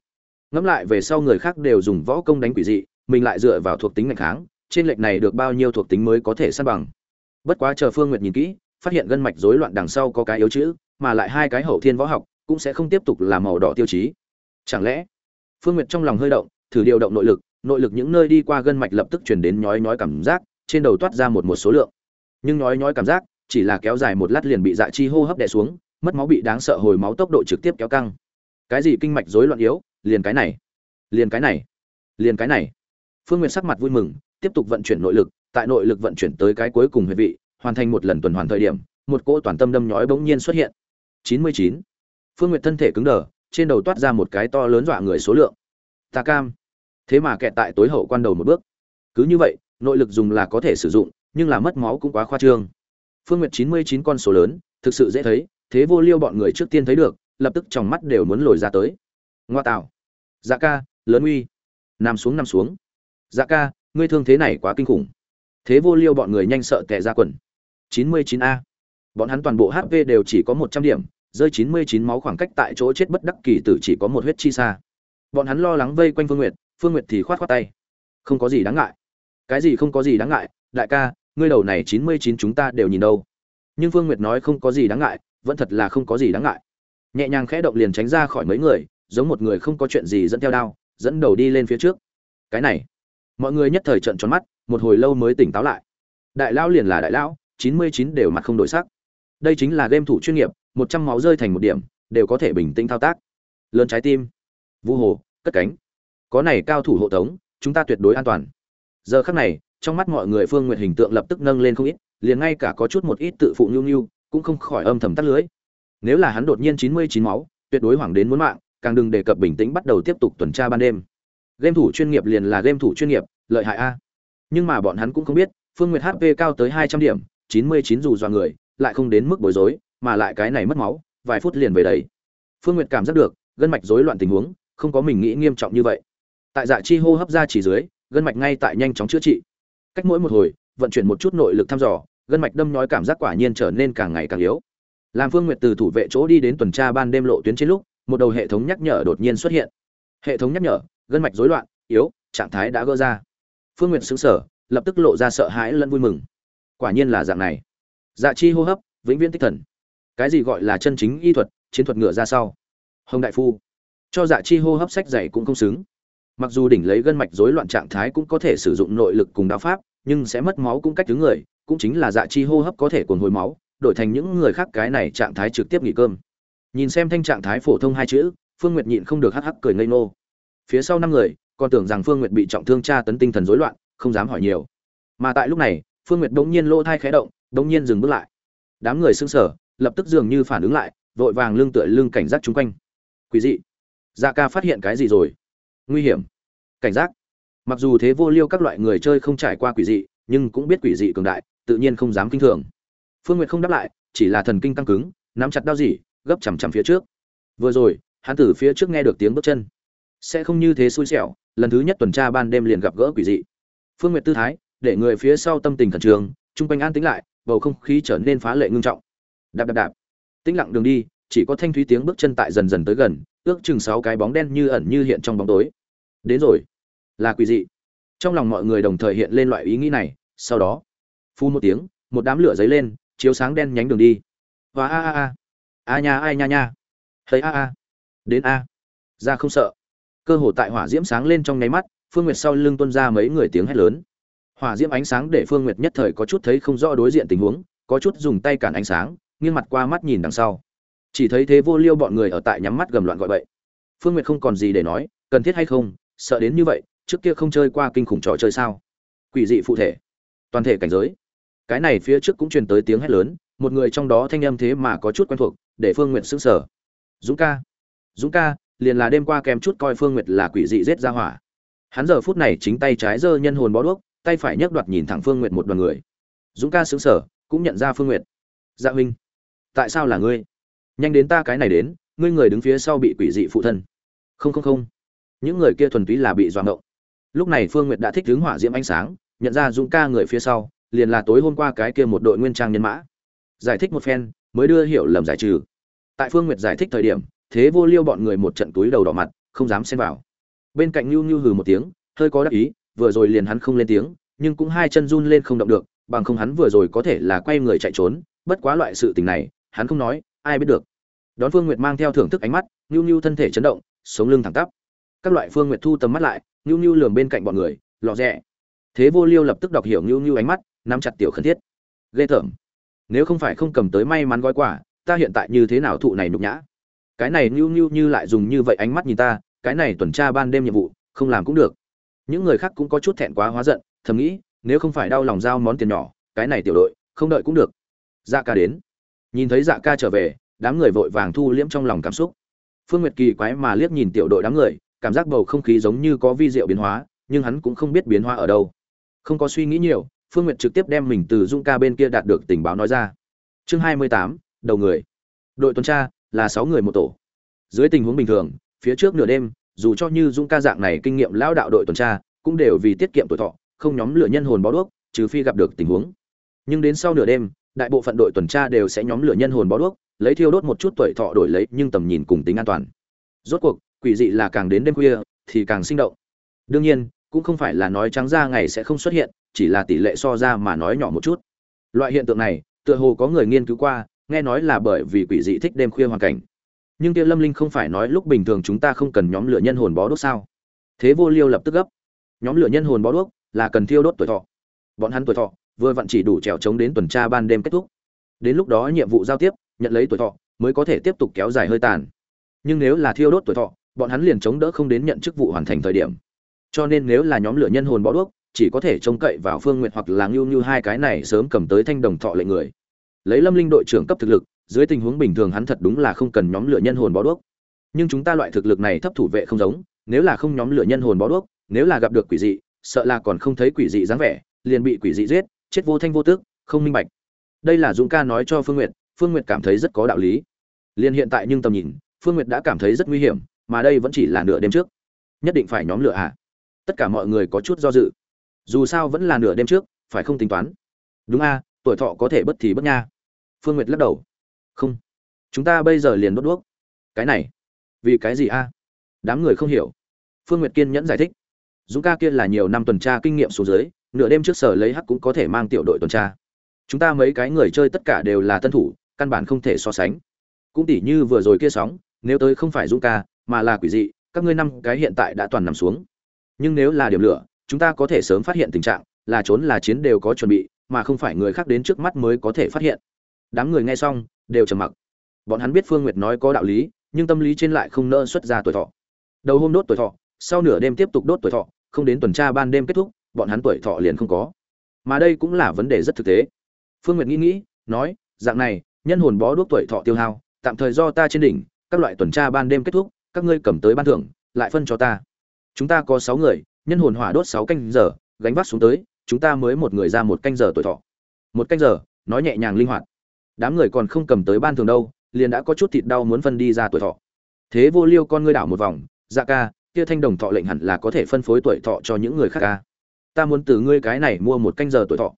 Ngẫm lại về sau người khác đều dùng võ công đánh quỷ dị, mình lại dựa vào thuộc tính ngày kháng, trên lệch này được bao nhiêu thuộc tính mới có thể san bằng? Bất quá chờ phương nguyệt nhìn kỹ, phát hiện gân mạch rối loạn đằng sau có cái yếu chữ, mà lại hai cái hậu thiên võ học cũng sẽ không tiếp tục là màu đỏ tiêu chí. Chẳng lẽ, phương nguyệt trong lòng hơi động, thử điều động nội lực nội lực những nơi đi qua gân mạch lập tức chuyển đến nhói nhói cảm giác, trên đầu toát ra một một số lượng. Nhưng nhói nhói cảm giác, chỉ là kéo dài một lát liền bị dạ chi hô hấp đè xuống, mất máu bị đáng sợ hồi máu tốc độ trực tiếp kéo căng. Cái gì kinh mạch rối loạn yếu, liền cái này, liền cái này, liền cái này. Phương nguyệt sắc mặt vui mừng, tiếp tục vận chuyển nội lực, tại nội lực vận chuyển tới cái cuối cùng huyệt vị, hoàn thành một lần tuần hoàn thời điểm, một cỗ toàn tâm đâm nhói bỗng nhiên xuất hiện. 99 phương nguyệt thân thể cứng đờ, trên đầu toát ra một cái to lớn dọa người số lượng. Ta cam. Thế mà kẹt tại tối hậu quan đầu một bước. Cứ như vậy, nội lực dùng là có thể sử dụng, nhưng là mất máu cũng quá khoa trương. Phương nguyệt 99 con số lớn, thực sự dễ thấy, thế vô liêu bọn người trước tiên thấy được, lập tức trong mắt đều muốn lồi ra tới. Ngoa tạo. Dạ ca, lớn uy. Nằm xuống nằm xuống. Dạ ca, ngươi thương thế này quá kinh khủng. Thế vô liêu bọn người nhanh sợ tẻ ra quần. 99 a. Bọn hắn toàn bộ hp đều chỉ có 100 điểm rơi 99 máu khoảng cách tại chỗ chết bất đắc kỳ tử chỉ có một huyết chi xa. Bọn hắn lo lắng vây quanh phương nguyệt phương nguyệt thì khoát khoát tay. Không có gì đáng ngại. Cái gì không có gì đáng ngại, đại ca, ngươi đầu này 99 chúng ta đều nhìn đâu. Nhưng phương nguyệt nói không có gì đáng ngại, vẫn thật là không có gì đáng ngại. Nhẹ nhàng khẽ động liền tránh ra khỏi mấy người, giống một người không có chuyện gì dẫn theo đao, dẫn đầu đi lên phía trước. Cái này, mọi người nhất thời trợn tròn mắt, một hồi lâu mới tỉnh táo lại. Đại lão liền là đại lão, chín mươi chín đều mặt không đổi sắc. Đây chính là game thủ chuyên nghiệp một trăm máu rơi thành một điểm, đều có thể bình tĩnh thao tác. Lớn trái tim. Vu hồ, cất cánh. Có này cao thủ hộ tống, chúng ta tuyệt đối an toàn. Giờ khắc này, trong mắt mọi người phương nguyện hình tượng lập tức nâng lên không ít, liền ngay cả có chút một ít tự phụ nhu nhu, cũng không khỏi âm thầm tắt lưới. Nếu là hắn đột nhiên chín mươi chín máu, tuyệt đối hoảng đến muốn mạng, càng đừng đề cập bình tĩnh bắt đầu tiếp tục tuần tra ban đêm. Game thủ chuyên nghiệp liền là game thủ chuyên nghiệp, lợi hại a. Nhưng mà bọn hắn cũng không biết, phương nguyệt hp cao tới hai trăm điểm, chín mươi chín dù dọa người, lại không đến mức bối rối mà lại cái này mất máu, vài phút liền về đấy. Phương nguyệt cảm giác được, gân mạch rối loạn tình huống, không có mình nghĩ nghiêm trọng như vậy. Tại dạ chi hô hấp ra chỉ dưới, gân mạch ngay tại nhanh chóng chữa trị. Cách mỗi một hồi, vận chuyển một chút nội lực thăm dò, gân mạch đâm nhói cảm giác quả nhiên trở nên càng ngày càng yếu. Làm phương nguyệt từ thủ vệ chỗ đi đến tuần tra ban đêm lộ tuyến trên lúc, một đầu hệ thống nhắc nhở đột nhiên xuất hiện. Hệ thống nhắc nhở, gân mạch rối loạn, yếu, trạng thái đã gỡ ra. Phương nguyệt xứng sở lập tức lộ ra sợ hãi lẫn vui mừng. Quả nhiên là dạng này. Dạ chi hô hấp, vĩnh viễn tích thần cái gì gọi là chân chính y thuật, chiến thuật ngựa ra sau. Hồng đại phu, cho dạ chi hô hấp sách dày cũng không xứng. Mặc dù đỉnh lấy gân mạch rối loạn trạng thái cũng có thể sử dụng nội lực cùng đạo pháp, nhưng sẽ mất máu cũng cách thứ người, cũng chính là dạ chi hô hấp có thể cồn hồi máu, đổi thành những người khác cái này trạng thái trực tiếp nghỉ cơm. Nhìn xem thanh trạng thái phổ thông hai chữ, phương nguyệt nhịn không được hắc hắc cười ngây ngô. Phía sau năm người, còn tưởng rằng phương nguyệt bị trọng thương tra tấn tinh thần rối loạn, không dám hỏi nhiều. Mà tại lúc này, phương nguyệt đống nhiên lỗ thai khé động, đống nhiên dừng bước lại. Đám người sững sờ lập tức dường như phản ứng lại, vội vàng lưng tựa lưng cảnh giác chung quanh. Quý dị. Dạ ca phát hiện cái gì rồi? Nguy hiểm. Cảnh giác. Mặc dù thế vô liêu các loại người chơi không trải qua quỷ dị, nhưng cũng biết quỷ dị cường đại, tự nhiên không dám kinh thường. Phương nguyệt không đáp lại, chỉ là thần kinh căng cứng, nắm chặt đao dỉ, gấp chằm chằm phía trước. Vừa rồi, hắn từ phía trước nghe được tiếng bước chân. Sẽ không như thế xui xẻo, lần thứ nhất tuần tra ban đêm liền gặp gỡ quỷ dị. Phương nguyệt tư thái, để người phía sau tâm tình khẩn trương, chung quanh an tĩnh lại, bầu không khí trở nên phá lệ ngưng trọng đạp đạp đạp. Tĩnh lặng đường đi, chỉ có thanh thúy tiếng bước chân tại dần dần tới gần, ước chừng sáu cái bóng đen như ẩn như hiện trong bóng tối. Đến rồi. Là quỷ dị. Trong lòng mọi người đồng thời hiện lên loại ý nghĩ này, sau đó phu một tiếng, một đám lửa dấy lên, chiếu sáng đen nhánh đường đi. Và a a a. A nha, ai nha nha. Thấy a a. Đến a. Ra không sợ. Cơ hồ tại hỏa diễm sáng lên trong nháy mắt, phương nguyệt sau lưng tuân ra mấy người tiếng hét lớn. Hỏa diễm ánh sáng để phương nguyệt nhất thời có chút thấy không rõ đối diện tình huống, có chút dùng tay cản ánh sáng nghiêng mặt qua mắt nhìn đằng sau. Chỉ thấy thế vô liêu bọn người ở tại nhắm mắt gầm loạn gọi bậy. Phương nguyệt không còn gì để nói, cần thiết hay không, sợ đến như vậy, trước kia không chơi qua kinh khủng trò chơi sao? Quỷ dị phụ thể. Toàn thể cảnh giới. Cái này phía trước cũng truyền tới tiếng hét lớn, một người trong đó thanh âm thế mà có chút quen thuộc, để phương nguyệt sững sờ. Dũng ca. Dũng ca, liền là đêm qua kèm chút coi phương nguyệt là quỷ dị giết ra hỏa. Hắn giờ phút này chính tay trái giơ nhân hồn bó đuốc, tay phải nhấc đoạt nhìn thẳng phương nguyệt một đoàn người. Dũng ca sững sờ, cũng nhận ra phương nguyệt. Dạ huynh tại sao là ngươi? Nhanh đến ta cái này đến, ngươi người đứng phía sau bị quỷ dị phụ thân. Không không không. Những người kia thuần túy là bị doạng động lúc này phương nguyệt đã thích hướng hỏa diễm ánh sáng, nhận ra dũng ca người phía sau, liền là tối hôm qua cái kia một đội nguyên trang nhân mã. Giải thích một phen, mới đưa hiểu lầm giải trừ. Tại phương nguyệt giải thích thời điểm, thế vô liêu bọn người một trận túi đầu đỏ mặt, không dám xen vào. Bên cạnh nhu nhu hừ một tiếng, hơi có đắc ý, vừa rồi liền hắn không lên tiếng, nhưng cũng hai chân run lên không động được, bằng không hắn vừa rồi có thể là quay người chạy trốn, bất quá loại sự tình này hắn không nói, ai biết được. Đón phương nguyệt mang theo thưởng thức ánh mắt nhu nhu thân thể chấn động, sống lưng thẳng tắp. Các loại phương nguyệt thu tầm mắt lại nhu nhu lườm bên cạnh bọn người, lọ rẽ thế vô liêu lập tức đọc hiểu nhu nhu ánh mắt, nắm chặt tiểu khẩn thiết. Ghê tởm. Nếu không phải không cầm tới may mắn gói quả ta hiện tại như thế nào thụ này nhục nhã? Cái này nhu nhu như lại dùng như vậy ánh mắt nhìn ta, cái này tuần tra ban đêm nhiệm vụ, không làm cũng được. Những người khác cũng có chút thẹn quá hóa giận, thầm nghĩ, nếu không phải đau lòng giao món tiền nhỏ, cái này tiểu đội, không đợi cũng được. Dạ ca đến nhìn thấy dạ ca trở về, đám người vội vàng thu liễm trong lòng cảm xúc. Phương nguyệt kỳ quái mà liếc nhìn tiểu đội đám người, cảm giác bầu không khí giống như có vi diệu biến hóa, nhưng hắn cũng không biết biến hóa ở đâu. Không có suy nghĩ nhiều, phương nguyệt trực tiếp đem mình từ dung ca bên kia đạt được tình báo nói ra. Chương hai mươi tám, đầu người. Đội tuần tra, là sáu người một tổ. Dưới tình huống bình thường, phía trước nửa đêm, dù cho như dung ca dạng này kinh nghiệm lão đạo đội tuần tra, cũng đều vì tiết kiệm tuổi thọ, không nhóm lửa nhân hồn bó đuốc, trừ phi gặp được tình huống. Nhưng đến sau nửa đêm đại bộ phận đội tuần tra đều sẽ nhóm lửa nhân hồn bó đuốc, lấy thiêu đốt một chút tuổi thọ đổi lấy nhưng tầm nhìn cùng tính an toàn. Rốt cuộc, quỷ dị là càng đến đêm khuya, thì càng sinh động. Đương nhiên, cũng không phải là nói trắng ra ngày sẽ không xuất hiện, chỉ là tỷ lệ so ra mà nói nhỏ một chút. Loại hiện tượng này, tựa hồ có người nghiên cứu qua, nghe nói là bởi vì quỷ dị thích đêm khuya hoàn cảnh. Nhưng kia lâm linh không phải nói lúc bình thường chúng ta không cần nhóm lửa nhân hồn bó đốt sao? Thế vô liêu lập tức gấp. Nhóm lửa nhân hồn bó đuốc là cần thiêu đốt tuổi thọ. Bọn hắn tuổi thọ vừa vặn chỉ đủ trèo chống đến tuần tra ban đêm kết thúc. Đến lúc đó nhiệm vụ giao tiếp, nhận lấy tuổi thọ, mới có thể tiếp tục kéo dài hơi tàn. Nhưng nếu là thiêu đốt tuổi thọ, bọn hắn liền chống đỡ không đến nhận chức vụ hoàn thành thời điểm. Cho nên nếu là nhóm lửa nhân hồn bó đuốc, chỉ có thể trông cậy vào phương nguyện hoặc là ngưu như hai cái này sớm cầm tới thanh đồng thọ lệnh người. Lấy lâm linh đội trưởng cấp thực lực, dưới tình huống bình thường hắn thật đúng là không cần nhóm lửa nhân hồn bó đuốc. Nhưng chúng ta loại thực lực này thấp thủ vệ không giống, nếu là không nhóm lửa nhân hồn bó đuốc, nếu là gặp được quỷ dị, sợ là còn không thấy quỷ dị dáng vẻ, liền bị quỷ dị giết chết vô thanh vô tước, không minh bạch. Đây là dũng ca nói cho phương nguyệt phương nguyệt cảm thấy rất có đạo lý. Liền hiện tại nhưng tầm nhìn, phương nguyệt đã cảm thấy rất nguy hiểm, mà đây vẫn chỉ là nửa đêm trước. Nhất định phải nhóm lửa à? Tất cả mọi người có chút do dự. Dù sao vẫn là nửa đêm trước, phải không tính toán? Đúng a tuổi thọ có thể bất thì bất nha. Phương nguyệt lắc đầu. Không. Chúng ta bây giờ liền đốt đuốc. Cái này. Vì cái gì a đám người không hiểu. Phương nguyệt kiên nhẫn giải thích. Dũng ca kia là nhiều năm tuần tra kinh nghiệm xuống dưới nửa đêm trước sở lấy hắc cũng có thể mang tiểu đội tuần tra. Chúng ta mấy cái người chơi tất cả đều là tân thủ, căn bản không thể so sánh. Cũng tỉ như vừa rồi kia sóng, nếu tới không phải dũng ca, mà là quỷ dị, các ngươi năm cái hiện tại đã toàn nằm xuống. Nhưng nếu là điểm lửa, chúng ta có thể sớm phát hiện tình trạng, là trốn là chiến đều có chuẩn bị, mà không phải người khác đến trước mắt mới có thể phát hiện. Đám người nghe xong, đều trầm mặc. Bọn hắn biết phương nguyệt nói có đạo lý, nhưng tâm lý trên lại không nỡ xuất ra tuổi thọ. Đầu hôm đốt tuổi thọ, sau nửa đêm tiếp tục đốt tuổi thọ, không đến tuần tra ban đêm kết thúc bọn hắn tuổi thọ liền không có. Mà đây cũng là vấn đề rất thực tế. Phương nguyệt nghĩ nghĩ, nói, dạng này, nhân hồn bó đuốc tuổi thọ tiêu hao, tạm thời do ta trên đỉnh, các loại tuần tra ban đêm kết thúc, các ngươi cầm tới ban thưởng, lại phân cho ta. Chúng ta có sáu người, nhân hồn hỏa đốt sáu canh giờ, gánh vác xuống tới, chúng ta mới một người ra một canh giờ tuổi thọ. Một canh giờ, nói nhẹ nhàng linh hoạt. Đám người còn không cầm tới ban thường đâu, liền đã có chút thịt đau muốn phân đi ra tuổi thọ. Thế vô liêu con ngươi đảo một vòng dạ ca, kia thanh đồng thọ lệnh hẳn là có thể phân phối tuổi thọ cho những người khác ca ta muốn từ ngươi cái này mua một canh giờ tuổi thọ.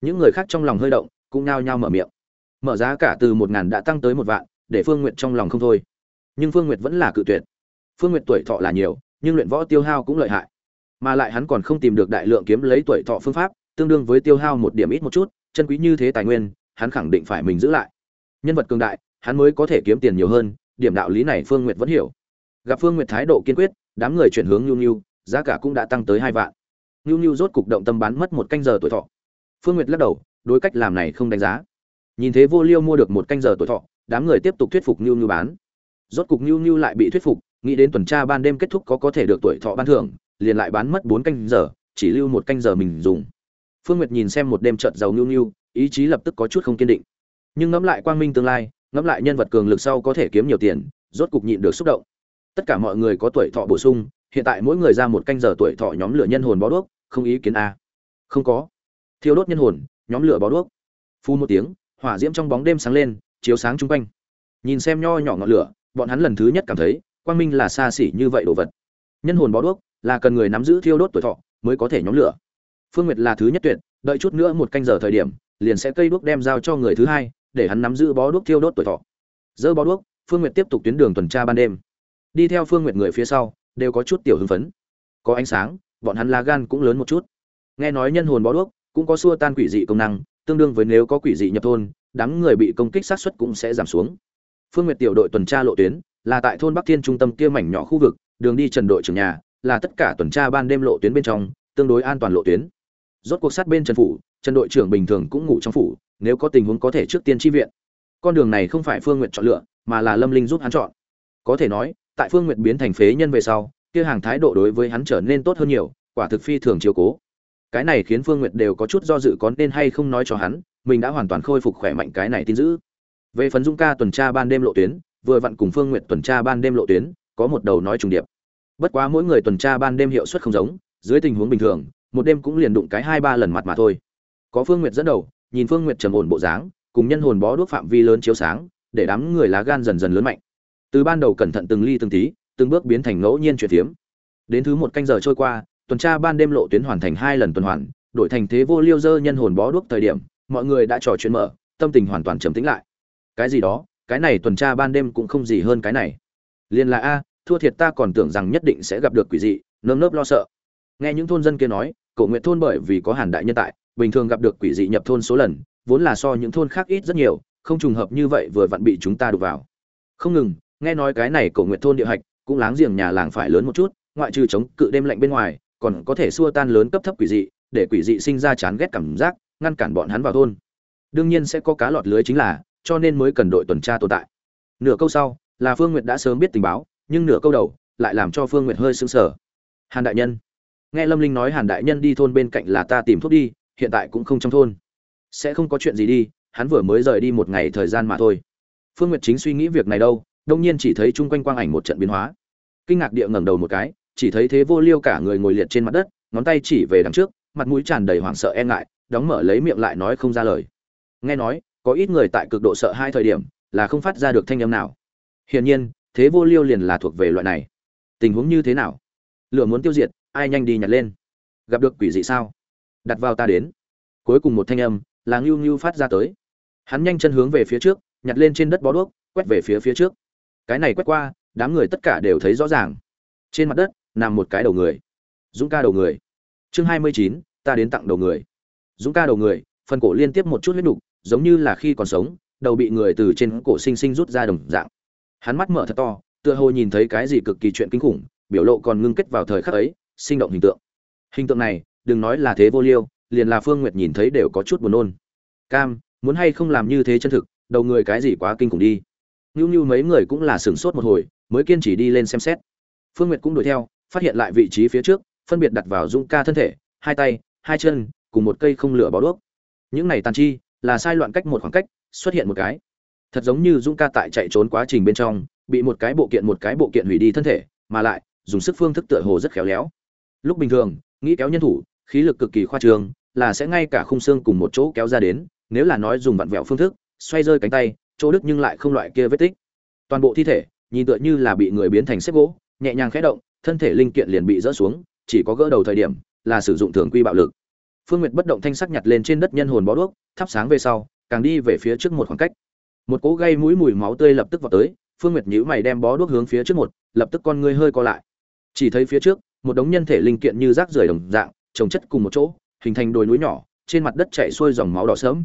Những người khác trong lòng hơi động, cũng nao nhao mở miệng. Mở giá cả từ một ngàn đã tăng tới một vạn, để phương nguyệt trong lòng không thôi. Nhưng phương nguyệt vẫn là cự tuyệt. Phương nguyệt tuổi thọ là nhiều, nhưng luyện võ tiêu hao cũng lợi hại. Mà lại hắn còn không tìm được đại lượng kiếm lấy tuổi thọ phương pháp, tương đương với tiêu hao một điểm ít một chút, chân quý như thế tài nguyên, hắn khẳng định phải mình giữ lại. Nhân vật cường đại, hắn mới có thể kiếm tiền nhiều hơn, điểm đạo lý này phương nguyệt vẫn hiểu. Gặp phương nguyệt thái độ kiên quyết, đám người chuyển hướng nhu nhu, giá cả cũng đã tăng tới hai vạn nhu nhu rốt cục động tâm bán mất một canh giờ tuổi thọ. Phương nguyệt lắc đầu, đối cách làm này không đánh giá. Nhìn thế vô liêu mua được một canh giờ tuổi thọ, đám người tiếp tục thuyết phục nhu nhu bán. Rốt cục nhu nhu lại bị thuyết phục, nghĩ đến tuần tra ban đêm kết thúc có có thể được tuổi thọ ban thưởng, liền lại bán mất bốn canh giờ, chỉ lưu một canh giờ mình dùng. Phương nguyệt nhìn xem một đêm trợt giàu nhu nhu ý chí lập tức có chút không kiên định. Nhưng ngẫm lại quang minh tương lai, ngẫm lại nhân vật cường lực sau có thể kiếm nhiều tiền, rốt cục nhịn được xúc động. Tất cả mọi người có tuổi thọ bổ sung hiện tại mỗi người ra một canh giờ tuổi thọ nhóm lửa nhân hồn bó đuốc, không ý kiến a. Không có. Thiêu đốt nhân hồn, nhóm lửa bó đuốc. Phu một tiếng, hỏa diễm trong bóng đêm sáng lên, chiếu sáng chung quanh. Nhìn xem nho nhỏ ngọn lửa, bọn hắn lần thứ nhất cảm thấy, quang minh là xa xỉ như vậy đồ vật. Nhân hồn bó đuốc là cần người nắm giữ thiêu đốt tuổi thọ mới có thể nhóm lửa. Phương nguyệt là thứ nhất tuyệt, đợi chút nữa một canh giờ thời điểm, liền sẽ cây đuốc đem giao cho người thứ hai, để hắn nắm giữ bó đuốc thiêu đốt tuổi thọ. Dơ bó đuốc, phương nguyệt tiếp tục tuyến đường tuần tra ban đêm. Đi theo phương nguyệt người phía sau đều có chút tiểu hưng phấn. Có ánh sáng, bọn hắn lá gan cũng lớn một chút. Nghe nói nhân hồn bó đuốc, cũng có xua tan quỷ dị công năng, tương đương với nếu có quỷ dị nhập thôn, đám người bị công kích sát xuất cũng sẽ giảm xuống. Phương nguyệt tiểu đội tuần tra lộ tuyến, là tại thôn bắc thiên trung tâm kia mảnh nhỏ khu vực, đường đi trần đội trưởng nhà, là tất cả tuần tra ban đêm lộ tuyến bên trong, tương đối an toàn lộ tuyến. Rốt cuộc sát bên trần phủ, trần đội trưởng bình thường cũng ngủ trong phủ, nếu có tình huống có thể trước tiên chi viện. Con đường này không phải phương nguyện chọn lựa, mà là lâm linh giúp hắn chọn. Có thể nói tại phương nguyệt biến thành phế nhân về sau, kia hàng thái độ đối với hắn trở nên tốt hơn nhiều, quả thực phi thường chiếu cố. Cái này khiến phương nguyệt đều có chút do dự có nên hay không nói cho hắn, mình đã hoàn toàn khôi phục khỏe mạnh cái này tin dữ. Về phần dung ca tuần tra ban đêm lộ tuyến, vừa vặn cùng phương nguyệt tuần tra ban đêm lộ tuyến, có một đầu nói trùng điệp. Bất quá mỗi người tuần tra ban đêm hiệu suất không giống, dưới tình huống bình thường, một đêm cũng liền đụng cái hai ba lần mặt mà thôi. Có phương nguyệt dẫn đầu, nhìn phương nguyệt trầm ổn bộ dáng, cùng nhân hồn bó đuốc phạm vi lớn chiếu sáng, để đám người lá gan dần dần lớn mạnh từ ban đầu cẩn thận từng ly từng tí, từng bước biến thành ngẫu nhiên chuyển phiếm đến thứ một canh giờ trôi qua, tuần tra ban đêm lộ tuyến hoàn thành hai lần tuần hoàn, đổi thành thế vô liêu dơ nhân hồn bó đuốc thời điểm, mọi người đã trò chuyện mở, tâm tình hoàn toàn trầm tĩnh lại. Cái gì đó, cái này tuần tra ban đêm cũng không gì hơn cái này. Liền là a, thua thiệt ta còn tưởng rằng nhất định sẽ gặp được quỷ dị, nơm nớp lo sợ. Nghe những thôn dân kia nói cậu nguyện thôn bởi vì có hàn đại nhân tại, bình thường gặp được quỷ dị nhập thôn số lần, vốn là so những thôn khác ít rất nhiều, không trùng hợp như vậy vừa vặn bị chúng ta đục vào. Không ngừng nghe nói cái này cổ nguyện thôn địa hạch, cũng láng giềng nhà làng phải lớn một chút, ngoại trừ chống cự đêm lạnh bên ngoài, còn có thể xua tan lớn cấp thấp quỷ dị, để quỷ dị sinh ra chán ghét cảm giác, ngăn cản bọn hắn vào thôn. Đương nhiên sẽ có cá lọt lưới chính là, cho nên mới cần đội tuần tra tồn tại. Nửa câu sau, là phương nguyệt đã sớm biết tình báo, nhưng nửa câu đầu, lại làm cho phương nguyệt hơi sững sờ. Hàn đại nhân. Nghe lâm linh nói hàn đại nhân đi thôn bên cạnh là ta tìm thuốc đi, hiện tại cũng không trong thôn. Sẽ không có chuyện gì đi, hắn vừa mới rời đi một ngày thời gian mà thôi. Phương nguyệt chính suy nghĩ việc này đâu đông nhiên chỉ thấy chung quanh quang ảnh một trận biến hóa. Kinh ngạc địa ngẩng đầu một cái, chỉ thấy thế vô liêu cả người ngồi liệt trên mặt đất, ngón tay chỉ về đằng trước, mặt mũi tràn đầy hoảng sợ e ngại, đóng mở lấy miệng lại nói không ra lời. Nghe nói, có ít người tại cực độ sợ hai thời điểm, là không phát ra được thanh âm nào. Hiển nhiên, thế vô liêu liền là thuộc về loại này. Tình huống như thế nào? Lửa muốn tiêu diệt, ai nhanh đi nhặt lên? Gặp được quỷ dị sao? Đặt vào ta đến. Cuối cùng một thanh âm, là ngưu ngưu phát ra tới. Hắn nhanh chân hướng về phía trước, nhặt lên trên đất bó đuốc, quét về phía phía trước cái này quét qua, đám người tất cả đều thấy rõ ràng. Trên mặt đất, nằm một cái đầu người. Dũng ca đầu người. Chương hai mươi chín, ta đến tặng đầu người. Dũng ca đầu người, phần cổ liên tiếp một chút huyết đục, giống như là khi còn sống, đầu bị người từ trên cổ sinh sinh rút ra đồng dạng. Hắn mắt mở thật to, tựa hồ nhìn thấy cái gì cực kỳ chuyện kinh khủng, biểu lộ còn ngưng kết vào thời khắc ấy, sinh động hình tượng. Hình tượng này, đừng nói là thế vô liêu, liền là phương nguyệt nhìn thấy đều có chút buồn nôn. Cam, muốn hay không làm như thế chân thực, đầu người cái gì quá kinh khủng đi. Nưu Nưu mấy người cũng là sửng sốt một hồi, mới kiên trì đi lên xem xét. Phương nguyệt cũng đuổi theo, phát hiện lại vị trí phía trước, phân biệt đặt vào dung ca thân thể, hai tay, hai chân, cùng một cây không lửa bó đuốc. Những này tàn chi, là sai loạn cách một khoảng cách, xuất hiện một cái. Thật giống như dung ca tại chạy trốn quá trình bên trong, bị một cái bộ kiện, một cái bộ kiện hủy đi thân thể, mà lại, dùng sức phương thức tựa hồ rất khéo léo. Lúc bình thường, nghĩ kéo nhân thủ, khí lực cực kỳ khoa trương, là sẽ ngay cả khung xương cùng một chỗ kéo ra đến, nếu là nói dùng vặn vẹo phương thức, xoay rơi cánh tay chỗ đức nhưng lại không loại kia vết tích. Toàn bộ thi thể, nhìn tựa như là bị người biến thành xếp gỗ, nhẹ nhàng khẽ động, thân thể linh kiện liền bị rỡ xuống, chỉ có gỡ đầu thời điểm là sử dụng thường quy bạo lực. Phương nguyệt bất động thanh sắc nhặt lên trên đất nhân hồn bó đuốc, thắp sáng về sau, càng đi về phía trước một khoảng cách. Một cỗ gây mũi mùi máu tươi lập tức vào tới, phương nguyệt nhíu mày đem bó đuốc hướng phía trước một, lập tức con ngươi hơi co lại. Chỉ thấy phía trước, một đống nhân thể linh kiện như rác rưởi đồng dạng, trồng chất cùng một chỗ, hình thành đồi núi nhỏ, trên mặt đất chảy xuôi dòng máu đỏ sớm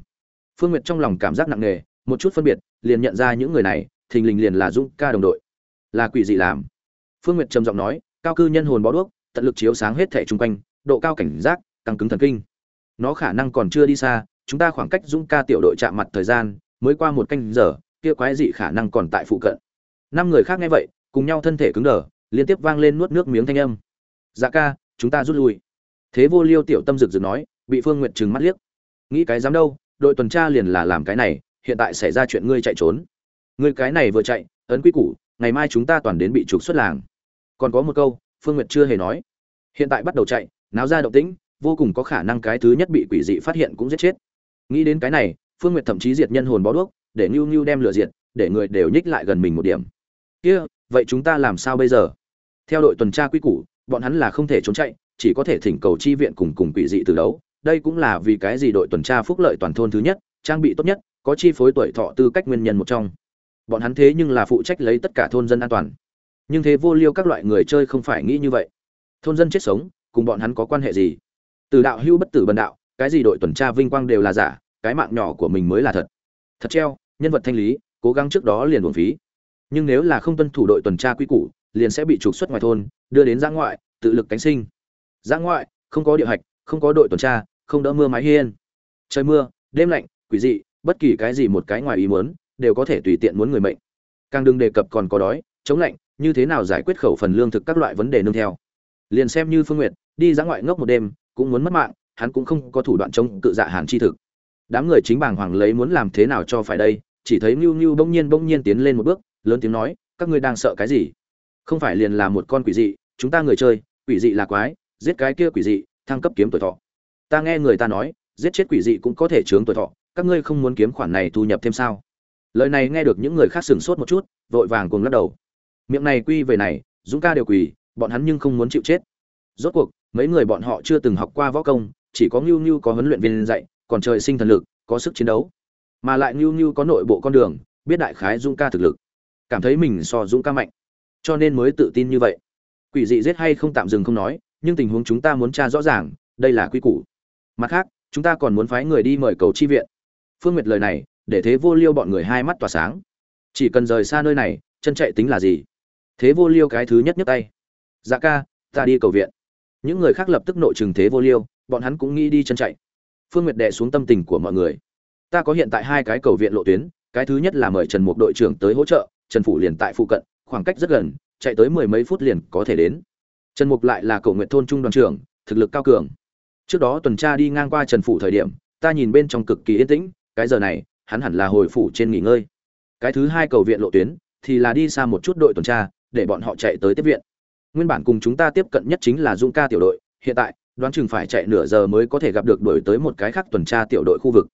phương nguyệt trong lòng cảm giác nặng nề một chút phân biệt, liền nhận ra những người này, thình lình liền là dũng ca đồng đội. Là quỷ dị làm. Phương nguyệt trầm giọng nói, cao cư nhân hồn bó đuốc, tận lực chiếu sáng hết thể chung quanh, độ cao cảnh giác tăng cứng thần kinh. Nó khả năng còn chưa đi xa, chúng ta khoảng cách dũng ca tiểu đội chạm mặt thời gian, mới qua một canh giờ, kia quái dị khả năng còn tại phụ cận. Năm người khác nghe vậy, cùng nhau thân thể cứng đờ, liên tiếp vang lên nuốt nước miếng thanh âm. Dạ ca, chúng ta rút lui. Thế vô liêu tiểu tâm rực rực nói, bị phương nguyệt trừng mắt liếc. Nghĩ cái dám đâu, đội tuần tra liền là làm cái này hiện tại xảy ra chuyện ngươi chạy trốn. Ngươi cái này vừa chạy, ấn quy củ, ngày mai chúng ta toàn đến bị trục xuất làng. Còn có một câu, phương nguyệt chưa hề nói. Hiện tại bắt đầu chạy, náo ra động tĩnh, vô cùng có khả năng cái thứ nhất bị quỷ dị phát hiện cũng giết chết. Nghĩ đến cái này, phương nguyệt thậm chí diệt nhân hồn bó đuốc, để nưu nưu đem lửa diệt, để người đều nhích lại gần mình một điểm. Kia, vậy chúng ta làm sao bây giờ? Theo đội tuần tra quy củ, bọn hắn là không thể trốn chạy, chỉ có thể thỉnh cầu chi viện cùng cùng quỷ dị từ đấu. Đây cũng là vì cái gì đội tuần tra phúc lợi toàn thôn thứ nhất, trang bị tốt nhất có chi phối tuổi thọ tư cách nguyên nhân một trong. Bọn hắn thế nhưng là phụ trách lấy tất cả thôn dân an toàn. Nhưng thế vô liêu các loại người chơi không phải nghĩ như vậy. Thôn dân chết sống, cùng bọn hắn có quan hệ gì? Từ đạo hưu bất tử bần đạo, cái gì đội tuần tra vinh quang đều là giả, cái mạng nhỏ của mình mới là thật. Thật treo, nhân vật thanh lý, cố gắng trước đó liền buồn phí. Nhưng nếu là không tuân thủ đội tuần tra quy củ, liền sẽ bị trục xuất ngoài thôn, đưa đến giã ngoại, tự lực cánh sinh. Giã ngoại, không có địa hạch, không có đội tuần tra, không đỡ mưa mái hiên. Trời mưa, đêm lạnh, quỷ dị bất kỳ cái gì một cái ngoài ý muốn đều có thể tùy tiện muốn người mệnh càng đừng đề cập còn có đói chống lạnh như thế nào giải quyết khẩu phần lương thực các loại vấn đề nương theo liền xem như phương nguyệt đi ra ngoại ngốc một đêm cũng muốn mất mạng hắn cũng không có thủ đoạn chống cự dạ hàn chi thực đám người chính bàng hoàng lấy muốn làm thế nào cho phải đây chỉ thấy Nưu Nưu bỗng nhiên bỗng nhiên tiến lên một bước, lớn tiếng nói, các ngươi đang sợ cái gì? Không phải liền là một con quỷ dị, chúng ta người chơi, quỷ dị là quái, giết cái kia quỷ dị, thăng cấp kiếm tuổi thọ. Ta nghe người ta nói, giết chết quỷ dị cũng có thể chướng tuổi thọ, các ngươi không muốn kiếm khoản này thu nhập thêm sao? Lời này nghe được những người khác sửng sốt một chút, vội vàng cùng lắc đầu. Miệng này quy về này, Dũng ca đều quỳ, bọn hắn nhưng không muốn chịu chết. Rốt cuộc, mấy người bọn họ chưa từng học qua võ công, chỉ có ngưu ngưu có huấn luyện viên dạy, còn trời sinh thần lực, có sức chiến đấu mà lại ngưu ngưu có nội bộ con đường, biết đại khái Dũng ca thực lực, cảm thấy mình so Dũng ca mạnh, cho nên mới tự tin như vậy. Quỷ dị giết hay không tạm dừng không nói, nhưng tình huống chúng ta muốn tra rõ ràng, đây là quy củ. Mặt khác, chúng ta còn muốn phái người đi mời cầu chi viện. Phương Nguyệt lời này, để Thế Vô Liêu bọn người hai mắt tỏa sáng. Chỉ cần rời xa nơi này, chân chạy tính là gì? Thế Vô Liêu cái thứ nhất nhấc tay. Dạ ca, ta đi cầu viện. Những người khác lập tức nội trừng Thế Vô Liêu, bọn hắn cũng nghĩ đi chân chạy. Phương Nguyệt đè xuống tâm tình của mọi người ta có hiện tại hai cái cầu viện lộ tuyến cái thứ nhất là mời trần mục đội trưởng tới hỗ trợ trần phủ liền tại phụ cận khoảng cách rất gần chạy tới mười mấy phút liền có thể đến trần mục lại là cầu nguyện thôn trung đoàn trưởng thực lực cao cường trước đó tuần tra đi ngang qua trần phủ thời điểm ta nhìn bên trong cực kỳ yên tĩnh cái giờ này, hắn hẳn là hồi phủ trên nghỉ ngơi. Cái thứ hai cầu viện lộ tuyến, thì là đi xa một chút đội tuần tra, để bọn họ chạy tới tiếp viện. Nguyên bản cùng chúng ta tiếp cận nhất chính là dung ca tiểu đội, hiện tại, đoán chừng phải chạy nửa giờ mới có thể gặp được đổi tới một cái khác tuần tra tiểu đội khu vực.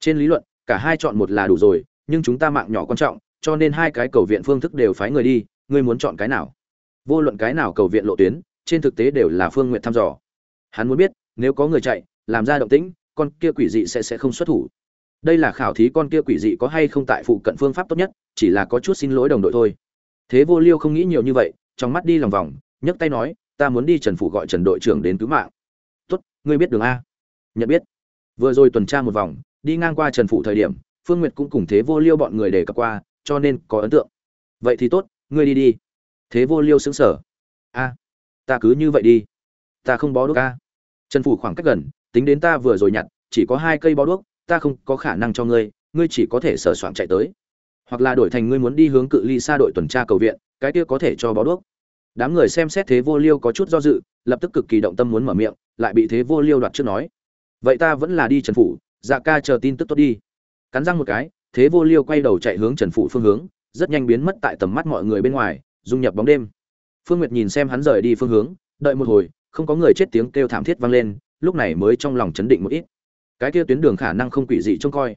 Trên lý luận, cả hai chọn một là đủ rồi, nhưng chúng ta mạng nhỏ quan trọng, cho nên hai cái cầu viện phương thức đều phái người đi, ngươi muốn chọn cái nào? Vô luận cái nào cầu viện lộ tuyến, trên thực tế đều là phương nguyện thăm dò. Hắn muốn biết, nếu có người chạy, làm ra động tĩnh, con kia quỷ dị sẽ sẽ không xuất thủ đây là khảo thí con kia quỷ dị có hay không tại phụ cận phương pháp tốt nhất, chỉ là có chút xin lỗi đồng đội thôi. Thế vô liêu không nghĩ nhiều như vậy, trong mắt đi lòng vòng, nhấc tay nói, ta muốn đi trần phủ gọi trần đội trưởng đến cứu mạng. Tốt, ngươi biết đường a. Nhận biết. Vừa rồi tuần tra một vòng, đi ngang qua trần phụ thời điểm, phương nguyệt cũng cùng thế vô liêu bọn người để cặp qua, cho nên có ấn tượng. Vậy thì tốt, ngươi đi đi. Thế vô liêu xứng sở a, ta cứ như vậy đi. Ta không bó đuốc a. Trần phủ khoảng cách gần, tính đến ta vừa rồi nhặt, chỉ có hai cây bó đuốc ta không có khả năng cho ngươi ngươi chỉ có thể sờ soạn chạy tới. Hoặc là đổi thành ngươi muốn đi hướng cự ly xa đội tuần tra cầu viện, cái kia có thể cho bó đuốc. Đám người xem xét thế vô liêu có chút do dự, lập tức cực kỳ động tâm muốn mở miệng, lại bị thế vô liêu đoạt trước nói. Vậy ta vẫn là đi trần phủ dạ ca chờ tin tức tốt đi. Cắn răng một cái, thế vô liêu quay đầu chạy hướng trần phụ phương hướng, rất nhanh biến mất tại tầm mắt mọi người bên ngoài, dung nhập bóng đêm. Phương nguyệt nhìn xem hắn rời đi phương hướng, đợi một hồi, không có người chết tiếng kêu thảm thiết vang lên, lúc này mới trong lòng chấn định một ít cái kia tuyến đường khả năng không quỷ dị trông coi.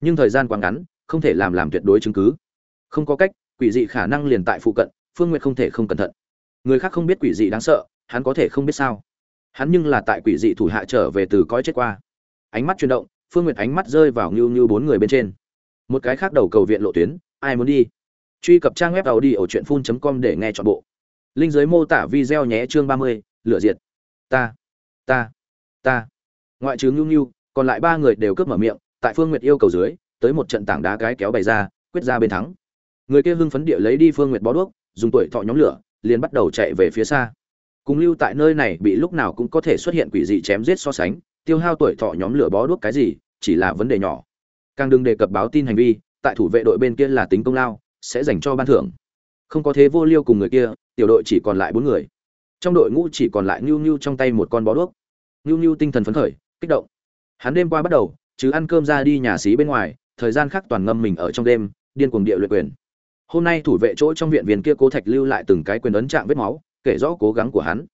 Nhưng thời gian quá ngắn, không thể làm làm tuyệt đối chứng cứ. Không có cách, quỷ dị khả năng liền tại phụ cận, phương nguyệt không thể không cẩn thận. Người khác không biết quỷ dị đáng sợ, hắn có thể không biết sao. Hắn nhưng là tại quỷ dị thủ hạ trở về từ cõi chết qua. Ánh mắt chuyển động, phương nguyệt ánh mắt rơi vào ngưu ngưu bốn người bên trên. Một cái khác đầu cầu viện lộ tuyến, ai muốn đi? Truy cập trang web tàu đi ở truyện phun com để nghe chọn bộ. Linh giới mô tả video nhé chương ba mươi, lửa diệt. Ta ta ta. Ngoại trừ ngưu ngưu còn lại ba người đều cướp mở miệng, tại phương nguyệt yêu cầu dưới, tới một trận tảng đá cái kéo bày ra, quyết ra bên thắng. Người kia hưng phấn địa lấy đi phương nguyệt bó đuốc, dùng tuổi thọ nhóm lửa, liền bắt đầu chạy về phía xa. Cùng lưu tại nơi này bị lúc nào cũng có thể xuất hiện quỷ dị chém giết so sánh, tiêu hao tuổi thọ nhóm lửa bó đuốc cái gì, chỉ là vấn đề nhỏ. Càng đừng đề cập báo tin hành vi, tại thủ vệ đội bên kia là tính công lao, sẽ dành cho ban thưởng. Không có thế vô liêu cùng người kia, tiểu đội chỉ còn lại bốn người. Trong đội ngũ chỉ còn lại nhu nhu trong tay một con bó đuốc. Nhu nhu tinh thần phấn khởi, kích động hắn đêm qua bắt đầu chứ ăn cơm ra đi nhà xí bên ngoài, thời gian khác toàn ngâm mình ở trong đêm, điên cuồng địa luyện quyền. Hôm nay thủ vệ chỗ trong viện viên kia cố thạch lưu lại từng cái quyền ấn trạng vết máu, kể rõ cố gắng của hắn.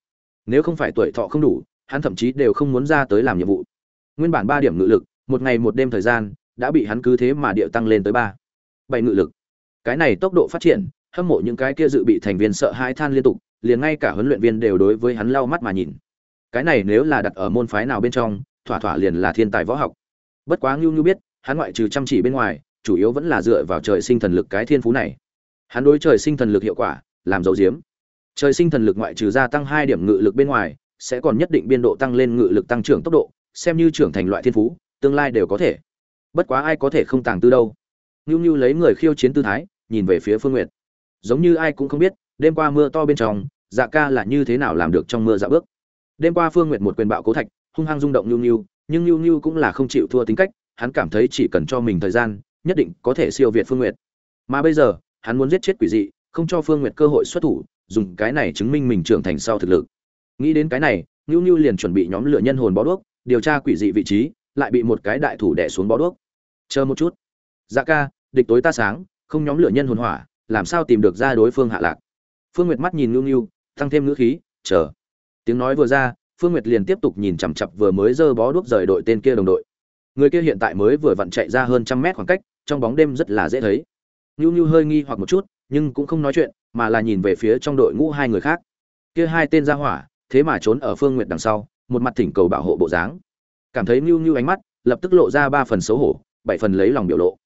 Nếu không phải tuổi thọ không đủ, hắn thậm chí đều không muốn ra tới làm nhiệm vụ. Nguyên bản ba điểm ngự lực, một ngày một đêm thời gian, đã bị hắn cứ thế mà điệu tăng lên tới ba, bảy ngự lực. Cái này tốc độ phát triển, hâm mộ những cái kia dự bị thành viên sợ hãi than liên tục, liền ngay cả huấn luyện viên đều đối với hắn lau mắt mà nhìn. Cái này nếu là đặt ở môn phái nào bên trong thỏa thỏa liền là thiên tài võ học. Bất quá ngưu ngưu biết, hắn ngoại trừ chăm chỉ bên ngoài, chủ yếu vẫn là dựa vào trời sinh thần lực cái thiên phú này. Hắn đối trời sinh thần lực hiệu quả, làm dấu diếm. Trời sinh thần lực ngoại trừ gia tăng hai điểm ngự lực bên ngoài, sẽ còn nhất định biên độ tăng lên ngự lực tăng trưởng tốc độ, xem như trưởng thành loại thiên phú, tương lai đều có thể. Bất quá ai có thể không tàng tư đâu. Ngưu ngưu lấy người khiêu chiến tư thái, nhìn về phía phương nguyệt. Giống như ai cũng không biết, đêm qua mưa to bên trong dạ ca là như thế nào làm được trong mưa dạ bước. Đêm qua phương nguyệt một quyền bạo cố thạch hung hăng rung động ngưu ngưu nhưng ngưu ngưu cũng là không chịu thua tính cách, hắn cảm thấy chỉ cần cho mình thời gian, nhất định có thể siêu việt phương nguyệt. Mà bây giờ, hắn muốn giết chết quỷ dị, không cho phương nguyệt cơ hội xuất thủ, dùng cái này chứng minh mình trưởng thành sau thực lực. Nghĩ đến cái này ngưu ngưu liền chuẩn bị nhóm lửa nhân hồn bó đuốc, điều tra quỷ dị vị trí, lại bị một cái đại thủ đẻ xuống bó đuốc. Chờ một chút. Dạ ca, địch tối ta sáng, không nhóm lửa nhân hồn hỏa, làm sao tìm được ra đối phương hạ lạc? Phương nguyệt mắt nhìn ngưu ngưu tăng thêm ngữ khí, chờ. Tiếng nói vừa ra phương nguyệt liền tiếp tục nhìn chằm chằm vừa mới giơ bó đuốc rời đội tên kia đồng đội. Người kia hiện tại mới vừa vặn chạy ra hơn trăm mét khoảng cách, trong bóng đêm rất là dễ thấy. Ngưu ngưu hơi nghi hoặc một chút, nhưng cũng không nói chuyện, mà là nhìn về phía trong đội ngũ hai người khác. Kia hai tên ra hỏa, thế mà trốn ở phương nguyệt đằng sau, một mặt thỉnh cầu bảo hộ bộ dáng. Cảm thấy ngưu ngưu ánh mắt, lập tức lộ ra ba phần xấu hổ, bảy phần lấy lòng biểu lộ.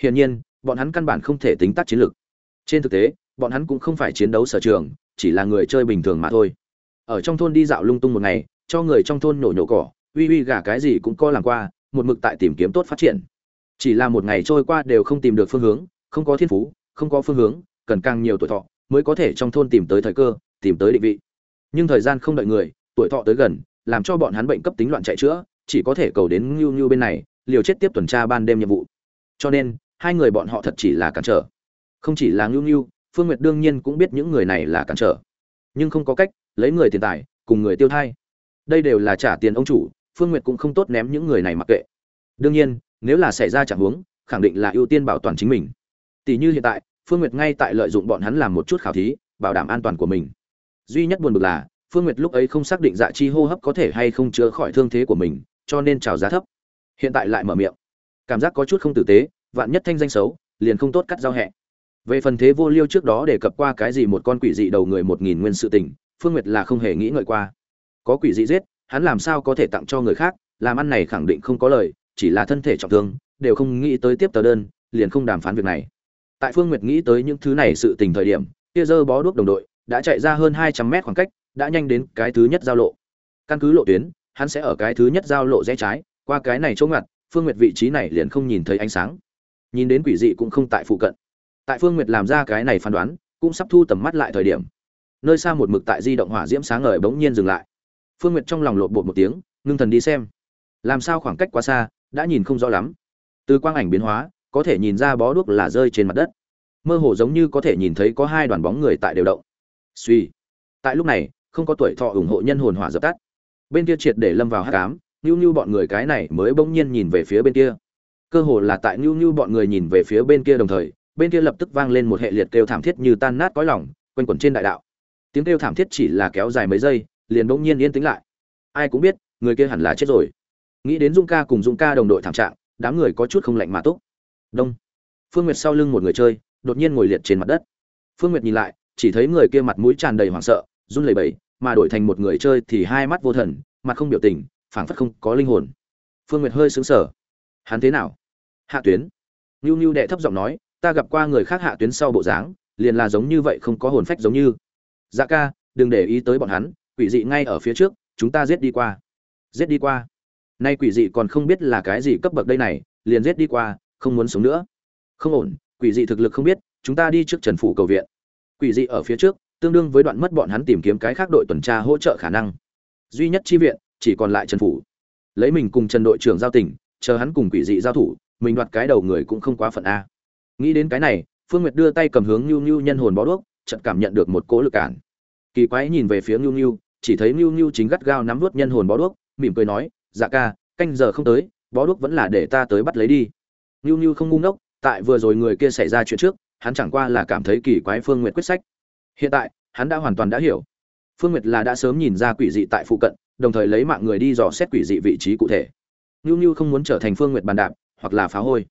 Hiển nhiên, bọn hắn căn bản không thể tính tác chiến lược. Trên thực tế, bọn hắn cũng không phải chiến đấu sở trường, chỉ là người chơi bình thường mà thôi ở trong thôn đi dạo lung tung một ngày, cho người trong thôn nổ nhổ cỏ, uy uy gà cái gì cũng co làm qua, một mực tại tìm kiếm tốt phát triển. Chỉ là một ngày trôi qua đều không tìm được phương hướng, không có thiên phú, không có phương hướng, cần càng nhiều tuổi thọ mới có thể trong thôn tìm tới thời cơ, tìm tới định vị. Nhưng thời gian không đợi người, tuổi thọ tới gần, làm cho bọn hắn bệnh cấp tính loạn chạy chữa, chỉ có thể cầu đến ngưu ngưu bên này, liều chết tiếp tuần tra ban đêm nhiệm vụ. Cho nên, hai người bọn họ thật chỉ là cản trở. Không chỉ là ngưu ngưu, phương nguyệt đương nhiên cũng biết những người này là cản trở. Nhưng không có cách lấy người tiền tài, cùng người tiêu thai. Đây đều là trả tiền ông chủ, phương nguyệt cũng không tốt ném những người này mặc kệ. Đương nhiên, nếu là xảy ra chẳng huống, khẳng định là ưu tiên bảo toàn chính mình. Tỷ như hiện tại, phương nguyệt ngay tại lợi dụng bọn hắn làm một chút khảo thí, bảo đảm an toàn của mình. Duy nhất buồn bực là, phương nguyệt lúc ấy không xác định dạ chi hô hấp có thể hay không chữa khỏi thương thế của mình, cho nên trào giá thấp. Hiện tại lại mở miệng. Cảm giác có chút không tử tế, vạn nhất thanh danh xấu, liền không tốt cắt giao hẹ. Về phần thế vô liêu trước đó đề cập qua cái gì một con quỷ dị đầu người một nghìn nguyên sự tình phương nguyệt là không hề nghĩ ngợi qua. Có quỷ dị giết, hắn làm sao có thể tặng cho người khác, làm ăn này khẳng định không có lời, chỉ là thân thể trọng thương, đều không nghĩ tới tiếp tờ đơn, liền không đàm phán việc này. Tại phương nguyệt nghĩ tới những thứ này sự tình thời điểm, kia dơ bó đuốc đồng đội đã chạy ra hơn hai trăm mét khoảng cách, đã nhanh đến cái thứ nhất giao lộ. Căn cứ lộ tuyến, hắn sẽ ở cái thứ nhất giao lộ rẽ trái, qua cái này chỗ ngặt phương nguyệt vị trí này liền không nhìn thấy ánh sáng. Nhìn đến quỷ dị cũng không tại phụ cận. Tại phương nguyệt làm ra cái này phán đoán, cũng sắp thu tầm mắt lại thời điểm nơi xa một mực tại di động hỏa diễm sáng ngời bỗng nhiên dừng lại. Phương nguyệt trong lòng lột bột một tiếng, ngưng thần đi xem. Làm sao khoảng cách quá xa, đã nhìn không rõ lắm. Từ quang ảnh biến hóa, có thể nhìn ra bó đuốc là rơi trên mặt đất. Mơ hồ giống như có thể nhìn thấy có hai đoàn bóng người tại đều động. Suy tại lúc này, không có tuổi thọ ủng hộ nhân hồn hỏa dập tắt. Bên kia triệt để lâm vào hát cám nhu nhu bọn người cái này mới bỗng nhiên nhìn về phía bên kia. Cơ hồ là tại nhu nhu bọn người nhìn về phía bên kia đồng thời, bên kia lập tức vang lên một hệ liệt kêu thảm thiết như tan nát cõi lòng, quanh quẩn trên đại đạo tiếng kêu thảm thiết chỉ là kéo dài mấy giây, liền bỗng nhiên yên tĩnh lại. Ai cũng biết, người kia hẳn là chết rồi. Nghĩ đến dung ca cùng dung ca đồng đội thảm trạng, đám người có chút không lạnh mà túc. Đông. Phương nguyệt sau lưng một người chơi, đột nhiên ngồi liệt trên mặt đất. Phương nguyệt nhìn lại, chỉ thấy người kia mặt mũi tràn đầy hoảng sợ, run lẩy bẩy, mà đổi thành một người chơi thì hai mắt vô thần, mặt không biểu tình, phảng phất không có linh hồn. Phương nguyệt hơi sững sờ. Hắn thế nào? Hạ tuyến. Nhu nhu đệ thấp giọng nói, ta gặp qua người khác hạ tuyến sau bộ dáng, liền là giống như vậy không có hồn phách giống như dạ ca, đừng để ý tới bọn hắn, quỷ dị ngay ở phía trước, chúng ta giết đi qua. Giết đi qua. Nay quỷ dị còn không biết là cái gì cấp bậc đây này, liền giết đi qua, không muốn sống nữa. Không ổn, quỷ dị thực lực không biết, chúng ta đi trước trần phủ cầu viện. Quỷ dị ở phía trước, tương đương với đoạn mất bọn hắn tìm kiếm cái khác đội tuần tra hỗ trợ khả năng. Duy nhất chi viện, chỉ còn lại trần phủ. Lấy mình cùng trần đội trưởng giao tình, chờ hắn cùng quỷ dị giao thủ, mình đoạt cái đầu người cũng không quá phận a. Nghĩ đến cái này, phương nguyệt đưa tay cầm hướng nhu nhu nhân hồn bó đuốc chợt cảm nhận được một cỗ lực cản. Kỳ quái nhìn về phía Nưu Nưu, chỉ thấy Nưu Nưu chính gắt gao nắm vút nhân hồn bó đuốc mỉm cười nói dạ ca canh giờ không tới bó đuốc vẫn là để ta tới bắt lấy đi. Nưu Nưu không ngu ngốc tại vừa rồi người kia xảy ra chuyện trước hắn chẳng qua là cảm thấy kỳ quái phương nguyệt quyết sách. Hiện tại hắn đã hoàn toàn đã hiểu. Phương nguyệt là đã sớm nhìn ra quỷ dị tại phụ cận đồng thời lấy mạng người đi dò xét quỷ dị vị trí cụ thể. Nưu Nưu không muốn trở thành phương nguyệt bàn đạp hoặc là phá hôi.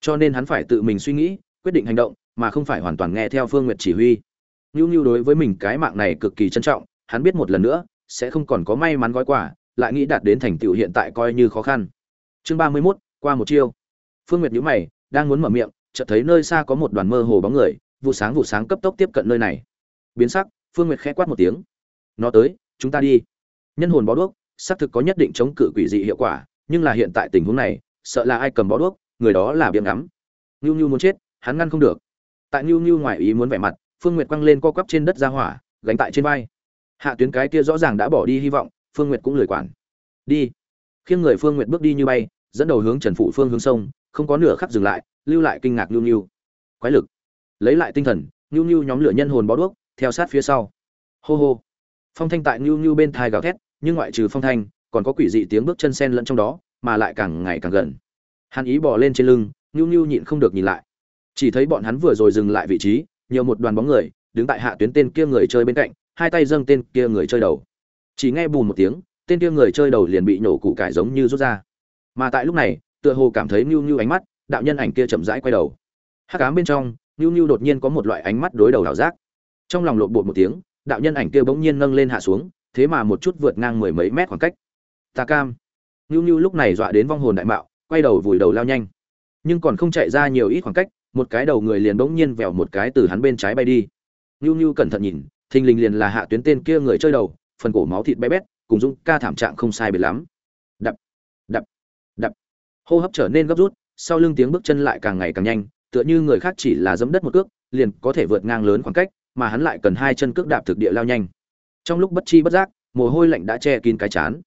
Cho nên hắn phải tự mình suy nghĩ quyết định hành động mà không phải hoàn toàn nghe theo phương nguyệt chỉ huy. Nưu Nưu đối với mình cái mạng này cực kỳ trân trọng hắn biết một lần nữa sẽ không còn có may mắn gói quà, lại nghĩ đạt đến thành tựu hiện tại coi như khó khăn. Chương ba mươi 31, qua một chiêu. Phương nguyệt nhíu mày đang muốn mở miệng chợt thấy nơi xa có một đoàn mơ hồ bóng người vụ sáng vụ sáng cấp tốc tiếp cận nơi này. Biến sắc phương nguyệt khẽ quát một tiếng. Nó tới chúng ta đi. Nhân hồn bó đuốc xác thực có nhất định chống cự quỷ dị hiệu quả nhưng là hiện tại tình huống này sợ là ai cầm bó đuốc người đó là biếng ngắm. Nưu Nưu muốn chết hắn ngăn không được. Tại Nưu Nưu ngoài ý muốn vẻ mặt phương nguyệt quăng lên co quắp trên đất ra hỏa, gánh tại trên vai. Hạ tuyến cái kia rõ ràng đã bỏ đi hy vọng, phương nguyệt cũng lười quản. Đi. Khiêng người phương nguyệt bước đi như bay, dẫn đầu hướng trần phụ phương hướng sông, không có nửa khắc dừng lại, lưu lại kinh ngạc nhu nhu quái lực. Lấy lại tinh thần nhu nhu nhóm lửa nhân hồn bó đuốc, theo sát phía sau. Hô hô. Phong thanh tại nhu nhu bên thai gào thét, nhưng ngoại trừ phong thanh, còn có quỷ dị tiếng bước chân sen lẫn trong đó, mà lại càng ngày càng gần. Hàn ý bỏ lên trên lưng nhu nhu nhịn không được nhìn lại. Chỉ thấy bọn hắn vừa rồi dừng lại vị trí nhiều một đoàn bóng người đứng tại hạ tuyến tên kia người chơi bên cạnh, hai tay dâng tên kia người chơi đầu. Chỉ nghe bùn một tiếng, tên kia người chơi đầu liền bị nổ củ cải giống như rút ra. Mà tại lúc này, tựa hồ cảm thấy nhu nhu ánh mắt, đạo nhân ảnh kia chậm rãi quay đầu. Hắc ám bên trong nhu nhu đột nhiên có một loại ánh mắt đối đầu đảo giác. Trong lòng lộn bột một tiếng, đạo nhân ảnh kia bỗng nhiên nâng lên hạ xuống, thế mà một chút vượt ngang mười mấy mét khoảng cách. Ta cam. Nhu nhu lúc này dọa đến vong hồn đại mạo, quay đầu vùi đầu lao nhanh. Nhưng còn không chạy ra nhiều ít khoảng cách một cái đầu người liền bỗng nhiên vèo một cái từ hắn bên trái bay đi. Nhu nhu cẩn thận nhìn, thình lình liền là hạ tuyến tên kia người chơi đầu, phần cổ máu thịt bé bét, cùng dung ca thảm trạng không sai biệt lắm. Đập đập đập. Hô hấp trở nên gấp rút, sau lưng tiếng bước chân lại càng ngày càng nhanh, tựa như người khác chỉ là giẫm đất một cước, liền có thể vượt ngang lớn khoảng cách, mà hắn lại cần hai chân cước đạp thực địa lao nhanh. Trong lúc bất chi bất giác, mồ hôi lạnh đã che kín cái chán.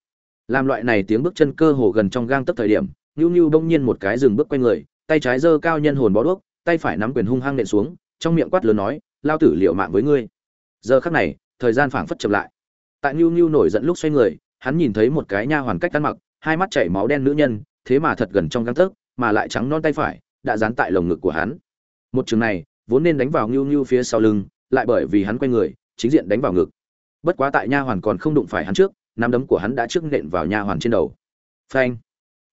Làm loại này tiếng bước chân cơ hồ gần trong gang tấc thời điểm nhu nhu bỗng nhiên một cái dừng bước quay người, tay trái giơ cao nhân hồn bó đuốc tay phải nắm quyền hung hăng nện xuống, trong miệng quát lớn nói, lao tử liệu mạng với ngươi. Giờ khắc này, thời gian phảng phất chậm lại. Tại nhu nhu nổi giận lúc xoay người, hắn nhìn thấy một cái nha hoàn cách ăn mặc, hai mắt chảy máu đen nữ nhân, thế mà thật gần trong găng tấc, mà lại trắng non tay phải, đã dán tại lồng ngực của hắn. Một trường này, vốn nên đánh vào nhu nhu phía sau lưng, lại bởi vì hắn quay người, chính diện đánh vào ngực. Bất quá tại nha hoàn còn không đụng phải hắn trước, nắm đấm của hắn đã trước nện vào nha hoàn trên đầu. Phanh!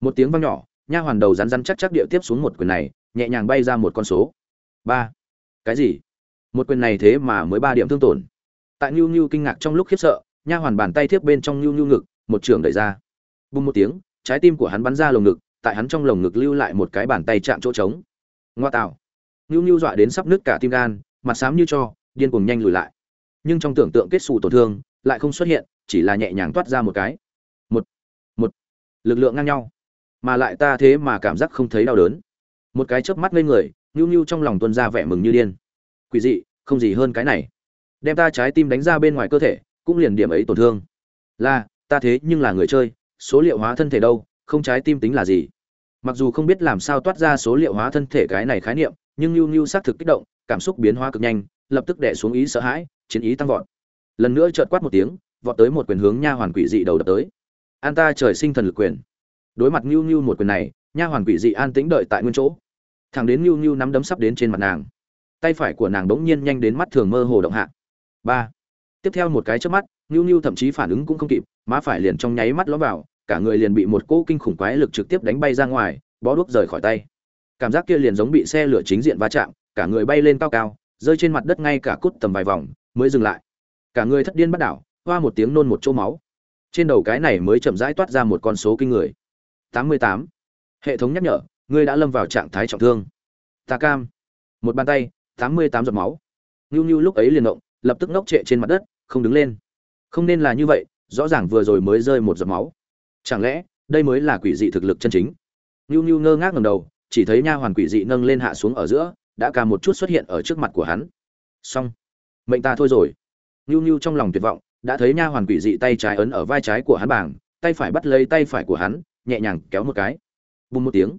Một tiếng vang nhỏ, nha hoàn đầu rắn rắn chắc chắc địa tiếp xuống một quyền này nhẹ nhàng bay ra một con số. Ba. Cái gì? Một quyền này thế mà mới ba điểm thương tổn. Tại nhu nhu kinh ngạc trong lúc khiếp sợ, nha hoàn bàn tay tiếp bên trong nhu nhu ngực, một trường đẩy ra. Bùng một tiếng, trái tim của hắn bắn ra lồng ngực, tại hắn trong lồng ngực lưu lại một cái bàn tay chạm chỗ trống. Ngoa tạo. Nhu nhu dọa đến sắp nứt cả tim gan, mặt xám như cho, điên cuồng nhanh lùi lại. Nhưng trong tưởng tượng kết xù tổn thương, lại không xuất hiện, chỉ là nhẹ nhàng toát ra một cái. Một. Một. Lực lượng ngang nhau. Mà lại ta thế mà cảm giác không thấy đau đớn một cái chớp mắt ngây người nhu nhu trong lòng tuân ra vẻ mừng như điên. Quỷ dị, không gì hơn cái này. Đem ta trái tim đánh ra bên ngoài cơ thể, cũng liền điểm ấy tổn thương. Là, ta thế nhưng là người chơi, số liệu hóa thân thể đâu, không trái tim tính là gì? Mặc dù không biết làm sao toát ra số liệu hóa thân thể cái này khái niệm, nhưng nhu nhu xác thực kích động, cảm xúc biến hóa cực nhanh, lập tức đẻ xuống ý sợ hãi, chiến ý tăng vọt. Lần nữa chợt quát một tiếng, vọt tới một quyền hướng nha hoàn quỷ dị đầu đập tới. An ta trời sinh thần lực quyền. Đối mặt nhu nhu một quyền này, nha hoàn quỷ dị an tĩnh đợi tại nguyên chỗ thằng đến nhu nhu nắm đấm sắp đến trên mặt nàng. Tay phải của nàng đống nhiên nhanh đến mắt thường mơ hồ động hạ. Ba. Tiếp theo một cái trước mắt nhu nhu thậm chí phản ứng cũng không kịp, má phải liền trong nháy mắt ló vào, cả người liền bị một cỗ kinh khủng quái lực trực tiếp đánh bay ra ngoài, bó đuốc rời khỏi tay. Cảm giác kia liền giống bị xe lửa chính diện va chạm, cả người bay lên cao cao, rơi trên mặt đất ngay cả cút tầm vài vòng, mới dừng lại. Cả người thất điên bắt đảo, hoa một tiếng nôn một chỗ máu. Trên đầu cái này mới chậm rãi toát ra một con số kinh người. Tám mươi tám. Hệ thống nhắc nhở ngươi đã lâm vào trạng thái trọng thương. Ta cam. Một bàn tay, tám mươi tám giọt máu. Ngưu ngưu lúc ấy liền động, lập tức ngốc trệ trên mặt đất, không đứng lên. Không nên là như vậy, rõ ràng vừa rồi mới rơi một giọt máu. Chẳng lẽ, đây mới là quỷ dị thực lực chân chính? Ngưu ngưu ngơ ngác ngầm đầu, chỉ thấy nha hoàn quỷ dị nâng lên hạ xuống ở giữa, đã cả một chút xuất hiện ở trước mặt của hắn. Xong. Mệnh ta thôi rồi. Ngưu ngưu trong lòng tuyệt vọng, đã thấy nha hoàn quỷ dị tay trái ấn ở vai trái của hắn bảng, tay phải bắt lấy tay phải của hắn, nhẹ nhàng kéo một cái. Bùm một tiếng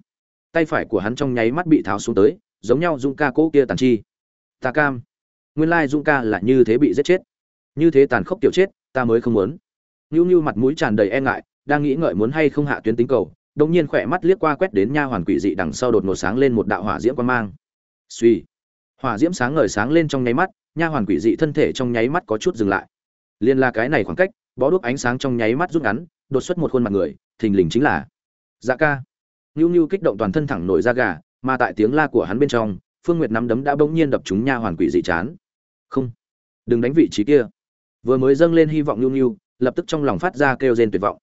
tay phải của hắn trong nháy mắt bị tháo xuống tới, giống nhau dung ca cỗ kia tàn chi. Ta cam. Nguyên lai dung ca là như thế bị giết chết. Như thế tàn khốc tiểu chết, ta mới không muốn. Nhu nhu mặt mũi tràn đầy e ngại, đang nghĩ ngợi muốn hay không hạ tuyến tính cầu, đột nhiên khỏe mắt liếc qua quét đến nha hoàn quỷ dị đằng sau đột ngột sáng lên một đạo hỏa diễm quan mang. Suy hỏa diễm sáng ngời sáng lên trong nháy mắt, nha hoàn quỷ dị thân thể trong nháy mắt có chút dừng lại. Liên la cái này khoảng cách, bó đuốc ánh sáng trong nháy mắt rút ngắn, đột xuất một khuôn mặt người, thình lình chính là dạ ca. Nưu Nưu kích động toàn thân thẳng nổi da gà mà tại tiếng la của hắn bên trong phương nguyệt nắm đấm đã bỗng nhiên đập trúng nha hoàn quỷ dị chán. Không đừng đánh vị trí kia. Vừa mới dâng lên hy vọng Nưu Nưu, lập tức trong lòng phát ra kêu rên tuyệt vọng.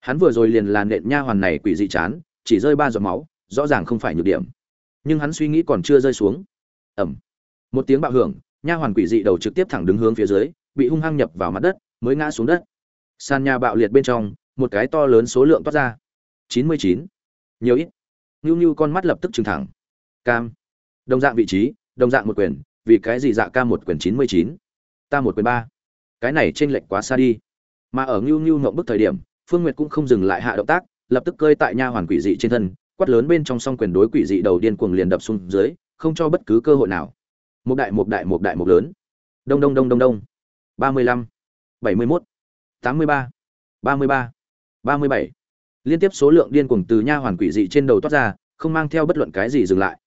Hắn vừa rồi liền là nện nha hoàn này quỷ dị chán chỉ rơi ba giọt máu rõ ràng không phải nhược điểm. Nhưng hắn suy nghĩ còn chưa rơi xuống. Ẩm một tiếng bạo hưởng nha hoàn quỷ dị đầu trực tiếp thẳng đứng hướng phía dưới bị hung hăng nhập vào mặt đất mới ngã xuống đất. Sàn nhà bạo liệt bên trong một cái to lớn số lượng toát ra. Chín mươi chín nhiều ít. Ngưu ngưu con mắt lập tức trừng thẳng. Cam. Đồng dạng vị trí, đồng dạng một quyền, vì cái gì dạ ca một quyền chín mươi chín, ta một quyền ba. Cái này t r ê n lệch quá xa đi. Mà ở ngưu ngưu ngộng bức thời điểm, phương nguyệt cũng không dừng lại hạ động tác, lập tức cơi tại nha hoàn quỷ dị trên thân, quát lớn bên trong song quyền đối quỷ dị đầu điên cuồng liền đập xuống dưới, không cho bất cứ cơ hội nào. Một đại một đại một đại, một lớn. Đông đông đông đông đông. ba mươi lăm, bảy mươi mốt, tám mươi ba ba mươi ba ba mươi bảy liên tiếp số lượng điên cuồng từ nha hoàn quỷ dị trên đầu toát ra, không mang theo bất luận cái gì dừng lại.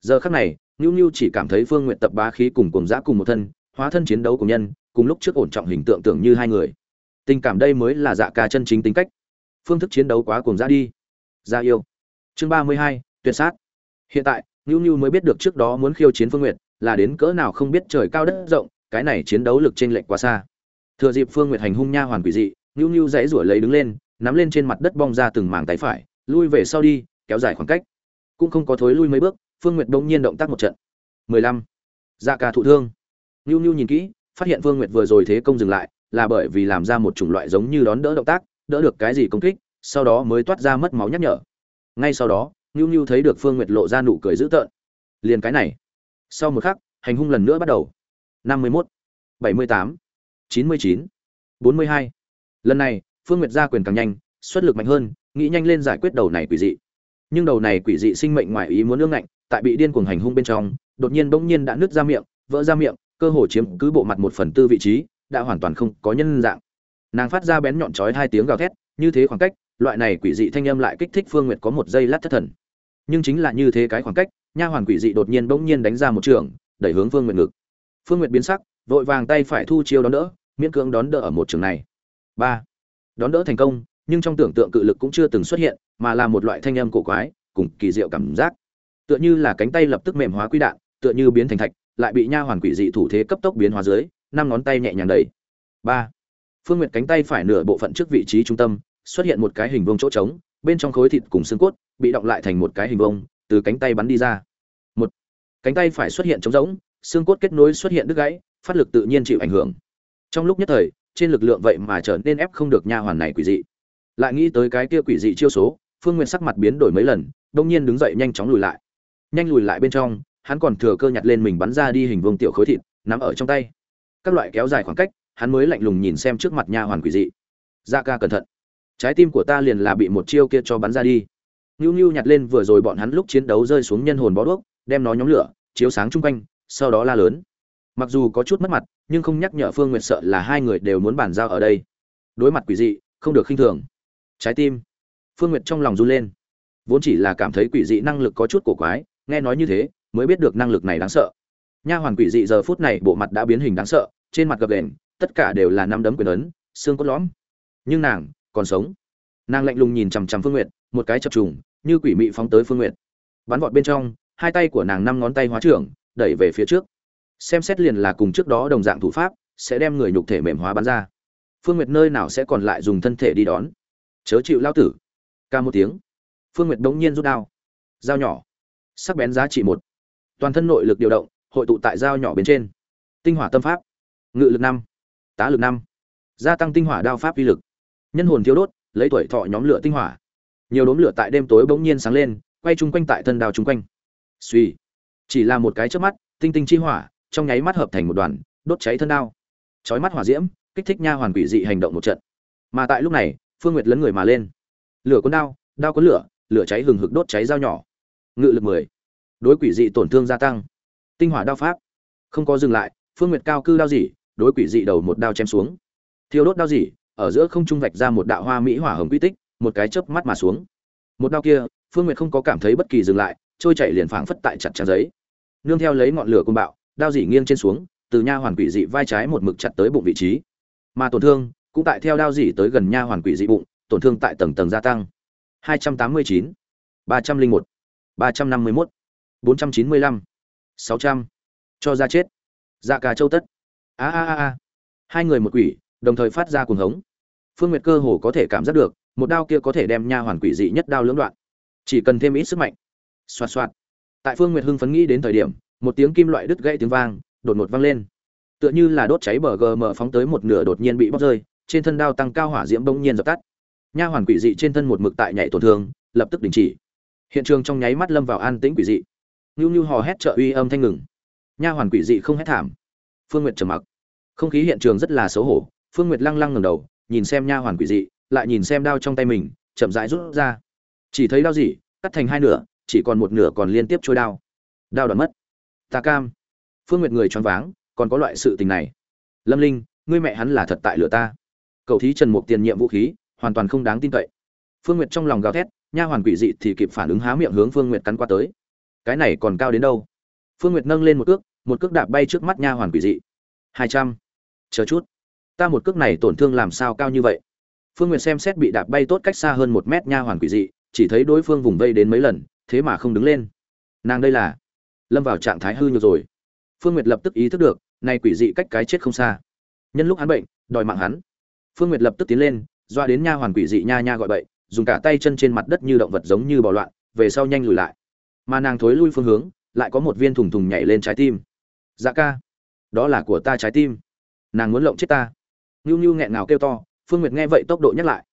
Giờ khắc này nhu nhu chỉ cảm thấy phương nguyện tập bá khí cùng cùng dã cùng một thân, hóa thân chiến đấu cùng nhân, cùng lúc trước ổn trọng hình tượng tưởng như hai người. Tình cảm đây mới là dạ ca chân chính tính cách. Phương thức chiến đấu quá cùng dã đi. Ra yêu. Chương ba mươi hai, tuyệt sát. Hiện tại nhu nhu mới biết được trước đó muốn khiêu chiến phương nguyện là đến cỡ nào không biết trời cao đất rộng, cái này chiến đấu lực trên lệch quá xa. Thừa dịp phương nguyệt hành hung nha hoàn quỷ dị nhu nhu dãy rủi lấy đứng lên nắm lên trên mặt đất bong ra từng mảng tay phải, lui về sau đi, kéo dài khoảng cách. Cũng không có thối lui mấy bước, phương nguyệt đông nhiên động tác một trận. Mười lăm. Dạ ca thụ thương. Nhu nhu nhìn kỹ, phát hiện phương nguyệt vừa rồi thế công dừng lại, là bởi vì làm ra một chủng loại giống như đón đỡ động tác, đỡ được cái gì công kích, sau đó mới toát ra mất máu nhắc nhở. Ngay sau đó, nhu nhu thấy được phương nguyệt lộ ra nụ cười dữ tợn. Liền cái này. Sau một khắc, hành hung lần nữa bắt đầu. Năm mươi mốt, bảy mươi tám, chín mươi chín, bốn mươi hai. Lần này phương nguyệt ra quyền càng nhanh, xuất lực mạnh hơn, nghĩ nhanh lên giải quyết đầu này quỷ dị. Nhưng đầu này quỷ dị sinh mệnh ngoài ý muốn nương ngạnh, tại bị điên cuồng hành hung bên trong, đột nhiên bỗng nhiên đã nứt ra miệng, vỡ ra miệng, cơ hồ chiếm cứ bộ mặt một phần tư vị trí, đã hoàn toàn không có nhân dạng. Nàng phát ra bén nhọn chói hai tiếng gào thét, như thế khoảng cách, loại này quỷ dị thanh âm lại kích thích phương nguyệt có một giây lát thất thần. Nhưng chính là như thế cái khoảng cách, nha hoàn quỷ dị đột nhiên bỗng nhiên đánh ra một trường, đẩy hướng phương nguyệt ngực. Phương nguyệt biến sắc, vội vàng tay phải thu chiêu đón đỡ, miễn cưỡng đón đỡ ở một trường này. Ba đón đỡ thành công, nhưng trong tưởng tượng cự lực cũng chưa từng xuất hiện, mà là một loại thanh âm cổ quái, cùng kỳ diệu cảm giác. Tựa như là cánh tay lập tức mềm hóa quỹ đạn, tựa như biến thành thạch, lại bị nha hoàn quỷ dị thủ thế cấp tốc biến hóa dưới, năm ngón tay nhẹ nhàng đẩy. Ba. Phương nguyệt cánh tay phải nửa bộ phận trước vị trí trung tâm, xuất hiện một cái hình vuông chỗ trống, bên trong khối thịt cùng xương cốt bị động lại thành một cái hình vuông, từ cánh tay bắn đi ra. Một. Cánh tay phải xuất hiện trống rỗng, xương cốt kết nối xuất hiện đứt gãy, phát lực tự nhiên chịu ảnh hưởng. Trong lúc nhất thời trên lực lượng vậy mà trở nên ép không được nha hoàn này quỷ dị. Lại nghĩ tới cái kia quỷ dị chiêu số phương Nguyên sắc mặt biến đổi mấy lần đông nhiên đứng dậy nhanh chóng lùi lại. Nhanh lùi lại bên trong hắn còn thừa cơ nhặt lên mình bắn ra đi hình vuông tiểu khối thịt nắm ở trong tay. Các loại kéo dài khoảng cách hắn mới lạnh lùng nhìn xem trước mặt nha hoàn quỷ dị. Dạ ca cẩn thận. Trái tim của ta liền là bị một chiêu kia cho bắn ra đi. Nưu Nưu nhặt lên vừa rồi bọn hắn lúc chiến đấu rơi xuống nhân hồn bó đuốc, đem nó nhóm lửa, chiếu sáng chung quanh, sau đó la lớn. Mặc dù có chút mất mặt, nhưng không nhắc nhở Phương Nguyệt sợ là hai người đều muốn bàn giao ở đây. Đối mặt quỷ dị, không được khinh thường. Trái tim. Phương Nguyệt trong lòng run lên. Vốn chỉ là cảm thấy quỷ dị năng lực có chút cổ quái, nghe nói như thế, mới biết được năng lực này đáng sợ. Nha hoàn quỷ dị giờ phút này bộ mặt đã biến hình đáng sợ, trên mặt gập ghềnh, tất cả đều là năm đấm quyền ấn, xương cốt lõm. Nhưng nàng còn sống. Nàng lạnh lùng nhìn chằm chằm Phương Nguyệt, một cái chập trùng, như quỷ mị phóng tới Phương Nguyệt. Bắn vọt bên trong, hai tay của nàng năm ngón tay hóa trưởng, đẩy về phía trước xem xét liền là cùng trước đó đồng dạng thủ pháp, sẽ đem người nhục thể mềm hóa bắn ra. Phương nguyệt nơi nào sẽ còn lại dùng thân thể đi đón? Chớ chịu lao tử. Ca một tiếng. Phương nguyệt đống nhiên rút đao. Dao nhỏ. Sắc bén giá trị một. Toàn thân nội lực điều động, hội tụ tại dao nhỏ bên trên. Tinh hỏa tâm pháp. Ngự lực năm. Tá lực năm. Gia tăng tinh hỏa đao pháp vi lực. Nhân hồn thiếu đốt, lấy tuổi thọ nhóm lửa tinh hỏa. Nhiều đốm lửa tại đêm tối bỗng nhiên sáng lên, quay chung quanh tại thân đào chung quanh. Suy chỉ là một cái trước mắt, tinh tinh chi hỏa trong nháy mắt hợp thành một đoàn, đốt cháy thân đao. Chói mắt hỏa diễm, kích thích nha hoàn quỷ dị hành động một trận. Mà tại lúc này, phương nguyệt lấn người mà lên. Lửa cuốn đao đao cuốn lửa lửa cháy hừng hực đốt cháy dao nhỏ. Ngự lực mười. Đối quỷ dị tổn thương gia tăng. Tinh hỏa đao pháp. Không có dừng lại, phương nguyệt cao cư đao dỉ, đối quỷ dị đầu một đao chém xuống. Thiêu đốt đao dỉ, ở giữa không trung vạch ra một đạo hoa mỹ hỏa hồng quy tích, một cái chớp mắt mà xuống. Một đao kia, phương nguyệt không có cảm thấy bất kỳ dừng lại, trôi chảy liền phảng phất tại chặt trang giấy. Nương theo lấy ngọn lửa cuồng bạo đao dỉ nghiêng trên xuống từ nha hoàn quỷ dị vai trái một mực chặt tới bụng vị trí. Mà tổn thương cũng tại theo đao dỉ tới gần nha hoàn quỷ dị bụng tổn thương tại tầng tầng gia tăng. 289, 301, 351, 495, 600. cho ra chết. Dạ cả châu tất. A a a a. Hai người một quỷ đồng thời phát ra cuồng hống. Phương nguyệt cơ hồ có thể cảm giác được một đao kia có thể đem nha hoàn quỷ dị nhất đao lưỡng đoạn. Chỉ cần thêm ít sức mạnh. Xoạt xoạt. Tại phương nguyệt hưng phấn nghĩ đến thời điểm một tiếng kim loại đứt gãy tiếng vang, đột ngột vang lên. Tựa như là đốt cháy bờ gm phóng tới một nửa đột nhiên bị bóc rơi, trên thân đao tăng cao hỏa diễm bỗng nhiên dập tắt. Nha hoàn quỷ dị trên thân một mực tại nhảy tổn thương, lập tức đình chỉ. Hiện trường trong nháy mắt lâm vào an tĩnh quỷ dị. Nhu nhu hò hét trợ uy âm thanh ngừng. Nha hoàn quỷ dị không hét thảm. Phương nguyệt trầm mặc. Không khí hiện trường rất là xấu hổ, phương nguyệt lăng lăng ngẩng đầu, nhìn xem nha hoàn quỷ dị, lại nhìn xem đao trong tay mình, chậm rãi rút ra. Chỉ thấy đao gì, cắt thành hai nửa, chỉ còn một nửa còn liên tiếp trôi đao. Đao đoạn mất ta cam. Phương nguyệt người choáng váng, còn có loại sự tình này. Lâm linh, ngươi mẹ hắn là thật tại lửa ta. Cậu thí trần mục tiền nhiệm vũ khí, hoàn toàn không đáng tin cậy. Phương nguyệt trong lòng gào thét, nha hoàn quỷ dị thì kịp phản ứng há miệng hướng phương nguyệt cắn qua tới. Cái này còn cao đến đâu? Phương nguyệt nâng lên một cước một cước đạp bay trước mắt nha hoàn quỷ dị. Hai trăm. Chờ chút. Ta một cước này tổn thương làm sao cao như vậy? Phương nguyệt xem xét bị đạp bay tốt cách xa hơn một mét nha hoàn quỷ dị, chỉ thấy đối phương vùng vây đến mấy lần, thế mà không đứng lên. Nàng đây là lâm vào trạng thái hư nhược rồi. Phương nguyệt lập tức ý thức được nay quỷ dị cách cái chết không xa. Nhân lúc hắn bệnh, đòi mạng hắn. Phương nguyệt lập tức tiến lên, doa đến nha hoàn quỷ dị nha nha gọi bậy, dùng cả tay chân trên mặt đất như động vật giống như bò loạn, về sau nhanh lùi lại. Mà nàng thối lui phương hướng, lại có một viên thùng thùng nhảy lên trái tim. Dạ ca, đó là của ta trái tim. Nàng muốn lộng chết ta. Ngưu ngưu nghẹn ngào kêu to, phương nguyệt nghe vậy tốc độ nhắc lại.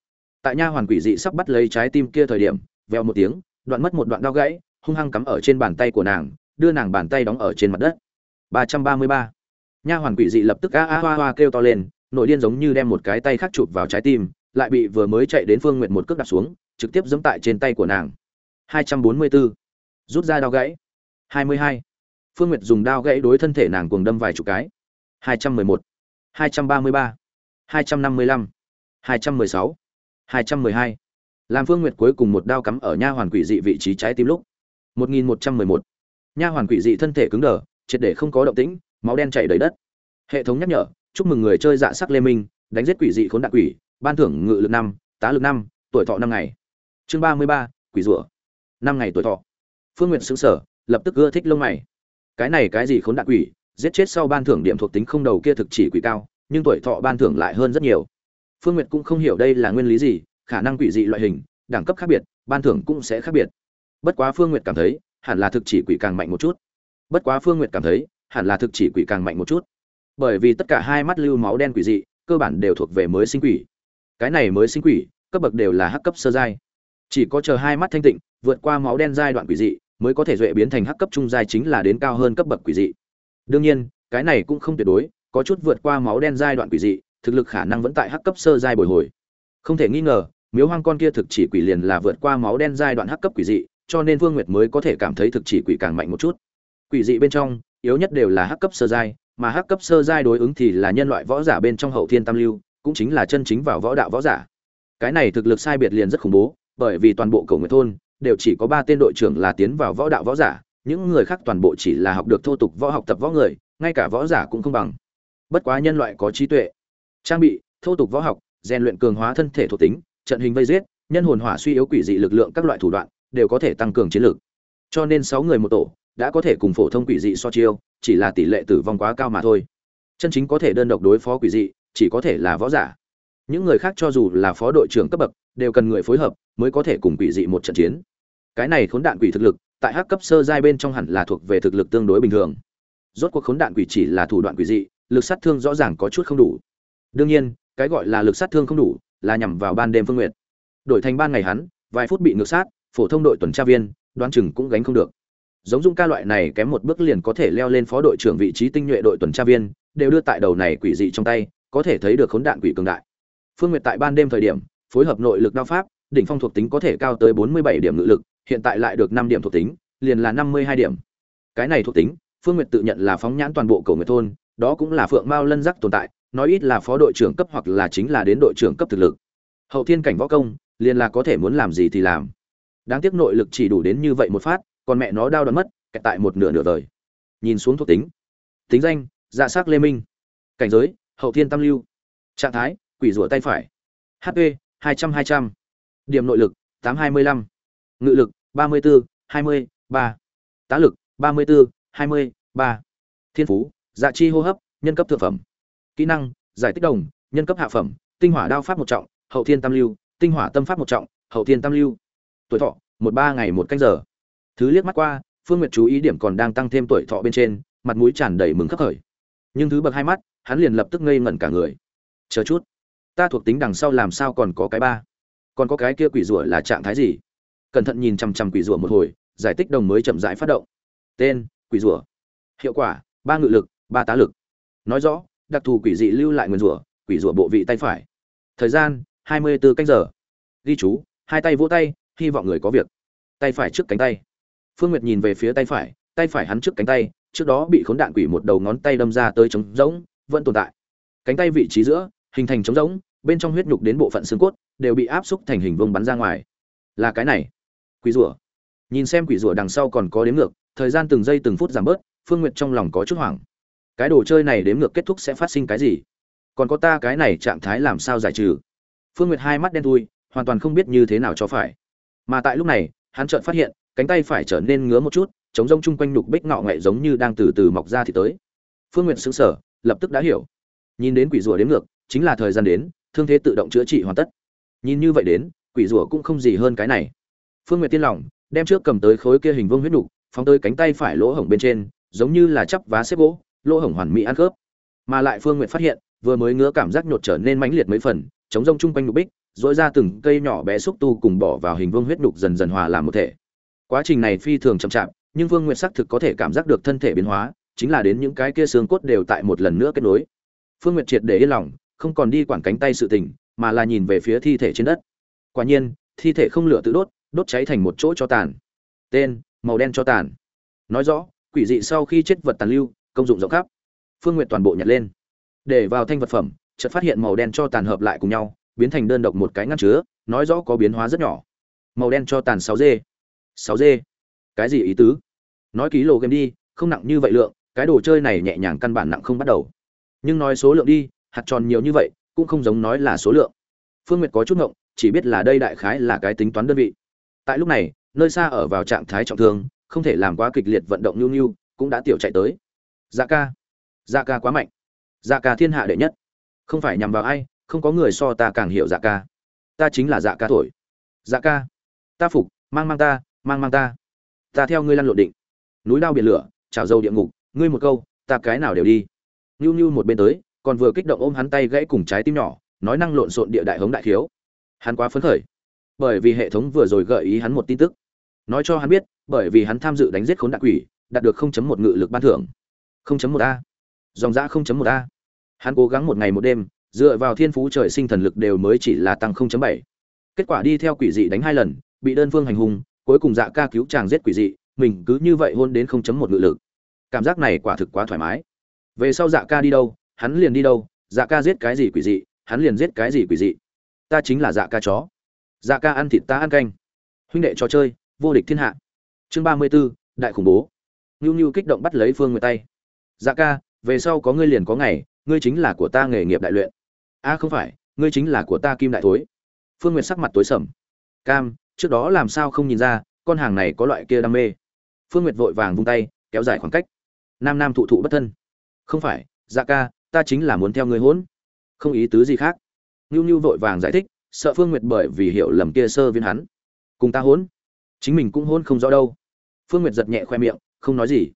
Tại nha hoàn quỷ dị sắp bắt lấy trái tim kia thời điểm, vèo một tiếng, đoạn mất một đoạn đau gãy, hung hăng cắm ở trên bàn tay của nàng đưa nàng bàn tay đóng ở trên mặt đất. Ba trăm ba mươi ba. Nha hoàn quỷ dị lập tức a a hoa hoa kêu to lên, nội điên giống như đem một cái tay khác chụp vào trái tim, lại bị vừa mới chạy đến phương nguyện một cước đặt xuống, trực tiếp giẫm tại trên tay của nàng. Hai trăm bốn mươi bốn rút ra đao gãy. Hai mươi hai. Phương nguyệt dùng đao gãy đối thân thể nàng cuồng đâm vài chục cái. Hai trăm mười một. Hai trăm ba mươi ba. Hai trăm năm mươi lăm. Hai trăm mười sáu. Hai trăm mười hai. Làm phương nguyệt cuối cùng một đao cắm ở nha hoàn quỷ dị vị trí trái tim lúc. Một nghìn một trăm mười một nha hoàn quỷ dị thân thể cứng đờ, triệt để không có động tĩnh, máu đen chảy đầy đất. Hệ thống nhắc nhở, chúc mừng người chơi dạ sắc lê minh, đánh giết quỷ dị khốn đạn quỷ, ban thưởng ngự lực năm, tá lực năm, tuổi thọ năm ngày. Chương ba mươi ba, quỷ rủa. Năm ngày tuổi thọ. Phương nguyện xứng sở lập tức ưa thích lông mày. Cái này cái gì khốn đạn quỷ, giết chết sau ban thưởng điểm thuộc tính không đầu kia thực chỉ quỷ cao, nhưng tuổi thọ ban thưởng lại hơn rất nhiều. Phương nguyệt cũng không hiểu đây là nguyên lý gì, khả năng quỷ dị loại hình, đẳng cấp khác biệt, ban thưởng cũng sẽ khác biệt. Bất quá phương nguyệt cảm thấy hẳn là thực chỉ quỷ càng mạnh một chút. Bất quá phương nguyệt cảm thấy, hẳn là thực chỉ quỷ càng mạnh một chút. Bởi vì tất cả hai mắt lưu máu đen quỷ dị, cơ bản đều thuộc về mới sinh quỷ. Cái này mới sinh quỷ, cấp bậc đều là hắc cấp sơ giai. Chỉ có chờ hai mắt thanh tịnh, vượt qua máu đen giai đoạn quỷ dị, mới có thể duệ biến thành hắc cấp trung giai chính là đến cao hơn cấp bậc quỷ dị. Đương nhiên, cái này cũng không tuyệt đối, có chút vượt qua máu đen giai đoạn quỷ dị, thực lực khả năng vẫn tại hắc cấp sơ giai bồi hồi. Không thể nghi ngờ, miếu hoang con kia thực chỉ quỷ liền là vượt qua máu đen giai đoạn hắc cấp quỷ dị cho nên vương nguyệt mới có thể cảm thấy thực chỉ quỷ càng mạnh một chút. Quỷ dị bên trong, yếu nhất đều là hắc cấp sơ giai, mà hắc cấp sơ giai đối ứng thì là nhân loại võ giả bên trong hậu thiên tam lưu, cũng chính là chân chính vào võ đạo võ giả. Cái này thực lực sai biệt liền rất khủng bố, bởi vì toàn bộ cầu nguyện thôn đều chỉ có ba tên đội trưởng là tiến vào võ đạo võ giả, những người khác toàn bộ chỉ là học được thô tục võ học tập võ người, ngay cả võ giả cũng không bằng. Bất quá nhân loại có trí tuệ, trang bị, thô tục võ học, rèn luyện cường hóa thân thể thuộc tính, trận hình vây giết, nhân hồn hỏa suy yếu quỷ dị lực lượng các loại thủ đoạn đều có thể tăng cường chiến lược. Cho nên sáu người một tổ đã có thể cùng phổ thông quỷ dị so chiêu, chỉ là tỷ lệ tử vong quá cao mà thôi. Chân chính có thể đơn độc đối phó quỷ dị, chỉ có thể là võ giả. Những người khác cho dù là phó đội trưởng cấp bậc, đều cần người phối hợp mới có thể cùng quỷ dị một trận chiến. Cái này khốn đạn quỷ thực lực, tại hắc cấp sơ giai bên trong hẳn là thuộc về thực lực tương đối bình thường. Rốt cuộc khốn đạn quỷ chỉ là thủ đoạn quỷ dị, lực sát thương rõ ràng có chút không đủ. Đương nhiên, cái gọi là lực sát thương không đủ là nhằm vào ban đêm phương nguyệt. Đổi thành ban ngày hắn, vài phút bị ngược sát phổ thông đội tuần tra viên, đoán chừng cũng gánh không được. Giống dung ca loại này kém một bước liền có thể leo lên phó đội trưởng vị trí tinh nhuệ đội tuần tra viên, đều đưa tại đầu này quỷ dị trong tay, có thể thấy được khốn đạn quỷ cường đại. Phương nguyệt tại ban đêm thời điểm, phối hợp nội lực đao pháp, đỉnh phong thuộc tính có thể cao tới bốn mươi bảy điểm ngự lực, hiện tại lại được năm điểm thuộc tính, liền là năm mươi hai điểm. Cái này thuộc tính, phương nguyệt tự nhận là phóng nhãn toàn bộ cầu nguyệt thôn, đó cũng là phượng mao lân giác tồn tại, nói ít là phó đội trưởng cấp hoặc là chính là đến đội trưởng cấp thực lực. Hậu thiên cảnh võ công, liền là có thể muốn làm gì thì làm đáng tiếc nội lực chỉ đủ đến như vậy một phát, còn mẹ nó đau đớn mất, kẹt tại một nửa nửa đời nhìn xuống thuộc tính. Tính danh dạ sắc lê minh. Cảnh giới, hậu thiên tam lưu. Trạng thái, quỷ rủa tay phải. Hp hai trăm hai trăm. Điểm nội lực, tám hai mươi lăm. Ngự lực, ba mươi bốn hai mươi ba. Tá lực, ba mươi bốn hai mươi ba. Thiên phú dạ chi hô hấp, nhân cấp thượng phẩm. Kỹ năng, giải tích đồng, nhân cấp hạ phẩm. Tinh hỏa đao pháp một trọng, hậu thiên tam lưu. Tinh hỏa tâm pháp một trọng, hậu thiên tam lưu tuổi thọ, một ba ngày một canh giờ. Thứ liếc mắt qua, phương nguyệt chú ý điểm còn đang tăng thêm tuổi thọ bên trên, mặt mũi tràn đầy mừng khắc khởi. Nhưng thứ bậc hai mắt, hắn liền lập tức ngây ngẩn cả người. Chờ chút, ta thuộc tính đằng sau làm sao còn có cái ba? Còn có cái kia quỷ rủa là trạng thái gì? Cẩn thận nhìn chằm chằm quỷ rủa một hồi, giải tích đồng mới chậm rãi phát động. Tên, quỷ rủa hiệu quả, ba ngự lực, ba tá lực. Nói rõ, đặc thù quỷ dị lưu lại nguyên rủa quỷ rủa bộ vị tay phải. Thời gian, hai mươi bốn canh giờ. Ghi chú, hai tay vỗ tay hy vọng người có việc. Tay phải trước cánh tay. Phương nguyệt nhìn về phía tay phải tay phải hắn trước cánh tay, trước đó bị khốn đạn quỷ một đầu ngón tay đâm ra tới trống rỗng, vẫn tồn tại. Cánh tay vị trí giữa, hình thành trống rỗng, bên trong huyết nhục đến bộ phận xương cốt, đều bị áp xúc thành hình vuông bắn ra ngoài. Là cái này. Quỷ rủa nhìn xem quỷ rủa đằng sau còn có đếm ngược, thời gian từng giây từng phút giảm bớt, phương nguyệt trong lòng có chút hoảng. Cái đồ chơi này đếm ngược kết thúc sẽ phát sinh cái gì? Còn có ta cái này trạng thái làm sao giải trừ? Phương nguyệt hai mắt đen thui, hoàn toàn không biết như thế nào cho phải mà tại lúc này, hắn chợt phát hiện, cánh tay phải trở nên ngứa một chút, chống rông chung quanh nhục bích ngọ nghệ giống như đang từ từ mọc ra thì tới. Phương nguyện xứng sở lập tức đã hiểu. Nhìn đến quỷ rùa đến ngược, chính là thời gian đến, thương thế tự động chữa trị hoàn tất. Nhìn như vậy đến, quỷ rùa cũng không gì hơn cái này. Phương nguyện tiên lòng, đem trước cầm tới khối kia hình vương huyết nhục phóng tới cánh tay phải lỗ hổng bên trên, giống như là chắp vá xếp gỗ, lỗ hổng hoàn mỹ ăn khớp. Mà lại phương nguyện phát hiện, vừa mới ngứa cảm giác nhột trở nên mãnh liệt mấy phần, chống rông chung quanh nhục bích dỗi ra từng cây nhỏ bé xúc tu cùng bỏ vào hình vương huyết đục dần dần hòa làm một thể. Quá trình này phi thường chậm chạp, nhưng vương nguyệt xác thực có thể cảm giác được thân thể biến hóa, chính là đến những cái kia xương cốt đều tại một lần nữa kết nối. Phương nguyệt triệt để yên lòng, không còn đi quản cánh tay sự tình, mà là nhìn về phía thi thể trên đất. Quả nhiên, thi thể không lửa tự đốt đốt cháy thành một chỗ cho tàn. Tên, màu đen cho tàn. Nói rõ, quỷ dị sau khi chết vật tàn lưu, công dụng rộng khắp. Phương nguyệt toàn bộ nhặt lên. Để vào thanh vật phẩm, chợt phát hiện màu đen cho tàn hợp lại cùng nhau biến thành đơn độc một cái ngăn chứa, nói rõ có biến hóa rất nhỏ. Màu đen cho tàn sáu d sáu d cái gì ý tứ? Nói ký lô game đi, không nặng như vậy lượng, cái đồ chơi này nhẹ nhàng căn bản nặng không bắt đầu. Nhưng nói số lượng đi, hạt tròn nhiều như vậy, cũng không giống nói là số lượng. Phương nguyệt có chút ngộng, chỉ biết là đây đại khái là cái tính toán đơn vị. Tại lúc này, nơi xa ở vào trạng thái trọng thương, không thể làm quá kịch liệt vận động nhu nhu, cũng đã tiểu chạy tới. Dạ ca. Dạ ca quá mạnh. Dạ ca thiên hạ đệ nhất. Không phải nhằm vào ai không có người so ta càng hiểu dạ ca. Ta chính là dạ ca thổi. Dạ ca. Ta phục, mang mang ta, mang mang ta. Ta theo ngươi lăn lộn định. Núi đao biển lửa trào dâu địa ngục, ngươi một câu, ta cái nào đều đi. Nhu nhu một bên tới, còn vừa kích động ôm hắn tay gãy cùng trái tim nhỏ, nói năng lộn xộn địa đại hống đại thiếu. Hắn quá phấn khởi, bởi vì hệ thống vừa rồi gợi ý hắn một tin tức. Nói cho hắn biết, bởi vì hắn tham dự đánh giết khốn đạn quỷ, đạt được 0.1 ngự lực ban thưởng. 0.1 a. Dòng giã 0.1 a. Hắn cố gắng một ngày một đêm dựa vào thiên phú trời sinh thần lực đều mới chỉ là tăng 0.7. kết quả đi theo quỷ dị đánh hai lần, bị đơn phương hành hung, cuối cùng dạ ca cứu chàng giết quỷ dị, mình cứ như vậy hôn đến 0.1 ngự lực. Cảm giác này quả thực quá thoải mái. Về sau dạ ca đi đâu, hắn liền đi đâu dạ ca giết cái gì quỷ dị, hắn liền giết cái gì quỷ dị. Ta chính là dạ ca chó. Dạ ca ăn thịt ta ăn canh. Huynh đệ trò chơi, vô địch thiên hạ. Chương ba mươi b ố đại khủng bố. Nưu Nưu kích động bắt lấy phương nguyệt tay. Dạ ca, về sau có ngươi liền có ngày, ngươi chính là của ta nghề nghiệp đại luyện a không phải, ngươi chính là của ta kim đại thối. Phương nguyệt sắc mặt tối sầm. Cam, trước đó làm sao không nhìn ra, con hàng này có loại kia đam mê. Phương nguyệt vội vàng vung tay, kéo dài khoảng cách. Nam nam thụ thụ bất thân. Không phải dạ ca, ta chính là muốn theo ngươi hỗn không ý tứ gì khác. Ngưu ngưu vội vàng giải thích, sợ phương nguyệt bởi vì hiểu lầm kia sơ viên hắn. Cùng ta hỗn chính mình cũng hôn không rõ đâu. Phương nguyệt giật nhẹ khoe miệng, không nói gì.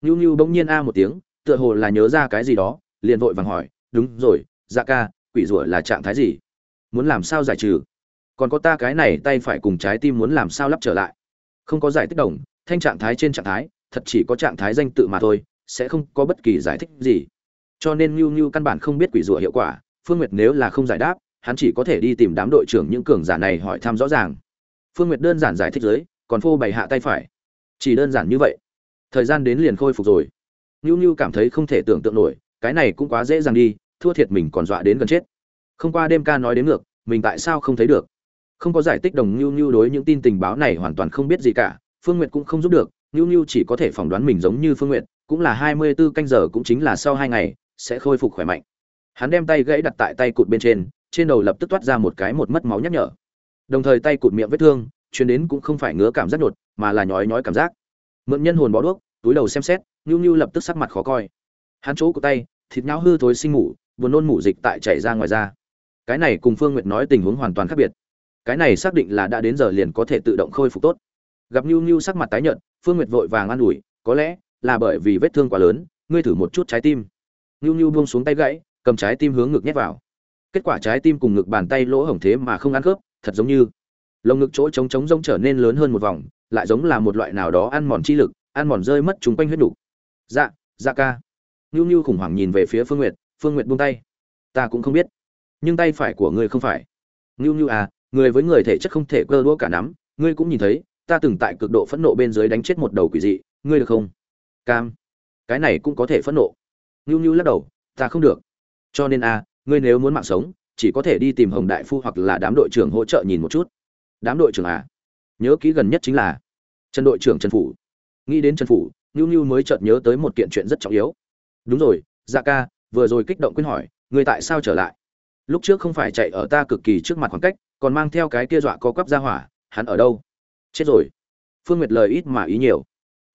Ngưu ngưu bỗng nhiên a một tiếng, tựa hồ là nhớ ra cái gì đó, liền vội vàng hỏi, đúng rồi dạ ca quỷ rủa là trạng thái gì? Muốn làm sao giải trừ? Còn có ta cái này tay phải cùng trái tim muốn làm sao lắp trở lại? Không có giải thích đồng, thanh trạng thái trên trạng thái, thật chỉ có trạng thái danh tự mà thôi, sẽ không có bất kỳ giải thích gì. Cho nên Nưu Nưu căn bản không biết quỷ rủa hiệu quả, phương nguyệt nếu là không giải đáp, hắn chỉ có thể đi tìm đám đội trưởng những cường giả này hỏi thăm rõ ràng. Phương nguyệt đơn giản giải thích dưới, còn phô bày hạ tay phải. Chỉ đơn giản như vậy. Thời gian đến liền khôi phục rồi. Nưu Nưu cảm thấy không thể tưởng tượng nổi, cái này cũng quá dễ dàng đi thua thiệt mình còn dọa đến gần chết. Không qua đêm ca nói đến ngược mình tại sao không thấy được? Không có giải thích đồng Nưu Nưu đối những tin tình báo này hoàn toàn không biết gì cả phương nguyệt cũng không giúp được Nưu Nưu chỉ có thể phỏng đoán mình giống như phương nguyệt cũng là hai mươi 24 canh giờ cũng chính là sau hai ngày sẽ khôi phục khỏe mạnh. Hắn đem tay gãy đặt tại tay cụt bên trên trên đầu lập tức toát ra một cái một mất máu nhắc nhở. Đồng thời tay cụt miệng vết thương chuyến đến cũng không phải ngứa cảm giác đột, mà là nhói nhói cảm giác. Mượn nhân hồn bó đuốc túi đầu xem xét nhu nhu lập tức sắc mặt khó coi. Hắn chỗ của tay thịt nhão hư thối sinh ngủ buồn nôn mủ dịch tại chảy ra ngoài da. Cái này cùng phương nguyệt nói tình huống hoàn toàn khác biệt. Cái này xác định là đã đến giờ liền có thể tự động khôi phục tốt. Gặp nưu nưu sắc mặt tái nhợt, phương nguyệt vội vàng an ủi, có lẽ là bởi vì vết thương quá lớn, ngươi thử một chút trái tim. Nưu nưu buông xuống tay gãy, cầm trái tim hướng ngực nhét vào. Kết quả trái tim cùng ngực bàn tay lỗ hổng thế mà không ăn khớp, thật giống như lồng ngực chỗ trống trống rỗng trở nên lớn hơn một vòng, lại giống là một loại nào đó ăn mòn chi lực, ăn mòn rơi mất chúng quanh huyết đủ. dạ dạ ca. Nưu nưu khủng hoảng nhìn về phía phương nguyệt phương nguyệt buông tay. Ta cũng không biết. Nhưng tay phải của ngươi không phải. Ngưu ngưu à người với người thể chất không thể cơ đũa cả nắm ngươi cũng nhìn thấy ta từng tại cực độ phẫn nộ bên dưới đánh chết một đầu quỷ dị ngươi được không? Cam. Cái này cũng có thể phẫn nộ. Ngưu ngưu lắc đầu ta không được. Cho nên à, ngươi nếu muốn mạng sống chỉ có thể đi tìm hồng đại phu hoặc là đám đội trưởng hỗ trợ nhìn một chút. Đám đội trưởng à? Nhớ kỹ gần nhất chính là trần đội trưởng trần phủ. Nghĩ đến trần phủ ngưu ngưu mới chợt nhớ tới một kiện chuyện rất trọng yếu. Đúng rồi dạ ca vừa rồi kích động quên hỏi người tại sao trở lại lúc trước không phải chạy ở ta cực kỳ trước mặt khoảng cách còn mang theo cái kia dọa co quắp ra hỏa hắn ở đâu chết rồi phương nguyệt lời ít mà ý nhiều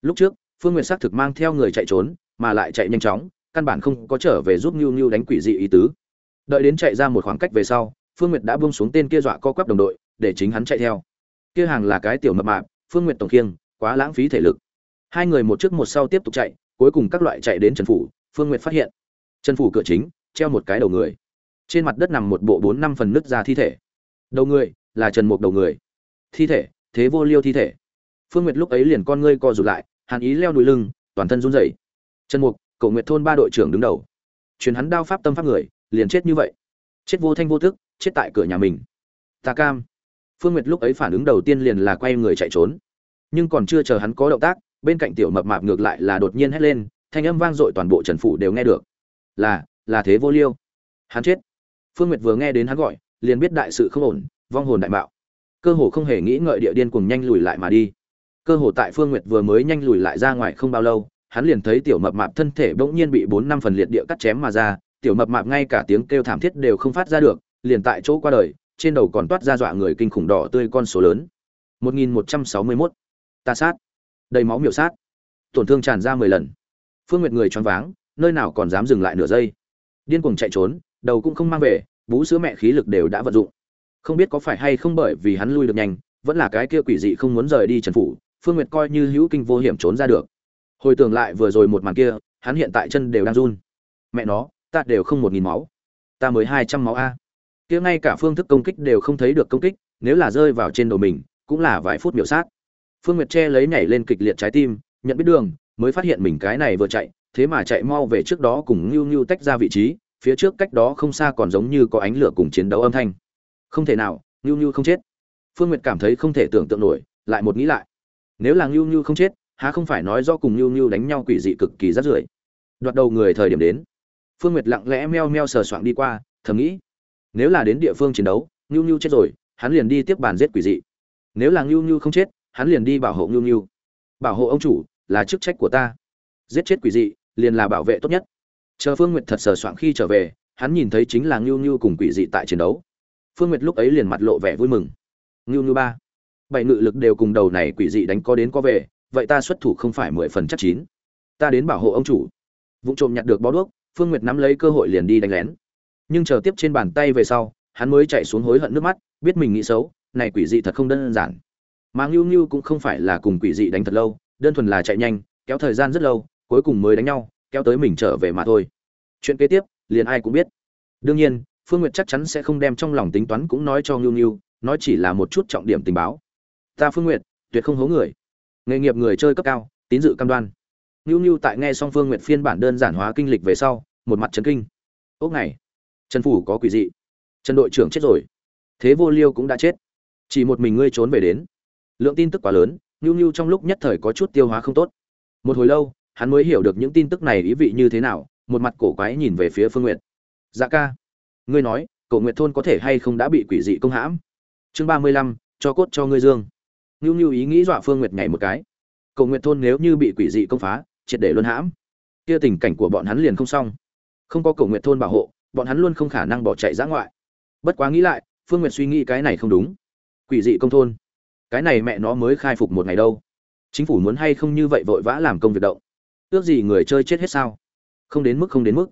lúc trước phương nguyệt xác thực mang theo người chạy trốn mà lại chạy nhanh chóng căn bản không có trở về giúp Nưu Nưu đánh quỷ dị ý tứ. Đợi đến chạy ra một khoảng cách về sau, Phương Nguyệt đã buông xuống tên kia dọa co quắp đồng đội, để chính hắn chạy theo. Kia hàng là cái tiểu mập mạp, Phương Nguyệt tổng khiêng, quá lãng phí thể lực. Hai người một trước một sau tiếp tục chạy, cuối cùng các loại chạy đến Trần phủ, Phương Nguyệt phát hiện, Trần phủ cửa chính treo một cái đầu người. Trên mặt đất nằm một bộ bốn năm phần nứt ra thi thể. Đầu người là Trần Mục đầu người. Thi thể, thế vô liêu thi thể. Phương Nguyệt lúc ấy liền con ngươi co rụt lại, hàn ý leo đuôi lưng, toàn thân run rẩy. Trần Mục, Cổ Nguyệt thôn ba đội trưởng đứng đầu. Truyền hắn đao pháp tâm pháp người, liền chết như vậy. Chết vô thanh vô tức, chết tại cửa nhà mình. Ta cam. Phương Nguyệt lúc ấy phản ứng đầu tiên liền là quay người chạy trốn. Nhưng còn chưa chờ hắn có động tác, bên cạnh tiểu mập mạp ngược lại là đột nhiên hét lên, thanh âm vang dội toàn bộ Trần phủ đều nghe được. Là, là thế vô liêu. Hắn chết. Phương Nguyệt vừa nghe đến hắn gọi, liền biết đại sự không ổn, vong hồn đại bạo. Cơ hồ không hề nghĩ ngợi địa điên cuồng nhanh lùi lại mà đi. Cơ hồ tại Phương Nguyệt vừa mới nhanh lùi lại ra ngoài không bao lâu, hắn liền thấy tiểu mập mạp thân thể bỗng nhiên bị bốn năm phần liệt địa cắt chém mà ra, tiểu mập mạp ngay cả tiếng kêu thảm thiết đều không phát ra được, liền tại chỗ qua đời, trên đầu còn toát ra dọa người kinh khủng đỏ tươi con số lớn. 1161. Ta sát. Đầy máu miểu sát. Tổn thương tràn ra 10 lần. Phương Nguyệt người choáng váng, nơi nào còn dám dừng lại nửa giây. Điên cuồng chạy trốn, đầu cũng không mang về, bú sữa mẹ khí lực đều đã vận dụng. Không biết có phải hay không bởi vì hắn lui được nhanh, vẫn là cái kia quỷ dị không muốn rời đi Trần phủ, Phương Nguyệt coi như hữu kinh vô hiểm trốn ra được. Hồi tưởng lại vừa rồi một màn kia hắn hiện tại chân đều đang run. Mẹ nó ta đều không một nghìn máu. Ta mới hai trăm máu a. Kia ngay cả phương thức công kích đều không thấy được công kích nếu là rơi vào trên đầu mình cũng là vài phút miểu sát. Phương nguyệt che lấy nhảy lên kịch liệt trái tim nhận biết đường mới phát hiện mình cái này vừa chạy thế mà chạy mau về trước đó cùng Niu Niu tách ra vị trí phía trước cách đó không xa còn giống như có ánh lửa cùng chiến đấu âm thanh không thể nào Niu Niu không chết phương nguyệt cảm thấy không thể tưởng tượng nổi lại một nghĩ lại nếu là Niu Niu không chết há không phải nói do cùng Nưu Nưu đánh nhau quỷ dị cực kỳ rất rưởi. Đoạt đầu người thời điểm đến, Phương Nguyệt lặng lẽ meo meo sờ soạng đi qua, thầm nghĩ, nếu là đến địa phương chiến đấu, Nưu Nưu chết rồi, hắn liền đi tiếp bàn giết quỷ dị. Nếu là Nưu Nưu không chết, hắn liền đi bảo hộ Nưu Nưu. Bảo hộ ông chủ là chức trách của ta. Giết chết quỷ dị, liền là bảo vệ tốt nhất. Chờ Phương Nguyệt thật sờ soạng khi trở về, hắn nhìn thấy chính là ngưu ngưu cùng quỷ dị tại chiến đấu. Phương Nguyệt lúc ấy liền mặt lộ vẻ vui mừng. ngưu ngưu ba, bảy ngự lực đều cùng đầu này quỷ dị đánh có đến có về, vậy ta xuất thủ không phải mười phần chắc chín ta đến bảo hộ ông chủ vụ trộm nhặt được bó đuốc phương nguyệt nắm lấy cơ hội liền đi đánh lén nhưng chờ tiếp trên bàn tay về sau hắn mới chạy xuống hối hận nước mắt biết mình nghĩ xấu này quỷ dị thật không đơn giản mà ngưu ngưu cũng không phải là cùng quỷ dị đánh thật lâu đơn thuần là chạy nhanh kéo thời gian rất lâu cuối cùng mới đánh nhau, kéo tới mình trở về mà thôi. Chuyện kế tiếp, liền ai cũng biết. Đương nhiên, phương nguyệt chắc chắn sẽ không đem trong lòng tính toán cũng nói cho ngưu ngưu, nói chỉ là một chút trọng điểm tình báo. Ta phương nguyệt, tuyệt không hố người. Nghề nghiệp người chơi cấp cao, tín dự cam đoan. Ngưu ngưu tại nghe xong phương nguyệt phiên bản đơn giản hóa kinh lịch về sau, một mặt trấn kinh. Ốc này, trần phủ có quỷ dị. Trần đội trưởng chết rồi. Thế vô liêu cũng đã chết. Chỉ một mình ngươi trốn về đến. Lượng tin tức quá lớn, ngưu ngưu trong lúc nhất thời có chút tiêu hóa không tốt. Một hồi lâu hắn mới hiểu được những tin tức này ý vị như thế nào, một mặt cổ quái nhìn về phía phương n g u y ệ t dạ ca, ngươi nói cậu nguyện thôn có thể hay không đã bị quỷ dị công hãm? Chương ba mươi lăm, cho cốt cho ngươi dương. Ngưu ngưu ý nghĩ dọa phương nguyệt nhảy một cái. Cậu nguyện thôn nếu như bị quỷ dị công phá, triệt để luân hãm. Kia tình cảnh của bọn hắn liền không xong. Không có cậu nguyện thôn bảo hộ, bọn hắn luôn không khả năng bỏ chạy ra ngoại. Bất quá nghĩ lại, phương nguyệt suy nghĩ cái này không đúng. Quỷ dị công thôn. Cái này mẹ nó mới khai phục một ngày đâu. Chính phủ muốn hay không như vậy vội vã làm công việc động ước gì người chơi chết hết sao? Không đến mức, không đến mức.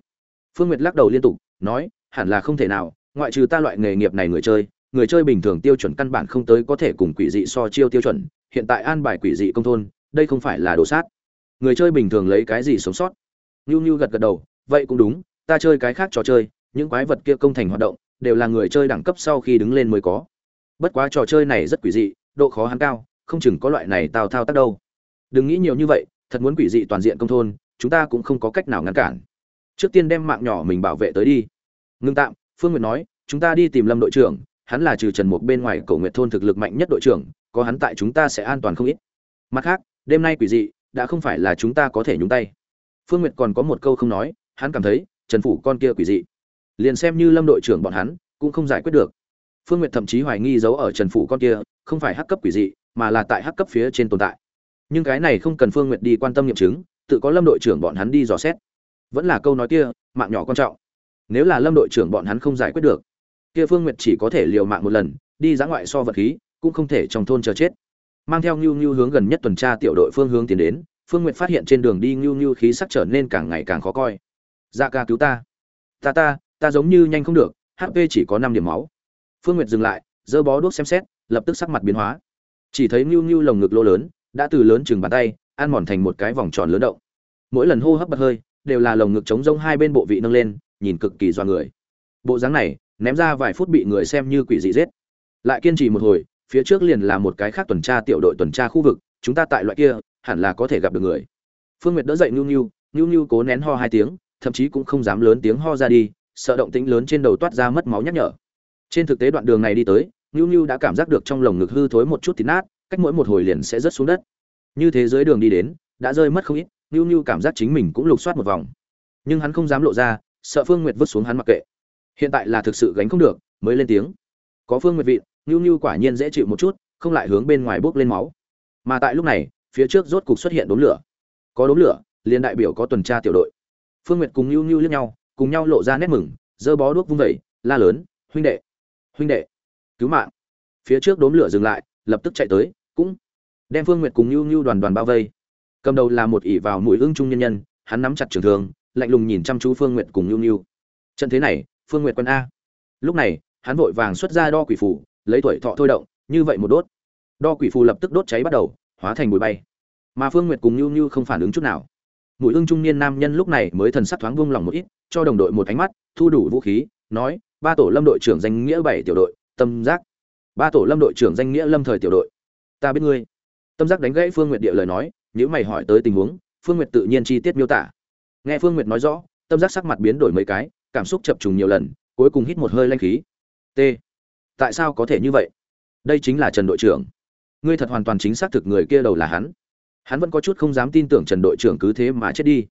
Phương nguyệt lắc đầu liên tục, nói, hẳn là không thể nào, ngoại trừ ta loại nghề nghiệp này người chơi người chơi bình thường tiêu chuẩn căn bản không tới có thể cùng quỷ dị so chiêu tiêu chuẩn, hiện tại an bài quỷ dị công thôn, đây không phải là đồ sát. Người chơi bình thường lấy cái gì sống sót? Nhu nhu gật gật đầu, vậy cũng đúng, ta chơi cái khác trò chơi, những quái vật kia công thành hoạt động, đều là người chơi đẳng cấp sau khi đứng lên mới có. Bất quá trò chơi này rất quỷ dị, độ khó hắn cao, không chừng có loại này tào thao tác đâu. Đừng nghĩ nhiều như vậy thật muốn quỷ dị toàn diện công thôn, chúng ta cũng không có cách nào ngăn cản. Trước tiên đem mạng nhỏ mình bảo vệ tới đi. Ngưng tạm, phương nguyệt nói, chúng ta đi tìm lâm đội trưởng, hắn là trừ trần mục bên ngoài cổ nguyệt thôn thực lực mạnh nhất đội trưởng, có hắn tại chúng ta sẽ an toàn không ít. Mặt khác, đêm nay quỷ dị, đã không phải là chúng ta có thể nhúng tay. Phương nguyệt còn có một câu không nói, hắn cảm thấy, trần phủ con kia quỷ dị. Liền xem như lâm đội trưởng bọn hắn, cũng không giải quyết được. Phương nguyệt thậm chí hoài nghi giấu ở trần phủ con kia, không phải hắc cấp quỷ dị, mà là tại hắc cấp phía trên tồn tại nhưng cái này không cần phương nguyệt đi quan tâm nghiệm chứng, tự có lâm đội trưởng bọn hắn đi dò xét. Vẫn là câu nói kia, mạng nhỏ quan trọng. Nếu là lâm đội trưởng bọn hắn không giải quyết được, kia phương nguyệt chỉ có thể liều mạng một lần, đi giã ngoại so vật khí, cũng không thể trong thôn chờ chết. Mang theo ngưu ngưu hướng gần nhất tuần tra tiểu đội phương hướng tiến đến, phương nguyệt phát hiện trên đường đi ngưu ngưu khí sắc trở nên càng ngày càng khó coi. Da ca cứu ta. Ta ta ta giống như nhanh không được hp chỉ có năm điểm máu. Phương nguyệt dừng lại, giơ bó đuốc xem xét, lập tức sắc mặt biến hóa. Chỉ thấy ngưu ngưu lồng ngực lô lớn đã từ lớn chừng bàn tay, ăn mòn thành một cái vòng tròn lớn động. Mỗi lần hô hấp bật hơi, đều là lồng ngực trống rông hai bên bộ vị nâng lên, nhìn cực kỳ doa người. Bộ dáng này, ném ra vài phút bị người xem như quỷ dị giết. Lại kiên trì một hồi, phía trước liền là một cái khác tuần tra tiểu đội tuần tra khu vực, chúng ta tại loại kia, hẳn là có thể gặp được người. Phương nguyệt đỡ dậy nhu nhu nhu nhu cố nén ho hai tiếng, thậm chí cũng không dám lớn tiếng ho ra đi, sợ động tĩnh lớn trên đầu toát ra mất máu nhắc nhở. Trên thực tế đoạn đường này đi tới, nhu nhu đã cảm giác được trong lồng ngực hư thối một chút thì nát cách mỗi một hồi liền sẽ rớt xuống đất. Như thế giới đường đi đến, đã rơi mất không ít nhu nhu cảm giác chính mình cũng lục soát một vòng. Nhưng hắn không dám lộ ra, sợ phương nguyệt vứt xuống hắn mặc kệ. Hiện tại là thực sự gánh không được, mới lên tiếng. Có phương nguyệt vị nhu nhu quả nhiên dễ chịu một chút, không lại hướng bên ngoài bốc lên máu. Mà tại lúc này, phía trước rốt cục xuất hiện đốm lửa. Có đốm lửa, liền đại biểu có tuần tra tiểu đội. Phương nguyệt cùng nhu nhu liếc nhau, cùng nhau lộ ra nét mừng, giơ bó đuốc vung vẩy la lớn, huynh đệ! Huynh đệ! Cứu mạng! Phía trước đốm lửa dừng lại, lập tức chạy tới cũng đem phương nguyệt cùng nhu nhu đoàn đoàn bao vây. Cầm đầu là một ỷ vào mũi ưng trung nhân nhân, hắn nắm chặt trường thương, lạnh lùng nhìn chăm chú phương nguyệt cùng nhu nhu trận thế này, phương nguyệt quân a. Lúc này, hắn vội vàng xuất ra đo quỷ phù, lấy tuổi thọ thôi động, như vậy một đốt. Đo quỷ phù lập tức đốt cháy bắt đầu, hóa thành bụi bay. Mà phương nguyệt cùng nhu nhu không phản ứng chút nào. Mũi ưng trung niên nam nhân lúc này mới thần sắc thoáng buông lòng một ít, cho đồng đội một ánh mắt, thu đủ vũ khí, nói, ba tổ lâm đội trưởng danh nghĩa bảy tiểu đội, tâm giác. Ba tổ lâm đội trưởng danh nghĩa lâm thời tiểu đội ta biết ngươi. Tâm giác đánh gãy phương nguyệt địa lời nói nếu mày hỏi tới tình huống, phương nguyệt tự nhiên chi tiết miêu tả. Nghe phương nguyệt nói rõ, tâm giác sắc mặt biến đổi mấy cái, cảm xúc chập trùng nhiều lần, cuối cùng hít một hơi lanh khí. T. Tại sao có thể như vậy? Đây chính là trần đội trưởng. Ngươi thật hoàn toàn chính xác thực người kia đầu là hắn. Hắn vẫn có chút không dám tin tưởng trần đội trưởng cứ thế mà chết đi.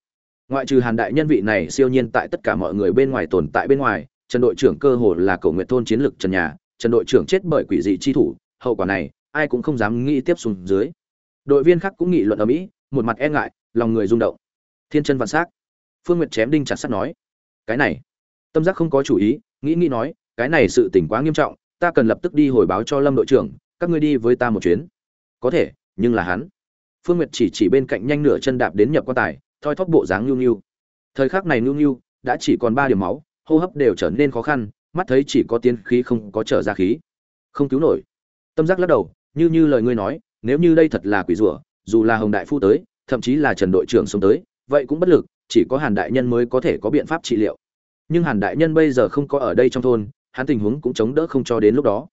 Ngoại trừ hàn đại nhân vị này siêu nhiên tại tất cả mọi người bên ngoài tồn tại bên ngoài, trần đội trưởng cơ hồ là cầu nguyện thôn chiến lược trần nhà, trần đội trưởng chết bởi quỷ dị chi thủ, hậu quả này ai cũng không dám nghĩ tiếp xuống dưới. Đội viên khác cũng nghị luận ở mỹ, một mặt e ngại, lòng người rung động. Thiên chân vạn s á c phương nguyệt chém đinh chặt sắt nói, cái này. Tâm giác không có chủ ý, nghĩ nghĩ nói, cái này sự tỉnh quá nghiêm trọng, ta cần lập tức đi hồi báo cho lâm đội trưởng, các ngươi đi với ta một chuyến. Có thể, nhưng là hắn. Phương nguyệt chỉ chỉ bên cạnh nhanh nửa chân đạp đến nhập quan tài, thoi thóp bộ dáng nhu nhu. Thời khắc này nhu nhu, đã chỉ còn ba điểm máu, hô hấp đều trở nên khó khăn, mắt thấy chỉ có tiến khí không có trở ra khí. Không cứu nổi. Tâm giác lắc đầu như như lời ngươi nói, nếu như đây thật là quỷ rủa, dù là hồng đại phu tới, thậm chí là trần đội trưởng xông tới, vậy cũng bất lực, chỉ có hàn đại nhân mới có thể có biện pháp trị liệu. Nhưng hàn đại nhân bây giờ không có ở đây trong thôn, hắn tình huống cũng chống đỡ không cho đến lúc đó.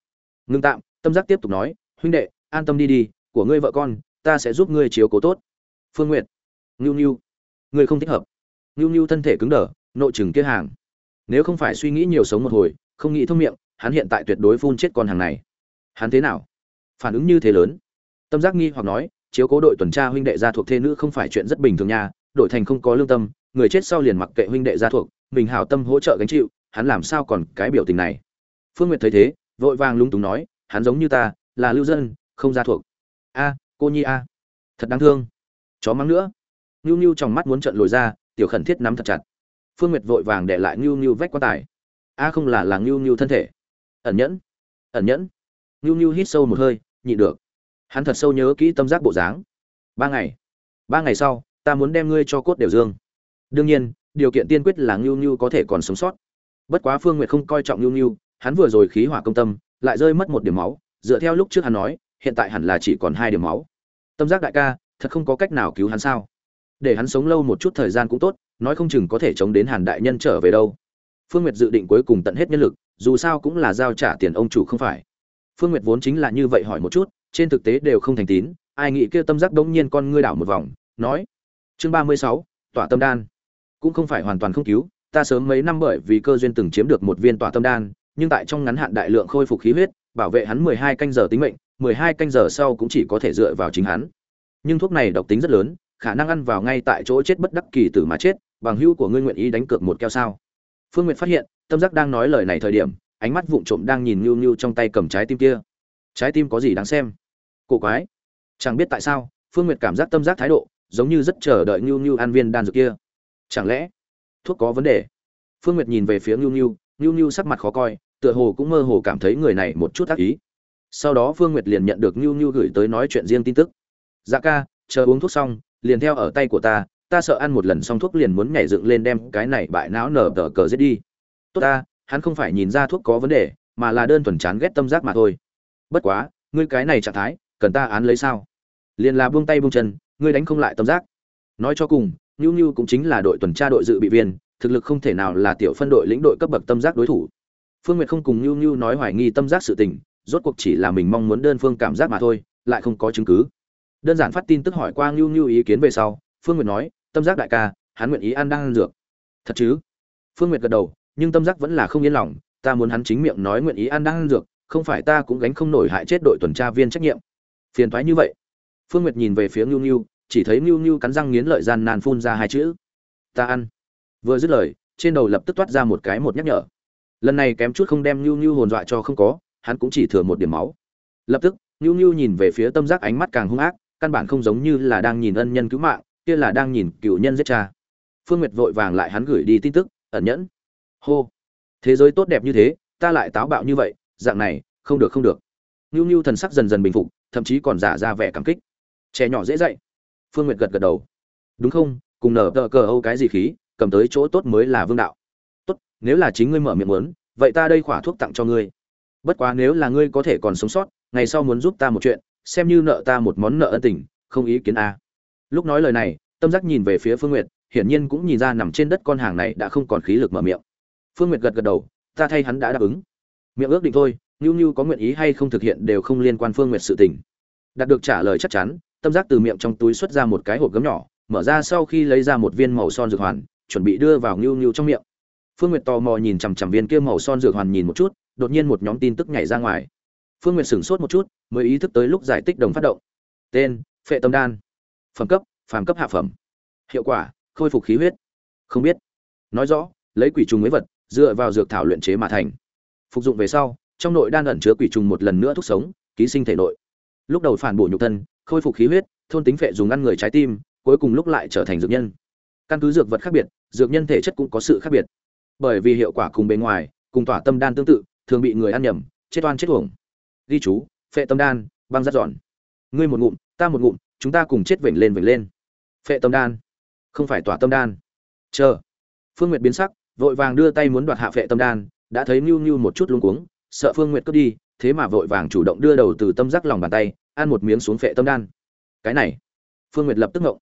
Ngưng tạm, tâm giác tiếp tục nói, huynh đệ, an tâm đi đi, của ngươi vợ con, ta sẽ giúp ngươi chiếu cố tốt. Phương nguyệt ngưu ngưu ngươi không thích hợp. Ngưu ngưu thân thể cứng đờ, nội chừng kia hàng. Nếu không phải suy nghĩ nhiều sống một hồi, không nghĩ thông miệng, hắn hiện tại tuyệt đối phun chết con hàng này. Hắn thế nào? Phản ứng như thế lớn. Tâm giác nghi hoặc nói, chiếu cố đội tuần tra huynh đệ gia thuộc thê nữ không phải chuyện rất bình thường nha, đội thành không có lương tâm, người chết sau liền mặc kệ huynh đệ gia thuộc, mình hảo tâm hỗ trợ gánh chịu, hắn làm sao còn cái biểu tình này. Phương nguyệt thấy thế, vội vàng lung túng nói, hắn giống như ta, là lưu dân, không gia thuộc. A, cô nhi a. Thật đáng thương. Chó mắng nữa. Nhu nhu trong mắt muốn trận lồi ra, tiểu khẩn thiết nắm thật chặt. Phương nguyệt vội vàng để lại nhu nhu vách quan tài. A không là là nhu nhu thân thể. Ẩn nhẫn. Ẩn nhẫn. Nhu nhu hít sâu một hơi nhị được. Hắn thật sâu nhớ kỹ tâm giác bộ dáng. Ba ngày. Ba ngày sau, ta muốn đem ngươi cho cốt đều dương. Đương nhiên, điều kiện tiên quyết là ngưu ngưu có thể còn sống sót. Bất quá phương nguyệt không coi trọng ngưu ngưu, hắn vừa rồi khí hỏa công tâm, lại rơi mất một điểm máu. Dựa theo lúc trước hắn nói, hiện tại hẳn là chỉ còn hai điểm máu. Tâm giác đại ca, thật không có cách nào cứu hắn sao? Để hắn sống lâu một chút thời gian cũng tốt, nói không chừng có thể chống đến hàn đại nhân trở về đâu. Phương nguyệt dự định cuối cùng tận hết nhân lực, dù sao cũng là giao trả tiền ông chủ không phải phương nguyệt vốn chính là như vậy hỏi một chút, trên thực tế đều không thành tín, ai nghĩ kia tâm giác đống nhiên con ngươi đảo một vòng, nói, chương ba mươi sáu, tỏa tâm đan. Cũng không phải hoàn toàn không cứu, ta sớm mấy năm bởi vì cơ duyên từng chiếm được một viên tỏa tâm đan, nhưng tại trong ngắn hạn đại lượng khôi phục khí huyết, bảo vệ hắn mười hai canh giờ tính mệnh, mười hai canh giờ sau cũng chỉ có thể dựa vào chính hắn. Nhưng thuốc này độc tính rất lớn, khả năng ăn vào ngay tại chỗ chết bất đắc kỳ tử mà chết, bằng hữu của ngươi nguyện ý đánh cược một keo sao? Phương nguyệt phát hiện, tâm giác đang nói lời này thời điểm ánh mắt vụng trộm đang nhìn nhu nhu trong tay cầm trái tim kia. Trái tim có gì đáng xem? Cổ quái. Chẳng biết tại sao, phương nguyệt cảm giác tâm giác thái độ giống như rất chờ đợi nhu nhu ăn viên đan dược kia. Chẳng lẽ thuốc có vấn đề? Phương nguyệt nhìn về phía nhu nhu nhu nhu sắc mặt khó coi, tựa hồ cũng mơ hồ cảm thấy người này một chút ác ý. Sau đó phương nguyệt liền nhận được nhu nhu gửi tới nói chuyện riêng tin tức. Dạ ca, chờ uống thuốc xong, liền theo ở tay của ta ta sợ ăn một lần xong thuốc liền muốn nhảy dựng lên đem cái này bại não nở tờ cờ giết đi. Tốt ta hắn không phải nhìn ra thuốc có vấn đề, mà là đơn thuần chán ghét tâm giác mà thôi. Bất quá, ngươi cái này trạng thái, cần ta án lấy sao? Liền là buông tay buông chân, ngươi đánh không lại tâm giác. Nói cho cùng nhu nhu cũng chính là đội tuần tra đội dự bị viên, thực lực không thể nào là tiểu phân đội lĩnh đội cấp bậc tâm giác đối thủ. Phương nguyệt không cùng nhu nhu nói hoài nghi tâm giác sự tình, rốt cuộc chỉ là mình mong muốn đơn phương cảm giác mà thôi, lại không có chứng cứ. Đơn giản phát tin tức hỏi qua nhu nhu ý kiến về sau, phương nguyệt nói, tâm giác đại ca, hắn nguyện ý ăn đang ăn dược. Thật chứ? Phương nguyệt gật đầu nhưng tâm giác vẫn là không yên lòng, ta muốn hắn chính miệng nói nguyện ý ăn đang ăn dược, không phải ta cũng gánh không nổi hại chết đội tuần tra viên trách nhiệm. Phiền thoái như vậy. Phương nguyệt nhìn về phía ngưu ngưu, chỉ thấy ngưu ngưu cắn răng nghiến lợi gian nan phun ra hai chữ. Ta ăn. Vừa dứt lời, trên đầu lập tức toát ra một cái một nhắc nhở. Lần này kém chút không đem ngưu ngưu hồn dọa cho không có, hắn cũng chỉ thừa một điểm máu. Lập tức, ngưu ngưu nhìn về phía tâm giác ánh mắt càng hung ác, căn bản không giống như là đang nhìn ân nhân cứu mạng, kia là đang nhìn cựu nhân giết cha. Phương nguyệt vội vàng lại hắn gửi đi tin tức, ẩn nhẫn hô. Thế giới tốt đẹp như thế, ta lại táo bạo như vậy, dạng này, không được không được. Nhu nhu thần sắc dần dần bình phục, thậm chí còn giả ra vẻ cảm kích. Trẻ nhỏ dễ dạy. Phương nguyệt gật gật đầu. Đúng không, cùng nở tờ cờ âu cái gì khí, cầm tới chỗ tốt mới là vương đạo. Tốt, nếu là chính ngươi mở miệng muốn, vậy ta đây khỏa thuốc tặng cho ngươi. Bất quá nếu là ngươi có thể còn sống sót, ngày sau muốn giúp ta một chuyện, xem như nợ ta một món nợ ân tình, không ý kiến a. Lúc nói lời này, tâm giác nhìn về phía phương nguyệt, hiển nhiên cũng nhìn ra nằm trên đất con hàng này đã không còn khí lực mở miệng phương nguyệt gật gật đầu, ta thay hắn đã đáp ứng. Miệng ước định thôi nhu nhu có nguyện ý hay không thực hiện đều không liên quan phương nguyệt sự tình. Đạt được trả lời chắc chắn, tâm giác từ miệng trong túi xuất ra một cái hộp gấm nhỏ, mở ra sau khi lấy ra một viên màu son dược hoàn, chuẩn bị đưa vào nhu nhu trong miệng. Phương nguyệt tò mò nhìn chằm chằm viên kia màu son dược hoàn nhìn một chút, đột nhiên một nhóm tin tức nhảy ra ngoài. Phương nguyệt sửng sốt một chút, mới ý thức tới lúc giải tích đồng phát động. Tên, phệ tâm đan. Phẩm cấp, phàm cấp hạ phẩm. Hiệu quả, khôi phục khí huyết. Không biết. Nói rõ, lấy quỷ trùng mấy vật dựa vào dược thảo luyện chế mà thành. Phục dụng về sau, trong nội đan ẩn chứa quỷ trùng một lần nữa thúc sống, ký sinh thể nội. Lúc đầu phản bổ nhục thân, khôi phục khí huyết, thôn tính phệ dùng ăn người trái tim, cuối cùng lúc lại trở thành dược nhân. Căn cứ dược vật khác biệt, dược nhân thể chất cũng có sự khác biệt. Bởi vì hiệu quả cùng bên ngoài, cùng tỏa tâm đan tương tự, thường bị người ăn nhầm, chết oan chết uổng. Ghi chú, phệ tâm đan, băng rất dọn. ngươi một ngụm, ta một ngụm, chúng ta cùng chết vểnh lên vểnh lên. Phệ tâm đan, không phải tỏa tâm đan. Chờ. Phương nguyệt biến sắc vội vàng đưa tay muốn đoạt hạ phệ tâm đan, đã thấy nhu nhu một chút luống cuống, sợ phương nguyệt cướp đi, thế mà vội vàng chủ động đưa đầu từ tâm giác lòng bàn tay, ăn một miếng xuống phệ tâm đan. Cái này, phương nguyệt lập tức ngộng.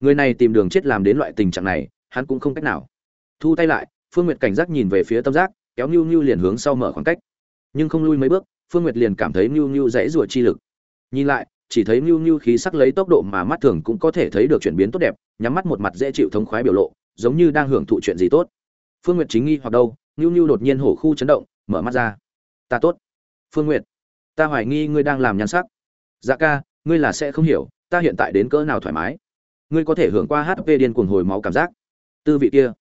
Người này tìm đường chết làm đến loại tình trạng này, hắn cũng không cách nào. Thu tay lại, phương nguyệt cảnh giác nhìn về phía tâm giác, kéo nhu nhu liền hướng sau mở khoảng cách. Nhưng không lui mấy bước, phương nguyệt liền cảm thấy nhu nhu dãy rủa chi lực. Nhìn lại, chỉ thấy nhu nhu khí sắc lấy tốc độ mà mắt thường cũng có thể thấy được chuyển biến tốt đẹp, nhắm mắt một mặt dễ chịu thống khoái biểu lộ, giống như đang hưởng thụ chuyện gì tốt phương nguyệt chính nghi hoặc đâu nhu nhu đột nhiên hổ khu chấn động, mở mắt ra. Ta tốt. Phương nguyệt, ta hoài nghi ngươi đang làm nhan sắc. Dạ ca, ngươi là sẽ không hiểu, ta hiện tại đến cỡ nào thoải mái. Ngươi có thể hưởng qua hp điên cuồng hồi máu cảm giác. Tư vị kia.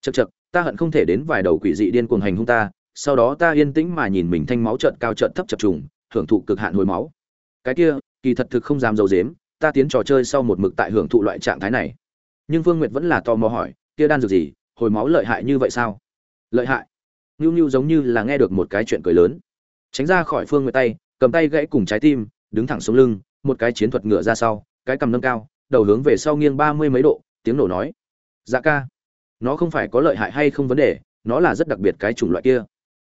Chật chật ta hận không thể đến vài đầu quỷ dị điên cuồng hành hung ta, sau đó ta yên tĩnh mà nhìn mình thanh máu trận cao trận thấp chập trùng, hưởng thụ cực hạn hồi máu. Cái kia, kỳ thật thực không dám dầu dếm ta tiến trò chơi sau một mực tại hưởng thụ loại trạng thái này. Nhưng vương nguyệt vẫn là tò mò hỏi, kia đan dược gì? Hồi máu lợi hại như vậy sao? Lợi hại? Ngưu ngưu giống như là nghe được một cái chuyện cười lớn. Tránh ra khỏi phương nguyệt tay, cầm tay gãy cùng trái tim, đứng thẳng xuống lưng, một cái chiến thuật ngựa ra sau, cái cầm nâng cao, đầu hướng về sau nghiêng ba mươi mấy độ, tiếng nổ nói. Dạ ca, nó không phải có lợi hại hay không vấn đề, nó là rất đặc biệt cái chủng loại kia.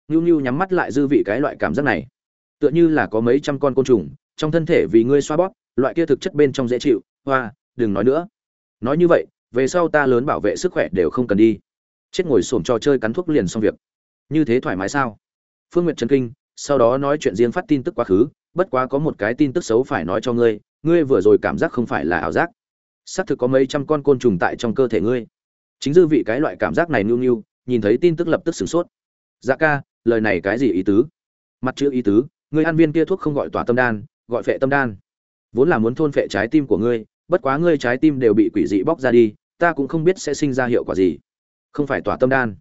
Ngưu ngưu nhắm mắt lại dư vị cái loại cảm giác này. Tựa như là có mấy trăm con côn trùng, trong thân thể vì ngươi xoa bóp, loại kia thực chất bên trong dễ chịu. Hoa, đừng nói nữa. Nói như vậy về sau ta lớn bảo vệ sức khỏe đều không cần đi. Chết ngồi xổm trò chơi cắn thuốc liền xong việc. Như thế thoải mái sao? Phương n g u y ệ t trấn kinh, sau đó nói chuyện riêng phát tin tức quá khứ, bất quá có một cái tin tức xấu phải nói cho ngươi ngươi vừa rồi cảm giác không phải là ảo giác. Xác thực có mấy trăm con côn trùng tại trong cơ thể ngươi. Chính dư vị cái loại cảm giác này nưu nưu nhìn thấy tin tức lập tức sửng sốt. Dạ ca, lời này cái gì ý tứ? Mặt chữ ý tứ, ngươi ăn viên kia thuốc không gọi tỏa tâm đan, gọi phệ tâm đan. Vốn là muốn thôn phệ trái tim của ngươi, bất quá ngươi trái tim đều bị quỷ dị bóc ra đi ta cũng không biết sẽ sinh ra hiệu quả gì. Không phải tỏa tâm đan.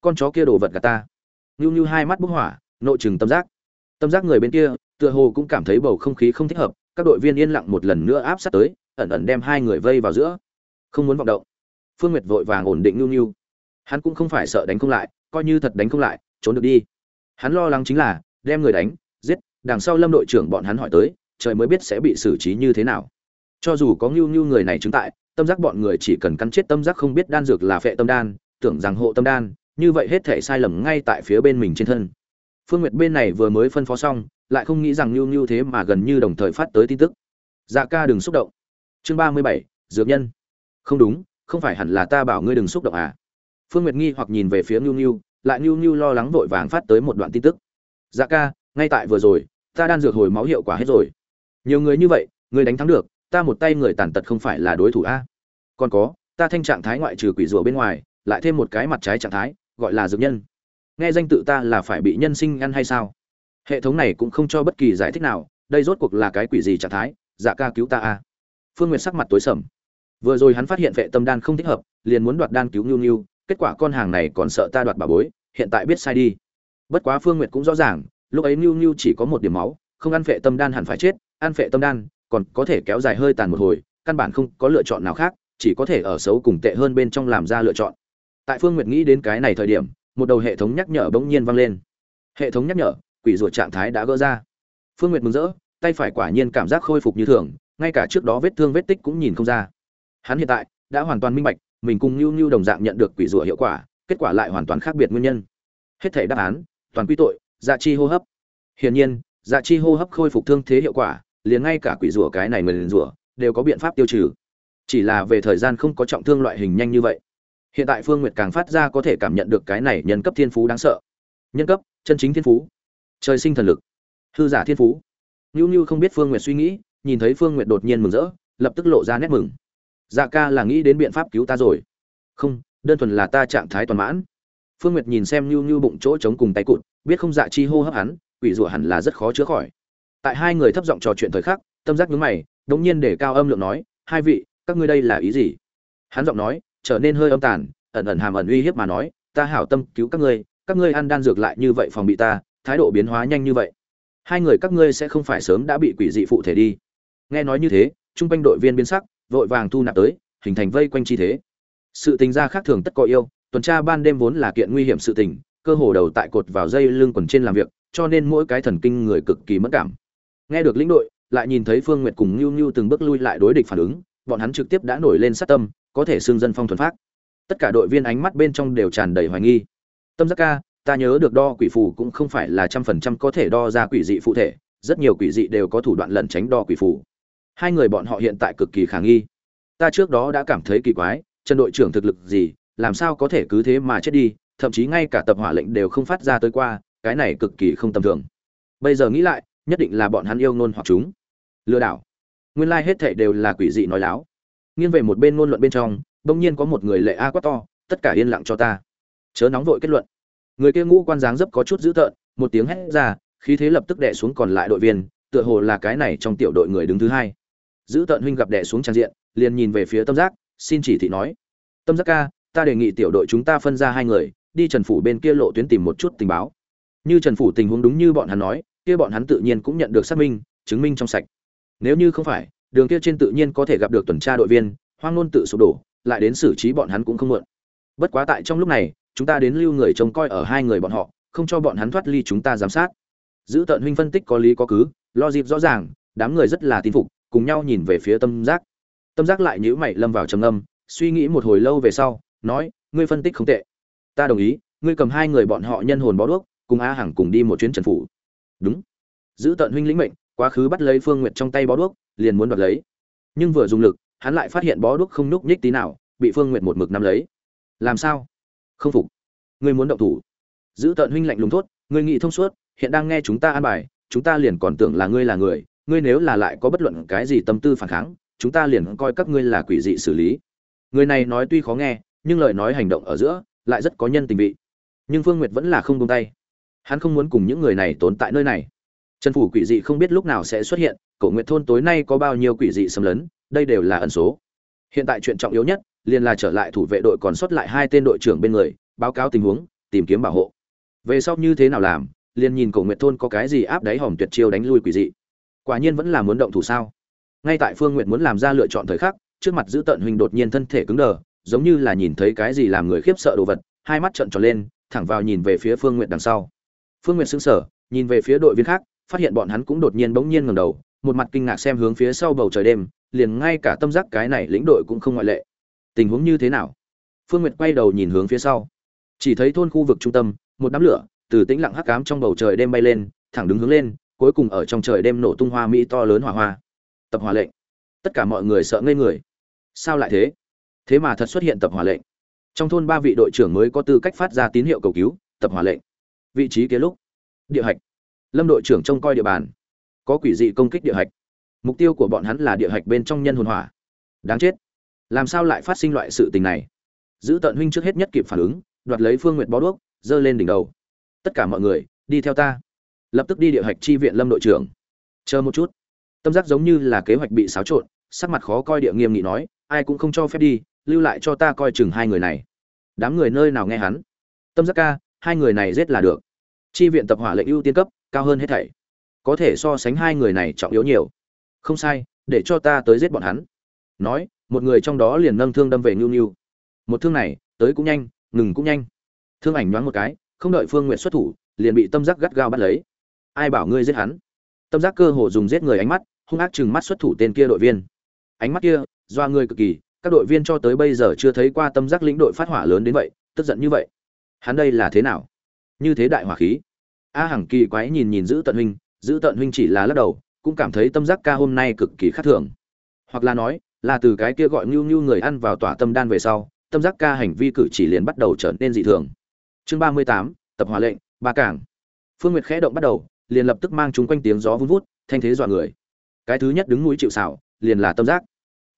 Con chó kia đồ vật gà ta. Nhu nhu hai mắt bốc hỏa, nội chừng tâm giác. Tâm giác người bên kia, tựa hồ cũng cảm thấy bầu không khí không thích hợp, các đội viên yên lặng một lần nữa áp sát tới, ẩn ẩn đem hai người vây vào giữa. Không muốn vọng động. Phương nguyệt vội vàng ổn định nhu nhu. Hắn cũng không phải sợ đánh không lại, coi như thật đánh không lại, trốn được đi. Hắn lo lắng chính là, đem người đánh, giết, đằng sau lâm đội trưởng bọn hắn hỏi tới, trời mới biết sẽ bị xử trí như thế nào cho dù có ngưu ngưu người này chứng tại, tâm giác bọn người chỉ cần cắn chết tâm giác không biết đan dược là phệ tâm đan, tưởng rằng hộ tâm đan, như vậy hết thể sai lầm ngay tại phía bên mình trên thân. Phương nguyệt bên này vừa mới phân phó xong, lại không nghĩ rằng ngưu ngưu thế mà gần như đồng thời phát tới tin tức. Dạ ca đừng xúc động. Chương ba mươi bảy, dược nhân. Không đúng, không phải hẳn là ta bảo ngươi đừng xúc động à? Phương nguyệt nghi hoặc nhìn về phía ngưu ngưu, lại ngưu ngưu lo lắng vội vàng phát tới một đoạn tin tức. Dạ ca, ngay tại vừa rồi, ta đan dược hồi máu hiệu quả hết rồi. Nhiều người như vậy người đánh thắng được ta một tay người tàn tật không phải là đối thủ a. Còn có ta thanh trạng thái ngoại trừ quỷ rùa bên ngoài lại thêm một cái mặt trái trạng thái gọi là dược nhân. Nghe danh tự ta là phải bị nhân sinh ăn hay sao? Hệ thống này cũng không cho bất kỳ giải thích nào đây rốt cuộc là cái quỷ gì trạng thái? Dạ ca cứu ta a. Phương nguyệt sắc mặt tối sầm. Vừa rồi hắn phát hiện vệ tâm đan không thích hợp liền muốn đoạt đan cứu ngưu ngưu kết quả con hàng này còn sợ ta đoạt bà bối hiện tại biết sai đi. Bất quá phương nguyệt cũng rõ ràng lúc ấy ngưu ngưu chỉ có một điểm máu, không ăn vệ tâm đan hẳn phải chết, ăn vệ tâm đan còn có thể kéo dài hơi tàn một hồi, căn bản không có lựa chọn nào khác, chỉ có thể ở xấu cùng tệ hơn bên trong làm ra lựa chọn. Tại Phương Nguyệt nghĩ đến cái này thời điểm, một đầu hệ thống nhắc nhở bỗng nhiên vang lên. Hệ thống nhắc nhở, quỷ rùa trạng thái đã gỡ ra. Phương Nguyệt mừng rỡ, tay phải quả nhiên cảm giác khôi phục như thường, ngay cả trước đó vết thương vết tích cũng nhìn không ra. Hắn hiện tại đã hoàn toàn minh bạch, mình cùng Nưu Nưu đồng dạng nhận được quỷ rùa hiệu quả, kết quả lại hoàn toàn khác biệt nguyên nhân. Hết thảy đáp án, toàn quy tội, dạ chi hô hấp hiển nhiên dạ chi hô hấp khôi phục thương thế hiệu quả liền ngay cả quỷ rủa cái này mình rủa đều có biện pháp tiêu trừ. Chỉ là về thời gian không có trọng thương loại hình nhanh như vậy. Hiện tại phương nguyệt càng phát ra có thể cảm nhận được cái này nhân cấp thiên phú đáng sợ. Nhân cấp, chân chính thiên phú. Trời sinh thần lực. Hư giả thiên phú. Nhu nhu không biết phương nguyệt suy nghĩ, nhìn thấy phương nguyệt đột nhiên mừng rỡ, lập tức lộ ra nét mừng. Dạ ca là nghĩ đến biện pháp cứu ta rồi. Không, đơn thuần là ta trạng thái toàn mãn. Phương nguyệt nhìn xem nhu nhu bụng chỗ trống cùng tay cụt, biết không dạ chi hô hấp hắn, quỷ rủa hẳn là rất khó chữa khỏi tại hai người thấp giọng trò chuyện thời khắc, tâm giác nhướng mày đống nhiên để cao âm lượng nói, hai vị, các ngươi đây là ý gì? Hắn giọng nói trở nên hơi âm tàn, ẩn ẩn hàm ẩn uy hiếp mà nói, ta hảo tâm cứu các ngươi các ngươi ăn đan dược lại như vậy phòng bị ta, thái độ biến hóa nhanh như vậy. Hai người các ngươi sẽ không phải sớm đã bị quỷ dị phụ thể đi. Nghe nói như thế, trung quanh đội viên biến sắc, vội vàng thu nạp tới, hình thành vây quanh chi thế. Sự tình gia khác thường tất có yêu, tuần tra ban đêm vốn là kiện nguy hiểm sự tình, cơ hồ đầu tại cột vào dây lưng quần trên làm việc, cho nên mỗi cái thần kinh người cực kỳ mất cảm nghe được lĩnh đội, lại nhìn thấy phương nguyệt cùng nhu nhu từng bước lui lại đối địch phản ứng, bọn hắn trực tiếp đã nổi lên sát tâm, có thể xưng dân phong thuần phát tất cả đội viên ánh mắt bên trong đều tràn đầy hoài nghi. Tâm giác ca, ta nhớ được đo quỷ phù cũng không phải là trăm phần trăm có thể đo ra quỷ dị phụ thể, rất nhiều quỷ dị đều có thủ đoạn lẩn tránh đo quỷ phù. Hai người bọn họ hiện tại cực kỳ khả nghi. Ta trước đó đã cảm thấy kỳ quái, trần đội trưởng thực lực gì, làm sao có thể cứ thế mà chết đi, thậm chí ngay cả tập hỏa lệnh đều không phát ra tới qua, cái này cực kỳ không tầm thường. Bây giờ nghĩ lại nhất định là bọn hắn yêu ngôn hoặc chúng. Lừa đảo. Nguyên lai hết thệ đều là quỷ dị nói láo. Nghiêng về một bên ngôn luận bên trong, bỗng nhiên có một người lệ a quát to, tất cả yên lặng cho ta. Chớ nóng vội kết luận. Người kia ngũ quan dáng dấp có chút dữ tợn, một tiếng hét ra, khí thế lập tức đè xuống còn lại đội viên, tựa hồ là cái này trong tiểu đội người đứng thứ hai. Giữ tợn huynh gặp đè xuống trang diện, liền nhìn về phía tâm giác, xin chỉ thị nói. Tâm giác ca, ta đề nghị tiểu đội chúng ta phân ra hai người, đi trần phủ bên kia lộ tuyến tìm một chút tình báo. Như trần phủ tình huống đúng như bọn hắn nói kia bọn hắn tự nhiên cũng nhận được xác minh chứng minh trong sạch. Nếu như không phải đường kia trên tự nhiên có thể gặp được tuần tra đội viên hoang luôn tự sụp đổ lại đến xử trí bọn hắn cũng không muộn. Bất quá tại trong lúc này chúng ta đến lưu người trông coi ở hai người bọn họ không cho bọn hắn thoát ly chúng ta giám sát. Giữ tận huynh phân tích có lý có cứ lo dịp rõ ràng đám người rất là tin phục cùng nhau nhìn về phía tâm giác. Tâm giác lại nhíu mày lâm vào trầm ngâm, suy nghĩ một hồi lâu về sau nói ngươi phân tích không tệ. Ta đồng ý ngươi cầm hai người bọn họ nhân hồn bó đuốc cùng a hằng cùng đi một chuyến trần phủ đúng. Giữ tận huynh lĩnh mệnh, quá khứ bắt lấy phương nguyệt trong tay bó đuốc, liền muốn đoạt lấy. Nhưng vừa dùng lực, hắn lại phát hiện bó đuốc không nhúc nhích tí nào, bị phương nguyệt một mực nắm lấy. Làm sao? Không phục. Ngươi muốn động thủ. Giữ tận huynh lạnh lùng thốt, ngươi nghĩ thông suốt, hiện đang nghe chúng ta an bài, chúng ta liền còn tưởng là ngươi là người, ngươi nếu là lại có bất luận cái gì tâm tư phản kháng, chúng ta liền coi các ngươi là quỷ dị xử lý. Người này nói tuy khó nghe, nhưng lời nói hành động ở giữa lại rất có nhân tình vị. Nhưng phương nguyệt vẫn là không buông tay hắn không muốn cùng những người này tồn tại nơi này. Trần phủ quỷ dị không biết lúc nào sẽ xuất hiện, cổ nguyệt thôn tối nay có bao nhiêu quỷ dị xâm lấn, đây đều là ẩn số. Hiện tại chuyện trọng yếu nhất, liền là trở lại thủ vệ đội còn sót lại hai tên đội trưởng bên người, báo cáo tình huống, tìm kiếm bảo hộ. Về sau như thế nào làm, liền nhìn cổ nguyệt thôn có cái gì áp đáy hòm tuyệt chiêu đánh lui quỷ dị. Quả nhiên vẫn là muốn động thủ sao? Ngay tại phương nguyệt muốn làm ra lựa chọn thời khắc, trước mặt giữ tận huynh đột nhiên thân thể cứng đờ, giống như là nhìn thấy cái gì làm người khiếp sợ đồ vật, hai mắt trợn tròn lên, thẳng vào nhìn về phía phương nguyệt đằng sau phương nguyệt sững sờ, nhìn về phía đội viên khác, phát hiện bọn hắn cũng đột nhiên bỗng nhiên ngẩng đầu, một mặt kinh ngạc xem hướng phía sau bầu trời đêm, liền ngay cả tâm giác cái này lĩnh đội cũng không ngoại lệ. Tình huống như thế nào? Phương nguyệt quay đầu nhìn hướng phía sau. Chỉ thấy thôn khu vực trung tâm, một đám lửa từ tĩnh lặng hắc ám trong bầu trời đêm bay lên, thẳng đứng hướng lên, cuối cùng ở trong trời đêm nổ tung hoa mỹ to lớn hỏa hoa. Tập hỏa lệnh. Tất cả mọi người sợ ngây người. Sao lại thế? Thế mà thật xuất hiện tập hỏa lệnh. Trong thôn ba vị đội trưởng mới có tư cách phát ra tín hiệu cầu cứu, tập hỏa lệnh vị trí kế lúc. Địa hạch. Lâm đội trưởng trông coi địa bàn. Có quỷ dị công kích địa hạch. Mục tiêu của bọn hắn là địa hạch bên trong nhân hồn hỏa. Đáng chết. Làm sao lại phát sinh loại sự tình này? Giữ tận huynh trước hết nhất kịp phản ứng, đoạt lấy phương nguyệt bó đuốc, giơ lên đỉnh đầu. Tất cả mọi người, đi theo ta. Lập tức đi địa hạch chi viện lâm đội trưởng. Chờ một chút. Tâm giác giống như là kế hoạch bị xáo trộn, sắc mặt khó coi địa nghiêm nghị nói, ai cũng không cho phép đi, lưu lại cho ta coi chừng hai người này. Đám người nơi nào nghe hắn? Tâm giác ca hai người này giết là được. Chi viện tập hỏa lệnh ưu tiên cấp cao hơn hết thảy. Có thể so sánh hai người này trọng yếu nhiều. Không sai để cho ta tới giết bọn hắn. Nói một người trong đó liền nâng thương đâm về nưu nưu, một thương này tới cũng nhanh ngừng cũng nhanh. Thương ảnh nhoáng một cái không đợi phương n xuất thủ liền bị tâm giác gắt gao bắt lấy. Ai bảo ngươi giết hắn? Tâm giác cơ hồ dùng giết người ánh mắt hung ác chừng mắt xuất thủ tên kia đội viên. Ánh mắt kia doa ngươi cực kỳ các đội viên cho tới bây giờ chưa thấy qua tâm giác lĩnh đội phát hỏa lớn đến vậy tức giận như vậy hắn đây là thế nào? Như thế đại hỏa khí. A hằng kỳ quái nhìn nhìn giữ tận huynh giữ tận huynh chỉ là lắc đầu, cũng cảm thấy tâm giác ca hôm nay cực kỳ khác thường. Hoặc là nói, là từ cái kia gọi ngưu ngưu người ăn vào tỏa tâm đan về sau, tâm giác ca hành vi cử chỉ liền bắt đầu trở nên dị thường. Chương ba mươi tám, tập hòa lệnh, ba cảng. Phương nguyệt khẽ động bắt đầu, liền lập tức mang chúng quanh tiếng gió vun vút, thanh thế dọa người. Cái thứ nhất đứng núi chịu xảo liền là tâm giác.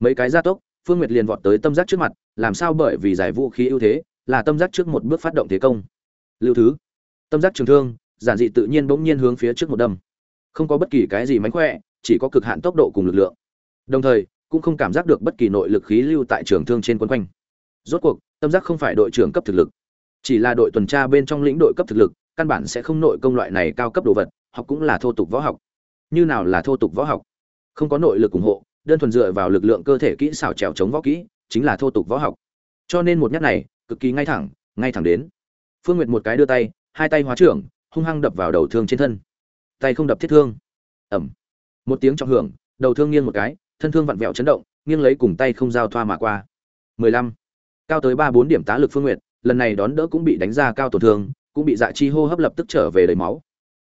Mấy cái gia tốc, phương nguyệt liền vọt tới tâm giác trước mặt, làm sao bởi vì giải vũ khí ưu thế là tâm giác trước một bước phát động thế công. Lưu thứ, tâm giác trường thương, giản dị tự nhiên bỗng nhiên hướng phía trước một đâm. Không có bất kỳ cái gì mánh khỏe, chỉ có cực hạn tốc độ cùng lực lượng. Đồng thời, cũng không cảm giác được bất kỳ nội lực khí lưu tại trường thương trên quân quanh. Rốt cuộc, tâm giác không phải đội trưởng cấp thực lực, chỉ là đội tuần tra bên trong lĩnh đội cấp thực lực, căn bản sẽ không nội công loại này cao cấp đồ vật, học cũng là thô tục võ học. Như nào là thô tục võ học? Không có nội lực ủng hộ, đơn thuần dựa vào lực lượng cơ thể kỹ xảo trèo chống võ kỹ, chính là thô tục võ học. Cho nên một nhát này cực kỳ ngay thẳng ngay thẳng đến. Phương nguyệt một cái đưa tay, hai tay hóa trưởng, hung hăng đập vào đầu thương trên thân. Tay không đập thiết thương. Ẩm một tiếng trọng hưởng, đầu thương nghiêng một cái, thân thương vặn vẹo chấn động, nghiêng lấy cùng tay không giao thoa mà qua. 15. cao tới ba bốn điểm tá lực phương nguyệt, lần này đón đỡ cũng bị đánh ra cao tổn thương, cũng bị dạ chi hô hấp lập tức trở về đầy máu.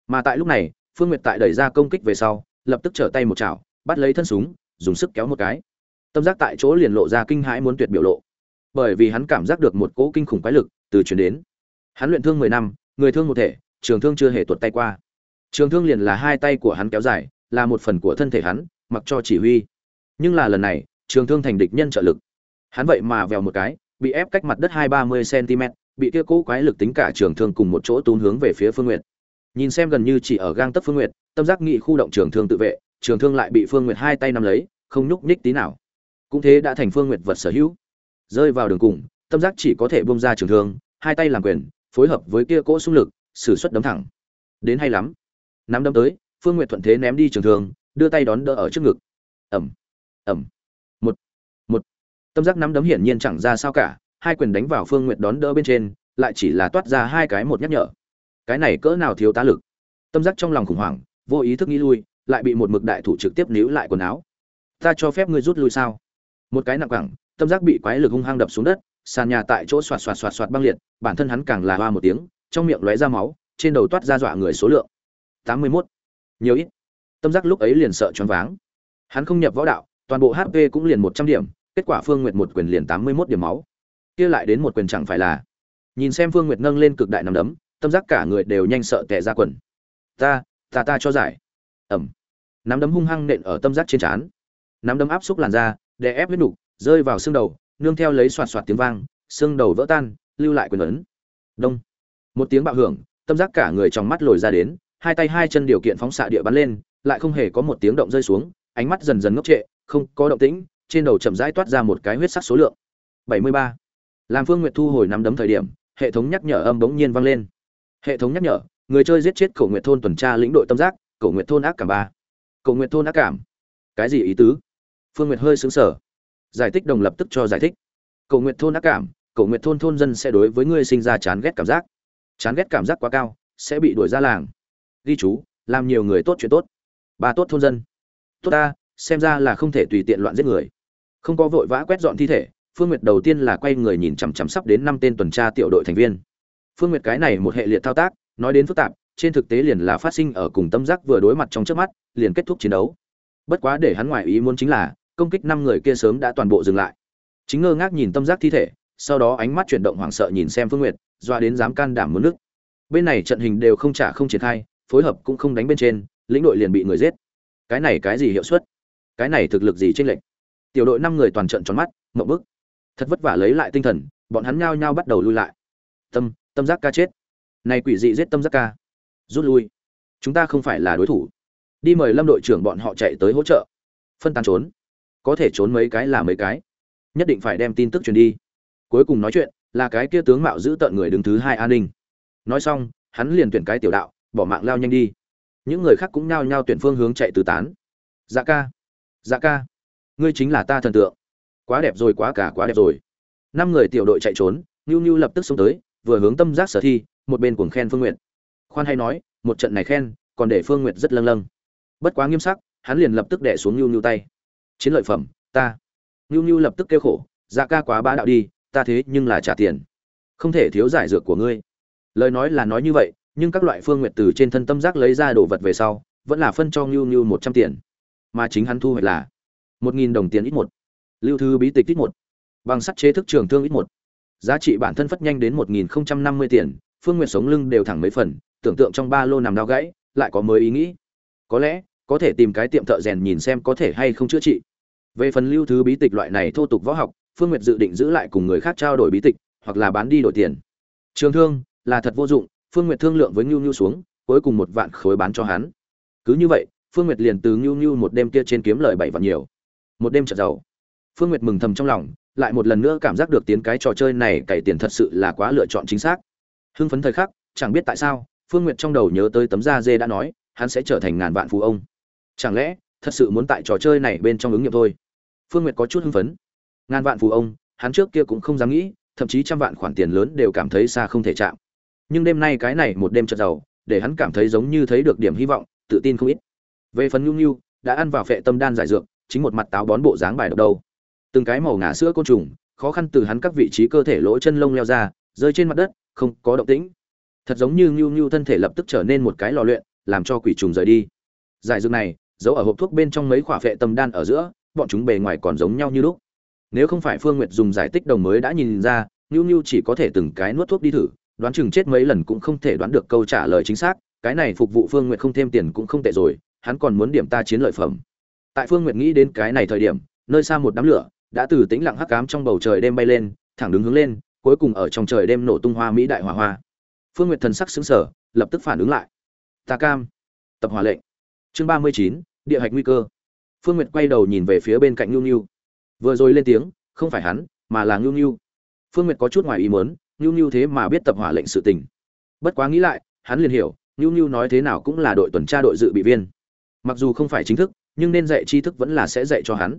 Mà tại lúc này, phương nguyệt tại đẩy ra công kích về sau, lập tức trở tay một chảo, bắt lấy thân súng, dùng sức kéo một cái. Tâm giác tại chỗ liền lộ ra kinh hãi muốn tuyệt biểu lộ bởi vì hắn cảm giác được một cỗ kinh khủng quái lực từ chuyển đến. Hắn luyện thương mười năm, người thương một thể, trường thương chưa hề tuột tay qua. Trường thương liền là hai tay của hắn kéo dài, là một phần của thân thể hắn, mặc cho chỉ huy. Nhưng là lần này, trường thương thành địch nhân trợ lực. Hắn vậy mà vèo một cái, bị ép cách mặt đất hai ba mươi cm bị kia cỗ quái lực tính cả trường thương cùng một chỗ tún hướng về phía phương nguyệt. Nhìn xem gần như chỉ ở gang tấc phương nguyệt, tâm giác nghị khu động trường thương tự vệ, trường thương lại bị phương nguyệt hai tay nắm lấy, không nhúc nhích tí nào. Cũng thế đã thành phương nguyệt vật sở hữu rơi vào đường cùng, tâm giác chỉ có thể bông ra trường thương, hai tay làm quyền, phối hợp với kia cỗ xung lực, sử xuất đấm thẳng. Đến hay lắm. Nắm đấm tới, phương nguyệt thuận thế ném đi trường thương, đưa tay đón đỡ ở trước ngực. Ẩm ẩm một. Một. Tâm giác nắm đấm hiển nhiên chẳng ra sao cả, hai quyền đánh vào phương nguyệt đón đỡ bên trên, lại chỉ là toát ra hai cái một nhắc nhở. Cái này cỡ nào thiếu tá lực? Tâm giác trong lòng khủng hoảng, vô ý thức nghĩ lui, lại bị một mực đại thủ trực tiếp níu lại quần áo. Ta cho phép ngươi rút lui sao? Một cái nặng cẳng tâm giác bị quái lực hung hăng đập xuống đất, sàn nhà tại chỗ xoạt xoạt xoạt xoạt băng liệt, bản thân hắn càng là hoa một tiếng, trong miệng lóe ra máu, trên đầu toát ra dọa người số lượng. Tám mươi 81. nhiều ít. Tâm giác lúc ấy liền sợ choáng váng. Hắn không nhập võ đạo, toàn bộ hp cũng liền một trăm điểm, kết quả phương nguyệt một quyền liền tám mươi 81 điểm máu. Kia lại đến một quyền chẳng phải là. Nhìn xem phương nguyệt nâng lên cực đại nằm đấm, tâm giác cả người đều nhanh sợ tè ra quần. Ta ta ta cho giải. Ẩm. Nắm đấm hung hăng nện ở tâm giác trên trán. Nắm đấm áp xúc làn da, đè ép huyết nục rơi vào xương đầu, nương theo lấy xoạt xoạt tiếng vang, xương đầu vỡ tan, lưu lại quyền ấn. Đông. Một tiếng bạo hưởng, tâm giác cả người trong mắt lồi ra đến, hai tay hai chân điều kiện phóng xạ địa bắn lên, lại không hề có một tiếng động rơi xuống, ánh mắt dần dần ngốc trệ, không có động tĩnh, trên đầu chậm rãi toát ra một cái huyết sắc số lượng. 73. làm phương nguyệt thu hồi nắm đấm thời điểm, hệ thống nhắc nhở âm bỗng nhiên vang lên. Hệ thống nhắc nhở, người chơi giết chết cổ nguyệt thôn tuần tra lĩnh đội tâm giác, cổ nguyệt thôn ác cảm ba. Cổ nguyệt thôn ác cảm. Cái gì ý tứ? Phương nguyệt hơi sững sở giải thích đồng lập tức cho giải thích. Cổ nguyệt thôn ác cảm cổ nguyệt thôn thôn dân sẽ đối với ngươi sinh ra chán ghét cảm giác. Chán ghét cảm giác quá cao, sẽ bị đuổi ra làng. Ghi chú, làm nhiều người tốt chuyện tốt. Ba tốt thôn dân. Tốt ta, xem ra là không thể tùy tiện loạn giết người. Không có vội vã quét dọn thi thể, phương nguyệt đầu tiên là quay người nhìn chằm chằm sắp đến năm tên tuần tra tiểu đội thành viên. Phương nguyệt cái này một hệ liệt thao tác, nói đến phức tạp, trên thực tế liền là phát sinh ở cùng tâm giác vừa đối mặt trong trước mắt, liền kết thúc chiến đấu. Bất quá để hắn ngoại ý muốn chính là công kích năm người kia sớm đã toàn bộ dừng lại. Chính ngơ ngác nhìn tâm giác thi thể, sau đó ánh mắt chuyển động hoảng sợ nhìn xem phương nguyệt, doa đến dám can đảm muốn nước. Bên này trận hình đều không trả không triển khai, phối hợp cũng không đánh bên trên, lĩnh đội liền bị người giết. Cái này cái gì hiệu suất? Cái này thực lực gì trên lệnh tiểu đội năm người toàn trận tròn mắt ngậm bức. Thật vất vả lấy lại tinh thần, bọn hắn nhao nhao bắt đầu lui lại. Tâm tâm giác ca chết. Này quỷ dị giết tâm giác ca. Rút lui. Chúng ta không phải là đối thủ. Đi mời lâm đội trưởng bọn họ chạy tới hỗ trợ. Phân tán trốn có thể trốn mấy cái là mấy cái. Nhất định phải đem tin tức truyền đi. Cuối cùng nói chuyện, là cái kia tướng mạo giữ tợn người đứng thứ hai an ninh. Nói xong, hắn liền tuyển cái tiểu đạo, bỏ mạng lao nhanh đi. Những người khác cũng nhao nhao tuyển phương hướng chạy tứ tán. Dạ ca dạ ca, ngươi chính là ta thần tượng. Quá đẹp rồi, quá cả, quá đẹp rồi. Năm người tiểu đội chạy trốn nhu nhu lập tức xông tới, vừa hướng tâm giác sở thi, một bên cuồng khen phương nguyện khoan hay nói, một trận này khen, còn để phương nguyện rất lâng lâng. Bất quá nghiêm sắc, hắn liền lập tức đẻ xuống nhu nhu tay chiến lợi phẩm, ta. Ngưu ngưu lập tức kêu khổ dạ ca quá bá đạo đi, ta thế nhưng là trả tiền. Không thể thiếu giải dược của ngươi. Lời nói là nói như vậy, nhưng các loại phương nguyện từ trên thân tâm giác lấy ra đồ vật về sau, vẫn là phân cho ngưu ngưu một trăm tiền. Mà chính hắn thu hoạch là một nghìn đồng tiền ít một, lưu thư bí tịch ít một, bằng sắt chế thức trường thương ít một. Giá trị bản thân phất nhanh đến một nghìn năm mươi tiền, phương nguyện sống lưng đều thẳng mấy phần, tưởng tượng trong ba lô nằm đau gãy, lại có mới ý nghĩ. Có lẽ có thể tìm cái tiệm thợ rèn nhìn xem có thể hay không chữa trị. Về phần lưu thứ bí tịch loại này thô tục võ học, phương nguyệt dự định giữ lại cùng người khác trao đổi bí tịch, hoặc là bán đi đổi tiền. Trường thương là thật vô dụng, phương nguyệt thương lượng với ngưu ngưu xuống, cuối cùng một vạn khối bán cho hắn. Cứ như vậy, phương nguyệt liền từ ngưu ngưu một đêm kia trên kiếm lời bảy vạn nhiều. Một đêm trật giàu. Phương nguyệt mừng thầm trong lòng, lại một lần nữa cảm giác được tiến cái trò chơi này cày tiền thật sự là quá lựa chọn chính xác. Hưng phấn thời khắc, chẳng biết tại sao, phương nguyệt trong đầu nhớ tới tấm da dê đã nói, hắn sẽ trở thành ngàn vạn phú ông chẳng lẽ, thật sự muốn tại trò chơi này bên trong ứng nghiệm thôi? Phương nguyệt có chút hưng phấn. Ngàn vạn phù ông, hắn trước kia cũng không dám nghĩ, thậm chí trăm vạn khoản tiền lớn đều cảm thấy xa không thể chạm. Nhưng đêm nay cái này một đêm chợt giàu, để hắn cảm thấy giống như thấy được điểm hy vọng, tự tin không ít. Về phần nhu nhu, đã ăn vào phệ tâm đan giải dược, chính một mặt táo bón bộ dáng bài độc đâu. Từng cái màu ngả sữa côn trùng, khó khăn từ hắn các vị trí cơ thể lỗ chân lông leo ra, rơi trên mặt đất, không có động tĩnh. Thật giống như Nhu Nhu thân thể lập tức trở nên một cái lò luyện, làm cho quỷ trùng rời đi. Giải dược này giấu ở hộp thuốc bên trong mấy khỏa phệ tâm đan ở giữa, bọn chúng bề ngoài còn giống nhau như lúc. Nếu không phải phương nguyệt dùng giải tích đồng mới đã nhìn ra ngưu ngưu chỉ có thể từng cái nuốt thuốc đi thử, đoán chừng chết mấy lần cũng không thể đoán được câu trả lời chính xác, cái này phục vụ phương nguyệt không thêm tiền cũng không tệ rồi, hắn còn muốn điểm ta chiến lợi phẩm. Tại phương nguyệt nghĩ đến cái này thời điểm, nơi xa một đám lửa, đã từ tĩnh lặng hắc ám trong bầu trời đêm bay lên, thẳng đứng hướng lên, cuối cùng ở trong trời đêm nổ tung hoa mỹ đại hỏa hoa. Phương nguyệt thần sắc xứng sở lập tức phản ứng lại. Ta cam. Tập hỏa lệnh. Chương ba mươi chín địa hạch nguy cơ. Phương nguyệt quay đầu nhìn về phía bên cạnh nhu nhu. Vừa rồi lên tiếng, không phải hắn, mà là nhu nhu. Phương nguyệt có chút ngoài ý muốn, nhu nhu thế mà biết tập hỏa lệnh sự tình. Bất quá nghĩ lại, hắn liền hiểu, nhu nhu nói thế nào cũng là đội tuần tra đội dự bị viên. Mặc dù không phải chính thức, nhưng nên dạy tri thức vẫn là sẽ dạy cho hắn.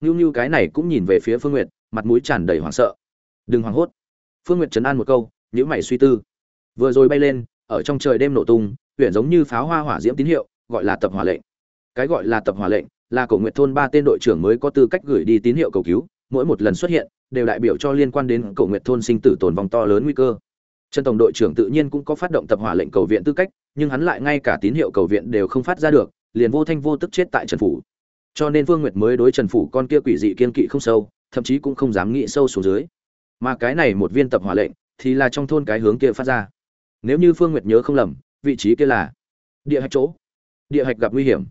Nhu nhu cái này cũng nhìn về phía phương nguyệt, mặt mũi tràn đầy hoảng sợ. Đừng hoảng hốt. Phương nguyệt trấn an một câu nhữ mày suy tư. Vừa rồi bay lên, ở trong trời đêm nổ tung, huyện giống như pháo hoa hỏa diễm tín hiệu, gọi là tập hỏa lệnh cái gọi là tập hỏa lệnh, là cổ nguyệt thôn ba tên đội trưởng mới có tư cách gửi đi tín hiệu cầu cứu, mỗi một lần xuất hiện, đều đại biểu cho liên quan đến cổ nguyệt thôn sinh tử tồn vong to lớn nguy cơ. Trần tổng đội trưởng tự nhiên cũng có phát động tập hỏa lệnh cầu viện tư cách, nhưng hắn lại ngay cả tín hiệu cầu viện đều không phát ra được, liền vô thanh vô tức chết tại trần phủ. Cho nên vương nguyệt mới đối trần phủ con kia quỷ dị kiên kỵ không sâu, thậm chí cũng không dám nghĩ sâu xuống dưới. Mà cái này một viên tập hỏa lệnh, thì là trong thôn cái hướng kia phát ra. Nếu như phương nguyệt nhớ không lầm, vị trí kia là địa hạch chỗ. Địa hạch gặp nguy hiểm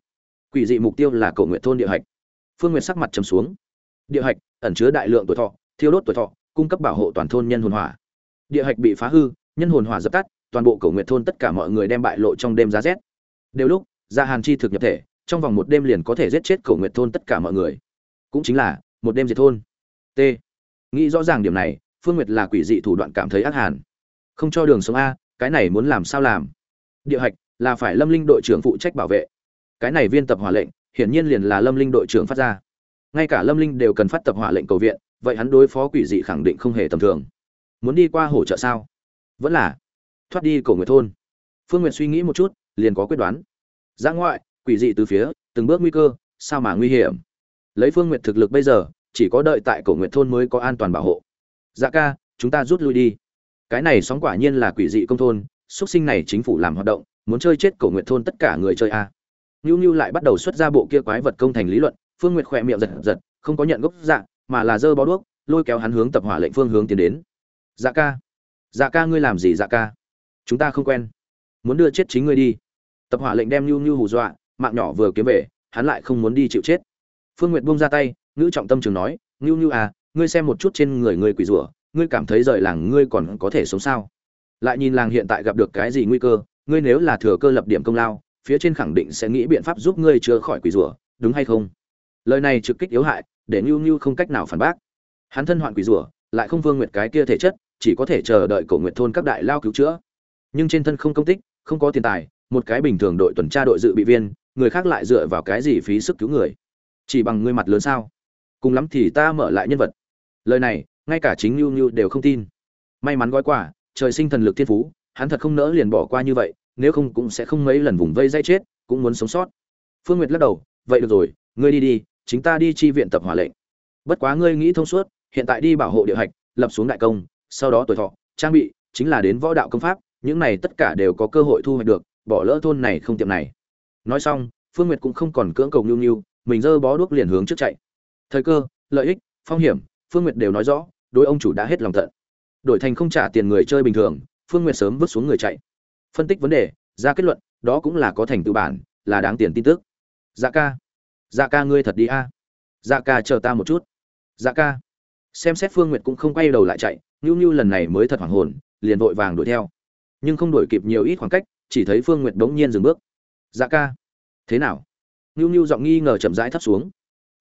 quỷ dị mục tiêu là cầu nguyện thôn địa hạch. Phương nguyệt sắc mặt trầm xuống. Địa hạch, ẩn chứa đại lượng tuổi thọ, thiêu đốt tuổi thọ, cung cấp bảo hộ toàn thôn nhân hồn hỏa. Địa hạch bị phá hư, nhân hồn hỏa dập tắt, toàn bộ cầu nguyện thôn tất cả mọi người đem bại lộ trong đêm giá rét. Đều lúc, gia hàn chi thực nhập thể, trong vòng một đêm liền có thể giết chết cầu nguyện thôn tất cả mọi người. Cũng chính là, một đêm diệt thôn. T. Nghĩ rõ ràng điểm này, phương nguyệt là quỷ dị thủ đoạn cảm thấy ác hàn. Không cho đường sống a, cái này muốn làm sao làm? Địa hạch, là phải lâm linh đội trưởng phụ trách bảo vệ cái này viên tập hỏa lệnh, hiển nhiên liền là lâm linh đội trưởng phát ra. Ngay cả lâm linh đều cần phát tập hỏa lệnh cầu viện, vậy hắn đối phó quỷ dị khẳng định không hề tầm thường. Muốn đi qua hỗ trợ sao? Vẫn là thoát đi cổ nguyệt thôn. Phương nguyệt suy nghĩ một chút, liền có quyết đoán. Ra ngoại, quỷ dị từ phía, từng bước nguy cơ, sao mà nguy hiểm? Lấy phương nguyệt thực lực bây giờ, chỉ có đợi tại cổ nguyệt thôn mới có an toàn bảo hộ. Dạ ca, chúng ta rút lui đi. Cái này sóng quả nhiên là quỷ dị công thôn xuất sinh này chính phủ làm hoạt động, muốn chơi chết cổ nguyệt thôn tất cả người chơi a. Nưu Nưu lại bắt đầu xuất ra bộ kia quái vật công thành lý luận, Phương Nguyệt khẽ miệng giật giật, không có nhận gốc dạ, mà là giơ bó đuốc, lôi kéo hắn hướng tập hỏa lệnh phương hướng tiến đến. Dạ ca, Dạ ca ngươi làm gì Dạ ca? Chúng ta không quen. Muốn đưa chết chính ngươi đi. Tập hỏa lệnh đem Nưu Nưu hù dọa, mạng nhỏ vừa kiếm về, hắn lại không muốn đi chịu chết. Phương Nguyệt buông ra tay, ngữ trọng tâm trường nói, "Nưu Nưu à, ngươi xem một chút trên người ngươi quỷ rủa, ngươi cảm thấy rời làng ngươi còn có thể sống sao? Lại nhìn làng hiện tại gặp được cái gì nguy cơ, ngươi nếu là thừa cơ lập điểm công lao, phía trên khẳng định sẽ nghĩ biện pháp giúp ngươi chữa khỏi quỷ rủa, đúng hay không? Lời này trực kích yếu hại, để Nưu Nưu không cách nào phản bác. Hắn thân hoạn quỷ rủa, lại không vương nguyệt cái kia thể chất, chỉ có thể chờ đợi cổ nguyệt thôn các đại lao cứu chữa. Nhưng trên thân không công tích, không có tiền tài, một cái bình thường đội tuần tra đội dự bị viên, người khác lại dựa vào cái gì phí sức cứu người? Chỉ bằng ngươi mặt lớn sao? Cùng lắm thì ta mở lại nhân vật. Lời này, ngay cả chính Nưu Nưu đều không tin. May mắn gói quả, trời sinh thần lực thiên phú, hắn thật không nỡ liền bỏ qua như vậy, nếu không cũng sẽ không mấy lần vùng vây dây chết, cũng muốn sống sót. Phương nguyệt lắc đầu, vậy được rồi, ngươi đi đi, chính ta đi chi viện tập hỏa lệnh. Bất quá ngươi nghĩ thông suốt, hiện tại đi bảo hộ địa hạch, lập xuống đại công, sau đó tuổi thọ, trang bị, chính là đến võ đạo công pháp, những này tất cả đều có cơ hội thu hoạch được, bỏ lỡ thôn này không tiệm này. Nói xong, phương nguyệt cũng không còn cưỡng cầu nhu nhu, mình dơ bó đuốc liền hướng trước chạy. Thời cơ, lợi ích, phong hiểm, phương nguyệt đều nói rõ, đối ông chủ đã hết lòng tận. Đổi thành không trả tiền người chơi bình thường, phương nguyệt sớm vứt xuống người chạy phân tích vấn đề, ra kết luận, đó cũng là có thành tựu bản, là đáng tiền tin tức. Dạ ca. Dạ ca ngươi thật đi a. Dạ ca chờ ta một chút. Dạ ca. Xem xét phương nguyệt cũng không quay đầu lại chạy ngưu ngưu lần này mới thật hoảng hồn, liền vội vàng đuổi theo. Nhưng không đuổi kịp nhiều ít khoảng cách, chỉ thấy phương nguyệt đống nhiên dừng bước. Dạ ca. Thế nào? Ngưu ngưu giọng nghi ngờ chậm rãi thấp xuống.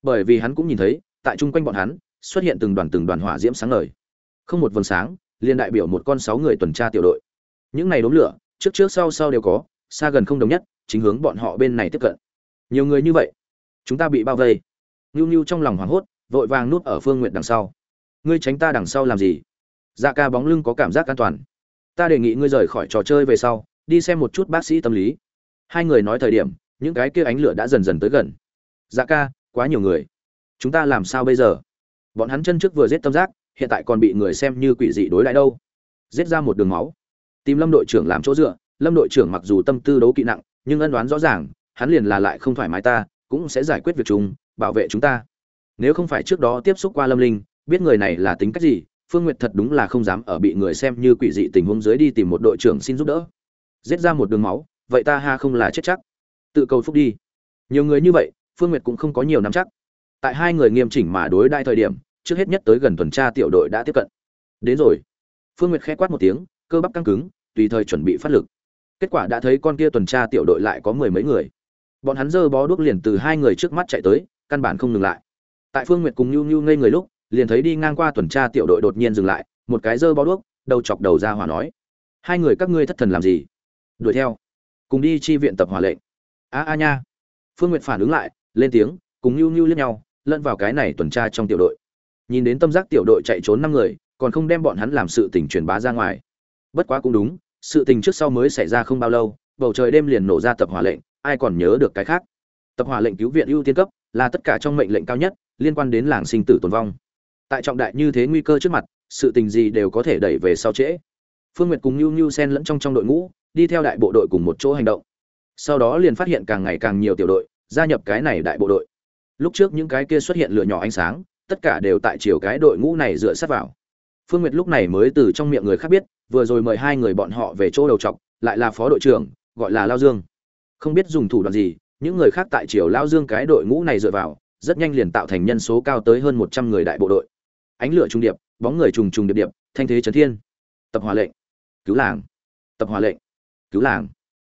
Bởi vì hắn cũng nhìn thấy, tại chung quanh bọn hắn, xuất hiện từng đoàn từng đoàn hỏa diễm sáng ngời. Không một vầng sáng, liền đại biểu một con sáu người tuần tra tiểu đội. Những này đốm lửa trước trước sau sau đều có, xa gần không đồng nhất, chính hướng bọn họ bên này tiếp cận. Nhiều người như vậy, chúng ta bị bao vây. Ngưu ngưu trong lòng hoảng hốt, vội vàng núp ở phương nguyện đằng sau. Ngươi tránh ta đằng sau làm gì? Dạ ca bóng lưng có cảm giác an toàn. Ta đề nghị ngươi rời khỏi trò chơi về sau, đi xem một chút bác sĩ tâm lý. Hai người nói thời điểm, những cái kia ánh lửa đã dần dần tới gần. Dạ ca, quá nhiều người. Chúng ta làm sao bây giờ? Bọn hắn chân trước vừa giết tâm giác, hiện tại còn bị người xem như quỷ dị đối lại đâu. Giết ra một đường máu tìm lâm đội trưởng làm chỗ dựa, lâm đội trưởng mặc dù tâm tư đấu kỵ nặng, nhưng ân đoán rõ ràng, hắn liền là lại không thoải mái ta, cũng sẽ giải quyết việc chúng bảo vệ chúng ta. Nếu không phải trước đó tiếp xúc qua lâm linh, biết người này là tính cách gì, phương nguyệt thật đúng là không dám ở bị người xem như quỷ dị tình huống dưới đi tìm một đội trưởng xin giúp đỡ. Giết ra một đường máu, vậy ta ha không là chết chắc. Tự cầu phúc đi. Nhiều người như vậy, phương nguyệt cũng không có nhiều nắm chắc. Tại hai người nghiêm chỉnh mà đối đai thời điểm, trước hết nhất tới gần tuần tra tiểu đội đã tiếp cận. Đến rồi. Phương nguyệt khẽ quát một tiếng cơ bắp căng cứng, tùy thời chuẩn bị phát lực. Kết quả đã thấy con kia tuần tra tiểu đội lại có mười mấy người. Bọn hắn giơ bó đuốc liền từ hai người trước mắt chạy tới, căn bản không ngừng lại. Tại phương nguyệt cùng nhu nhu ngây người lúc, liền thấy đi ngang qua tuần tra tiểu đội đột nhiên dừng lại, một cái giơ bó đuốc, đầu chọc đầu ra hỏa nói, hai người các ngươi thất thần làm gì? Đuổi theo. Cùng đi chi viện tập hỏa lệnh. A a nha. Phương nguyệt phản ứng lại, lên tiếng, cùng nhu nhu liếc nhau, lẫn vào cái này tuần tra trong tiểu đội. Nhìn đến tâm giác tiểu đội chạy trốn năm người, còn không đem bọn hắn làm sự tình truyền bá ra ngoài bất quá cũng đúng, sự tình trước sau mới xảy ra không bao lâu, bầu trời đêm liền nổ ra tập hỏa lệnh, ai còn nhớ được cái khác? Tập hỏa lệnh cứu viện ưu tiên cấp là tất cả trong mệnh lệnh cao nhất, liên quan đến làng sinh tử tồn vong. Tại trọng đại như thế nguy cơ trước mặt, sự tình gì đều có thể đẩy về sau trễ. Phương nguyệt cùng nhu nhu sen lẫn trong trong đội ngũ, đi theo đại bộ đội cùng một chỗ hành động. Sau đó liền phát hiện càng ngày càng nhiều tiểu đội, gia nhập cái này đại bộ đội. Lúc trước những cái kia xuất hiện lửa nhỏ ánh sáng, tất cả đều tại chiều cái đội ngũ này dựa sát vào. Phương nguyệt lúc này mới từ trong miệng người khác biết vừa rồi mời hai người bọn họ về chỗ đầu trọc, lại là phó đội trưởng, gọi là lao dương. Không biết dùng thủ đoạn gì, những người khác tại chiều lao dương cái đội ngũ này dựa vào, rất nhanh liền tạo thành nhân số cao tới hơn một trăm người đại bộ đội. Ánh lửa trung điệp, bóng người trùng trùng điệp điệp, thanh thế chấn thiên. Tập hòa lệnh. Cứu làng. Tập hòa lệnh. Cứu làng.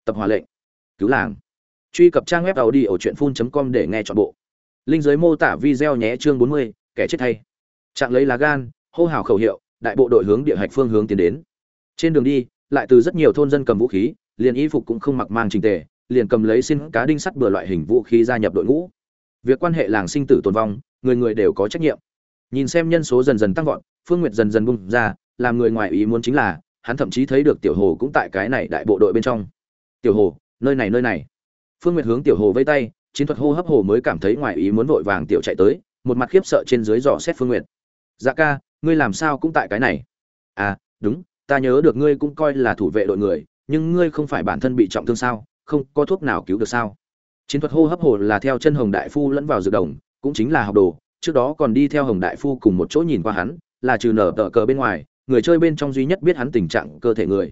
Tập hòa lệnh. Cứu làng. Truy cập trang web tàu đi ở truyện phun com để nghe chọn bộ. Linh giới mô tả video nhé, chương bốn mươi, kẻ chết thay. Trạng lấy lá gan, hô hào khẩu hiệu, đại bộ đội hướng địa hạch phương hướng tiến đến trên đường đi, lại từ rất nhiều thôn dân cầm vũ khí, liền y phục cũng không mặc mang trình tề, liền cầm lấy xin cá đinh sắt bừa loại hình vũ khí gia nhập đội ngũ. Việc quan hệ làng sinh tử tồn vong, người người đều có trách nhiệm. Nhìn xem nhân số dần dần tăng vọt, phương nguyệt dần dần bung ra, làm người ngoài ý muốn chính là, hắn thậm chí thấy được tiểu hồ cũng tại cái này đại bộ đội bên trong. Tiểu hồ, nơi này nơi này. Phương nguyệt hướng tiểu hồ vây tay, chiến thuật hô hấp hồ mới cảm thấy ngoài ý muốn vội vàng tiểu chạy tới, một mặt khiếp sợ trên dưới dò xét phương nguyệt. Dạ ca, ngươi làm sao cũng tại cái này? À đúng ta nhớ được ngươi cũng coi là thủ vệ đội người, nhưng ngươi không phải bản thân bị trọng thương sao, không có thuốc nào cứu được sao? Chiến thuật hô hấp hồ là theo chân hồng đại phu lẫn vào dược đồng, cũng chính là học đồ, trước đó còn đi theo hồng đại phu cùng một chỗ nhìn qua hắn, là trừ nở tờ cờ bên ngoài, người chơi bên trong duy nhất biết hắn tình trạng cơ thể người.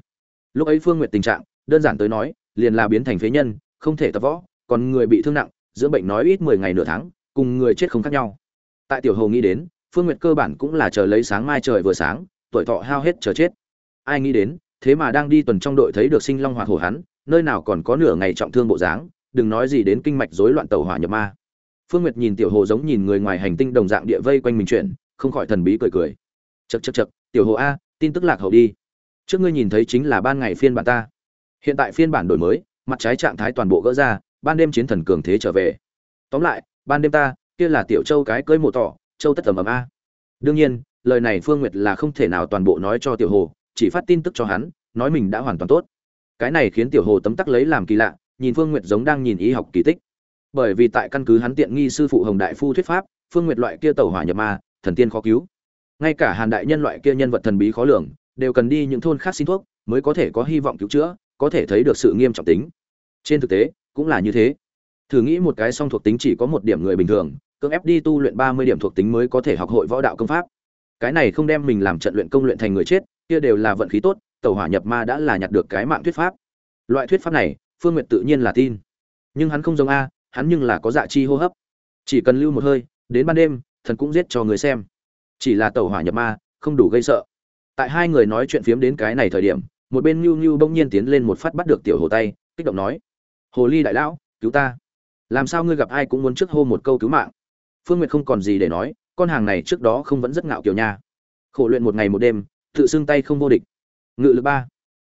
Lúc ấy phương nguyệt tình trạng, đơn giản tới nói, liền là biến thành phế nhân, không thể tập võ, còn người bị thương nặng dưỡng bệnh nói ít mười ngày nửa tháng, cùng người chết không khác nhau. Tại tiểu hồ nghĩ đến, phương nguyệt cơ bản cũng là chờ lấy sáng mai trời vừa sáng, tuổi thọ hao hết chờ chết ai nghĩ đến, thế mà đang đi tuần trong đội thấy được sinh long hoạt hổ hắn, nơi nào còn có nửa ngày trọng thương bộ dáng, đừng nói gì đến kinh mạch rối loạn tàu hỏa nhập ma. Phương nguyệt nhìn tiểu hồ giống nhìn người ngoài hành tinh đồng dạng địa vây quanh mình chuyển không khỏi thần bí cười cười. Chật chật chật tiểu hồ a, tin tức lạc hậu đi. Trước ngươi nhìn thấy chính là ban ngày phiên bản ta. Hiện tại phiên bản đổi mới, mặt trái trạng thái toàn bộ gỡ ra, ban đêm chiến thần cường thế trở về. Tóm lại, ban đêm ta, kia là tiểu châu cái cưới mộ tỏ, châu tất tầm ầm a. Đương nhiên, lời này phương nguyệt là không thể nào toàn bộ nói cho tiểu hồ chỉ phát tin tức cho hắn, nói mình đã hoàn toàn tốt. Cái này khiến tiểu hồ tấm tắc lấy làm kỳ lạ, nhìn phương nguyệt giống đang nhìn y học kỳ tích. Bởi vì tại căn cứ hắn tiện nghi sư phụ hồng đại phu thuyết pháp, phương nguyệt loại kia tẩu hỏa nhập ma, thần tiên khó cứu. Ngay cả hàn đại nhân loại kia nhân vật thần bí khó lường, đều cần đi những thôn khác xin thuốc, mới có thể có hy vọng cứu chữa, có thể thấy được sự nghiêm trọng tính. Trên thực tế, cũng là như thế. Thử nghĩ một cái song thuộc tính chỉ có một điểm người bình thường, cưỡng ép đi tu luyện ba mươi điểm thuộc tính mới có thể học hội võ đạo công pháp. Cái này không đem mình làm trận luyện công luyện thành người chết kia đều là vận khí tốt tẩu hỏa nhập ma đã là nhặt được cái mạng thuyết pháp. Loại thuyết pháp này, phương nguyệt tự nhiên là tin. Nhưng hắn không giống a, hắn nhưng là có dạ chi hô hấp. Chỉ cần lưu một hơi, đến ban đêm, thần cũng giết cho người xem. Chỉ là tẩu hỏa nhập ma, không đủ gây sợ. Tại hai người nói chuyện phiếm đến cái này thời điểm, một bên nhu nhu bỗng nhiên tiến lên một phát bắt được tiểu hồ tay, kích động nói, hồ ly đại lão, cứu ta. Làm sao ngươi gặp ai cũng muốn trước hô một câu cứu mạng? Phương nguyệt không còn gì để nói, con hàng này trước đó không vẫn rất ngạo kiểu nha. Khổ luyện một ngày một đêm tự xưng tay không vô địch. Ngự lực ba.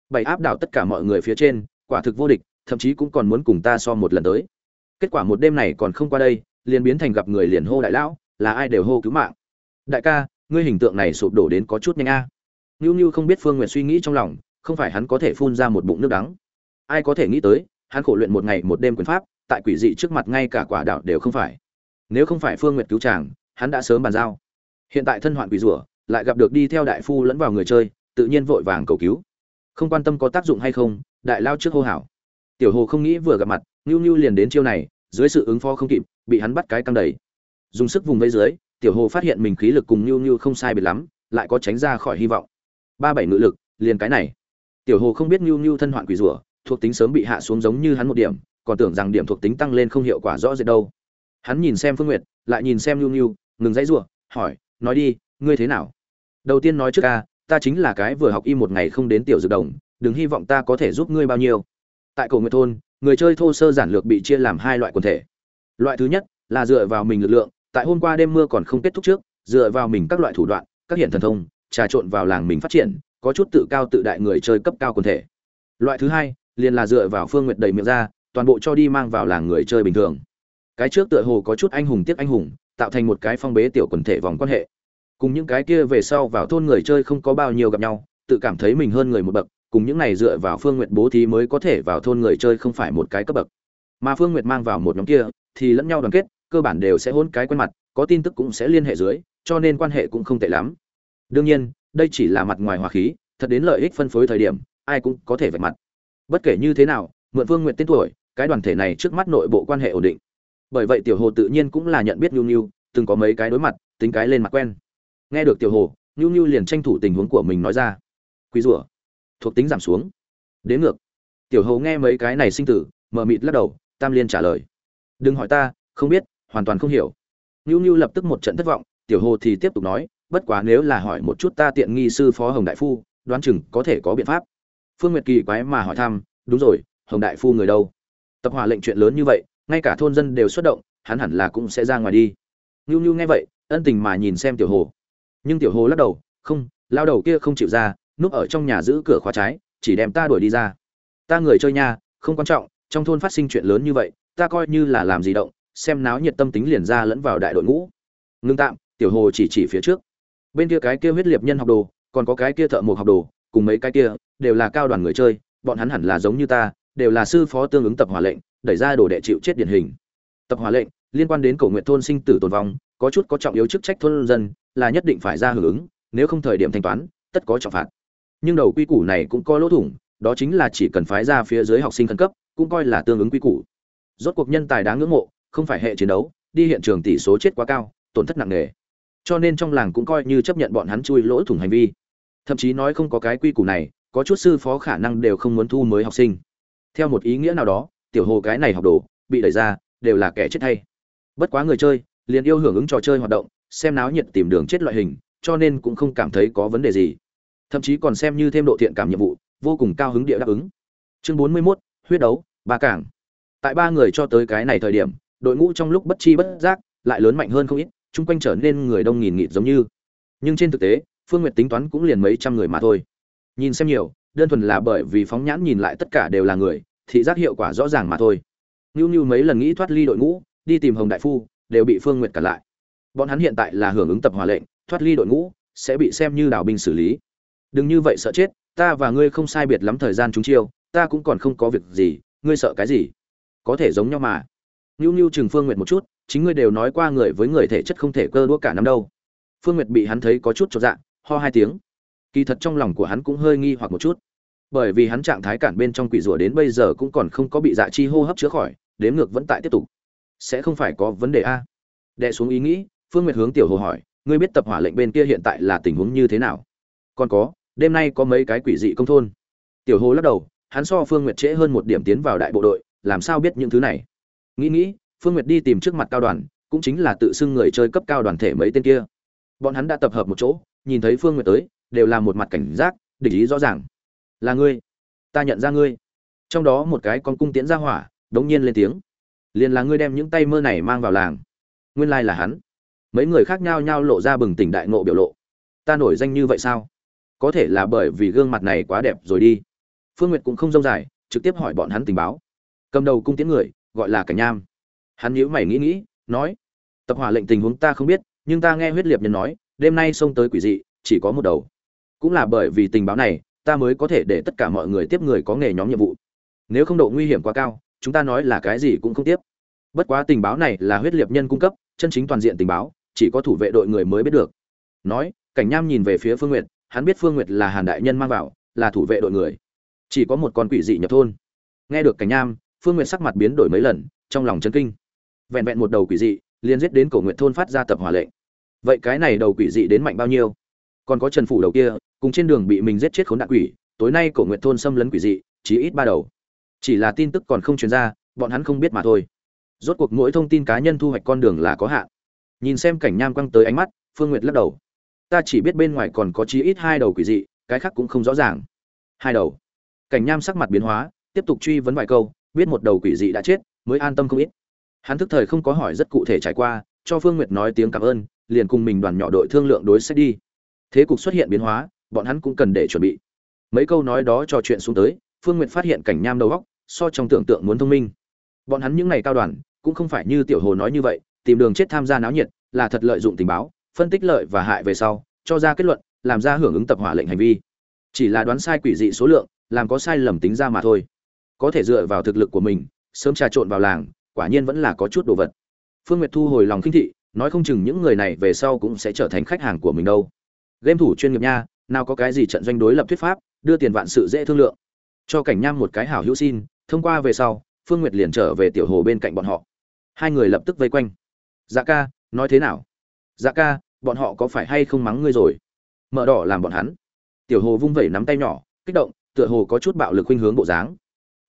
Bảy áp đảo tất cả mọi người phía trên, quả thực vô địch, thậm chí cũng còn muốn cùng ta so một lần tới. Kết quả một đêm này còn không qua đây, liền biến thành gặp người liền hô đại lão, là ai đều hô cứu mạng. Đại ca, ngươi hình tượng này sụp đổ đến có chút nhanh a. À. ngưu ngưu không biết phương nguyệt suy nghĩ trong lòng, không phải hắn có thể phun ra một bụng nước đắng. Ai có thể nghĩ tới, hắn khổ luyện một ngày một đêm quyền pháp, tại quỷ dị trước mặt ngay cả quả đạo đều không phải. Nếu không phải phương nguyệt cứu chàng, hắn đã sớm bàn giao. Hiện tại thân hoạn quỷ rủa lại gặp được đi theo đại phu lẫn vào người chơi, tự nhiên vội vàng cầu cứu. Không quan tâm có tác dụng hay không, đại lao trước hô hào. Tiểu hồ không nghĩ vừa gặp mặt ngưu ngưu liền đến chiêu này, dưới sự ứng phó không kịp, bị hắn bắt cái căng đầy. Dùng sức vùng vây dưới, tiểu hồ phát hiện mình khí lực cùng ngưu ngưu không sai biệt lắm, lại có tránh ra khỏi hy vọng. Ba bảy ngự lực, liền cái này. Tiểu hồ không biết ngưu ngưu thân hoạn quỷ rủa, thuộc tính sớm bị hạ xuống giống như hắn một điểm, còn tưởng rằng điểm thuộc tính tăng lên không hiệu quả rõ rệt đâu. Hắn nhìn xem phương nguyệt, lại nhìn xem ngưu ngưu ngừng dãy rủa, hỏi, nói đi ngươi thế nào? Đầu tiên nói trước ca ta chính là cái vừa học y một ngày không đến tiểu dược đồng, đừng hy vọng ta có thể giúp ngươi bao nhiêu. Tại cầu nguyện thôn, người chơi thô sơ giản lược bị chia làm hai loại quần thể. Loại thứ nhất là dựa vào mình lực lượng, tại hôm qua đêm mưa còn không kết thúc trước, dựa vào mình các loại thủ đoạn, các hiện thần thông, trà trộn vào làng mình phát triển, có chút tự cao tự đại người chơi cấp cao quần thể. Loại thứ hai, liền là dựa vào phương nguyệt đầy miệng ra, toàn bộ cho đi mang vào làng người chơi bình thường. Cái trước tựa hồ có chút anh hùng tiếc anh hùng, tạo thành một cái phong bế tiểu quần thể vòng quan hệ cùng những cái kia về sau vào thôn người chơi không có bao nhiêu gặp nhau, tự cảm thấy mình hơn người một bậc, cùng những này dựa vào phương nguyệt bố thí mới có thể vào thôn người chơi không phải một cái cấp bậc. Mà phương nguyệt mang vào một nhóm kia, thì lẫn nhau đoàn kết, cơ bản đều sẽ hôn cái quen mặt, có tin tức cũng sẽ liên hệ dưới, cho nên quan hệ cũng không tệ lắm. Đương nhiên, đây chỉ là mặt ngoài hòa khí, thật đến lợi ích phân phối thời điểm, ai cũng có thể vạch mặt. Bất kể như thế nào, mượn phương nguyện tên tuổi, cái đoàn thể này trước mắt nội bộ quan hệ ổn định. Bởi vậy tiểu hồ tự nhiên cũng là nhận biết nhu nhu, từng có mấy cái đối mặt, tính cái lên mặt quen nghe được tiểu hồ, nhu nhu liền tranh thủ tình huống của mình nói ra. Quý rủa thuộc tính giảm xuống. Đến ngược. Tiểu hồ nghe mấy cái này sinh tử, mờ mịt lắc đầu, tam liên trả lời. Đừng hỏi ta, không biết, hoàn toàn không hiểu. Nhu nhu lập tức một trận thất vọng, tiểu hồ thì tiếp tục nói, bất quá nếu là hỏi một chút ta tiện nghi sư phó hồng đại phu, đoán chừng có thể có biện pháp. Phương nguyệt kỳ quái mà hỏi thăm, đúng rồi, hồng đại phu người đâu? Tập hòa lệnh chuyện lớn như vậy, ngay cả thôn dân đều xuất động, hắn hẳn là cũng sẽ ra ngoài đi. Nhu nhu nghe vậy, ân tình mà nhìn xem tiểu hồ nhưng tiểu hồ lắc đầu, không, lao đầu kia không chịu ra, núp ở trong nhà giữ cửa khóa trái, chỉ đem ta đuổi đi ra. Ta người chơi nha, không quan trọng, trong thôn phát sinh chuyện lớn như vậy, ta coi như là làm gì động, xem náo nhiệt tâm tính liền ra lẫn vào đại đội ngũ. Ngưng tạm, tiểu hồ chỉ chỉ phía trước. Bên kia cái kia huyết liệt nhân học đồ, còn có cái kia thợ mộc học đồ, cùng mấy cái kia, đều là cao đoàn người chơi, bọn hắn hẳn là giống như ta, đều là sư phó tương ứng tập hỏa lệnh, đẩy ra đồ đệ chịu chết điển hình. Tập hỏa lệnh, liên quan đến cổ nguyện thôn sinh tử tồn vong, có chút có trọng yếu chức trách thôn dân là nhất định phải ra hưởng ứng, nếu không thời điểm thanh toán, tất có trọng phạt. Nhưng đầu quy củ này cũng có lỗ thủng, đó chính là chỉ cần phái ra phía dưới học sinh khẩn cấp, cũng coi là tương ứng quy củ. Rốt cuộc nhân tài đáng ngưỡng mộ, không phải hệ chiến đấu, đi hiện trường tỷ số chết quá cao, tổn thất nặng nề. Cho nên trong làng cũng coi như chấp nhận bọn hắn chui lỗ thủng hành vi. Thậm chí nói không có cái quy củ này, có chút sư phó khả năng đều không muốn thu mới học sinh. Theo một ý nghĩa nào đó, tiểu hồ cái này học đồ, bị đẩy ra, đều là kẻ chết hay bất quá người chơi, liền yêu hưởng ứng trò chơi hoạt động xem náo nhiệt tìm đường chết loại hình cho nên cũng không cảm thấy có vấn đề gì. Thậm chí còn xem như thêm độ thiện cảm nhiệm vụ vô cùng cao hứng địa đáp ứng. Chương bốn mươi 41, huyết đấu ba cảng. Tại ba người cho tới cái này thời điểm đội ngũ trong lúc bất chi bất giác lại lớn mạnh hơn không ít chung quanh trở nên người đông nghìn nghịt giống như. Nhưng trên thực tế phương nguyệt tính toán cũng liền mấy trăm người mà thôi. Nhìn xem nhiều đơn thuần là bởi vì phóng nhãn nhìn lại tất cả đều là người thị giác hiệu quả rõ ràng mà thôi. Nưu Nưu mấy lần nghĩ thoát ly đội ngũ, đi tìm Hồng đại phu, đều bị Phương Nguyệt cản lại. Bọn hắn hiện tại là hưởng ứng tập hòa lệnh, thoát ly đội ngũ sẽ bị xem như đảo binh xử lý. Đừng như vậy sợ chết, ta và ngươi không sai biệt lắm thời gian chúng chiêu, ta cũng còn không có việc gì, ngươi sợ cái gì? Có thể giống nhau mà. nhu nhu chừng Phương Nguyệt một chút, chính ngươi đều nói qua người với người thể chất không thể cơ đua cả năm đâu. Phương Nguyệt bị hắn thấy có chút cho dạ, ho hai tiếng. Kỳ thật trong lòng của hắn cũng hơi nghi hoặc một chút bởi vì hắn trạng thái cản bên trong quỷ rùa đến bây giờ cũng còn không có bị dạ chi hô hấp chữa khỏi đếm ngược vẫn tại tiếp tục sẽ không phải có vấn đề a đệ xuống ý nghĩ phương nguyệt hướng tiểu hồ hỏi, ngươi biết tập hỏa lệnh bên kia hiện tại là tình huống như thế nào? Còn có, đêm nay có mấy cái quỷ dị công thôn. Tiểu hồ lắc đầu, hắn so phương nguyệt trễ hơn một điểm tiến vào đại bộ đội, làm sao biết những thứ này? Nghĩ nghĩ, phương nguyệt đi tìm trước mặt cao đoàn, cũng chính là tự xưng người chơi cấp cao đoàn thể mấy tên kia. Bọn hắn đã tập hợp một chỗ, nhìn thấy phương nguyệt tới, đều là một mặt cảnh giác, địch ý rõ ràng. Là ngươi, ta nhận ra ngươi. Trong đó một cái con cung tiễn ra hỏa, đống nhiên lên tiếng. Liền là ngươi đem những tay mơ này mang vào làng. Nguyên lai là hắn mấy người khác nhau nhau lộ ra bừng tỉnh đại ngộ biểu lộ. Ta nổi danh như vậy sao? Có thể là bởi vì gương mặt này quá đẹp rồi đi. Phương nguyệt cũng không rông dài, trực tiếp hỏi bọn hắn tình báo. Cầm đầu cung tiến người, gọi là cảnh nham. Hắn nhíu mày nghĩ nghĩ, nói, tập hỏa lệnh tình huống ta không biết, nhưng ta nghe huyết liệt nhân nói, đêm nay xông tới quỷ dị, chỉ có một đầu. Cũng là bởi vì tình báo này, ta mới có thể để tất cả mọi người tiếp người có nghề nhóm nhiệm vụ. Nếu không độ nguy hiểm quá cao, chúng ta nói là cái gì cũng không tiếp. Bất quá tình báo này là huyết liệt nhân cung cấp, chân chính toàn diện tình báo chỉ có thủ vệ đội người mới biết được. Nói, cảnh nham nhìn về phía phương nguyệt, hắn biết phương nguyệt là hàn đại nhân mang vào, là thủ vệ đội người. Chỉ có một con quỷ dị nhập thôn. Nghe được cảnh nham, phương nguyệt sắc mặt biến đổi mấy lần, trong lòng chấn kinh. Vẹn vẹn một đầu quỷ dị, liền giết đến cổ nguyện thôn phát ra tập hỏa lệnh. Vậy cái này đầu quỷ dị đến mạnh bao nhiêu? Còn có trần phủ đầu kia, cùng trên đường bị mình giết chết khốn đạn quỷ, tối nay cổ nguyện thôn xâm lấn quỷ dị chỉ ít ba đầu. Chỉ là tin tức còn không truyền ra, bọn hắn không biết mà thôi. Rốt cuộc mỗi thông tin cá nhân thu hoạch con đường là có hạn nhìn xem cảnh nham quăng tới ánh mắt, phương nguyệt lắc đầu. Ta chỉ biết bên ngoài còn có chí ít hai đầu quỷ dị, cái khác cũng không rõ ràng. Hai đầu. Cảnh nham sắc mặt biến hóa, tiếp tục truy vấn vài câu, biết một đầu quỷ dị đã chết, mới an tâm không ít. Hắn thức thời không có hỏi rất cụ thể trải qua, cho phương nguyệt nói tiếng cảm ơn, liền cùng mình đoàn nhỏ đội thương lượng đối sách đi. Thế cục xuất hiện biến hóa, bọn hắn cũng cần để chuẩn bị. Mấy câu nói đó trò chuyện xuống tới, phương nguyệt phát hiện cảnh nham đầu góc so trong tưởng tượng muốn thông minh. Bọn hắn những ngày cao đoàn, cũng không phải như tiểu hồ nói như vậy tìm đường chết tham gia náo nhiệt, là thật lợi dụng tình báo, phân tích lợi và hại về sau, cho ra kết luận, làm ra hưởng ứng tập hỏa lệnh hành vi. Chỉ là đoán sai quỷ dị số lượng, làm có sai lầm tính ra mà thôi. Có thể dựa vào thực lực của mình, sớm trà trộn vào làng, quả nhiên vẫn là có chút đồ vật. Phương nguyệt thu hồi lòng khinh thị, nói không chừng những người này về sau cũng sẽ trở thành khách hàng của mình đâu. Game thủ chuyên nghiệp nha, nào có cái gì trận doanh đối lập thuyết pháp, đưa tiền vạn sự dễ thương lượng. Cho cảnh nham một cái hảo hữu xin, thông qua về sau, phương nguyệt liền trở về tiểu hồ bên cạnh bọn họ. Hai người lập tức vây quanh dạ ca, nói thế nào? Dạ ca, bọn họ có phải hay không mắng ngươi rồi? Mở đỏ làm bọn hắn. Tiểu hồ vung vẩy nắm tay nhỏ, kích động, tựa hồ có chút bạo lực khuynh hướng bộ dáng.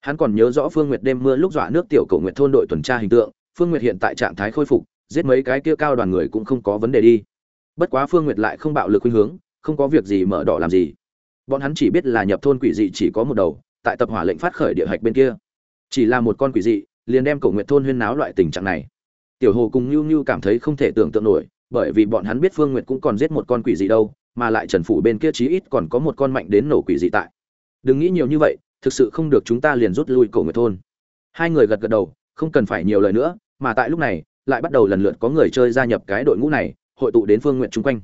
Hắn còn nhớ rõ phương nguyệt đêm mưa lúc dọa nước tiểu cầu Nguyệt thôn đội tuần tra hình tượng, phương nguyệt hiện tại trạng thái khôi phục, giết mấy cái kia cao đoàn người cũng không có vấn đề đi. Bất quá phương nguyệt lại không bạo lực khuynh hướng, không có việc gì mở đỏ làm gì. Bọn hắn chỉ biết là nhập thôn quỷ dị chỉ có một đầu, tại tập hỏa lệnh phát khởi địa hạch bên kia. Chỉ là một con quỷ dị, liền đem cổ Nguyệt thôn huyên náo loại tình trạng này tiểu hồ cùng nhu nhu cảm thấy không thể tưởng tượng nổi, bởi vì bọn hắn biết phương nguyệt cũng còn giết một con quỷ gì đâu, mà lại trần phủ bên kia chí ít còn có một con mạnh đến nổ quỷ dị tại. Đừng nghĩ nhiều như vậy, thực sự không được chúng ta liền rút lui cổ nguyệt thôn. Hai người gật gật đầu, không cần phải nhiều lời nữa, mà tại lúc này, lại bắt đầu lần lượt có người chơi gia nhập cái đội ngũ này, hội tụ đến phương nguyệt chung quanh.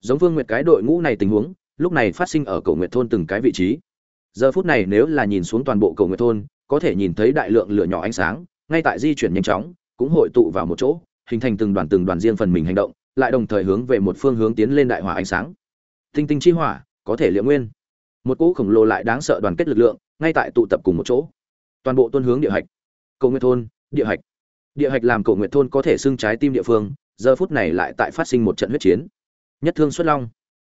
Giống phương nguyệt cái đội ngũ này tình huống, lúc này phát sinh ở cổ nguyệt thôn từng cái vị trí. Giờ phút này nếu là nhìn xuống toàn bộ cổ nguyệt thôn, có thể nhìn thấy đại lượng lửa nhỏ ánh sáng, ngay tại di chuyển nhanh chóng cũng hội tụ vào một chỗ, hình thành từng đoàn từng đoàn riêng phần mình hành động, lại đồng thời hướng về một phương hướng tiến lên đại hỏa ánh sáng. Tinh tinh chi hỏa, có thể liệu nguyên. Một cỗ khổng lồ lại đáng sợ đoàn kết lực lượng, ngay tại tụ tập cùng một chỗ. Toàn bộ tuân hướng địa hạch. Cầu nguyện thôn, địa hạch. Địa hạch làm cầu nguyện thôn có thể xưng trái tim địa phương, giờ phút này lại tại phát sinh một trận huyết chiến. Nhất thương xuất long.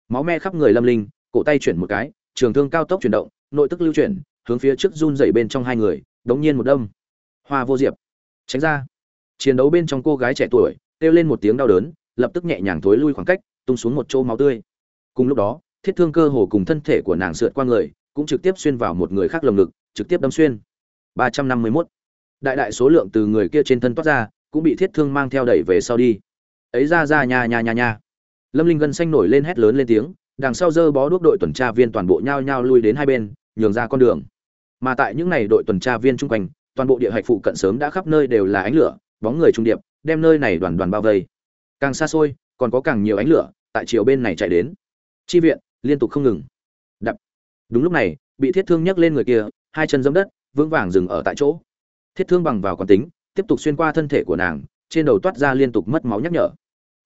Máu me khắp người lâm linh, cổ tay chuyển một cái, trường thương cao tốc chuyển động, nội tức lưu chuyển, hướng phía trước run dày bên trong hai người, đống nhiên một đâm. Hoa vô diệp. Tránh ra chiến đấu bên trong cô gái trẻ tuổi, kêu lên một tiếng đau đớn, lập tức nhẹ nhàng thối lui khoảng cách, tung xuống một chỗ máu tươi. Cùng lúc đó, thiết thương cơ hồ cùng thân thể của nàng sượt qua người, cũng trực tiếp xuyên vào một người khác lồng ngực, trực tiếp đâm xuyên. Ba trăm năm mươi 351. đại đại số lượng từ người kia trên thân toát ra, cũng bị thiết thương mang theo đẩy về sau đi. Ấy ra ra nhà nhà nhà nhà lâm linh gân xanh nổi lên hét lớn lên tiếng, đằng sau dơ bó đuốc đội tuần tra viên toàn bộ nhao nhao lui đến hai bên, nhường ra con đường. Mà tại những ngày đội tuần tra viên chung quanh, toàn bộ địa hạch phụ cận sớm đã khắp nơi đều là ánh lửa bóng người trung điệp, đem nơi này đoàn đoàn bao vây. Càng xa xôi, còn có càng nhiều ánh lửa tại chiều bên này chạy đến. Chi viện, liên tục không ngừng. Đập. Đúng lúc này, bị thiết thương nhấc lên người kia, hai chân dẫm đất, vững vàng dừng ở tại chỗ. Thiết thương bằng vào quán tính, tiếp tục xuyên qua thân thể của nàng, trên đầu toát ra liên tục mất máu nhắc nhở.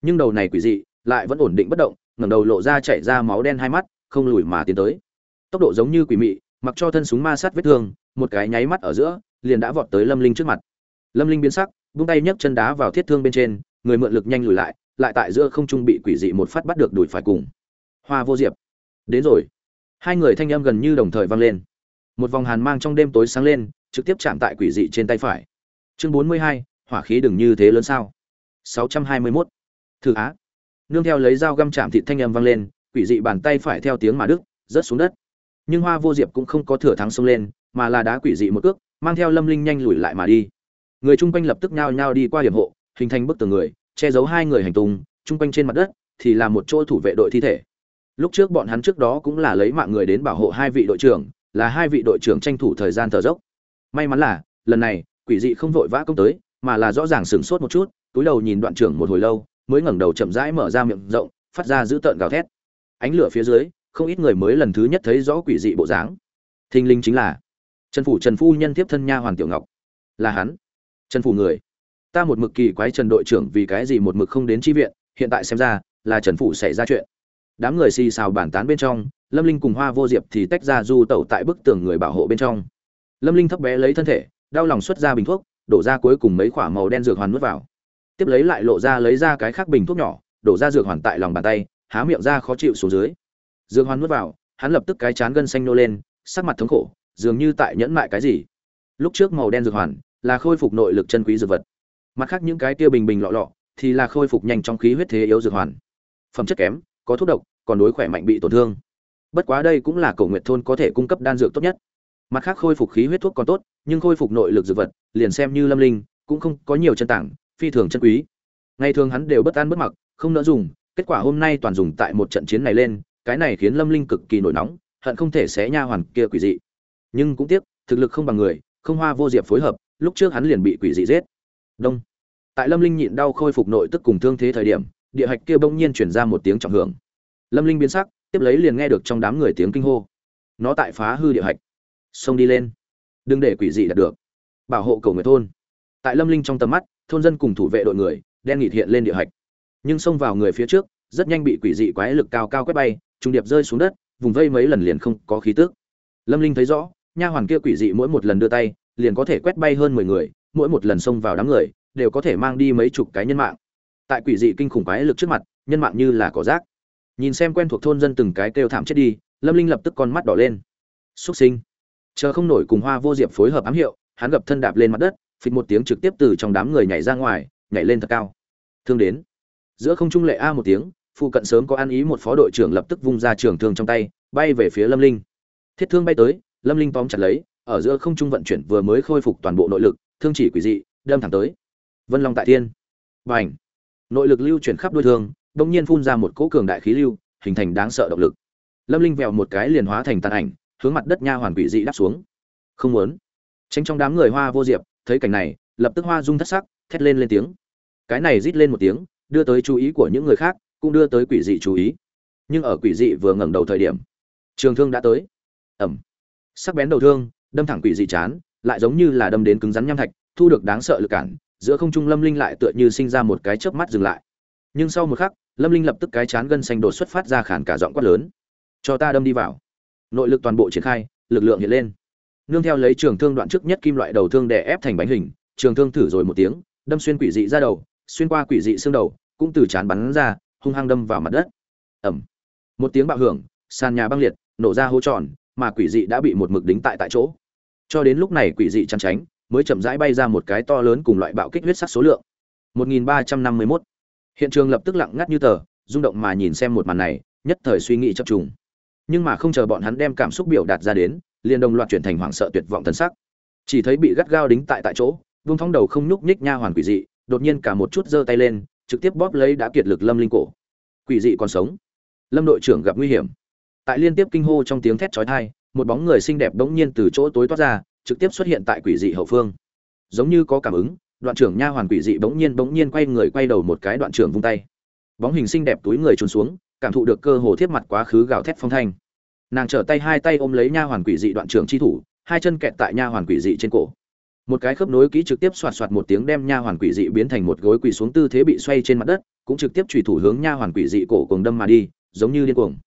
Nhưng đầu này quỷ dị, lại vẫn ổn định bất động, ngẩng đầu lộ ra chảy ra máu đen hai mắt, không lùi mà tiến tới. Tốc độ giống như quỷ mị, mặc cho thân súng ma sát vết thương, một cái nháy mắt ở giữa, liền đã vọt tới lâm linh trước mặt. Lâm linh biến sắc vung tay nhấc chân đá vào thiết thương bên trên, người mượn lực nhanh lùi lại lại tại giữa không trung bị quỷ dị một phát bắt được đuổi phải cùng. Hoa vô diệp. Đến rồi. Hai người thanh âm gần như đồng thời vang lên. Một vòng hàn mang trong đêm tối sáng lên, trực tiếp chạm tại quỷ dị trên tay phải. Chương bốn mươi hai, hỏa khí đừng như thế lớn sao? sáu trăm hai mươi mốt. Thử á. Nương theo lấy dao găm chạm thịt thanh âm vang lên, quỷ dị bàn tay phải theo tiếng mà đức rớt xuống đất. Nhưng hoa vô diệp cũng không có thừa thắng xông lên, mà là đá quỷ dị một cước, mang theo lâm linh nhanh lùi lại mà đi người chung quanh lập tức nhao nhao đi qua điểm hộ, hình thành bức tường người, che giấu hai người hành tung, chung quanh trên mặt đất thì là một chỗ thủ vệ đội thi thể. Lúc trước bọn hắn trước đó cũng là lấy mạng người đến bảo hộ hai vị đội trưởng, là hai vị đội trưởng tranh thủ thời gian thở dốc. May mắn là, lần này, quỷ dị không vội vã công tới, mà là rõ ràng sửng sốt một chút, túi đầu nhìn đoạn trưởng một hồi lâu, mới ngẩng đầu chậm rãi mở ra miệng rộng, phát ra dữ tợn gào thét. Ánh lửa phía dưới, không ít người mới lần thứ nhất thấy rõ quỷ dị bộ dáng. Thinh linh chính là, trần phủ trần phu nhân tiếp thân nha hoàng tiểu ngọc. Là hắn trần phủ người. Ta một mực kỳ quái trần đội trưởng vì cái gì một mực không đến chi viện, hiện tại xem ra là trần phủ xảy ra chuyện. Đám người xì xào bàn tán bên trong, lâm linh cùng hoa vô diệp thì tách ra du tẩu tại bức tường người bảo hộ bên trong. Lâm linh thấp bé lấy thân thể, đau lòng xuất ra bình thuốc, đổ ra cuối cùng mấy quả màu đen dược hoàn nuốt vào. Tiếp lấy lại lộ ra lấy ra cái khác bình thuốc nhỏ, đổ ra dược hoàn tại lòng bàn tay, há miệng ra khó chịu xuống dưới. Dược hoàn nuốt vào, hắn lập tức cái chán gân xanh nô lên, sắc mặt thống khổ, dường như tại nhẫn mại cái gì. Lúc trước màu đen dược hoàn là khôi phục nội lực chân quý dược vật. Mặt khác những cái tiêu bình bình lọ lọ thì là khôi phục nhanh trong khí huyết thế yếu dược hoàn. Phẩm chất kém, có thuốc độc, còn đối khỏe mạnh bị tổn thương. Bất quá đây cũng là cổ nguyệt thôn có thể cung cấp đan dược tốt nhất. Mặt khác khôi phục khí huyết thuốc còn tốt, nhưng khôi phục nội lực dược vật, liền xem như lâm linh, cũng không có nhiều chân tảng, phi thường chân quý. Ngày thường hắn đều bất an bất mặc, không nỡ dùng, kết quả hôm nay toàn dùng tại một trận chiến này lên, cái này khiến lâm linh cực kỳ nổi nóng, hận không thể xé nha hoàn kia quỷ dị. Nhưng cũng tiếc, thực lực không bằng người, không hoa vô diệp phối hợp lúc trước hắn liền bị quỷ dị giết. Đông. Tại lâm linh nhịn đau khôi phục nội tức cùng thương thế thời điểm, địa hạch kia bỗng nhiên truyền ra một tiếng trọng hưởng. Lâm linh biến sắc, tiếp lấy liền nghe được trong đám người tiếng kinh hô. Nó tại phá hư địa hạch. Xông đi lên. Đừng để quỷ dị đạt được. Bảo hộ cầu người thôn. Tại lâm linh trong tầm mắt, thôn dân cùng thủ vệ đội người, đen nghịt hiện lên địa hạch. Nhưng xông vào người phía trước, rất nhanh bị quỷ dị quái lực cao cao quét bay trung điệp rơi xuống đất, vùng vây mấy lần liền không có khí tức. Lâm linh thấy rõ, nha hoàn kia quỷ dị mỗi một lần đưa tay liền có thể quét bay hơn mười người, mỗi một lần xông vào đám người, đều có thể mang đi mấy chục cái nhân mạng. Tại quỷ dị kinh khủng quái lực trước mặt, nhân mạng như là cỏ rác. Nhìn xem quen thuộc thôn dân từng cái kêu thảm chết đi, lâm linh lập tức con mắt đỏ lên. Súc sinh. Chờ không nổi cùng hoa vô diệp phối hợp ám hiệu, hắn gập thân đạp lên mặt đất, phịch một tiếng trực tiếp từ trong đám người nhảy ra ngoài, nhảy lên thật cao. Thương đến. Giữa không trung lệ a một tiếng, phụ cận sớm có ăn ý một phó đội trưởng lập tức vung ra trường thương trong tay, bay về phía lâm linh. Thiết thương bay tới, lâm linh tóm chặt lấy ở giữa không trung vận chuyển vừa mới khôi phục toàn bộ nội lực, thương chỉ quỷ dị, đâm thẳng tới. Vân long tại thiên. Bành! Nội lực lưu chuyển khắp đuôi thương đột nhiên phun ra một cỗ cường đại khí lưu, hình thành đáng sợ động lực. Lâm linh vèo một cái liền hóa thành tàn ảnh, hướng mặt đất nha hoàn quỷ dị đáp xuống. Không muốn. Tránh trong đám người hoa vô diệp, thấy cảnh này, lập tức hoa dung thất sắc, thét lên lên tiếng. Cái này rít lên một tiếng, đưa tới chú ý của những người khác, cũng đưa tới quỷ dị chú ý. Nhưng ở quỷ dị vừa ngẩng đầu thời điểm, trường thương đã tới. Ẩm. Sắc bén đầu thương đâm thẳng quỷ dị chán, lại giống như là đâm đến cứng rắn nham thạch, thu được đáng sợ lực cản, giữa không trung lâm linh lại tựa như sinh ra một cái chớp mắt dừng lại. Nhưng sau một khắc, lâm linh lập tức cái chán gân xanh đột xuất phát ra khản cả giọng quát lớn. Cho ta đâm đi vào. Nội lực toàn bộ triển khai, lực lượng hiện lên. Nương theo lấy trường thương đoạn trước nhất kim loại đầu thương đè ép thành bánh hình, trường thương thử rồi một tiếng, đâm xuyên quỷ dị ra đầu, xuyên qua quỷ dị xương đầu, cũng từ chán bắn ra, hung hăng đâm vào mặt đất. Ẩm một tiếng bạo hưởng, sàn nhà băng liệt, nổ ra hố tròn, mà quỷ dị đã bị một mực đính tại tại chỗ cho đến lúc này quỷ dị chăn tránh mới chậm rãi bay ra một cái to lớn cùng loại bạo kích huyết sắc số lượng. 1351. hiện trường lập tức lặng ngắt như tờ, rung động mà nhìn xem một màn này, nhất thời suy nghĩ chập trùng. Nhưng mà không chờ bọn hắn đem cảm xúc biểu đạt ra đến, liền đồng loạt chuyển thành hoảng sợ tuyệt vọng thân sắc. Chỉ thấy bị gắt gao đính tại tại chỗ, vung thong đầu không nhúc nhích nha hoàn quỷ dị, đột nhiên cả một chút giơ tay lên, trực tiếp bóp lấy đã kiệt lực lâm linh cổ. Quỷ dị còn sống. Lâm đội trưởng gặp nguy hiểm. Tại liên tiếp kinh hô trong tiếng thét chói tai một bóng người xinh đẹp bỗng nhiên từ chỗ tối toát ra, trực tiếp xuất hiện tại quỷ dị hậu phương. Giống như có cảm ứng, đoạn trưởng nha hoàn quỷ dị bỗng nhiên bỗng nhiên quay người quay đầu một cái đoạn trưởng vung tay. Bóng hình xinh đẹp túi người trốn xuống, cảm thụ được cơ hồ thiết mặt quá khứ gào thét phong thanh. Nàng trở tay hai tay ôm lấy nha hoàn quỷ dị đoạn trưởng chi thủ, hai chân kẹt tại nha hoàn quỷ dị trên cổ. Một cái khớp nối kỹ trực tiếp xoạt xoạt một tiếng đem nha hoàn quỷ dị biến thành một gối quỳ xuống tư thế bị xoay trên mặt đất, cũng trực tiếp chủy thủ hướng nha hoàn quỷ dị cổ cuồng đâm mà đi, giống như điên cuồng.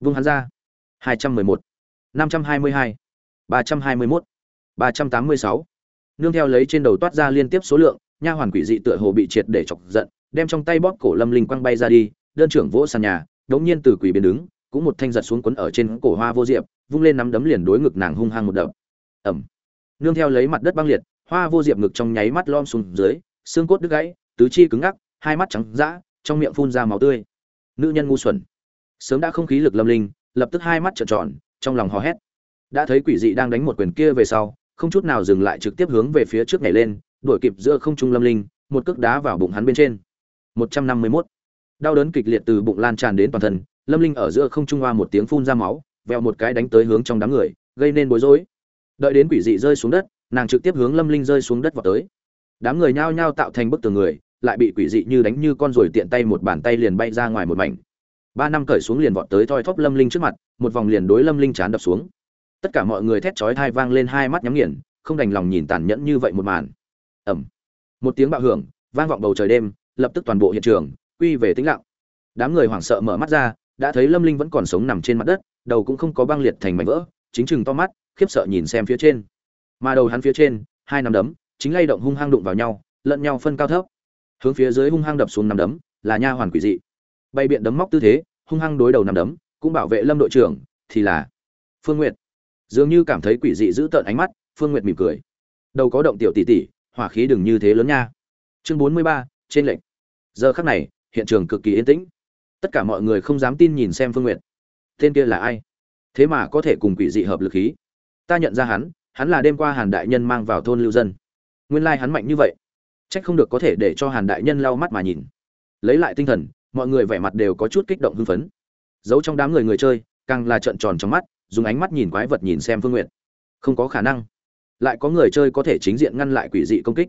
Vung hắn ra. 211 522 321 386 nương theo lấy trên đầu toát ra liên tiếp số lượng, nha hoàn quỷ dị tựa hồ bị triệt để chọc giận, đem trong tay bóp cổ lâm linh quăng bay ra đi, đơn trưởng vỗ sàn nhà đống nhiên từ quỷ biến đứng, cũng một thanh giật xuống quấn ở trên cổ hoa vô diệp, vung lên nắm đấm liền đối ngực nàng hung hăng một đập. Ẩm nương theo lấy mặt đất băng liệt, hoa vô diệp ngực trong nháy mắt lom xuống dưới, xương cốt đứt gãy, tứ chi cứng ngắc, hai mắt trắng dã, trong miệng phun ra máu tươi. Nữ nhân ngu xuẩn. Sớm đã không khí lực lâm linh, lập tức hai mắt trợn tròn trong lòng hò hét. Đã thấy quỷ dị đang đánh một quyền kia về sau, không chút nào dừng lại trực tiếp hướng về phía trước nhảy lên, đuổi kịp giữa không trung lâm linh, một cước đá vào bụng hắn bên trên. 151. đau đớn kịch liệt từ bụng lan tràn đến toàn thân, lâm linh ở giữa không trung hoa một tiếng phun ra máu, vèo một cái đánh tới hướng trong đám người, gây nên bối rối. Đợi đến quỷ dị rơi xuống đất, nàng trực tiếp hướng lâm linh rơi xuống đất vào tới. Đám người nhao nhao tạo thành bức tường người, lại bị quỷ dị như đánh như con ruồi tiện tay một bàn tay liền bay ra ngoài một mảnh ba năm cởi xuống liền vọt tới thoi thóp lâm linh trước mặt, một vòng liền đối lâm linh chán đập xuống. Tất cả mọi người thét chói thai vang lên hai mắt nhắm nghiền, không đành lòng nhìn tàn nhẫn như vậy một màn. Ẩm một tiếng bạo hưởng, vang vọng bầu trời đêm, lập tức toàn bộ hiện trường, quy về tĩnh lặng. Đám người hoảng sợ mở mắt ra, đã thấy lâm linh vẫn còn sống nằm trên mặt đất, đầu cũng không có băng liệt thành mảnh vỡ, chính chừng to mắt, khiếp sợ nhìn xem phía trên. Mà đầu hắn phía trên, hai nắm đấm, chính lay động hung hăng đụng vào nhau, lẫn nhau phân cao thấp. Hướng phía dưới hung hăng đập xuống nắm đấm, là nha hoàn quỷ dị bay biện đấm móc tư thế, hung hăng đối đầu nằm đấm, cũng bảo vệ lâm đội trưởng, thì là phương nguyệt. Dường như cảm thấy quỷ dị giữ tợn ánh mắt, phương nguyệt mỉm cười. Đầu có động tiểu tỷ tỷ, hỏa khí đừng như thế lớn nha. Chương bốn mươi ba, trên lệnh giờ khắc này, hiện trường cực kỳ yên tĩnh. Tất cả mọi người không dám tin nhìn xem phương nguyệt. Tên kia là ai? Thế mà có thể cùng quỷ dị hợp lực khí. Ta nhận ra hắn hắn là đêm qua hàn đại nhân mang vào thôn lưu dân. Nguyên lai hắn mạnh như vậy. Trách không được có thể để cho hàn đại nhân lau mắt mà nhìn. Lấy lại tinh thần mọi người vẻ mặt đều có chút kích động hưng phấn. Giấu trong đám người người chơi càng là trợn tròn trong mắt dùng ánh mắt nhìn quái vật nhìn xem phương Nguyệt, không có khả năng. Lại có người chơi có thể chính diện ngăn lại quỷ dị công kích.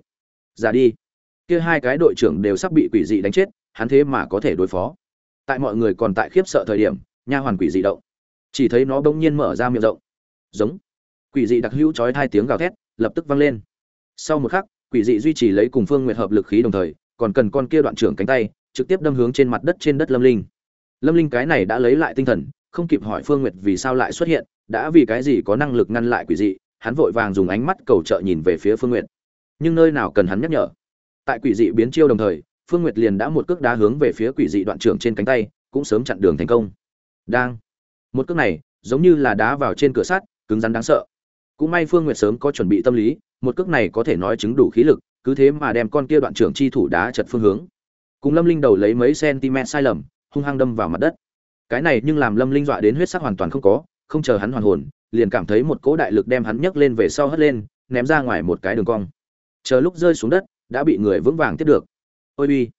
Ra đi. Kia hai cái đội trưởng đều sắp bị quỷ dị đánh chết hắn thế mà có thể đối phó. Tại mọi người còn tại khiếp sợ thời điểm nha hoàn quỷ dị động. Chỉ thấy nó bỗng nhiên mở ra miệng rộng. Giống. Quỷ dị đặc hữu chói hai tiếng gào thét lập tức vang lên. Sau một khắc quỷ dị duy trì lấy cùng phương nguyệt hợp lực khí đồng thời còn cần con kia đoạn trưởng cánh tay trực tiếp đâm hướng trên mặt đất trên đất lâm linh. Lâm linh cái này đã lấy lại tinh thần, không kịp hỏi phương nguyệt vì sao lại xuất hiện, đã vì cái gì có năng lực ngăn lại quỷ dị, hắn vội vàng dùng ánh mắt cầu trợ nhìn về phía phương nguyệt. Nhưng nơi nào cần hắn nhắc nhở? Tại quỷ dị biến chiêu đồng thời, phương nguyệt liền đã một cước đá hướng về phía quỷ dị đoạn trưởng trên cánh tay, cũng sớm chặn đường thành công. Đang. Một cước này, giống như là đá vào trên cửa sắt, cứng rắn đáng sợ. Cũng may phương nguyệt sớm có chuẩn bị tâm lý, một cước này có thể nói chứng đủ khí lực, cứ thế mà đem con kia đoạn trưởng chi thủ đá chật phương hướng cùng lâm linh đầu lấy mấy cm sai lầm, hung hăng đâm vào mặt đất. Cái này nhưng làm lâm linh dọa đến huyết sắc hoàn toàn không có, không chờ hắn hoàn hồn, liền cảm thấy một cỗ đại lực đem hắn nhấc lên về sau hất lên, ném ra ngoài một cái đường cong. Chờ lúc rơi xuống đất, đã bị người vững vàng tiếp được. Ôi uy.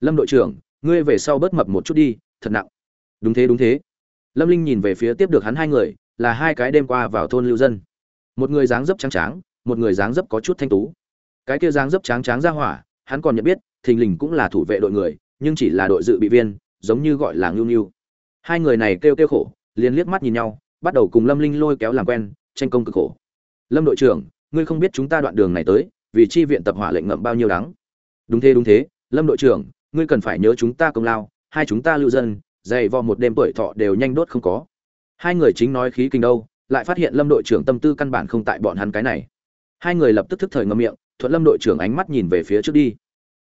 Lâm đội trưởng, ngươi về sau bớt mập một chút đi, thật nặng. Đúng thế đúng thế. Lâm linh nhìn về phía tiếp được hắn hai người, là hai cái đêm qua vào thôn lưu dân. Một người dáng dấp trắng tráng, một người dáng dấp có chút thanh tú. Cái kia dáng dấp tráng tráng ra hỏa, hắn còn nhận biết thình lình cũng là thủ vệ đội người, nhưng chỉ là đội dự bị viên, giống như gọi là ngưu ngưu. Hai người này kêu kêu khổ, liền liếc mắt nhìn nhau, bắt đầu cùng lâm linh lôi kéo làm quen, tranh công cực khổ. Lâm đội trưởng, ngươi không biết chúng ta đoạn đường này tới, vì chi viện tập hỏa lệnh ngậm bao nhiêu đắng? Đúng thế đúng thế, lâm đội trưởng, ngươi cần phải nhớ chúng ta công lao, hai chúng ta lưu dân, dày vò một đêm tuổi thọ đều nhanh đốt không có. Hai người chính nói khí kinh đâu, lại phát hiện lâm đội trưởng tâm tư căn bản không tại bọn hắn cái này. Hai người lập tức thức thời ngâm miệng, thuận lâm đội trưởng ánh mắt nhìn về phía trước đi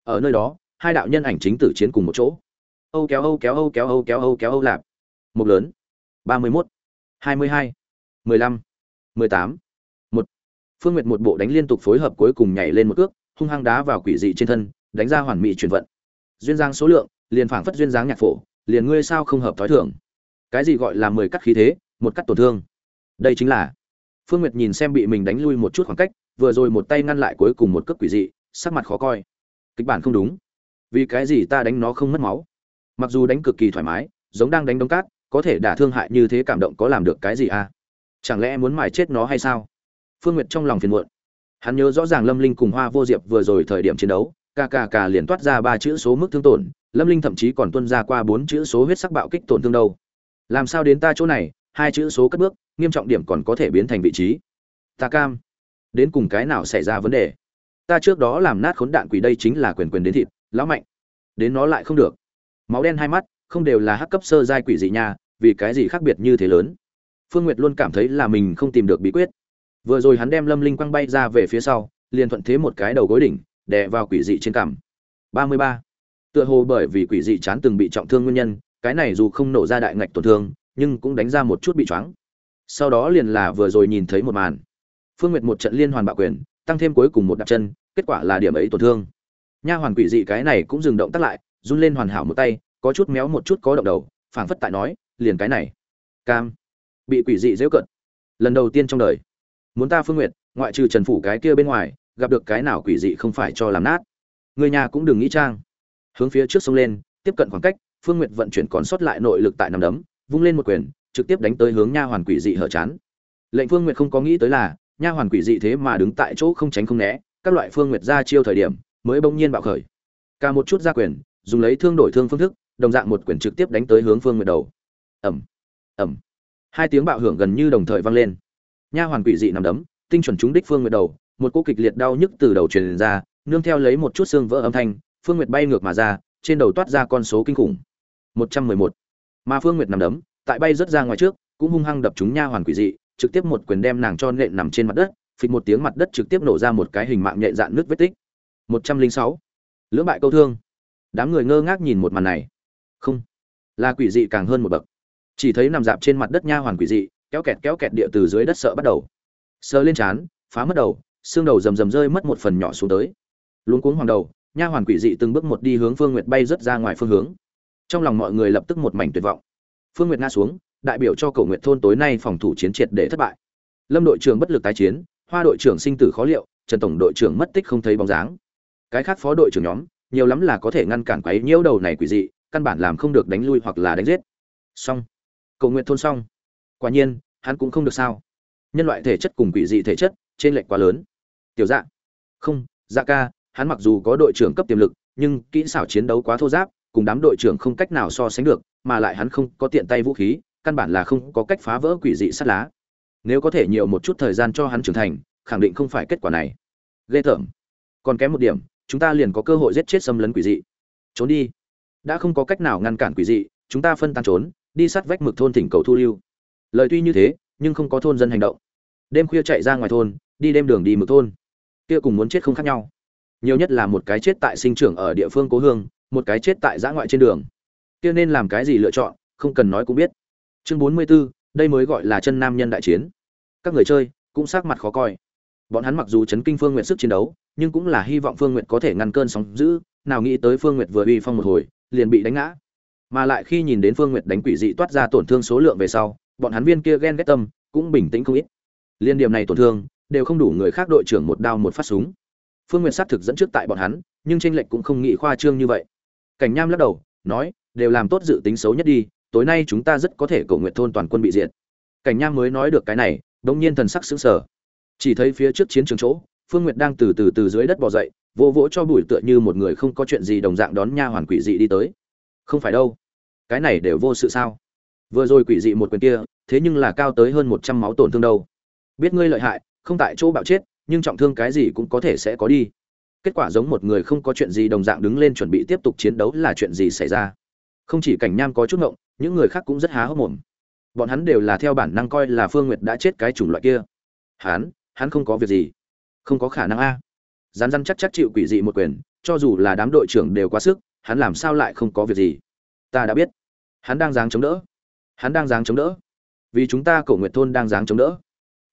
ở nơi đó, hai đạo nhân ảnh chính tử chiến cùng một chỗ. Âu kéo âu kéo âu kéo âu kéo âu kéo, âu lạp. Một lớn. ba mươi mốt, hai mươi hai, mười lăm, mười tám, một. Phương nguyệt một bộ đánh liên tục phối hợp cuối cùng nhảy lên một cước, hung hăng đá vào quỷ dị trên thân, đánh ra hoàn mỹ chuyển vận. Duyên dáng số lượng, liền phảng phất duyên dáng nhạc phổ, liền ngươi sao không hợp thói thường. Cái gì gọi là mười cắt khí thế, một cắt tổn thương. Đây chính là. Phương nguyệt nhìn xem bị mình đánh lui một chút khoảng cách, vừa rồi một tay ngăn lại cuối cùng một cước quỷ dị, sắc mặt khó coi kịch bản không đúng. Vì cái gì ta đánh nó không mất máu? Mặc dù đánh cực kỳ thoải mái, giống đang đánh đống cát, có thể đả thương hại như thế cảm động có làm được cái gì à? Chẳng lẽ muốn mài chết nó hay sao? Phương nguyệt trong lòng phiền muộn. Hắn nhớ rõ ràng lâm linh cùng hoa vô diệp vừa rồi thời điểm chiến đấu, ca ca ca liền toát ra ba chữ số mức thương tổn, lâm linh thậm chí còn tuân ra qua bốn chữ số huyết sắc bạo kích tổn thương đâu. Làm sao đến ta chỗ này, hai chữ số cất bước, nghiêm trọng điểm còn có thể biến thành vị trí. Ta cam. Đến cùng cái nào xảy ra vấn đề? Ta trước đó làm nát khốn đạn quỷ đây chính là quyền quyền đến thịt, lão mạnh. Đến nó lại không được. Máu đen hai mắt, không đều là hắc cấp sơ giai quỷ dị nha, vì cái gì khác biệt như thế lớn? Phương nguyệt luôn cảm thấy là mình không tìm được bí quyết. Vừa rồi hắn đem lâm linh quăng bay ra về phía sau, liền thuận thế một cái đầu gối đỉnh, đè vào quỷ dị trên cằm. Ba mươi ba. Tựa hồ bởi vì quỷ dị chán từng bị trọng thương nguyên nhân, cái này dù không nổ ra đại ngạch tổn thương, nhưng cũng đánh ra một chút bị choáng. Sau đó liền là vừa rồi nhìn thấy một màn. Phương nguyệt một trận liên hoàn bạo quyền tăng thêm cuối cùng một đạp chân, kết quả là điểm ấy tổn thương. Nha hoàn quỷ dị cái này cũng dừng động tác lại, run lên hoàn hảo một tay, có chút méo một chút có động đầu, phảng phất tại nói, liền cái này. Cam. Bị quỷ dị dễu cận lần đầu tiên trong đời. Muốn ta phương nguyệt, ngoại trừ trần phủ cái kia bên ngoài, gặp được cái nào quỷ dị không phải cho làm nát. Người nhà cũng đừng nghĩ trang. Hướng phía trước sông lên, tiếp cận khoảng cách, phương nguyệt vận chuyển còn sót lại nội lực tại nằm đấm, vung lên một quyền, trực tiếp đánh tới hướng nha hoàn quỷ dị hở chán. Lệnh phương nguyệt không có nghĩ tới là nha hoàn quỷ dị thế mà đứng tại chỗ không tránh không né, các loại phương nguyệt ra chiêu thời điểm mới bỗng nhiên bạo khởi. Cả một chút ra quyền, dùng lấy thương đổi thương phương thức, đồng dạng một quyền trực tiếp đánh tới hướng phương nguyệt đầu. Ẩm ẩm hai tiếng bạo hưởng gần như đồng thời vang lên. Nha hoàn quỷ dị nằm đấm, tinh chuẩn trúng đích phương nguyệt đầu, một cô kịch liệt đau nhức từ đầu truyền ra, nương theo lấy một chút xương vỡ âm thanh, phương nguyệt bay ngược mà ra, trên đầu toát ra con số kinh khủng. Một trăm mười một. Mà phương nguyệt nằm đấm, tại bay rớt ra ngoài trước, cũng hung hăng đập chúng nha hoàn quỷ dị trực tiếp một quyền đem nàng cho nện nằm trên mặt đất, phịch một tiếng mặt đất trực tiếp nổ ra một cái hình mạng nhện dạn nước vết tích. Một trăm linh sáu. Lưỡng bại câu thương. Đám người ngơ ngác nhìn một màn này. Không. Là quỷ dị càng hơn một bậc. Chỉ thấy nằm dạp trên mặt đất nha hoàn quỷ dị, kéo kẹt kéo kẹt địa từ dưới đất sợ bắt đầu. Sờ lên trán, phá mất đầu, xương đầu rầm rầm rơi mất một phần nhỏ xuống tới. Luống cuống hoàng đầu, nha hoàn quỷ dị từng bước một đi hướng phương nguyệt bay rất ra ngoài phương hướng. Trong lòng mọi người lập tức một mảnh tuyệt vọng. Phương nguyệt ngã xuống đại biểu cho cầu nguyện thôn tối nay phòng thủ chiến triệt để thất bại. Lâm đội trưởng bất lực tái chiến, hoa đội trưởng sinh tử khó liệu, trần tổng đội trưởng mất tích không thấy bóng dáng. Cái khác phó đội trưởng nhóm, nhiều lắm là có thể ngăn cản quấy nhiễu đầu này quỷ dị, căn bản làm không được đánh lui hoặc là đánh giết. Xong. Cầu nguyện thôn xong. Quả nhiên, hắn cũng không được sao. Nhân loại thể chất cùng quỷ dị thể chất, trên lệch quá lớn. Tiểu dạ. Không dạ ca, hắn mặc dù có đội trưởng cấp tiềm lực, nhưng kỹ xảo chiến đấu quá thô giáp, cùng đám đội trưởng không cách nào so sánh được, mà lại hắn không có tiện tay vũ khí căn bản là không có cách phá vỡ quỷ dị sắt lá. Nếu có thể nhiều một chút thời gian cho hắn trưởng thành, khẳng định không phải kết quả này. Ghê tởm. Còn kém một điểm, chúng ta liền có cơ hội giết chết xâm lấn quỷ dị. Trốn đi. Đã không có cách nào ngăn cản quỷ dị, chúng ta phân tan trốn, đi sát vách mực thôn thỉnh cầu thu lưu. Lời tuy như thế, nhưng không có thôn dân hành động. Đêm khuya chạy ra ngoài thôn, đi đêm đường đi mực thôn. Kia cùng muốn chết không khác nhau. Nhiều nhất là một cái chết tại sinh trưởng ở địa phương cố hương, một cái chết tại giã ngoại trên đường. Kia nên làm cái gì lựa chọn, không cần nói cũng biết chương bốn mươi 44, đây mới gọi là chân nam nhân đại chiến. Các người chơi cũng sắc mặt khó coi. Bọn hắn mặc dù chấn kinh phương nguyệt sức chiến đấu nhưng cũng là hy vọng phương nguyệt có thể ngăn cơn sóng dữ nào nghĩ tới phương nguyệt vừa uy phong một hồi liền bị đánh ngã. Mà lại khi nhìn đến phương nguyệt đánh quỷ dị toát ra tổn thương số lượng về sau bọn hắn viên kia ghen ghét tâm cũng bình tĩnh không ít. Liên điểm này tổn thương đều không đủ người khác đội trưởng một đao một phát súng. Phương nguyệt sát thực dẫn trước tại bọn hắn nhưng tranh lệch cũng không nghĩ khoa trương như vậy. Cảnh nham lắc đầu nói đều làm tốt dự tính xấu nhất đi tối nay chúng ta rất có thể cầu nguyện thôn toàn quân bị diệt. Cảnh nham mới nói được cái này, đống nhiên thần sắc sững sờ. Chỉ thấy phía trước chiến trường chỗ, phương nguyệt đang từ từ từ dưới đất bò dậy, vỗ vỗ cho bụi tựa như một người không có chuyện gì đồng dạng đón nha hoàn quỷ dị đi tới. Không phải đâu. Cái này đều vô sự sao? Vừa rồi quỷ dị một quyền kia, thế nhưng là cao tới hơn một trăm máu tổn thương đâu. Biết ngươi lợi hại, không tại chỗ bạo chết, nhưng trọng thương cái gì cũng có thể sẽ có đi. Kết quả giống một người không có chuyện gì đồng dạng đứng lên chuẩn bị tiếp tục chiến đấu là chuyện gì xảy ra? Không chỉ cảnh nham có chút ngộng những người khác cũng rất há hốc mồm. Bọn hắn đều là theo bản năng coi là phương nguyệt đã chết cái chủng loại kia. Hắn hắn không có việc gì. Không có khả năng a. Rán rán chắc chắc chịu quỷ dị một quyền, cho dù là đám đội trưởng đều quá sức, hắn làm sao lại không có việc gì? Ta đã biết. Hắn đang dáng chống đỡ. Hắn đang dáng chống đỡ. Vì chúng ta cổ nguyện thôn đang dáng chống đỡ.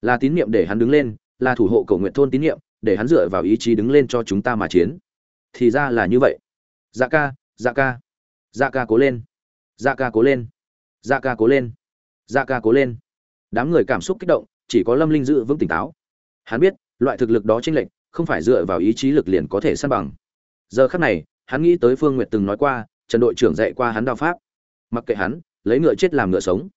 Là tín nhiệm để hắn đứng lên, là thủ hộ cổ nguyện thôn tín nhiệm để hắn dựa vào ý chí đứng lên cho chúng ta mà chiến. Thì ra là như vậy. Dạ ca dạ ca. Dạ ca cố lên dạ ca cố lên. Dạ ca cố lên. Dạ ca cố lên. Đám người cảm xúc kích động, chỉ có lâm linh giữ vững tỉnh táo. Hắn biết, loại thực lực đó chênh lệch, không phải dựa vào ý chí lực liền có thể san bằng. Giờ khắc này, hắn nghĩ tới phương nguyệt từng nói qua, trần đội trưởng dạy qua hắn đao pháp. Mặc kệ hắn, lấy ngựa chết làm ngựa sống.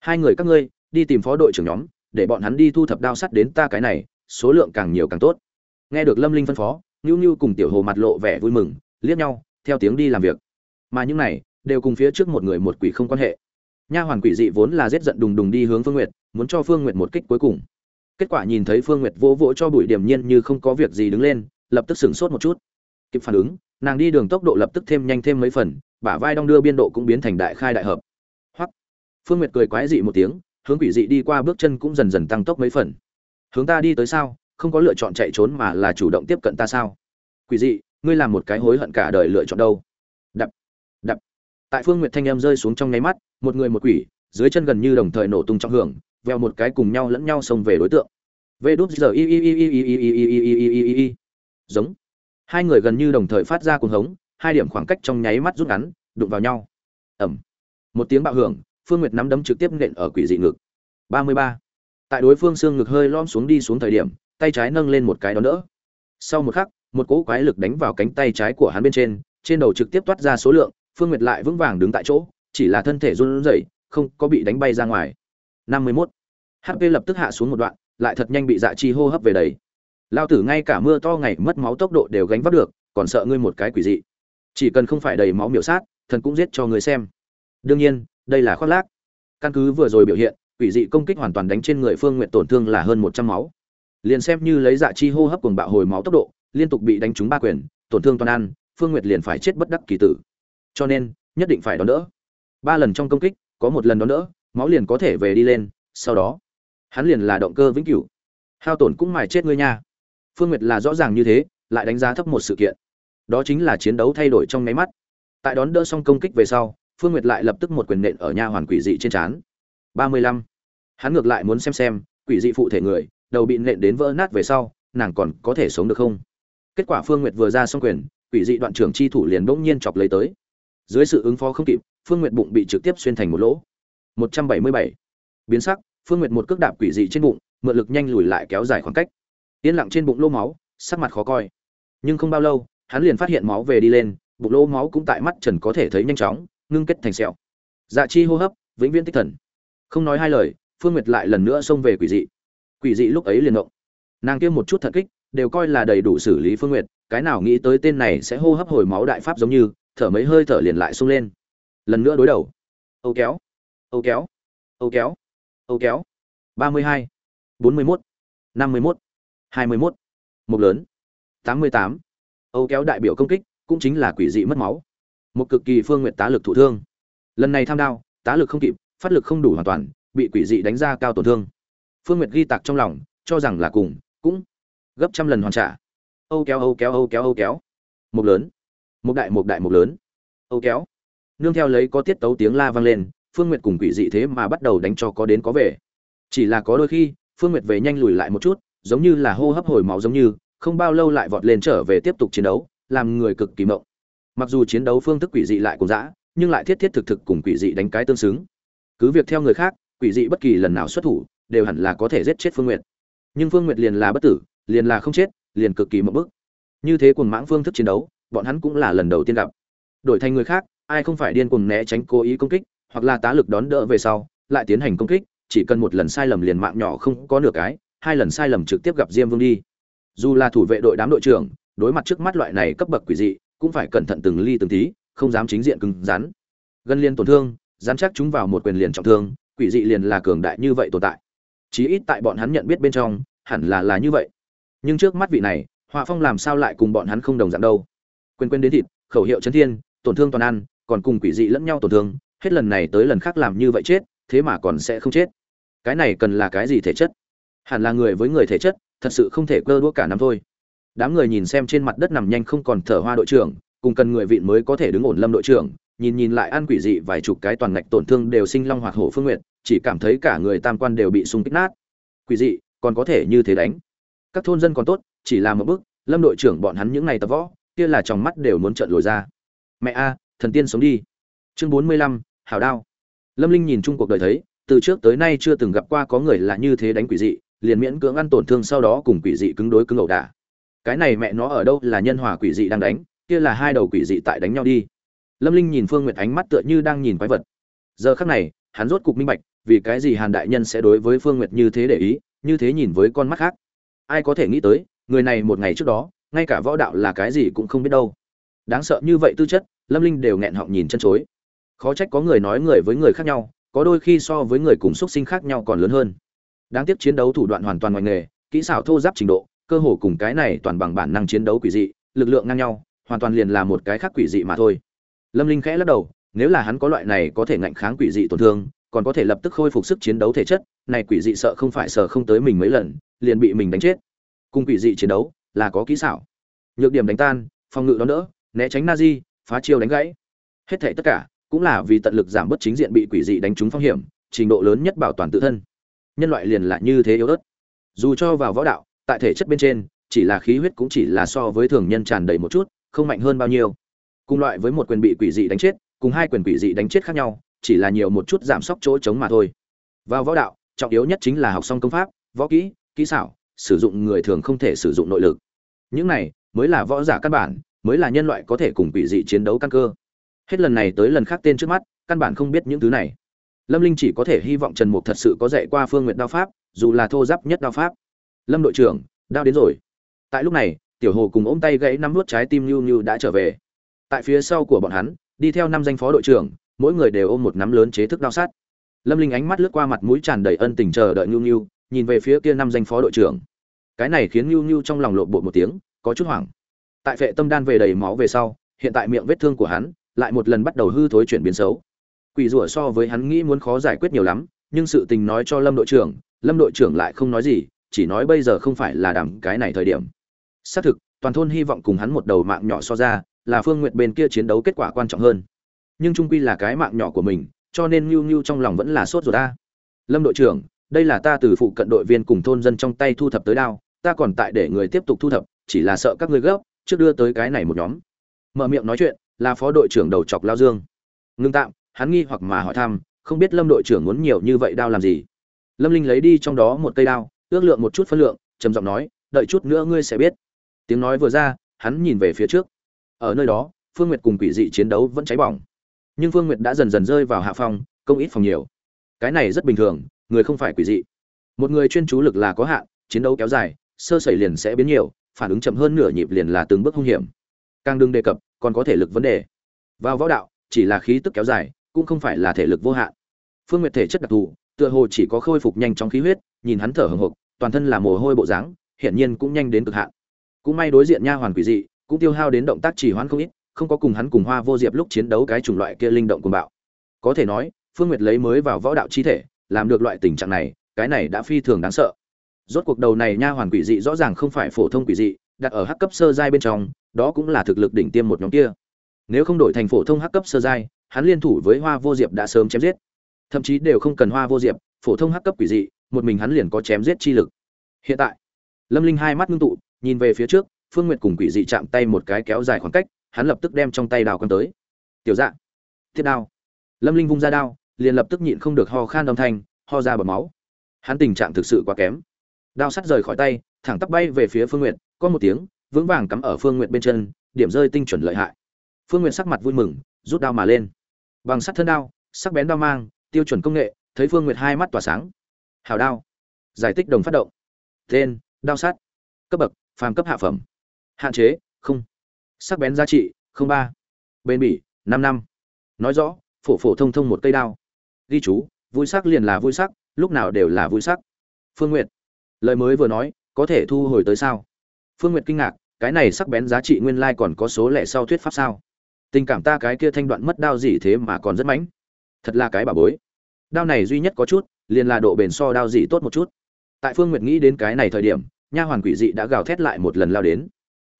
Hai người các ngươi, đi tìm phó đội trưởng nhóm, để bọn hắn đi thu thập đao sắt đến ta cái này, số lượng càng nhiều càng tốt. Nghe được lâm linh phân phó nhu nhu cùng tiểu hồ mặt lộ vẻ vui mừng, liếc nhau, theo tiếng đi làm việc. Mà những này đều cùng phía trước một người một quỷ không quan hệ. Nha hoàn quỷ dị vốn là giết giận đùng đùng đi hướng phương nguyệt, muốn cho phương nguyệt một kích cuối cùng. Kết quả nhìn thấy phương nguyệt vỗ vỗ cho bụi điểm nhiên như không có việc gì đứng lên, lập tức sửng sốt một chút. Kịp phản ứng, nàng đi đường tốc độ lập tức thêm nhanh thêm mấy phần, bả vai đong đưa biên độ cũng biến thành đại khai đại hợp. Hoắc. Phương nguyệt cười quái dị một tiếng, hướng quỷ dị đi qua bước chân cũng dần dần tăng tốc mấy phần. Hướng ta đi tới sao? Không có lựa chọn chạy trốn mà là chủ động tiếp cận ta sao? Quỷ dị, ngươi làm một cái hối hận cả đời lựa chọn đâu tại phương nguyệt thanh em rơi xuống trong nháy mắt một người một quỷ dưới chân gần như đồng thời nổ tung trong hưởng veo một cái cùng nhau lẫn nhau xông về đối tượng vê đúp giờ y y y y y y y y y y y y giống hai người gần như đồng thời phát ra cuồng hống hai điểm khoảng cách trong nháy mắt rút ngắn đụng vào nhau ẩm một tiếng bạo hưởng phương nguyệt nắm đấm trực tiếp nện ở quỷ dị ngực ba mươi ba tại đối phương xương ngực hơi lom xuống đi xuống thời điểm tay trái nâng lên một cái đó đỡ sau một khắc một cỗ quái lực đánh vào cánh tay trái của hắn bên trên trên đầu trực tiếp toát ra số lượng phương nguyệt lại vững vàng đứng tại chỗ chỉ là thân thể run rẩy không có bị đánh bay ra ngoài. 51. hp lập tức hạ xuống một đoạn lại thật nhanh bị dạ chi hô hấp về đầy, lao tử ngay cả mưa to ngày mất máu tốc độ đều gánh vác được còn sợ ngươi một cái quỷ dị. Chỉ cần không phải đầy máu miểu sát thần cũng giết cho người xem. Đương nhiên đây là khoác lác. Căn cứ vừa rồi biểu hiện quỷ dị công kích hoàn toàn đánh trên người phương Nguyệt tổn thương là hơn một trăm máu. Liền xem như lấy dạ chi hô hấp cùng bạo hồi máu tốc độ liên tục bị đánh trúng ba quyền tổn thương toàn ăn phương nguyệt liền phải chết bất đắc kỳ tử cho nên, nhất định phải đón đỡ. Ba lần trong công kích, có một lần đón đỡ, máu liền có thể về đi lên, sau đó, hắn liền là động cơ vĩnh cửu. Hao tổn cũng mài chết ngươi nha. Phương nguyệt là rõ ràng như thế, lại đánh giá thấp một sự kiện. Đó chính là chiến đấu thay đổi trong nháy mắt. Tại đón đỡ xong công kích về sau, phương nguyệt lại lập tức một quyền nện ở nha hoàn quỷ dị trên trán. Ba mươi lăm. Hắn ngược lại muốn xem xem, quỷ dị phụ thể người, đầu bị nện đến vỡ nát về sau, nàng còn có thể sống được không? Kết quả phương nguyệt vừa ra xong quyền, quỷ dị đoạn trưởng chi thủ liền bỗng nhiên chọc lấy tới dưới sự ứng phó không kịp, phương nguyệt bụng bị trực tiếp xuyên thành một lỗ. Một trăm bảy mươi bảy. Biến sắc, phương nguyệt một cước đạp quỷ dị trên bụng, mượn lực nhanh lùi lại kéo dài khoảng cách. Yên lặng trên bụng lô máu, sắc mặt khó coi. Nhưng không bao lâu, hắn liền phát hiện máu về đi lên, bụng lô máu cũng tại mắt trần có thể thấy nhanh chóng, ngưng kết thành sẹo. Dạ chi hô hấp, vĩnh viễn tích thần. Không nói hai lời, phương nguyệt lại lần nữa xông về quỷ dị. Quỷ dị lúc ấy liền động. Nàng kia một chút thật kích, đều coi là đầy đủ xử lý phương nguyệt, cái nào nghĩ tới tên này sẽ hô hấp hồi máu đại pháp giống như thở mấy hơi thở liền lại sung lên. Lần nữa đối đầu. Âu kéo. Âu kéo. Âu kéo. Âu kéo. ba mươi hai, bốn mươi mốt, năm mươi mốt, hai mươi mốt. Một lớn. tám mươi tám. Âu kéo đại biểu công kích, cũng chính là quỷ dị mất máu. Một cực kỳ phương nguyện tá lực thụ thương. Lần này tham đao, tá lực không kịp, phát lực không đủ hoàn toàn, bị quỷ dị đánh ra cao tổn thương. Phương nguyệt ghi tạc trong lòng, cho rằng là cùng, cũng gấp trăm lần hoàn trả. Âu kéo âu kéo âu kéo âu kéo một lớn một đại một đại một lớn. Âu kéo. Nương theo lấy có tiết tấu tiếng la vang lên, phương nguyệt cùng quỷ dị thế mà bắt đầu đánh cho có đến có về. Chỉ là có đôi khi, phương nguyệt về nhanh lùi lại một chút, giống như là hô hấp hồi máu giống như, không bao lâu lại vọt lên trở về tiếp tục chiến đấu, làm người cực kỳ mộng. Mặc dù chiến đấu phương thức quỷ dị lại cùng dã, nhưng lại thiết thiết thực thực cùng quỷ dị đánh cái tương xứng. Cứ việc theo người khác, quỷ dị bất kỳ lần nào xuất thủ, đều hẳn là có thể giết chết phương nguyệt. Nhưng phương nguyệt liền là bất tử, liền là không chết, liền cực kỳ mộng bức. Như thế cùng mãng phương thức chiến đấu bọn hắn cũng là lần đầu tiên gặp. Đổi thành người khác, ai không phải điên cuồng né tránh cố ý công kích, hoặc là tá lực đón đỡ về sau, lại tiến hành công kích, chỉ cần một lần sai lầm liền mạng nhỏ không có nửa cái, hai lần sai lầm trực tiếp gặp diêm vương đi. Dù là thủ vệ đội đám đội trưởng, đối mặt trước mắt loại này cấp bậc quỷ dị, cũng phải cẩn thận từng ly từng tí, không dám chính diện cứng rắn. Gần liên tổn thương dám chắc chúng vào một quyền liền trọng thương, quỷ dị liền là cường đại như vậy tồn tại. Chí ít tại bọn hắn nhận biết bên trong, hẳn là là như vậy. Nhưng trước mắt vị này, họa phong làm sao lại cùng bọn hắn không đồng dạng đâu? Quên quên đến thịt, khẩu hiệu chấn thiên, tổn thương toàn ăn, còn cùng quỷ dị lẫn nhau tổn thương, hết lần này tới lần khác làm như vậy chết, thế mà còn sẽ không chết. Cái này cần là cái gì thể chất? Hẳn là người với người thể chất, thật sự không thể cơ đua cả năm thôi. Đám người nhìn xem trên mặt đất nằm nhanh không còn thở hoa đội trưởng, cùng cần người vịn mới có thể đứng ổn lâm đội trưởng, nhìn nhìn lại ăn quỷ dị vài chục cái toàn ngạch tổn thương đều sinh long hoạt hổ phương nguyện chỉ cảm thấy cả người tam quan đều bị sung kích nát. Quỷ dị, còn có thể như thế đánh. Các thôn dân còn tốt, chỉ là một bước, lâm đội trưởng bọn hắn những ngày tập võ kia là trong mắt đều muốn trợn lồi ra. Mẹ a, thần tiên sống đi. Chương bốn mươi lăm hào đao. Lâm linh nhìn chung cuộc đời thấy, từ trước tới nay chưa từng gặp qua có người là như thế đánh quỷ dị, liền miễn cưỡng ăn tổn thương sau đó cùng quỷ dị cứng đối cứng ẩu đả. Cái này mẹ nó ở đâu là nhân hòa quỷ dị đang đánh, kia là hai đầu quỷ dị tại đánh nhau đi. Lâm linh nhìn phương nguyệt ánh mắt tựa như đang nhìn quái vật. Giờ khắc này, hắn rốt cục minh bạch, vì cái gì hàn đại nhân sẽ đối với phương nguyệt như thế để ý, như thế nhìn với con mắt khác. Ai có thể nghĩ tới, người này một ngày trước đó ngay cả võ đạo là cái gì cũng không biết đâu. Đáng sợ như vậy tư chất, lâm linh đều nghẹn họng nhìn chân chối. Khó trách có người nói người với người khác nhau, có đôi khi so với người cùng xuất sinh khác nhau còn lớn hơn. Đáng tiếc chiến đấu thủ đoạn hoàn toàn ngoài nghề, kỹ xảo thô giáp trình độ, cơ hồ cùng cái này toàn bằng bản năng chiến đấu quỷ dị, lực lượng ngang nhau, hoàn toàn liền là một cái khác quỷ dị mà thôi. Lâm linh khẽ lắc đầu, nếu là hắn có loại này có thể ngạnh kháng quỷ dị tổn thương, còn có thể lập tức khôi phục sức chiến đấu thể chất, này quỷ dị sợ không phải sợ không tới mình mấy lần, liền bị mình đánh chết. Cùng quỷ dị chiến đấu là có kỹ xảo. Nhược điểm đánh tan, phòng ngự đó đỡ, né tránh na di phá chiêu đánh gãy. Hết thảy tất cả cũng là vì tận lực giảm bớt chính diện bị quỷ dị đánh trúng phong hiểm, trình độ lớn nhất bảo toàn tự thân. Nhân loại liền là như thế yếu ớt. Dù cho vào võ đạo, tại thể chất bên trên, chỉ là khí huyết cũng chỉ là so với thường nhân tràn đầy một chút, không mạnh hơn bao nhiêu. Cùng loại với một quyền bị quỷ dị đánh chết, cùng hai quyền quỷ dị đánh chết khác nhau, chỉ là nhiều một chút giảm sốc chỗ chống mà thôi. Vào võ đạo, trọng yếu nhất chính là học xong công pháp, võ kỹ kỹ xảo sử dụng người thường không thể sử dụng nội lực. Những này mới là võ giả căn bản, mới là nhân loại có thể cùng quỷ dị chiến đấu căn cơ. Hết lần này tới lần khác tên trước mắt, căn bản không biết những thứ này. Lâm linh chỉ có thể hy vọng trần mục thật sự có dạy qua phương nguyện đao pháp, dù là thô giáp nhất đao pháp. Lâm đội trưởng, đao đến rồi. Tại lúc này, tiểu hồ cùng ôm tay gãy năm nuốt trái tim nhu nhu đã trở về. Tại phía sau của bọn hắn, đi theo năm danh phó đội trưởng, mỗi người đều ôm một nắm lớn chế thức đao sát lâm linh ánh mắt lướt qua mặt mũi tràn đầy ân tình chờ đợi nhu nhu nhìn về phía kia năm danh phó đội trưởng. Cái này khiến nhu nhu trong lòng lộn bộ một tiếng, có chút hoảng. Tại phệ tâm đan về đầy máu về sau, hiện tại miệng vết thương của hắn lại một lần bắt đầu hư thối chuyển biến xấu. Quỷ rủa so với hắn nghĩ muốn khó giải quyết nhiều lắm, nhưng sự tình nói cho lâm đội trưởng, lâm đội trưởng lại không nói gì, chỉ nói bây giờ không phải là đảm cái này thời điểm. Xác thực, toàn thôn hy vọng cùng hắn một đầu mạng nhỏ so ra, là phương nguyện bên kia chiến đấu kết quả quan trọng hơn. Nhưng trung quy là cái mạng nhỏ của mình, cho nên nhu nhu trong lòng vẫn là sốt rồi ta lâm đội trưởng đây là ta từ phụ cận đội viên cùng thôn dân trong tay thu thập tới đao, ta còn tại để người tiếp tục thu thập, chỉ là sợ các ngươi gấp, trước đưa tới cái này một nhóm. Mở miệng nói chuyện, là phó đội trưởng đầu chọc lao dương. Ngưng tạm. Hắn nghi hoặc mà hỏi thăm, không biết lâm đội trưởng muốn nhiều như vậy đao làm gì? Lâm linh lấy đi trong đó một cây đao, ước lượng một chút phân lượng, trầm giọng nói, đợi chút nữa ngươi sẽ biết. Tiếng nói vừa ra, hắn nhìn về phía trước. Ở nơi đó, phương nguyệt cùng quỷ dị chiến đấu vẫn cháy bỏng. Nhưng phương nguyệt đã dần dần rơi vào hạ phong, công ít phòng nhiều. Cái này rất bình thường người không phải quỷ dị. Một người chuyên chú lực là có hạn, chiến đấu kéo dài, sơ sẩy liền sẽ biến nhiều, phản ứng chậm hơn nửa nhịp liền là từng bước hung hiểm. Càng đừng đề cập, còn có thể lực vấn đề. Vào võ đạo, chỉ là khí tức kéo dài, cũng không phải là thể lực vô hạn. Phương nguyệt thể chất đặc thù, tựa hồ chỉ có khôi phục nhanh trong khí huyết, nhìn hắn thở hừng hực toàn thân là mồ hôi bộ dáng, hiển nhiên cũng nhanh đến cực hạn. Cũng may đối diện nha hoàn quỷ dị, cũng tiêu hao đến động tác chỉ hoãn không ít, không có cùng hắn cùng hoa vô diệp lúc chiến đấu cái chủng loại kia linh động cùng bạo. Có thể nói, phương nguyệt lấy mới vào võ đạo chi thể làm được loại tình trạng này, cái này đã phi thường đáng sợ. Rốt cuộc đầu này nha hoàn quỷ dị rõ ràng không phải phổ thông quỷ dị, đặt ở hắc cấp sơ giai bên trong, đó cũng là thực lực đỉnh tiêm một nhóm kia. Nếu không đổi thành phổ thông hắc cấp sơ giai, hắn liên thủ với hoa vô diệp đã sớm chém giết. Thậm chí đều không cần hoa vô diệp, phổ thông hắc cấp quỷ dị, một mình hắn liền có chém giết chi lực. Hiện tại, lâm linh hai mắt ngưng tụ, nhìn về phía trước, phương nguyệt cùng quỷ dị chạm tay một cái kéo dài khoảng cách, hắn lập tức đem trong tay đào con tới. Tiểu dạ thiết đao. Lâm linh vung ra đao liền lập tức nhịn không được ho khan âm thanh, ho ra bọt máu. Hắn tình trạng thực sự quá kém. Đao sắt rời khỏi tay, thẳng tắp bay về phía phương nguyệt, có một tiếng, vững vàng cắm ở phương nguyệt bên chân, điểm rơi tinh chuẩn lợi hại. Phương nguyệt sắc mặt vui mừng, rút đao mà lên. Bằng sắt thân đao, sắc bén đao mang, tiêu chuẩn công nghệ, thấy phương nguyệt hai mắt tỏa sáng. Hào đao. Giải tích đồng phát động. Tên, đao sắt. Cấp bậc, phàm cấp hạ phẩm. Hạn chế, không. Sắc bén giá trị, không ba. Bền bỉ, năm năm. Nói rõ, phổ phổ thông thông một cây đao ghi chú, vui sắc liền là vui sắc, lúc nào đều là vui sắc. Phương n g u y ệ t lời mới vừa nói, có thể thu hồi tới sao? Phương n g u y ệ t kinh ngạc, cái này sắc bén giá trị nguyên lai、like、còn có số lẻ sau thuyết pháp sao? Tình cảm ta cái kia thanh đoạn mất đao gì thế mà còn rất mãnh? Thật là cái bà bối. Đao này duy nhất có chút, liền là độ bền so đao gì tốt một chút. Tại phương n g u y ệ t nghĩ đến cái này thời điểm, nha hoàn quỷ dị đã gào thét lại một lần lao đến.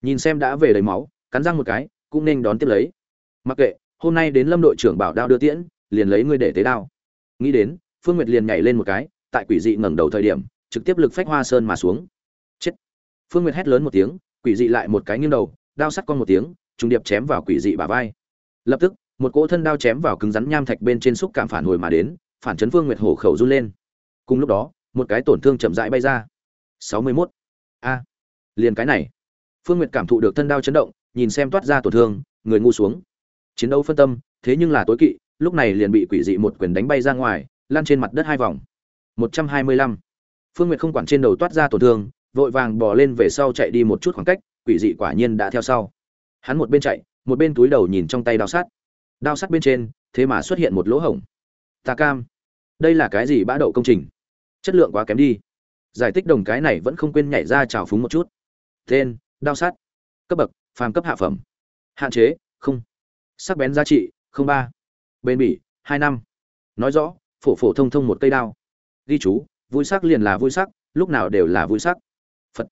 Nhìn xem đã về đầy máu, cắn răng một cái, cũng nên đón tiếp lấy. Mặc kệ, hôm nay đến lâm đội trưởng bảo đao đưa tiễn, liền lấy ngươi để tế đao nghĩ đến, phương nguyệt liền nhảy lên một cái, tại quỷ dị ngẩng đầu thời điểm, trực tiếp lực phách hoa sơn mà xuống. Chết. Phương nguyệt hét lớn một tiếng, quỷ dị lại một cái nghiêng đầu, đao sắt con một tiếng, trùng điệp chém vào quỷ dị bả vai. Lập tức, một cỗ thân đao chém vào cứng rắn nham thạch bên trên xúc cảm phản hồi mà đến, phản chấn phương nguyệt hổ khẩu run lên. Cùng lúc đó, một cái tổn thương chậm rãi bay ra. Sáu mươi mốt. A. Liền cái này. Phương nguyệt cảm thụ được thân đao chấn động, nhìn xem toát ra tổn thương, người ngu xuống. Chiến đấu phân tâm, thế nhưng là tối kỵ lúc này liền bị quỷ dị một quyền đánh bay ra ngoài lan trên mặt đất hai vòng một trăm hai mươi lăm Phương Nguyệt không quản trên đầu toát ra tổn thương, vội vàng bò lên về sau chạy đi một chút khoảng cách, quỷ dị quả nhiên đã theo sau. Hắn một bên chạy, một bên túi đầu nhìn trong tay đao sắt. Đao sắt bên trên, thế mà xuất hiện một lỗ hổng. Ta cam, đây là cái gì bã đậu công trình? Chất lượng quá kém đi. Giải tích đồng cái này vẫn không quên nhảy ra chào phúng một chút. Tên, đao sắt. Cấp bậc, phàm cấp hạ phẩm. Hạn chế, không. Sắc bén giá trị, không ba. Bền bỉ, hai năm. Nói rõ, phổ phổ thông thông một cây đao. Ghi chú, vui sắc liền là vui sắc lúc nào đều là vui sắc. Phật.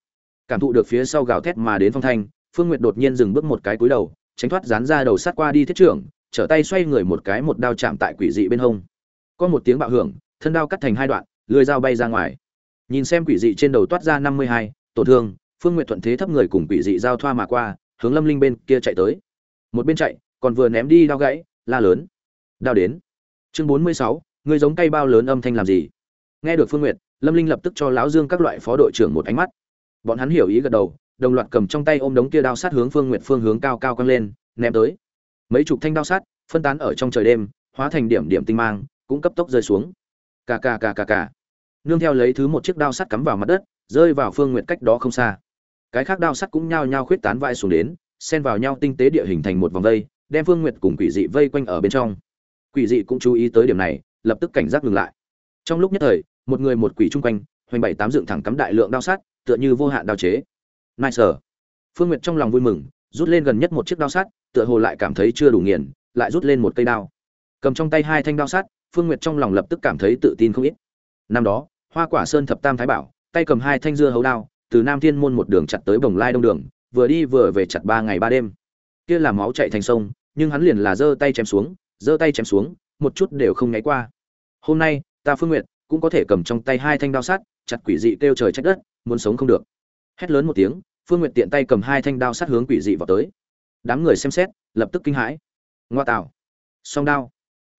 Cảm thụ được phía sau gào thét mà đến phong thanh phương n g u y ệ t đột nhiên dừng bước một cái cúi đầu tránh thoát dán ra đầu sát qua đi thiết trưởng trở tay xoay người một cái một đao chạm tại quỷ dị bên hông. Có một tiếng bạo hưởng thân đao cắt thành hai đoạn lưới dao bay ra ngoài. Nhìn xem quỷ dị trên đầu toát ra năm mươi hai tổn thương phương n g u y ệ t thuận thế thấp người cùng quỷ dị giao thoa mà qua hướng lâm linh bên kia chạy tới. Một bên chạy còn vừa ném đi đao gãy la lớn đao đến. Chương bốn mươi sáu người giống cây bao lớn âm thanh làm gì? Nghe được phương nguyệt, lâm linh lập tức cho lão dương các loại phó đội trưởng một ánh mắt. Bọn hắn hiểu ý gật đầu, đồng loạt cầm trong tay ôm đống kia đao sát hướng phương nguyệt phương hướng cao cao căng lên, ném tới. Mấy chục thanh đao sát, phân tán ở trong trời đêm, hóa thành điểm điểm tinh mang, cũng cấp tốc rơi xuống. Cà cà cà cà cà. Nương theo lấy thứ một chiếc đao sắt cắm vào mặt đất, rơi vào phương nguyệt cách đó không xa. Cái khác đao sắt cũng nhao nhao khuyết tán vai xuống đến, xen vào nhau tinh tế địa hình thành một vòng vây, đem phương nguyệt cùng quỷ dị vây quanh ở bên trong quỷ dị cũng chú ý tới điểm này lập tức cảnh giác ngừng lại. Trong lúc nhất thời một người một quỷ chung quanh hoành bảy tám dựng thẳng cắm đại lượng đao sát, tựa như vô hạn đao chế. Nai sở phương nguyệt trong lòng vui mừng rút lên gần nhất một chiếc đao sát, tựa hồ lại cảm thấy chưa đủ nghiền lại rút lên một cây đao. Cầm trong tay hai thanh đao sát, phương nguyệt trong lòng lập tức cảm thấy tự tin không ít. Năm đó hoa quả sơn thập tam thái bảo tay cầm hai thanh dưa hấu đao từ nam thiên môn một đường chặt tới bồng lai đông đường vừa đi vừa về chặt ba ngày ba đêm. Kia làm máu chạy thành sông nhưng hắn liền là giơ tay chém xuống giơ tay chém xuống, một chút đều không ngáy qua. Hôm nay, ta phương nguyện cũng có thể cầm trong tay hai thanh đao sắt chặt quỷ dị kêu trời trách đất, muốn sống không được. Hét lớn một tiếng, phương nguyện tiện tay cầm hai thanh đao sắt hướng quỷ dị vào tới. Đám người xem xét, lập tức kinh hãi. Ngoa tạo. Song đao.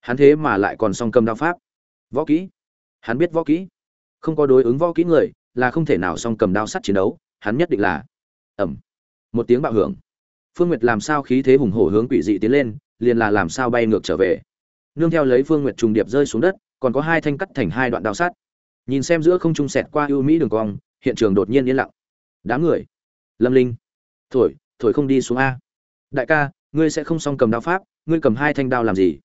Hắn thế mà lại còn song cầm đao pháp. Võ kỹ. Hắn biết võ kỹ. Không có đối ứng võ kỹ người, là không thể nào song cầm đao sắt chiến đấu, hắn nhất định là. Ẩm. Một tiếng bạo hưởng. Phương nguyệt làm sao khí thế hùng hổ hướng quỷ dị tiến lên liền là làm sao bay ngược trở về. Nương theo lấy phương nguyệt trùng điệp rơi xuống đất, còn có hai thanh cắt thành hai đoạn đao sắt. Nhìn xem giữa không trung sẹt qua ưu mỹ đường cong, hiện trường đột nhiên yên lặng. Đám người. Lâm linh. Thổi thổi không đi xuống a. Đại ca, ngươi sẽ không song cầm đao pháp, ngươi cầm hai thanh đao làm gì?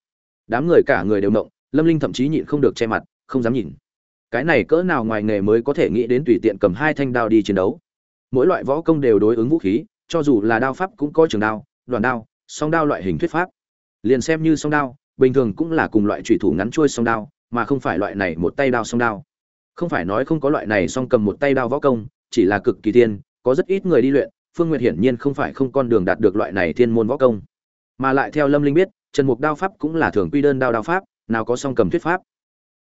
Đám người cả người đều động, lâm linh thậm chí nhịn không được che mặt, không dám nhìn. Cái này cỡ nào ngoài nghề mới có thể nghĩ đến tùy tiện cầm hai thanh đao đi chiến đấu. Mỗi loại võ công đều đối ứng vũ khí, cho dù là đao pháp cũng có trường đao đoàn đao, song đao loại hình thuyết pháp liền xem như song đao, bình thường cũng là cùng loại trùy thủ ngắn trôi song đao, mà không phải loại này một tay đao song đao. Không phải nói không có loại này song cầm một tay đao võ công, chỉ là cực kỳ thiên, có rất ít người đi luyện, phương nguyệt hiển nhiên không phải không con đường đạt được loại này thiên môn võ công. Mà lại theo lâm linh biết, trần mục đao pháp cũng là thường quy đơn đao đao pháp, nào có song cầm thuyết pháp.